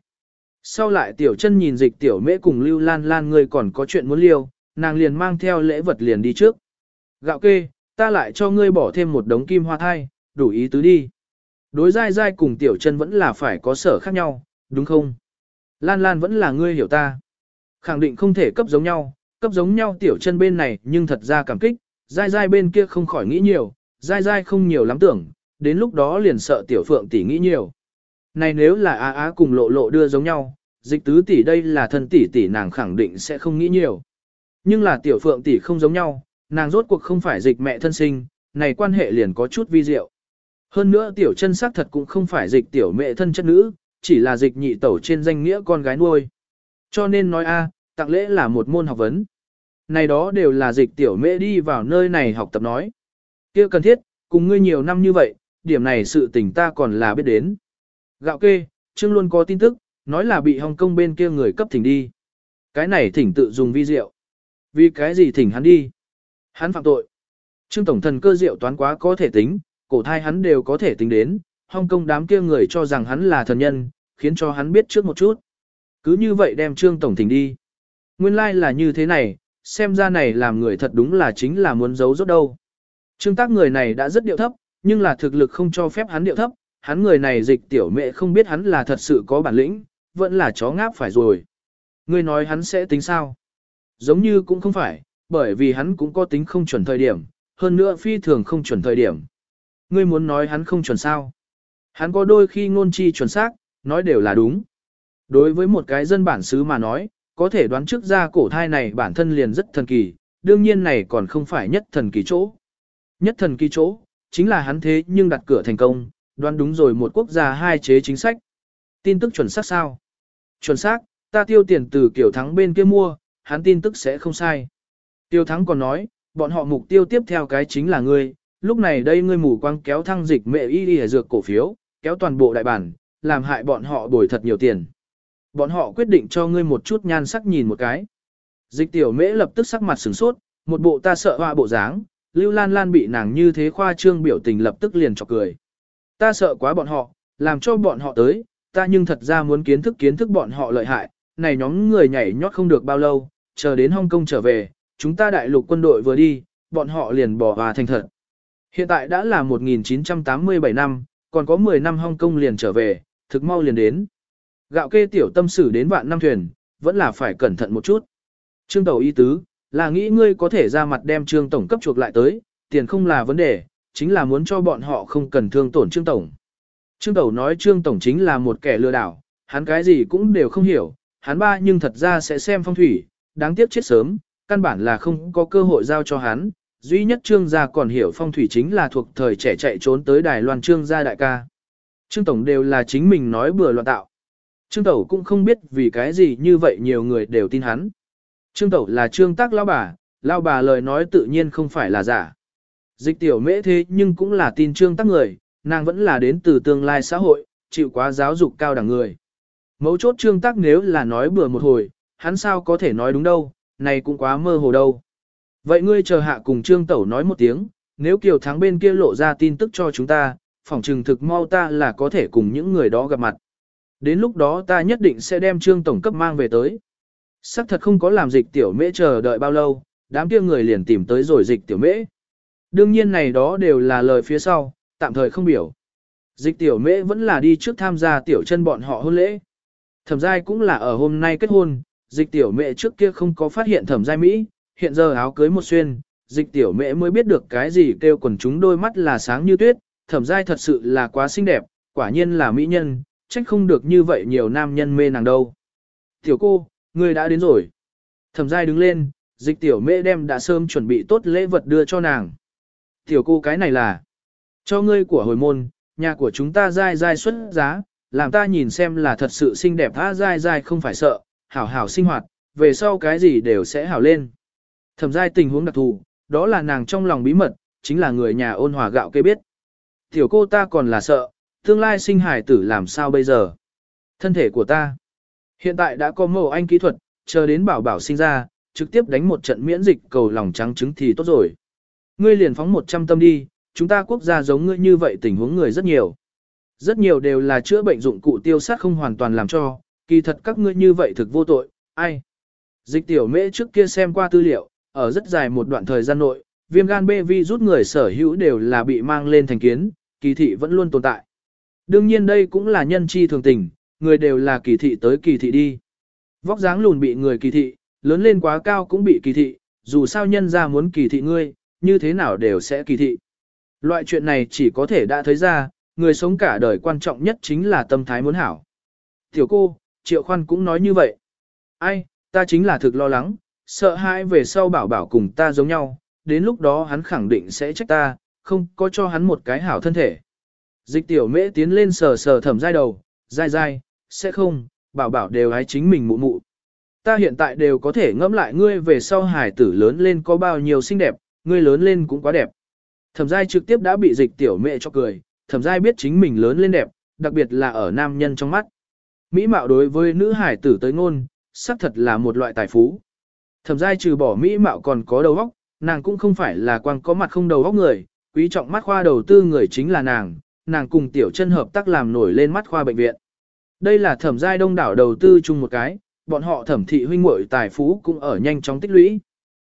Sau lại Tiểu Chân nhìn dịch Tiểu Mễ cùng Lưu Lan Lan người còn có chuyện muốn liêu, nàng liền mang theo lễ vật liền đi trước. Gạo kê, ta lại cho ngươi bỏ thêm một đống kim hoa thai, đủ ý tứ đi. Đối dai dai cùng tiểu chân vẫn là phải có sở khác nhau, đúng không? Lan Lan vẫn là ngươi hiểu ta. Khẳng định không thể cấp giống nhau, cấp giống nhau tiểu chân bên này nhưng thật ra cảm kích, dai dai bên kia không khỏi nghĩ nhiều, dai dai không nhiều lắm tưởng, đến lúc đó liền sợ tiểu phượng tỷ nghĩ nhiều. Này nếu là á á cùng lộ lộ đưa giống nhau, dịch tứ tỷ đây là thân tỷ tỷ nàng khẳng định sẽ không nghĩ nhiều. Nhưng là tiểu phượng tỷ không giống nhau, nàng rốt cuộc không phải dịch mẹ thân sinh, này quan hệ liền có chút vi diệu. Hơn nữa tiểu chân xác thật cũng không phải dịch tiểu mẹ thân chất nữ, chỉ là dịch nhị tẩu trên danh nghĩa con gái nuôi. Cho nên nói a, tặng lễ là một môn học vấn. Này đó đều là dịch tiểu mẹ đi vào nơi này học tập nói. kia cần thiết, cùng ngươi nhiều năm như vậy, điểm này sự tình ta còn là biết đến. Gạo kê, Trương luôn có tin tức, nói là bị Hồng Kông bên kia người cấp thỉnh đi. Cái này thỉnh tự dùng vi diệu. Vì cái gì thỉnh hắn đi? Hắn phạm tội. Trương Tổng Thần cơ diệu toán quá có thể tính, cổ thai hắn đều có thể tính đến, Hồng Kông đám kia người cho rằng hắn là thần nhân, khiến cho hắn biết trước một chút. Cứ như vậy đem Trương Tổng Thỉnh đi. Nguyên lai like là như thế này, xem ra này làm người thật đúng là chính là muốn giấu rốt đâu. Trương tác người này đã rất điệu thấp, nhưng là thực lực không cho phép hắn điệu thấp, hắn người này dịch tiểu mẹ không biết hắn là thật sự có bản lĩnh, vẫn là chó ngáp phải rồi. Ngươi nói hắn sẽ tính sao? Giống như cũng không phải, bởi vì hắn cũng có tính không chuẩn thời điểm, hơn nữa phi thường không chuẩn thời điểm. Ngươi muốn nói hắn không chuẩn sao? Hắn có đôi khi ngôn chi chuẩn xác, nói đều là đúng. Đối với một cái dân bản xứ mà nói, có thể đoán trước ra cổ thai này bản thân liền rất thần kỳ, đương nhiên này còn không phải nhất thần kỳ chỗ. Nhất thần kỳ chỗ, chính là hắn thế nhưng đặt cửa thành công, đoán đúng rồi một quốc gia hai chế chính sách. Tin tức chuẩn xác sao? Chuẩn xác, ta tiêu tiền từ kiểu thắng bên kia mua, hắn tin tức sẽ không sai. Tiêu thắng còn nói, bọn họ mục tiêu tiếp theo cái chính là ngươi, lúc này đây ngươi mù quang kéo thăng dịch mẹ y đi dược cổ phiếu, kéo toàn bộ đại bản, làm hại bọn họ đổi thật nhiều tiền. Bọn họ quyết định cho ngươi một chút nhan sắc nhìn một cái. Dịch tiểu mễ lập tức sắc mặt sửng sốt, một bộ ta sợ hoa bộ dáng, Lưu Lan Lan bị nàng như thế khoa trương biểu tình lập tức liền chọc cười. Ta sợ quá bọn họ, làm cho bọn họ tới, ta nhưng thật ra muốn kiến thức kiến thức bọn họ lợi hại, này nhóm người nhảy nhót không được bao lâu, chờ đến Hong Kong trở về, chúng ta đại lục quân đội vừa đi, bọn họ liền bỏ và thành thật. Hiện tại đã là 1987 năm, còn có 10 năm Hong Kong liền trở về, thực mau liền đến. Gạo kê tiểu tâm sử đến vạn năm thuyền, vẫn là phải cẩn thận một chút. Trương Tẩu y tứ, là nghĩ ngươi có thể ra mặt đem Trương Tổng cấp chuộc lại tới, tiền không là vấn đề, chính là muốn cho bọn họ không cần thương tổn Trương Tổng. Trương Tẩu nói Trương Tổng chính là một kẻ lừa đảo, hắn cái gì cũng đều không hiểu, hắn ba nhưng thật ra sẽ xem phong thủy, đáng tiếc chết sớm, căn bản là không có cơ hội giao cho hắn, duy nhất Trương gia còn hiểu phong thủy chính là thuộc thời trẻ chạy trốn tới Đài Loan Trương gia đại ca. Trương Tổng đều là chính mình nói bừa loạn tạo. Trương Tẩu cũng không biết vì cái gì như vậy nhiều người đều tin hắn. Trương Tẩu là Trương Tác Lao Bà, Lao Bà lời nói tự nhiên không phải là giả. Dịch tiểu mễ thế nhưng cũng là tin Trương Tác người, nàng vẫn là đến từ tương lai xã hội, chịu quá giáo dục cao đẳng người. Mấu chốt Trương Tác nếu là nói bừa một hồi, hắn sao có thể nói đúng đâu, này cũng quá mơ hồ đâu. Vậy ngươi chờ hạ cùng Trương Tẩu nói một tiếng, nếu Kiều Thắng bên kia lộ ra tin tức cho chúng ta, phỏng trừng thực mau ta là có thể cùng những người đó gặp mặt. Đến lúc đó ta nhất định sẽ đem Trương Tổng cấp mang về tới. Sắc thật không có làm dịch tiểu mễ chờ đợi bao lâu, đám kia người liền tìm tới rồi dịch tiểu mễ. Đương nhiên này đó đều là lời phía sau, tạm thời không biểu. Dịch tiểu mễ vẫn là đi trước tham gia tiểu chân bọn họ hôn lễ. Thẩm giai cũng là ở hôm nay kết hôn, dịch tiểu mễ trước kia không có phát hiện thẩm giai Mỹ, hiện giờ áo cưới một xuyên, dịch tiểu mễ mới biết được cái gì kêu quần chúng đôi mắt là sáng như tuyết, thẩm giai thật sự là quá xinh đẹp, quả nhiên là mỹ nhân, trách không được như vậy nhiều nam nhân mê nàng đâu. Tiểu cô, người đã đến rồi. Thẩm giai đứng lên, dịch tiểu mễ đem đã sớm chuẩn bị tốt lễ vật đưa cho nàng. Tiểu cô cái này là cho ngươi của hồi môn, nhà của chúng ta dai dai xuất giá, làm ta nhìn xem là thật sự xinh đẹp tha dai dai không phải sợ, hảo hảo sinh hoạt, về sau cái gì đều sẽ hảo lên. Thẩm giai tình huống đặc thù, đó là nàng trong lòng bí mật, chính là người nhà ôn hòa gạo kê biết. Tiểu cô ta còn là sợ, tương lai sinh hải tử làm sao bây giờ? Thân thể của ta, hiện tại đã có mẫu anh kỹ thuật, chờ đến bảo bảo sinh ra, trực tiếp đánh một trận miễn dịch cầu lòng trắng trứng thì tốt rồi. Ngươi liền phóng 100 tâm đi, chúng ta quốc gia giống ngươi như vậy tình huống người rất nhiều. Rất nhiều đều là chữa bệnh dụng cụ tiêu sát không hoàn toàn làm cho, kỳ thật các ngươi như vậy thực vô tội, ai? Dịch tiểu mễ trước kia xem qua tư liệu, ở rất dài một đoạn thời gian nội, viêm gan B vi rút người sở hữu đều là bị mang lên thành kiến, kỳ thị vẫn luôn tồn tại. Đương nhiên đây cũng là nhân chi thường tình, người đều là kỳ thị tới kỳ thị đi. Vóc dáng lùn bị người kỳ thị, lớn lên quá cao cũng bị kỳ thị, dù sao nhân ra muốn kỳ thị ngươi, như thế nào đều sẽ kỳ thị. Loại chuyện này chỉ có thể đã thấy ra, người sống cả đời quan trọng nhất chính là tâm thái muốn hảo. Tiểu cô, Triệu Khoan cũng nói như vậy. Ai, ta chính là thực lo lắng, sợ hãi về sau bảo bảo cùng ta giống nhau, đến lúc đó hắn khẳng định sẽ trách ta, không có cho hắn một cái hảo thân thể. Dịch tiểu mễ tiến lên sờ sờ thẩm dai đầu, dai dai, sẽ không, bảo bảo đều hái chính mình mụ mụ. Ta hiện tại đều có thể ngẫm lại ngươi về sau hải tử lớn lên có bao nhiêu xinh đẹp, ngươi lớn lên cũng quá đẹp. Thẩm giai trực tiếp đã bị dịch tiểu mẹ cho cười, thẩm giai biết chính mình lớn lên đẹp, đặc biệt là ở nam nhân trong mắt. Mỹ mạo đối với nữ hải tử tới ngôn, xác thật là một loại tài phú. Thẩm giai trừ bỏ Mỹ mạo còn có đầu óc, nàng cũng không phải là quang có mặt không đầu óc người, quý trọng mắt khoa đầu tư người chính là nàng, nàng cùng tiểu chân hợp tác làm nổi lên mắt khoa bệnh viện. Đây là thẩm giai đông đảo đầu tư chung một cái, bọn họ thẩm thị huynh muội tài phú cũng ở nhanh chóng tích lũy.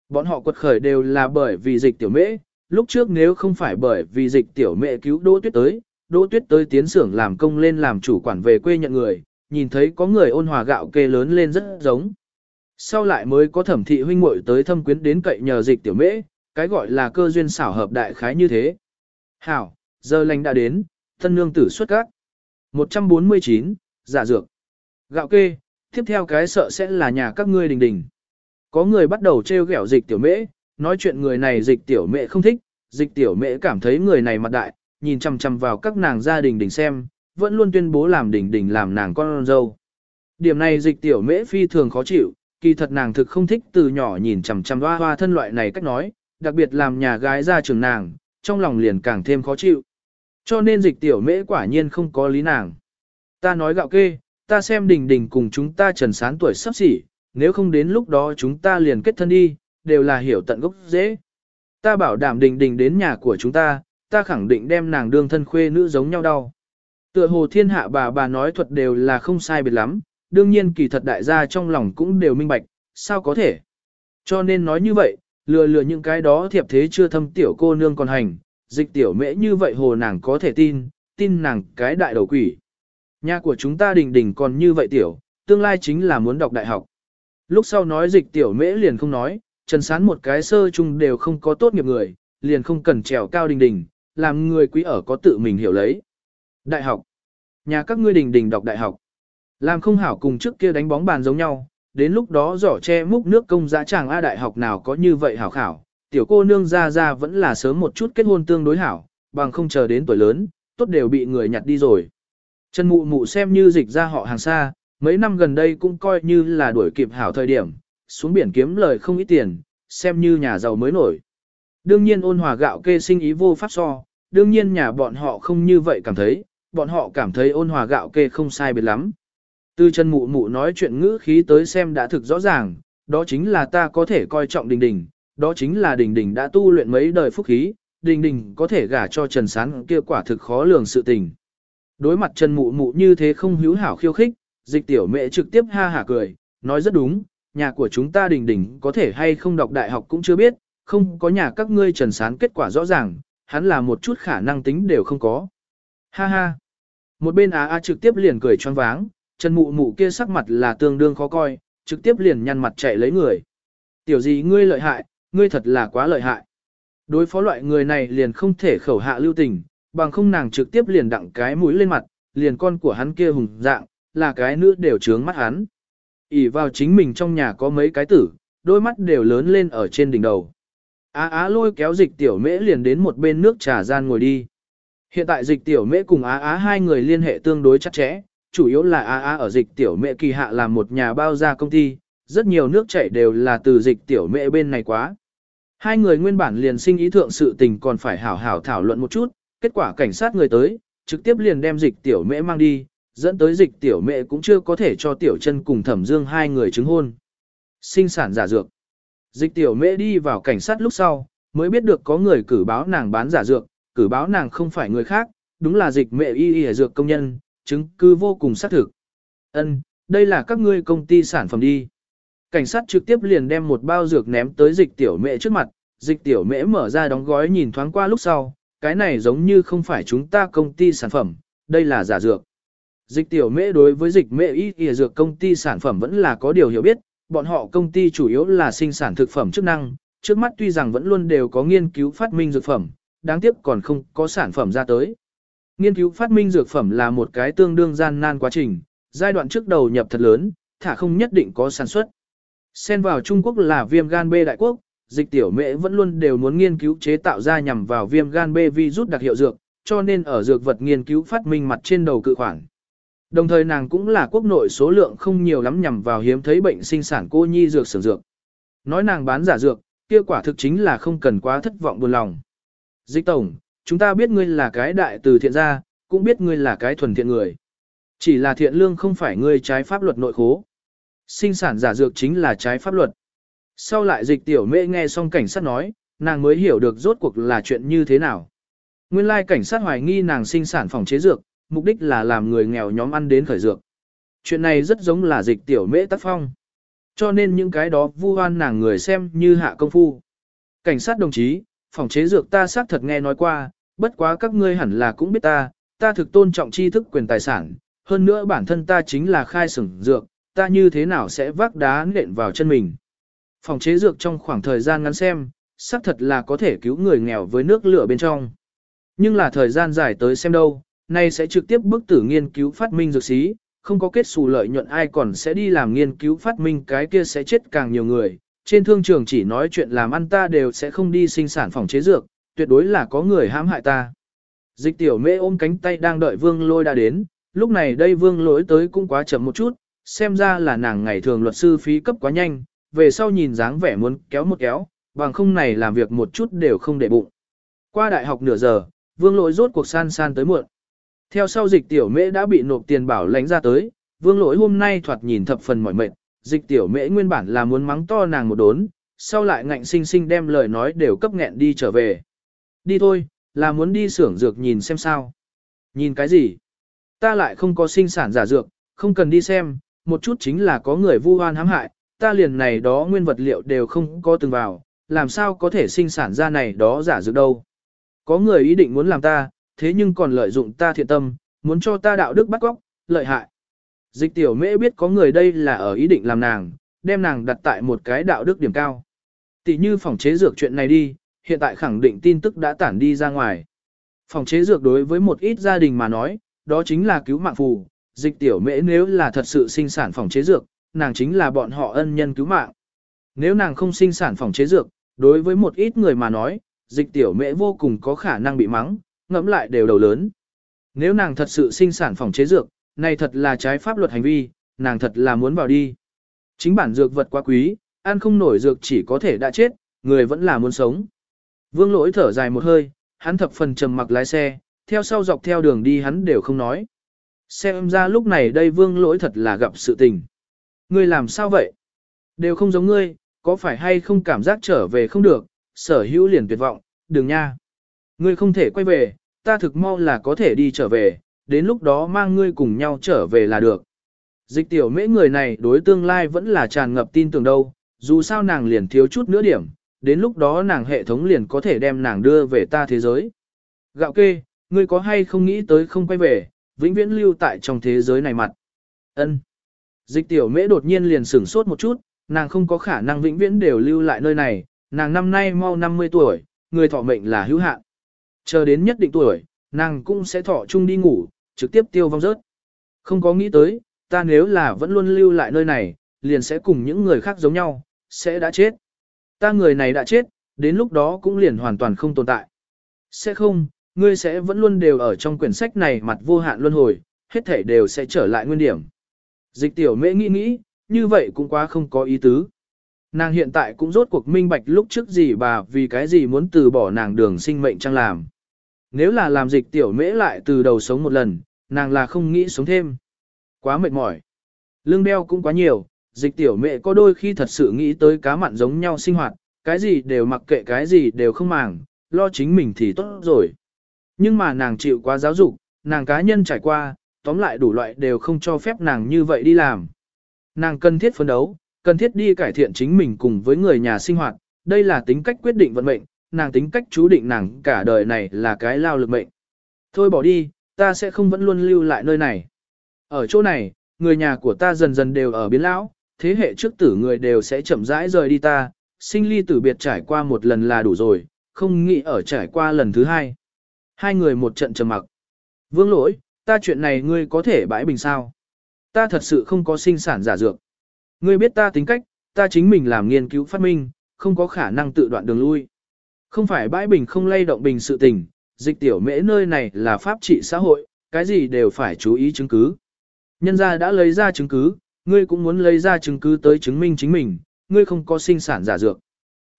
Bọn họ quật khởi đều là bởi vì dịch tiểu mễ, lúc trước nếu không phải bởi vì dịch tiểu mễ cứu Đỗ Tuyết tới, Đỗ Tuyết tới tiến xưởng làm công lên làm chủ quản về quê nhận người, nhìn thấy có người ôn hòa gạo kê lớn lên rất giống. Sau lại mới có thẩm thị huynh muội tới thâm quyến đến cậy nhờ dịch tiểu mễ, cái gọi là cơ duyên xảo hợp đại khái như thế. Hảo, giờ lành đã đến, thân nương tử xuất các. 149, giả dược. Gạo kê, tiếp theo cái sợ sẽ là nhà các ngươi đình đình. Có người bắt đầu trêu ghẹo dịch tiểu mễ, nói chuyện người này dịch tiểu mễ không thích, dịch tiểu mễ cảm thấy người này mặt đại, nhìn chằm chằm vào các nàng gia đình đình xem, vẫn luôn tuyên bố làm đình đình làm nàng con dâu. Điểm này dịch tiểu mễ phi thường khó chịu, kỳ thật nàng thực không thích từ nhỏ nhìn chằm chằm hoa hoa thân loại này cách nói, đặc biệt làm nhà gái ra trường nàng, trong lòng liền càng thêm khó chịu. Cho nên dịch tiểu mễ quả nhiên không có lý nàng. Ta nói gạo kê, ta xem đình đình cùng chúng ta trần sán tuổi sắp xỉ, nếu không đến lúc đó chúng ta liền kết thân đi, đều là hiểu tận gốc dễ. Ta bảo đảm đình đình đến nhà của chúng ta, ta khẳng định đem nàng đương thân khuê nữ giống nhau đau. Tựa hồ thiên hạ bà bà nói thuật đều là không sai biệt lắm, đương nhiên kỳ thật đại gia trong lòng cũng đều minh bạch, sao có thể. Cho nên nói như vậy, lừa lừa những cái đó thiệp thế chưa thâm tiểu cô nương còn hành, dịch tiểu mễ như vậy hồ nàng có thể tin, tin nàng cái đại đầu quỷ. Nhà của chúng ta đình đình còn như vậy tiểu, tương lai chính là muốn đọc đại học. Lúc sau nói dịch tiểu mễ liền không nói, trần sán một cái sơ chung đều không có tốt nghiệp người, liền không cần trèo cao đình đình, làm người quý ở có tự mình hiểu lấy. Đại học. Nhà các ngươi đình đình đọc đại học. Làm không hảo cùng trước kia đánh bóng bàn giống nhau, đến lúc đó giỏ che múc nước công dã chàng A đại học nào có như vậy hảo khảo, tiểu cô nương ra ra vẫn là sớm một chút kết hôn tương đối hảo, bằng không chờ đến tuổi lớn, tốt đều bị người nhặt đi rồi. Trần mụ mụ xem như dịch ra họ hàng xa, mấy năm gần đây cũng coi như là đuổi kịp hảo thời điểm, xuống biển kiếm lời không ít tiền, xem như nhà giàu mới nổi. Đương nhiên ôn hòa gạo kê sinh ý vô pháp so, đương nhiên nhà bọn họ không như vậy cảm thấy, bọn họ cảm thấy ôn hòa gạo kê không sai biệt lắm. Từ chân mụ mụ nói chuyện ngữ khí tới xem đã thực rõ ràng, đó chính là ta có thể coi trọng đình đình, đó chính là đình đình đã tu luyện mấy đời phúc khí, đình đình có thể gả cho Trần Sán kia quả thực khó lường sự tình. Đối mặt Trần Mụ Mụ như thế không hữu hảo khiêu khích, dịch tiểu mẹ trực tiếp ha hả cười, nói rất đúng, nhà của chúng ta đình đình có thể hay không đọc đại học cũng chưa biết, không có nhà các ngươi Trần Sán kết quả rõ ràng, hắn là một chút khả năng tính đều không có. Ha ha. Một bên Á Á trực tiếp liền cười choáng váng, Trần Mụ Mụ kia sắc mặt là tương đương khó coi, trực tiếp liền nhăn mặt chạy lấy người. Tiểu gì ngươi lợi hại, ngươi thật là quá lợi hại. Đối phó loại người này liền không thể khẩu hạ lưu tình, bằng không nàng trực tiếp liền đặng cái mũi lên mặt, liền con của hắn kia hùng dạng, là cái nữ đều trướng mắt hắn. ỉ vào chính mình trong nhà có mấy cái tử, đôi mắt đều lớn lên ở trên đỉnh đầu. Á á lôi kéo dịch tiểu mễ liền đến một bên nước trà gian ngồi đi. Hiện tại dịch tiểu mễ cùng á á hai người liên hệ tương đối chặt chẽ, chủ yếu là á á ở dịch tiểu mễ kỳ hạ làm một nhà bao gia công ty, rất nhiều nước chảy đều là từ dịch tiểu mễ bên này quá. Hai người nguyên bản liền sinh ý thượng sự tình còn phải hảo hảo thảo luận một chút, kết quả cảnh sát người tới, trực tiếp liền đem dịch tiểu mễ mang đi, dẫn tới dịch tiểu mẹ cũng chưa có thể cho tiểu chân cùng thẩm dương hai người chứng hôn. Sinh sản giả dược. Dịch tiểu mẹ đi vào cảnh sát lúc sau, mới biết được có người cử báo nàng bán giả dược, cử báo nàng không phải người khác, đúng là dịch mẹ y y dược công nhân, chứng cứ vô cùng xác thực. Ân, đây là các ngươi công ty sản phẩm đi. Cảnh sát trực tiếp liền đem một bao dược ném tới dịch tiểu mẹ trước mặt, dịch tiểu mễ mở ra đóng gói nhìn thoáng qua lúc sau, cái này giống như không phải chúng ta công ty sản phẩm, đây là giả dược. Dịch tiểu mễ đối với dịch mễ y y dược công ty sản phẩm vẫn là có điều hiểu biết, bọn họ công ty chủ yếu là sinh sản thực phẩm chức năng, trước mắt tuy rằng vẫn luôn đều có nghiên cứu phát minh dược phẩm, đáng tiếc còn không có sản phẩm ra tới. Nghiên cứu phát minh dược phẩm là một cái tương đương gian nan quá trình, giai đoạn trước đầu nhập thật lớn, thả không nhất định có sản xuất. Xen vào Trung Quốc là viêm gan B đại quốc, dịch tiểu mễ vẫn luôn đều muốn nghiên cứu chế tạo ra nhằm vào viêm gan B virus đặc hiệu dược, cho nên ở dược vật nghiên cứu phát minh mặt trên đầu cự khoản. Đồng thời nàng cũng là quốc nội số lượng không nhiều lắm nhằm vào hiếm thấy bệnh sinh sản cô nhi dược sử dược. Nói nàng bán giả dược, kia quả thực chính là không cần quá thất vọng buồn lòng. Dịch tổng, chúng ta biết ngươi là cái đại từ thiện gia, cũng biết ngươi là cái thuần thiện người. Chỉ là thiện lương không phải ngươi trái pháp luật nội khố. Sinh sản giả dược chính là trái pháp luật. Sau lại dịch tiểu mê nghe xong cảnh sát nói, nàng mới hiểu được rốt cuộc là chuyện như thế nào. Nguyên lai cảnh sát hoài nghi nàng sinh sản phòng chế dược, mục đích là làm người nghèo nhóm ăn đến khởi dược. Chuyện này rất giống là dịch tiểu mễ tác phong. Cho nên những cái đó vu oan nàng người xem như hạ công phu. Cảnh sát đồng chí, phòng chế dược ta xác thật nghe nói qua, bất quá các ngươi hẳn là cũng biết ta, ta thực tôn trọng tri thức quyền tài sản, hơn nữa bản thân ta chính là khai sửng dược, ta như thế nào sẽ vác đá nện vào chân mình. Phòng chế dược trong khoảng thời gian ngắn xem, xác thật là có thể cứu người nghèo với nước lửa bên trong. Nhưng là thời gian dài tới xem đâu, nay sẽ trực tiếp bức tử nghiên cứu phát minh dược sĩ, không có kết xù lợi nhuận ai còn sẽ đi làm nghiên cứu phát minh cái kia sẽ chết càng nhiều người. Trên thương trường chỉ nói chuyện làm ăn ta đều sẽ không đi sinh sản phòng chế dược, tuyệt đối là có người hãm hại ta. Dịch tiểu mê ôm cánh tay đang đợi vương lôi đã đến, lúc này đây vương lỗi tới cũng quá chậm một chút, xem ra là nàng ngày thường luật sư phí cấp quá nhanh, về sau nhìn dáng vẻ muốn kéo một kéo, bằng không này làm việc một chút đều không để bụng. Qua đại học nửa giờ, vương lỗi rốt cuộc san san tới muộn. Theo sau dịch tiểu mễ đã bị nộp tiền bảo lãnh ra tới, vương lỗi hôm nay thoạt nhìn thập phần mỏi mệt, dịch tiểu mễ nguyên bản là muốn mắng to nàng một đốn, sau lại ngạnh sinh sinh đem lời nói đều cấp nghẹn đi trở về. Đi thôi, là muốn đi xưởng dược nhìn xem sao. Nhìn cái gì? Ta lại không có sinh sản giả dược, không cần đi xem, một chút chính là có người vu oan hãm hại, ta liền này đó nguyên vật liệu đều không có từng vào, làm sao có thể sinh sản ra này đó giả dược đâu. Có người ý định muốn làm ta, thế nhưng còn lợi dụng ta thiện tâm, muốn cho ta đạo đức bắt góc, lợi hại. Dịch tiểu mễ biết có người đây là ở ý định làm nàng, đem nàng đặt tại một cái đạo đức điểm cao. Tỷ như phòng chế dược chuyện này đi, hiện tại khẳng định tin tức đã tản đi ra ngoài. Phòng chế dược đối với một ít gia đình mà nói, đó chính là cứu mạng phù, dịch tiểu mễ nếu là thật sự sinh sản phòng chế dược, nàng chính là bọn họ ân nhân cứu mạng. Nếu nàng không sinh sản phòng chế dược, đối với một ít người mà nói, dịch tiểu mễ vô cùng có khả năng bị mắng, ngẫm lại đều đầu lớn. Nếu nàng thật sự sinh sản phòng chế dược, này thật là trái pháp luật hành vi, nàng thật là muốn vào đi. Chính bản dược vật quá quý, ăn không nổi dược chỉ có thể đã chết, người vẫn là muốn sống. Vương lỗi thở dài một hơi, hắn thập phần trầm mặc lái xe, theo sau dọc theo đường đi hắn đều không nói. Xem ra lúc này đây vương lỗi thật là gặp sự tình. Ngươi làm sao vậy? Đều không giống ngươi, có phải hay không cảm giác trở về không được, sở hữu liền tuyệt vọng, đừng nha. Ngươi không thể quay về, ta thực mau là có thể đi trở về, đến lúc đó mang ngươi cùng nhau trở về là được. Dịch tiểu mễ người này đối tương lai vẫn là tràn ngập tin tưởng đâu, dù sao nàng liền thiếu chút nữa điểm, đến lúc đó nàng hệ thống liền có thể đem nàng đưa về ta thế giới. Gạo kê, ngươi có hay không nghĩ tới không quay về, vĩnh viễn lưu tại trong thế giới này mặt. Ân. Dịch tiểu mễ đột nhiên liền sửng sốt một chút, nàng không có khả năng vĩnh viễn đều lưu lại nơi này, nàng năm nay mau 50 tuổi, người thọ mệnh là hữu hạn. Chờ đến nhất định tuổi, nàng cũng sẽ thọ chung đi ngủ, trực tiếp tiêu vong rớt. Không có nghĩ tới, ta nếu là vẫn luôn lưu lại nơi này, liền sẽ cùng những người khác giống nhau, sẽ đã chết. Ta người này đã chết, đến lúc đó cũng liền hoàn toàn không tồn tại. Sẽ không, ngươi sẽ vẫn luôn đều ở trong quyển sách này mặt vô hạn luân hồi, hết thể đều sẽ trở lại nguyên điểm. Dịch tiểu mễ nghĩ nghĩ, như vậy cũng quá không có ý tứ. Nàng hiện tại cũng rốt cuộc minh bạch lúc trước gì bà vì cái gì muốn từ bỏ nàng đường sinh mệnh trang làm. Nếu là làm dịch tiểu mễ lại từ đầu sống một lần, nàng là không nghĩ sống thêm. Quá mệt mỏi. Lương đeo cũng quá nhiều, dịch tiểu mẹ có đôi khi thật sự nghĩ tới cá mặn giống nhau sinh hoạt, cái gì đều mặc kệ cái gì đều không màng, lo chính mình thì tốt rồi. Nhưng mà nàng chịu quá giáo dục, nàng cá nhân trải qua, tóm lại đủ loại đều không cho phép nàng như vậy đi làm. Nàng cần thiết phấn đấu, cần thiết đi cải thiện chính mình cùng với người nhà sinh hoạt, đây là tính cách quyết định vận mệnh, nàng tính cách chú định nàng cả đời này là cái lao lực mệnh. Thôi bỏ đi, ta sẽ không vẫn luôn lưu lại nơi này. Ở chỗ này, người nhà của ta dần dần đều ở biến lão, thế hệ trước tử người đều sẽ chậm rãi rời đi ta, sinh ly tử biệt trải qua một lần là đủ rồi, không nghĩ ở trải qua lần thứ hai. Hai người một trận trầm mặc. Vương lỗi, ta chuyện này ngươi có thể bãi bình sao? Ta thật sự không có sinh sản giả dược. Ngươi biết ta tính cách, ta chính mình làm nghiên cứu phát minh, không có khả năng tự đoạn đường lui. Không phải bãi bình không lay động bình sự tình, dịch tiểu mễ nơi này là pháp trị xã hội, cái gì đều phải chú ý chứng cứ. Nhân gia đã lấy ra chứng cứ, ngươi cũng muốn lấy ra chứng cứ tới chứng minh chính mình, ngươi không có sinh sản giả dược.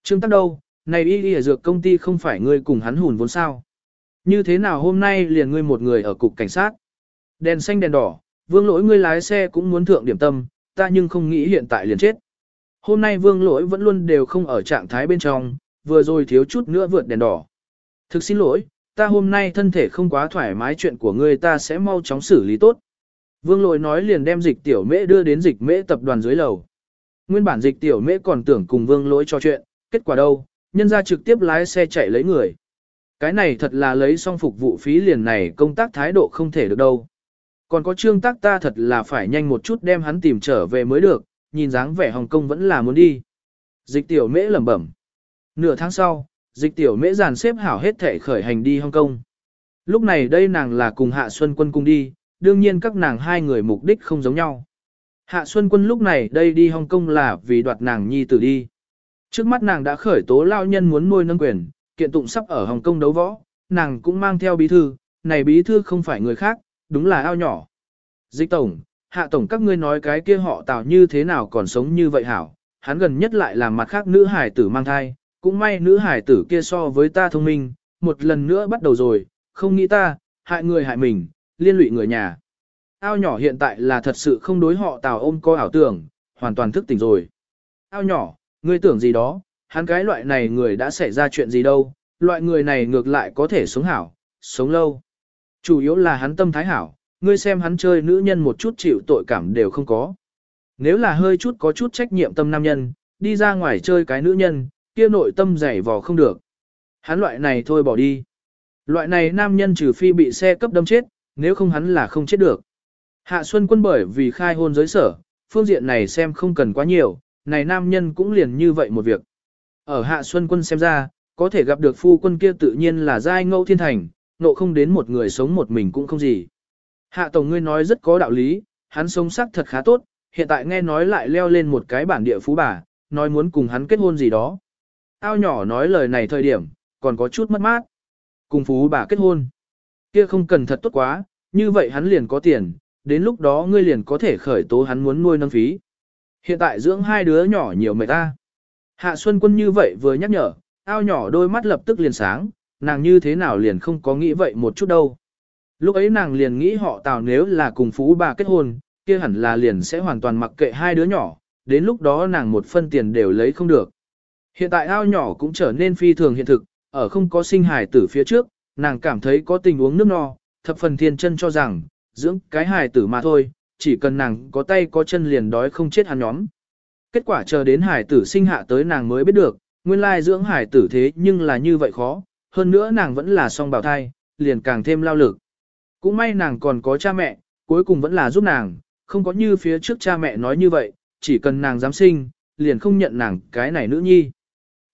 Trương Tắc đâu, này y y dược công ty không phải ngươi cùng hắn hùn vốn sao. Như thế nào hôm nay liền ngươi một người ở cục cảnh sát. Đèn xanh đèn đỏ, vương lỗi ngươi lái xe cũng muốn thượng điểm tâm, ta nhưng không nghĩ hiện tại liền chết. Hôm nay vương lỗi vẫn luôn đều không ở trạng thái bên trong, vừa rồi thiếu chút nữa vượt đèn đỏ. Thực xin lỗi, ta hôm nay thân thể không quá thoải mái chuyện của ngươi ta sẽ mau chóng xử lý tốt. Vương lỗi nói liền đem dịch tiểu mễ đưa đến dịch mễ tập đoàn dưới lầu. Nguyên bản dịch tiểu mễ còn tưởng cùng vương lỗi cho chuyện, kết quả đâu, nhân ra trực tiếp lái xe chạy lấy người. Cái này thật là lấy xong phục vụ phí liền này công tác thái độ không thể được đâu. Còn có trương tác ta thật là phải nhanh một chút đem hắn tìm trở về mới được, nhìn dáng vẻ Hồng Kông vẫn là muốn đi. Dịch tiểu mễ lẩm bẩm. Nửa tháng sau, dịch tiểu mễ giàn xếp hảo hết thể khởi hành đi Hồng Kong. Lúc này đây nàng là cùng Hạ Xuân Quân cùng đi, đương nhiên các nàng hai người mục đích không giống nhau. Hạ Xuân Quân lúc này đây đi Hồng Kong là vì đoạt nàng nhi tử đi. Trước mắt nàng đã khởi tố lao nhân muốn nuôi nâng quyền, kiện tụng sắp ở Hồng Kông đấu võ, nàng cũng mang theo bí thư, này bí thư không phải người khác, đúng là ao nhỏ. Dịch tổng, hạ tổng các ngươi nói cái kia họ tào như thế nào còn sống như vậy hảo, hắn gần nhất lại làm mặt khác nữ hải tử mang thai, cũng may nữ hải tử kia so với ta thông minh, một lần nữa bắt đầu rồi, không nghĩ ta, hại người hại mình, liên lụy người nhà. Ao nhỏ hiện tại là thật sự không đối họ tào ôm coi ảo tưởng, hoàn toàn thức tỉnh rồi. Ao nhỏ, ngươi tưởng gì đó, hắn cái loại này người đã xảy ra chuyện gì đâu, loại người này ngược lại có thể sống hảo, sống lâu. Chủ yếu là hắn tâm thái hảo, ngươi xem hắn chơi nữ nhân một chút chịu tội cảm đều không có. Nếu là hơi chút có chút trách nhiệm tâm nam nhân, đi ra ngoài chơi cái nữ nhân, kia nội tâm dày vò không được. Hắn loại này thôi bỏ đi. Loại này nam nhân trừ phi bị xe cấp đâm chết, nếu không hắn là không chết được. Hạ Xuân Quân bởi vì khai hôn giới sở, phương diện này xem không cần quá nhiều, này nam nhân cũng liền như vậy một việc. Ở Hạ Xuân Quân xem ra, có thể gặp được phu quân kia tự nhiên là giai ngẫu thiên thành, nộ không đến một người sống một mình cũng không gì. Hạ Tổng ngươi nói rất có đạo lý, hắn sống sắc thật khá tốt, hiện tại nghe nói lại leo lên một cái bản địa phú bà, nói muốn cùng hắn kết hôn gì đó. Ao nhỏ nói lời này thời điểm, còn có chút mất mát. Cùng phú bà kết hôn. Kia không cần thật tốt quá, như vậy hắn liền có tiền, đến lúc đó ngươi liền có thể khởi tố hắn muốn nuôi nâng phí. Hiện tại dưỡng hai đứa nhỏ nhiều mệt ta. Hạ Xuân Quân như vậy vừa nhắc nhở, ao nhỏ đôi mắt lập tức liền sáng, nàng như thế nào liền không có nghĩ vậy một chút đâu. Lúc ấy nàng liền nghĩ họ tào nếu là cùng phú bà kết hôn, kia hẳn là liền sẽ hoàn toàn mặc kệ hai đứa nhỏ, đến lúc đó nàng một phân tiền đều lấy không được. Hiện tại ao nhỏ cũng trở nên phi thường hiện thực, ở không có sinh hài tử phía trước, nàng cảm thấy có tình uống nước no, thập phần thiên chân cho rằng, dưỡng cái hài tử mà thôi, chỉ cần nàng có tay có chân liền đói không chết hắn nhóm. Kết quả chờ đến hài tử sinh hạ tới nàng mới biết được, nguyên lai dưỡng hài tử thế nhưng là như vậy khó, hơn nữa nàng vẫn là song bào thai, liền càng thêm lao lực. Cũng may nàng còn có cha mẹ, cuối cùng vẫn là giúp nàng, không có như phía trước cha mẹ nói như vậy, chỉ cần nàng dám sinh, liền không nhận nàng cái này nữ nhi.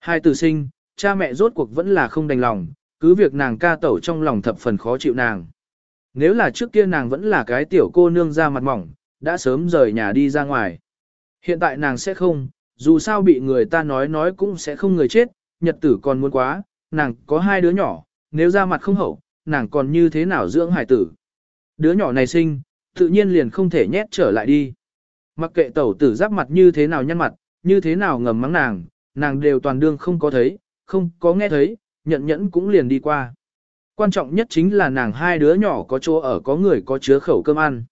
Hai tử sinh, cha mẹ rốt cuộc vẫn là không đành lòng, cứ việc nàng ca tẩu trong lòng thập phần khó chịu nàng. Nếu là trước kia nàng vẫn là cái tiểu cô nương ra mặt mỏng, đã sớm rời nhà đi ra ngoài. Hiện tại nàng sẽ không, dù sao bị người ta nói nói cũng sẽ không người chết, nhật tử còn muốn quá, nàng có hai đứa nhỏ, nếu ra mặt không hậu, nàng còn như thế nào dưỡng hải tử. Đứa nhỏ này sinh, tự nhiên liền không thể nhét trở lại đi. Mặc kệ tẩu tử giáp mặt như thế nào nhăn mặt, như thế nào ngầm mắng nàng, nàng đều toàn đương không có thấy, không có nghe thấy, nhận nhẫn cũng liền đi qua. Quan trọng nhất chính là nàng hai đứa nhỏ có chỗ ở có người có chứa khẩu cơm ăn.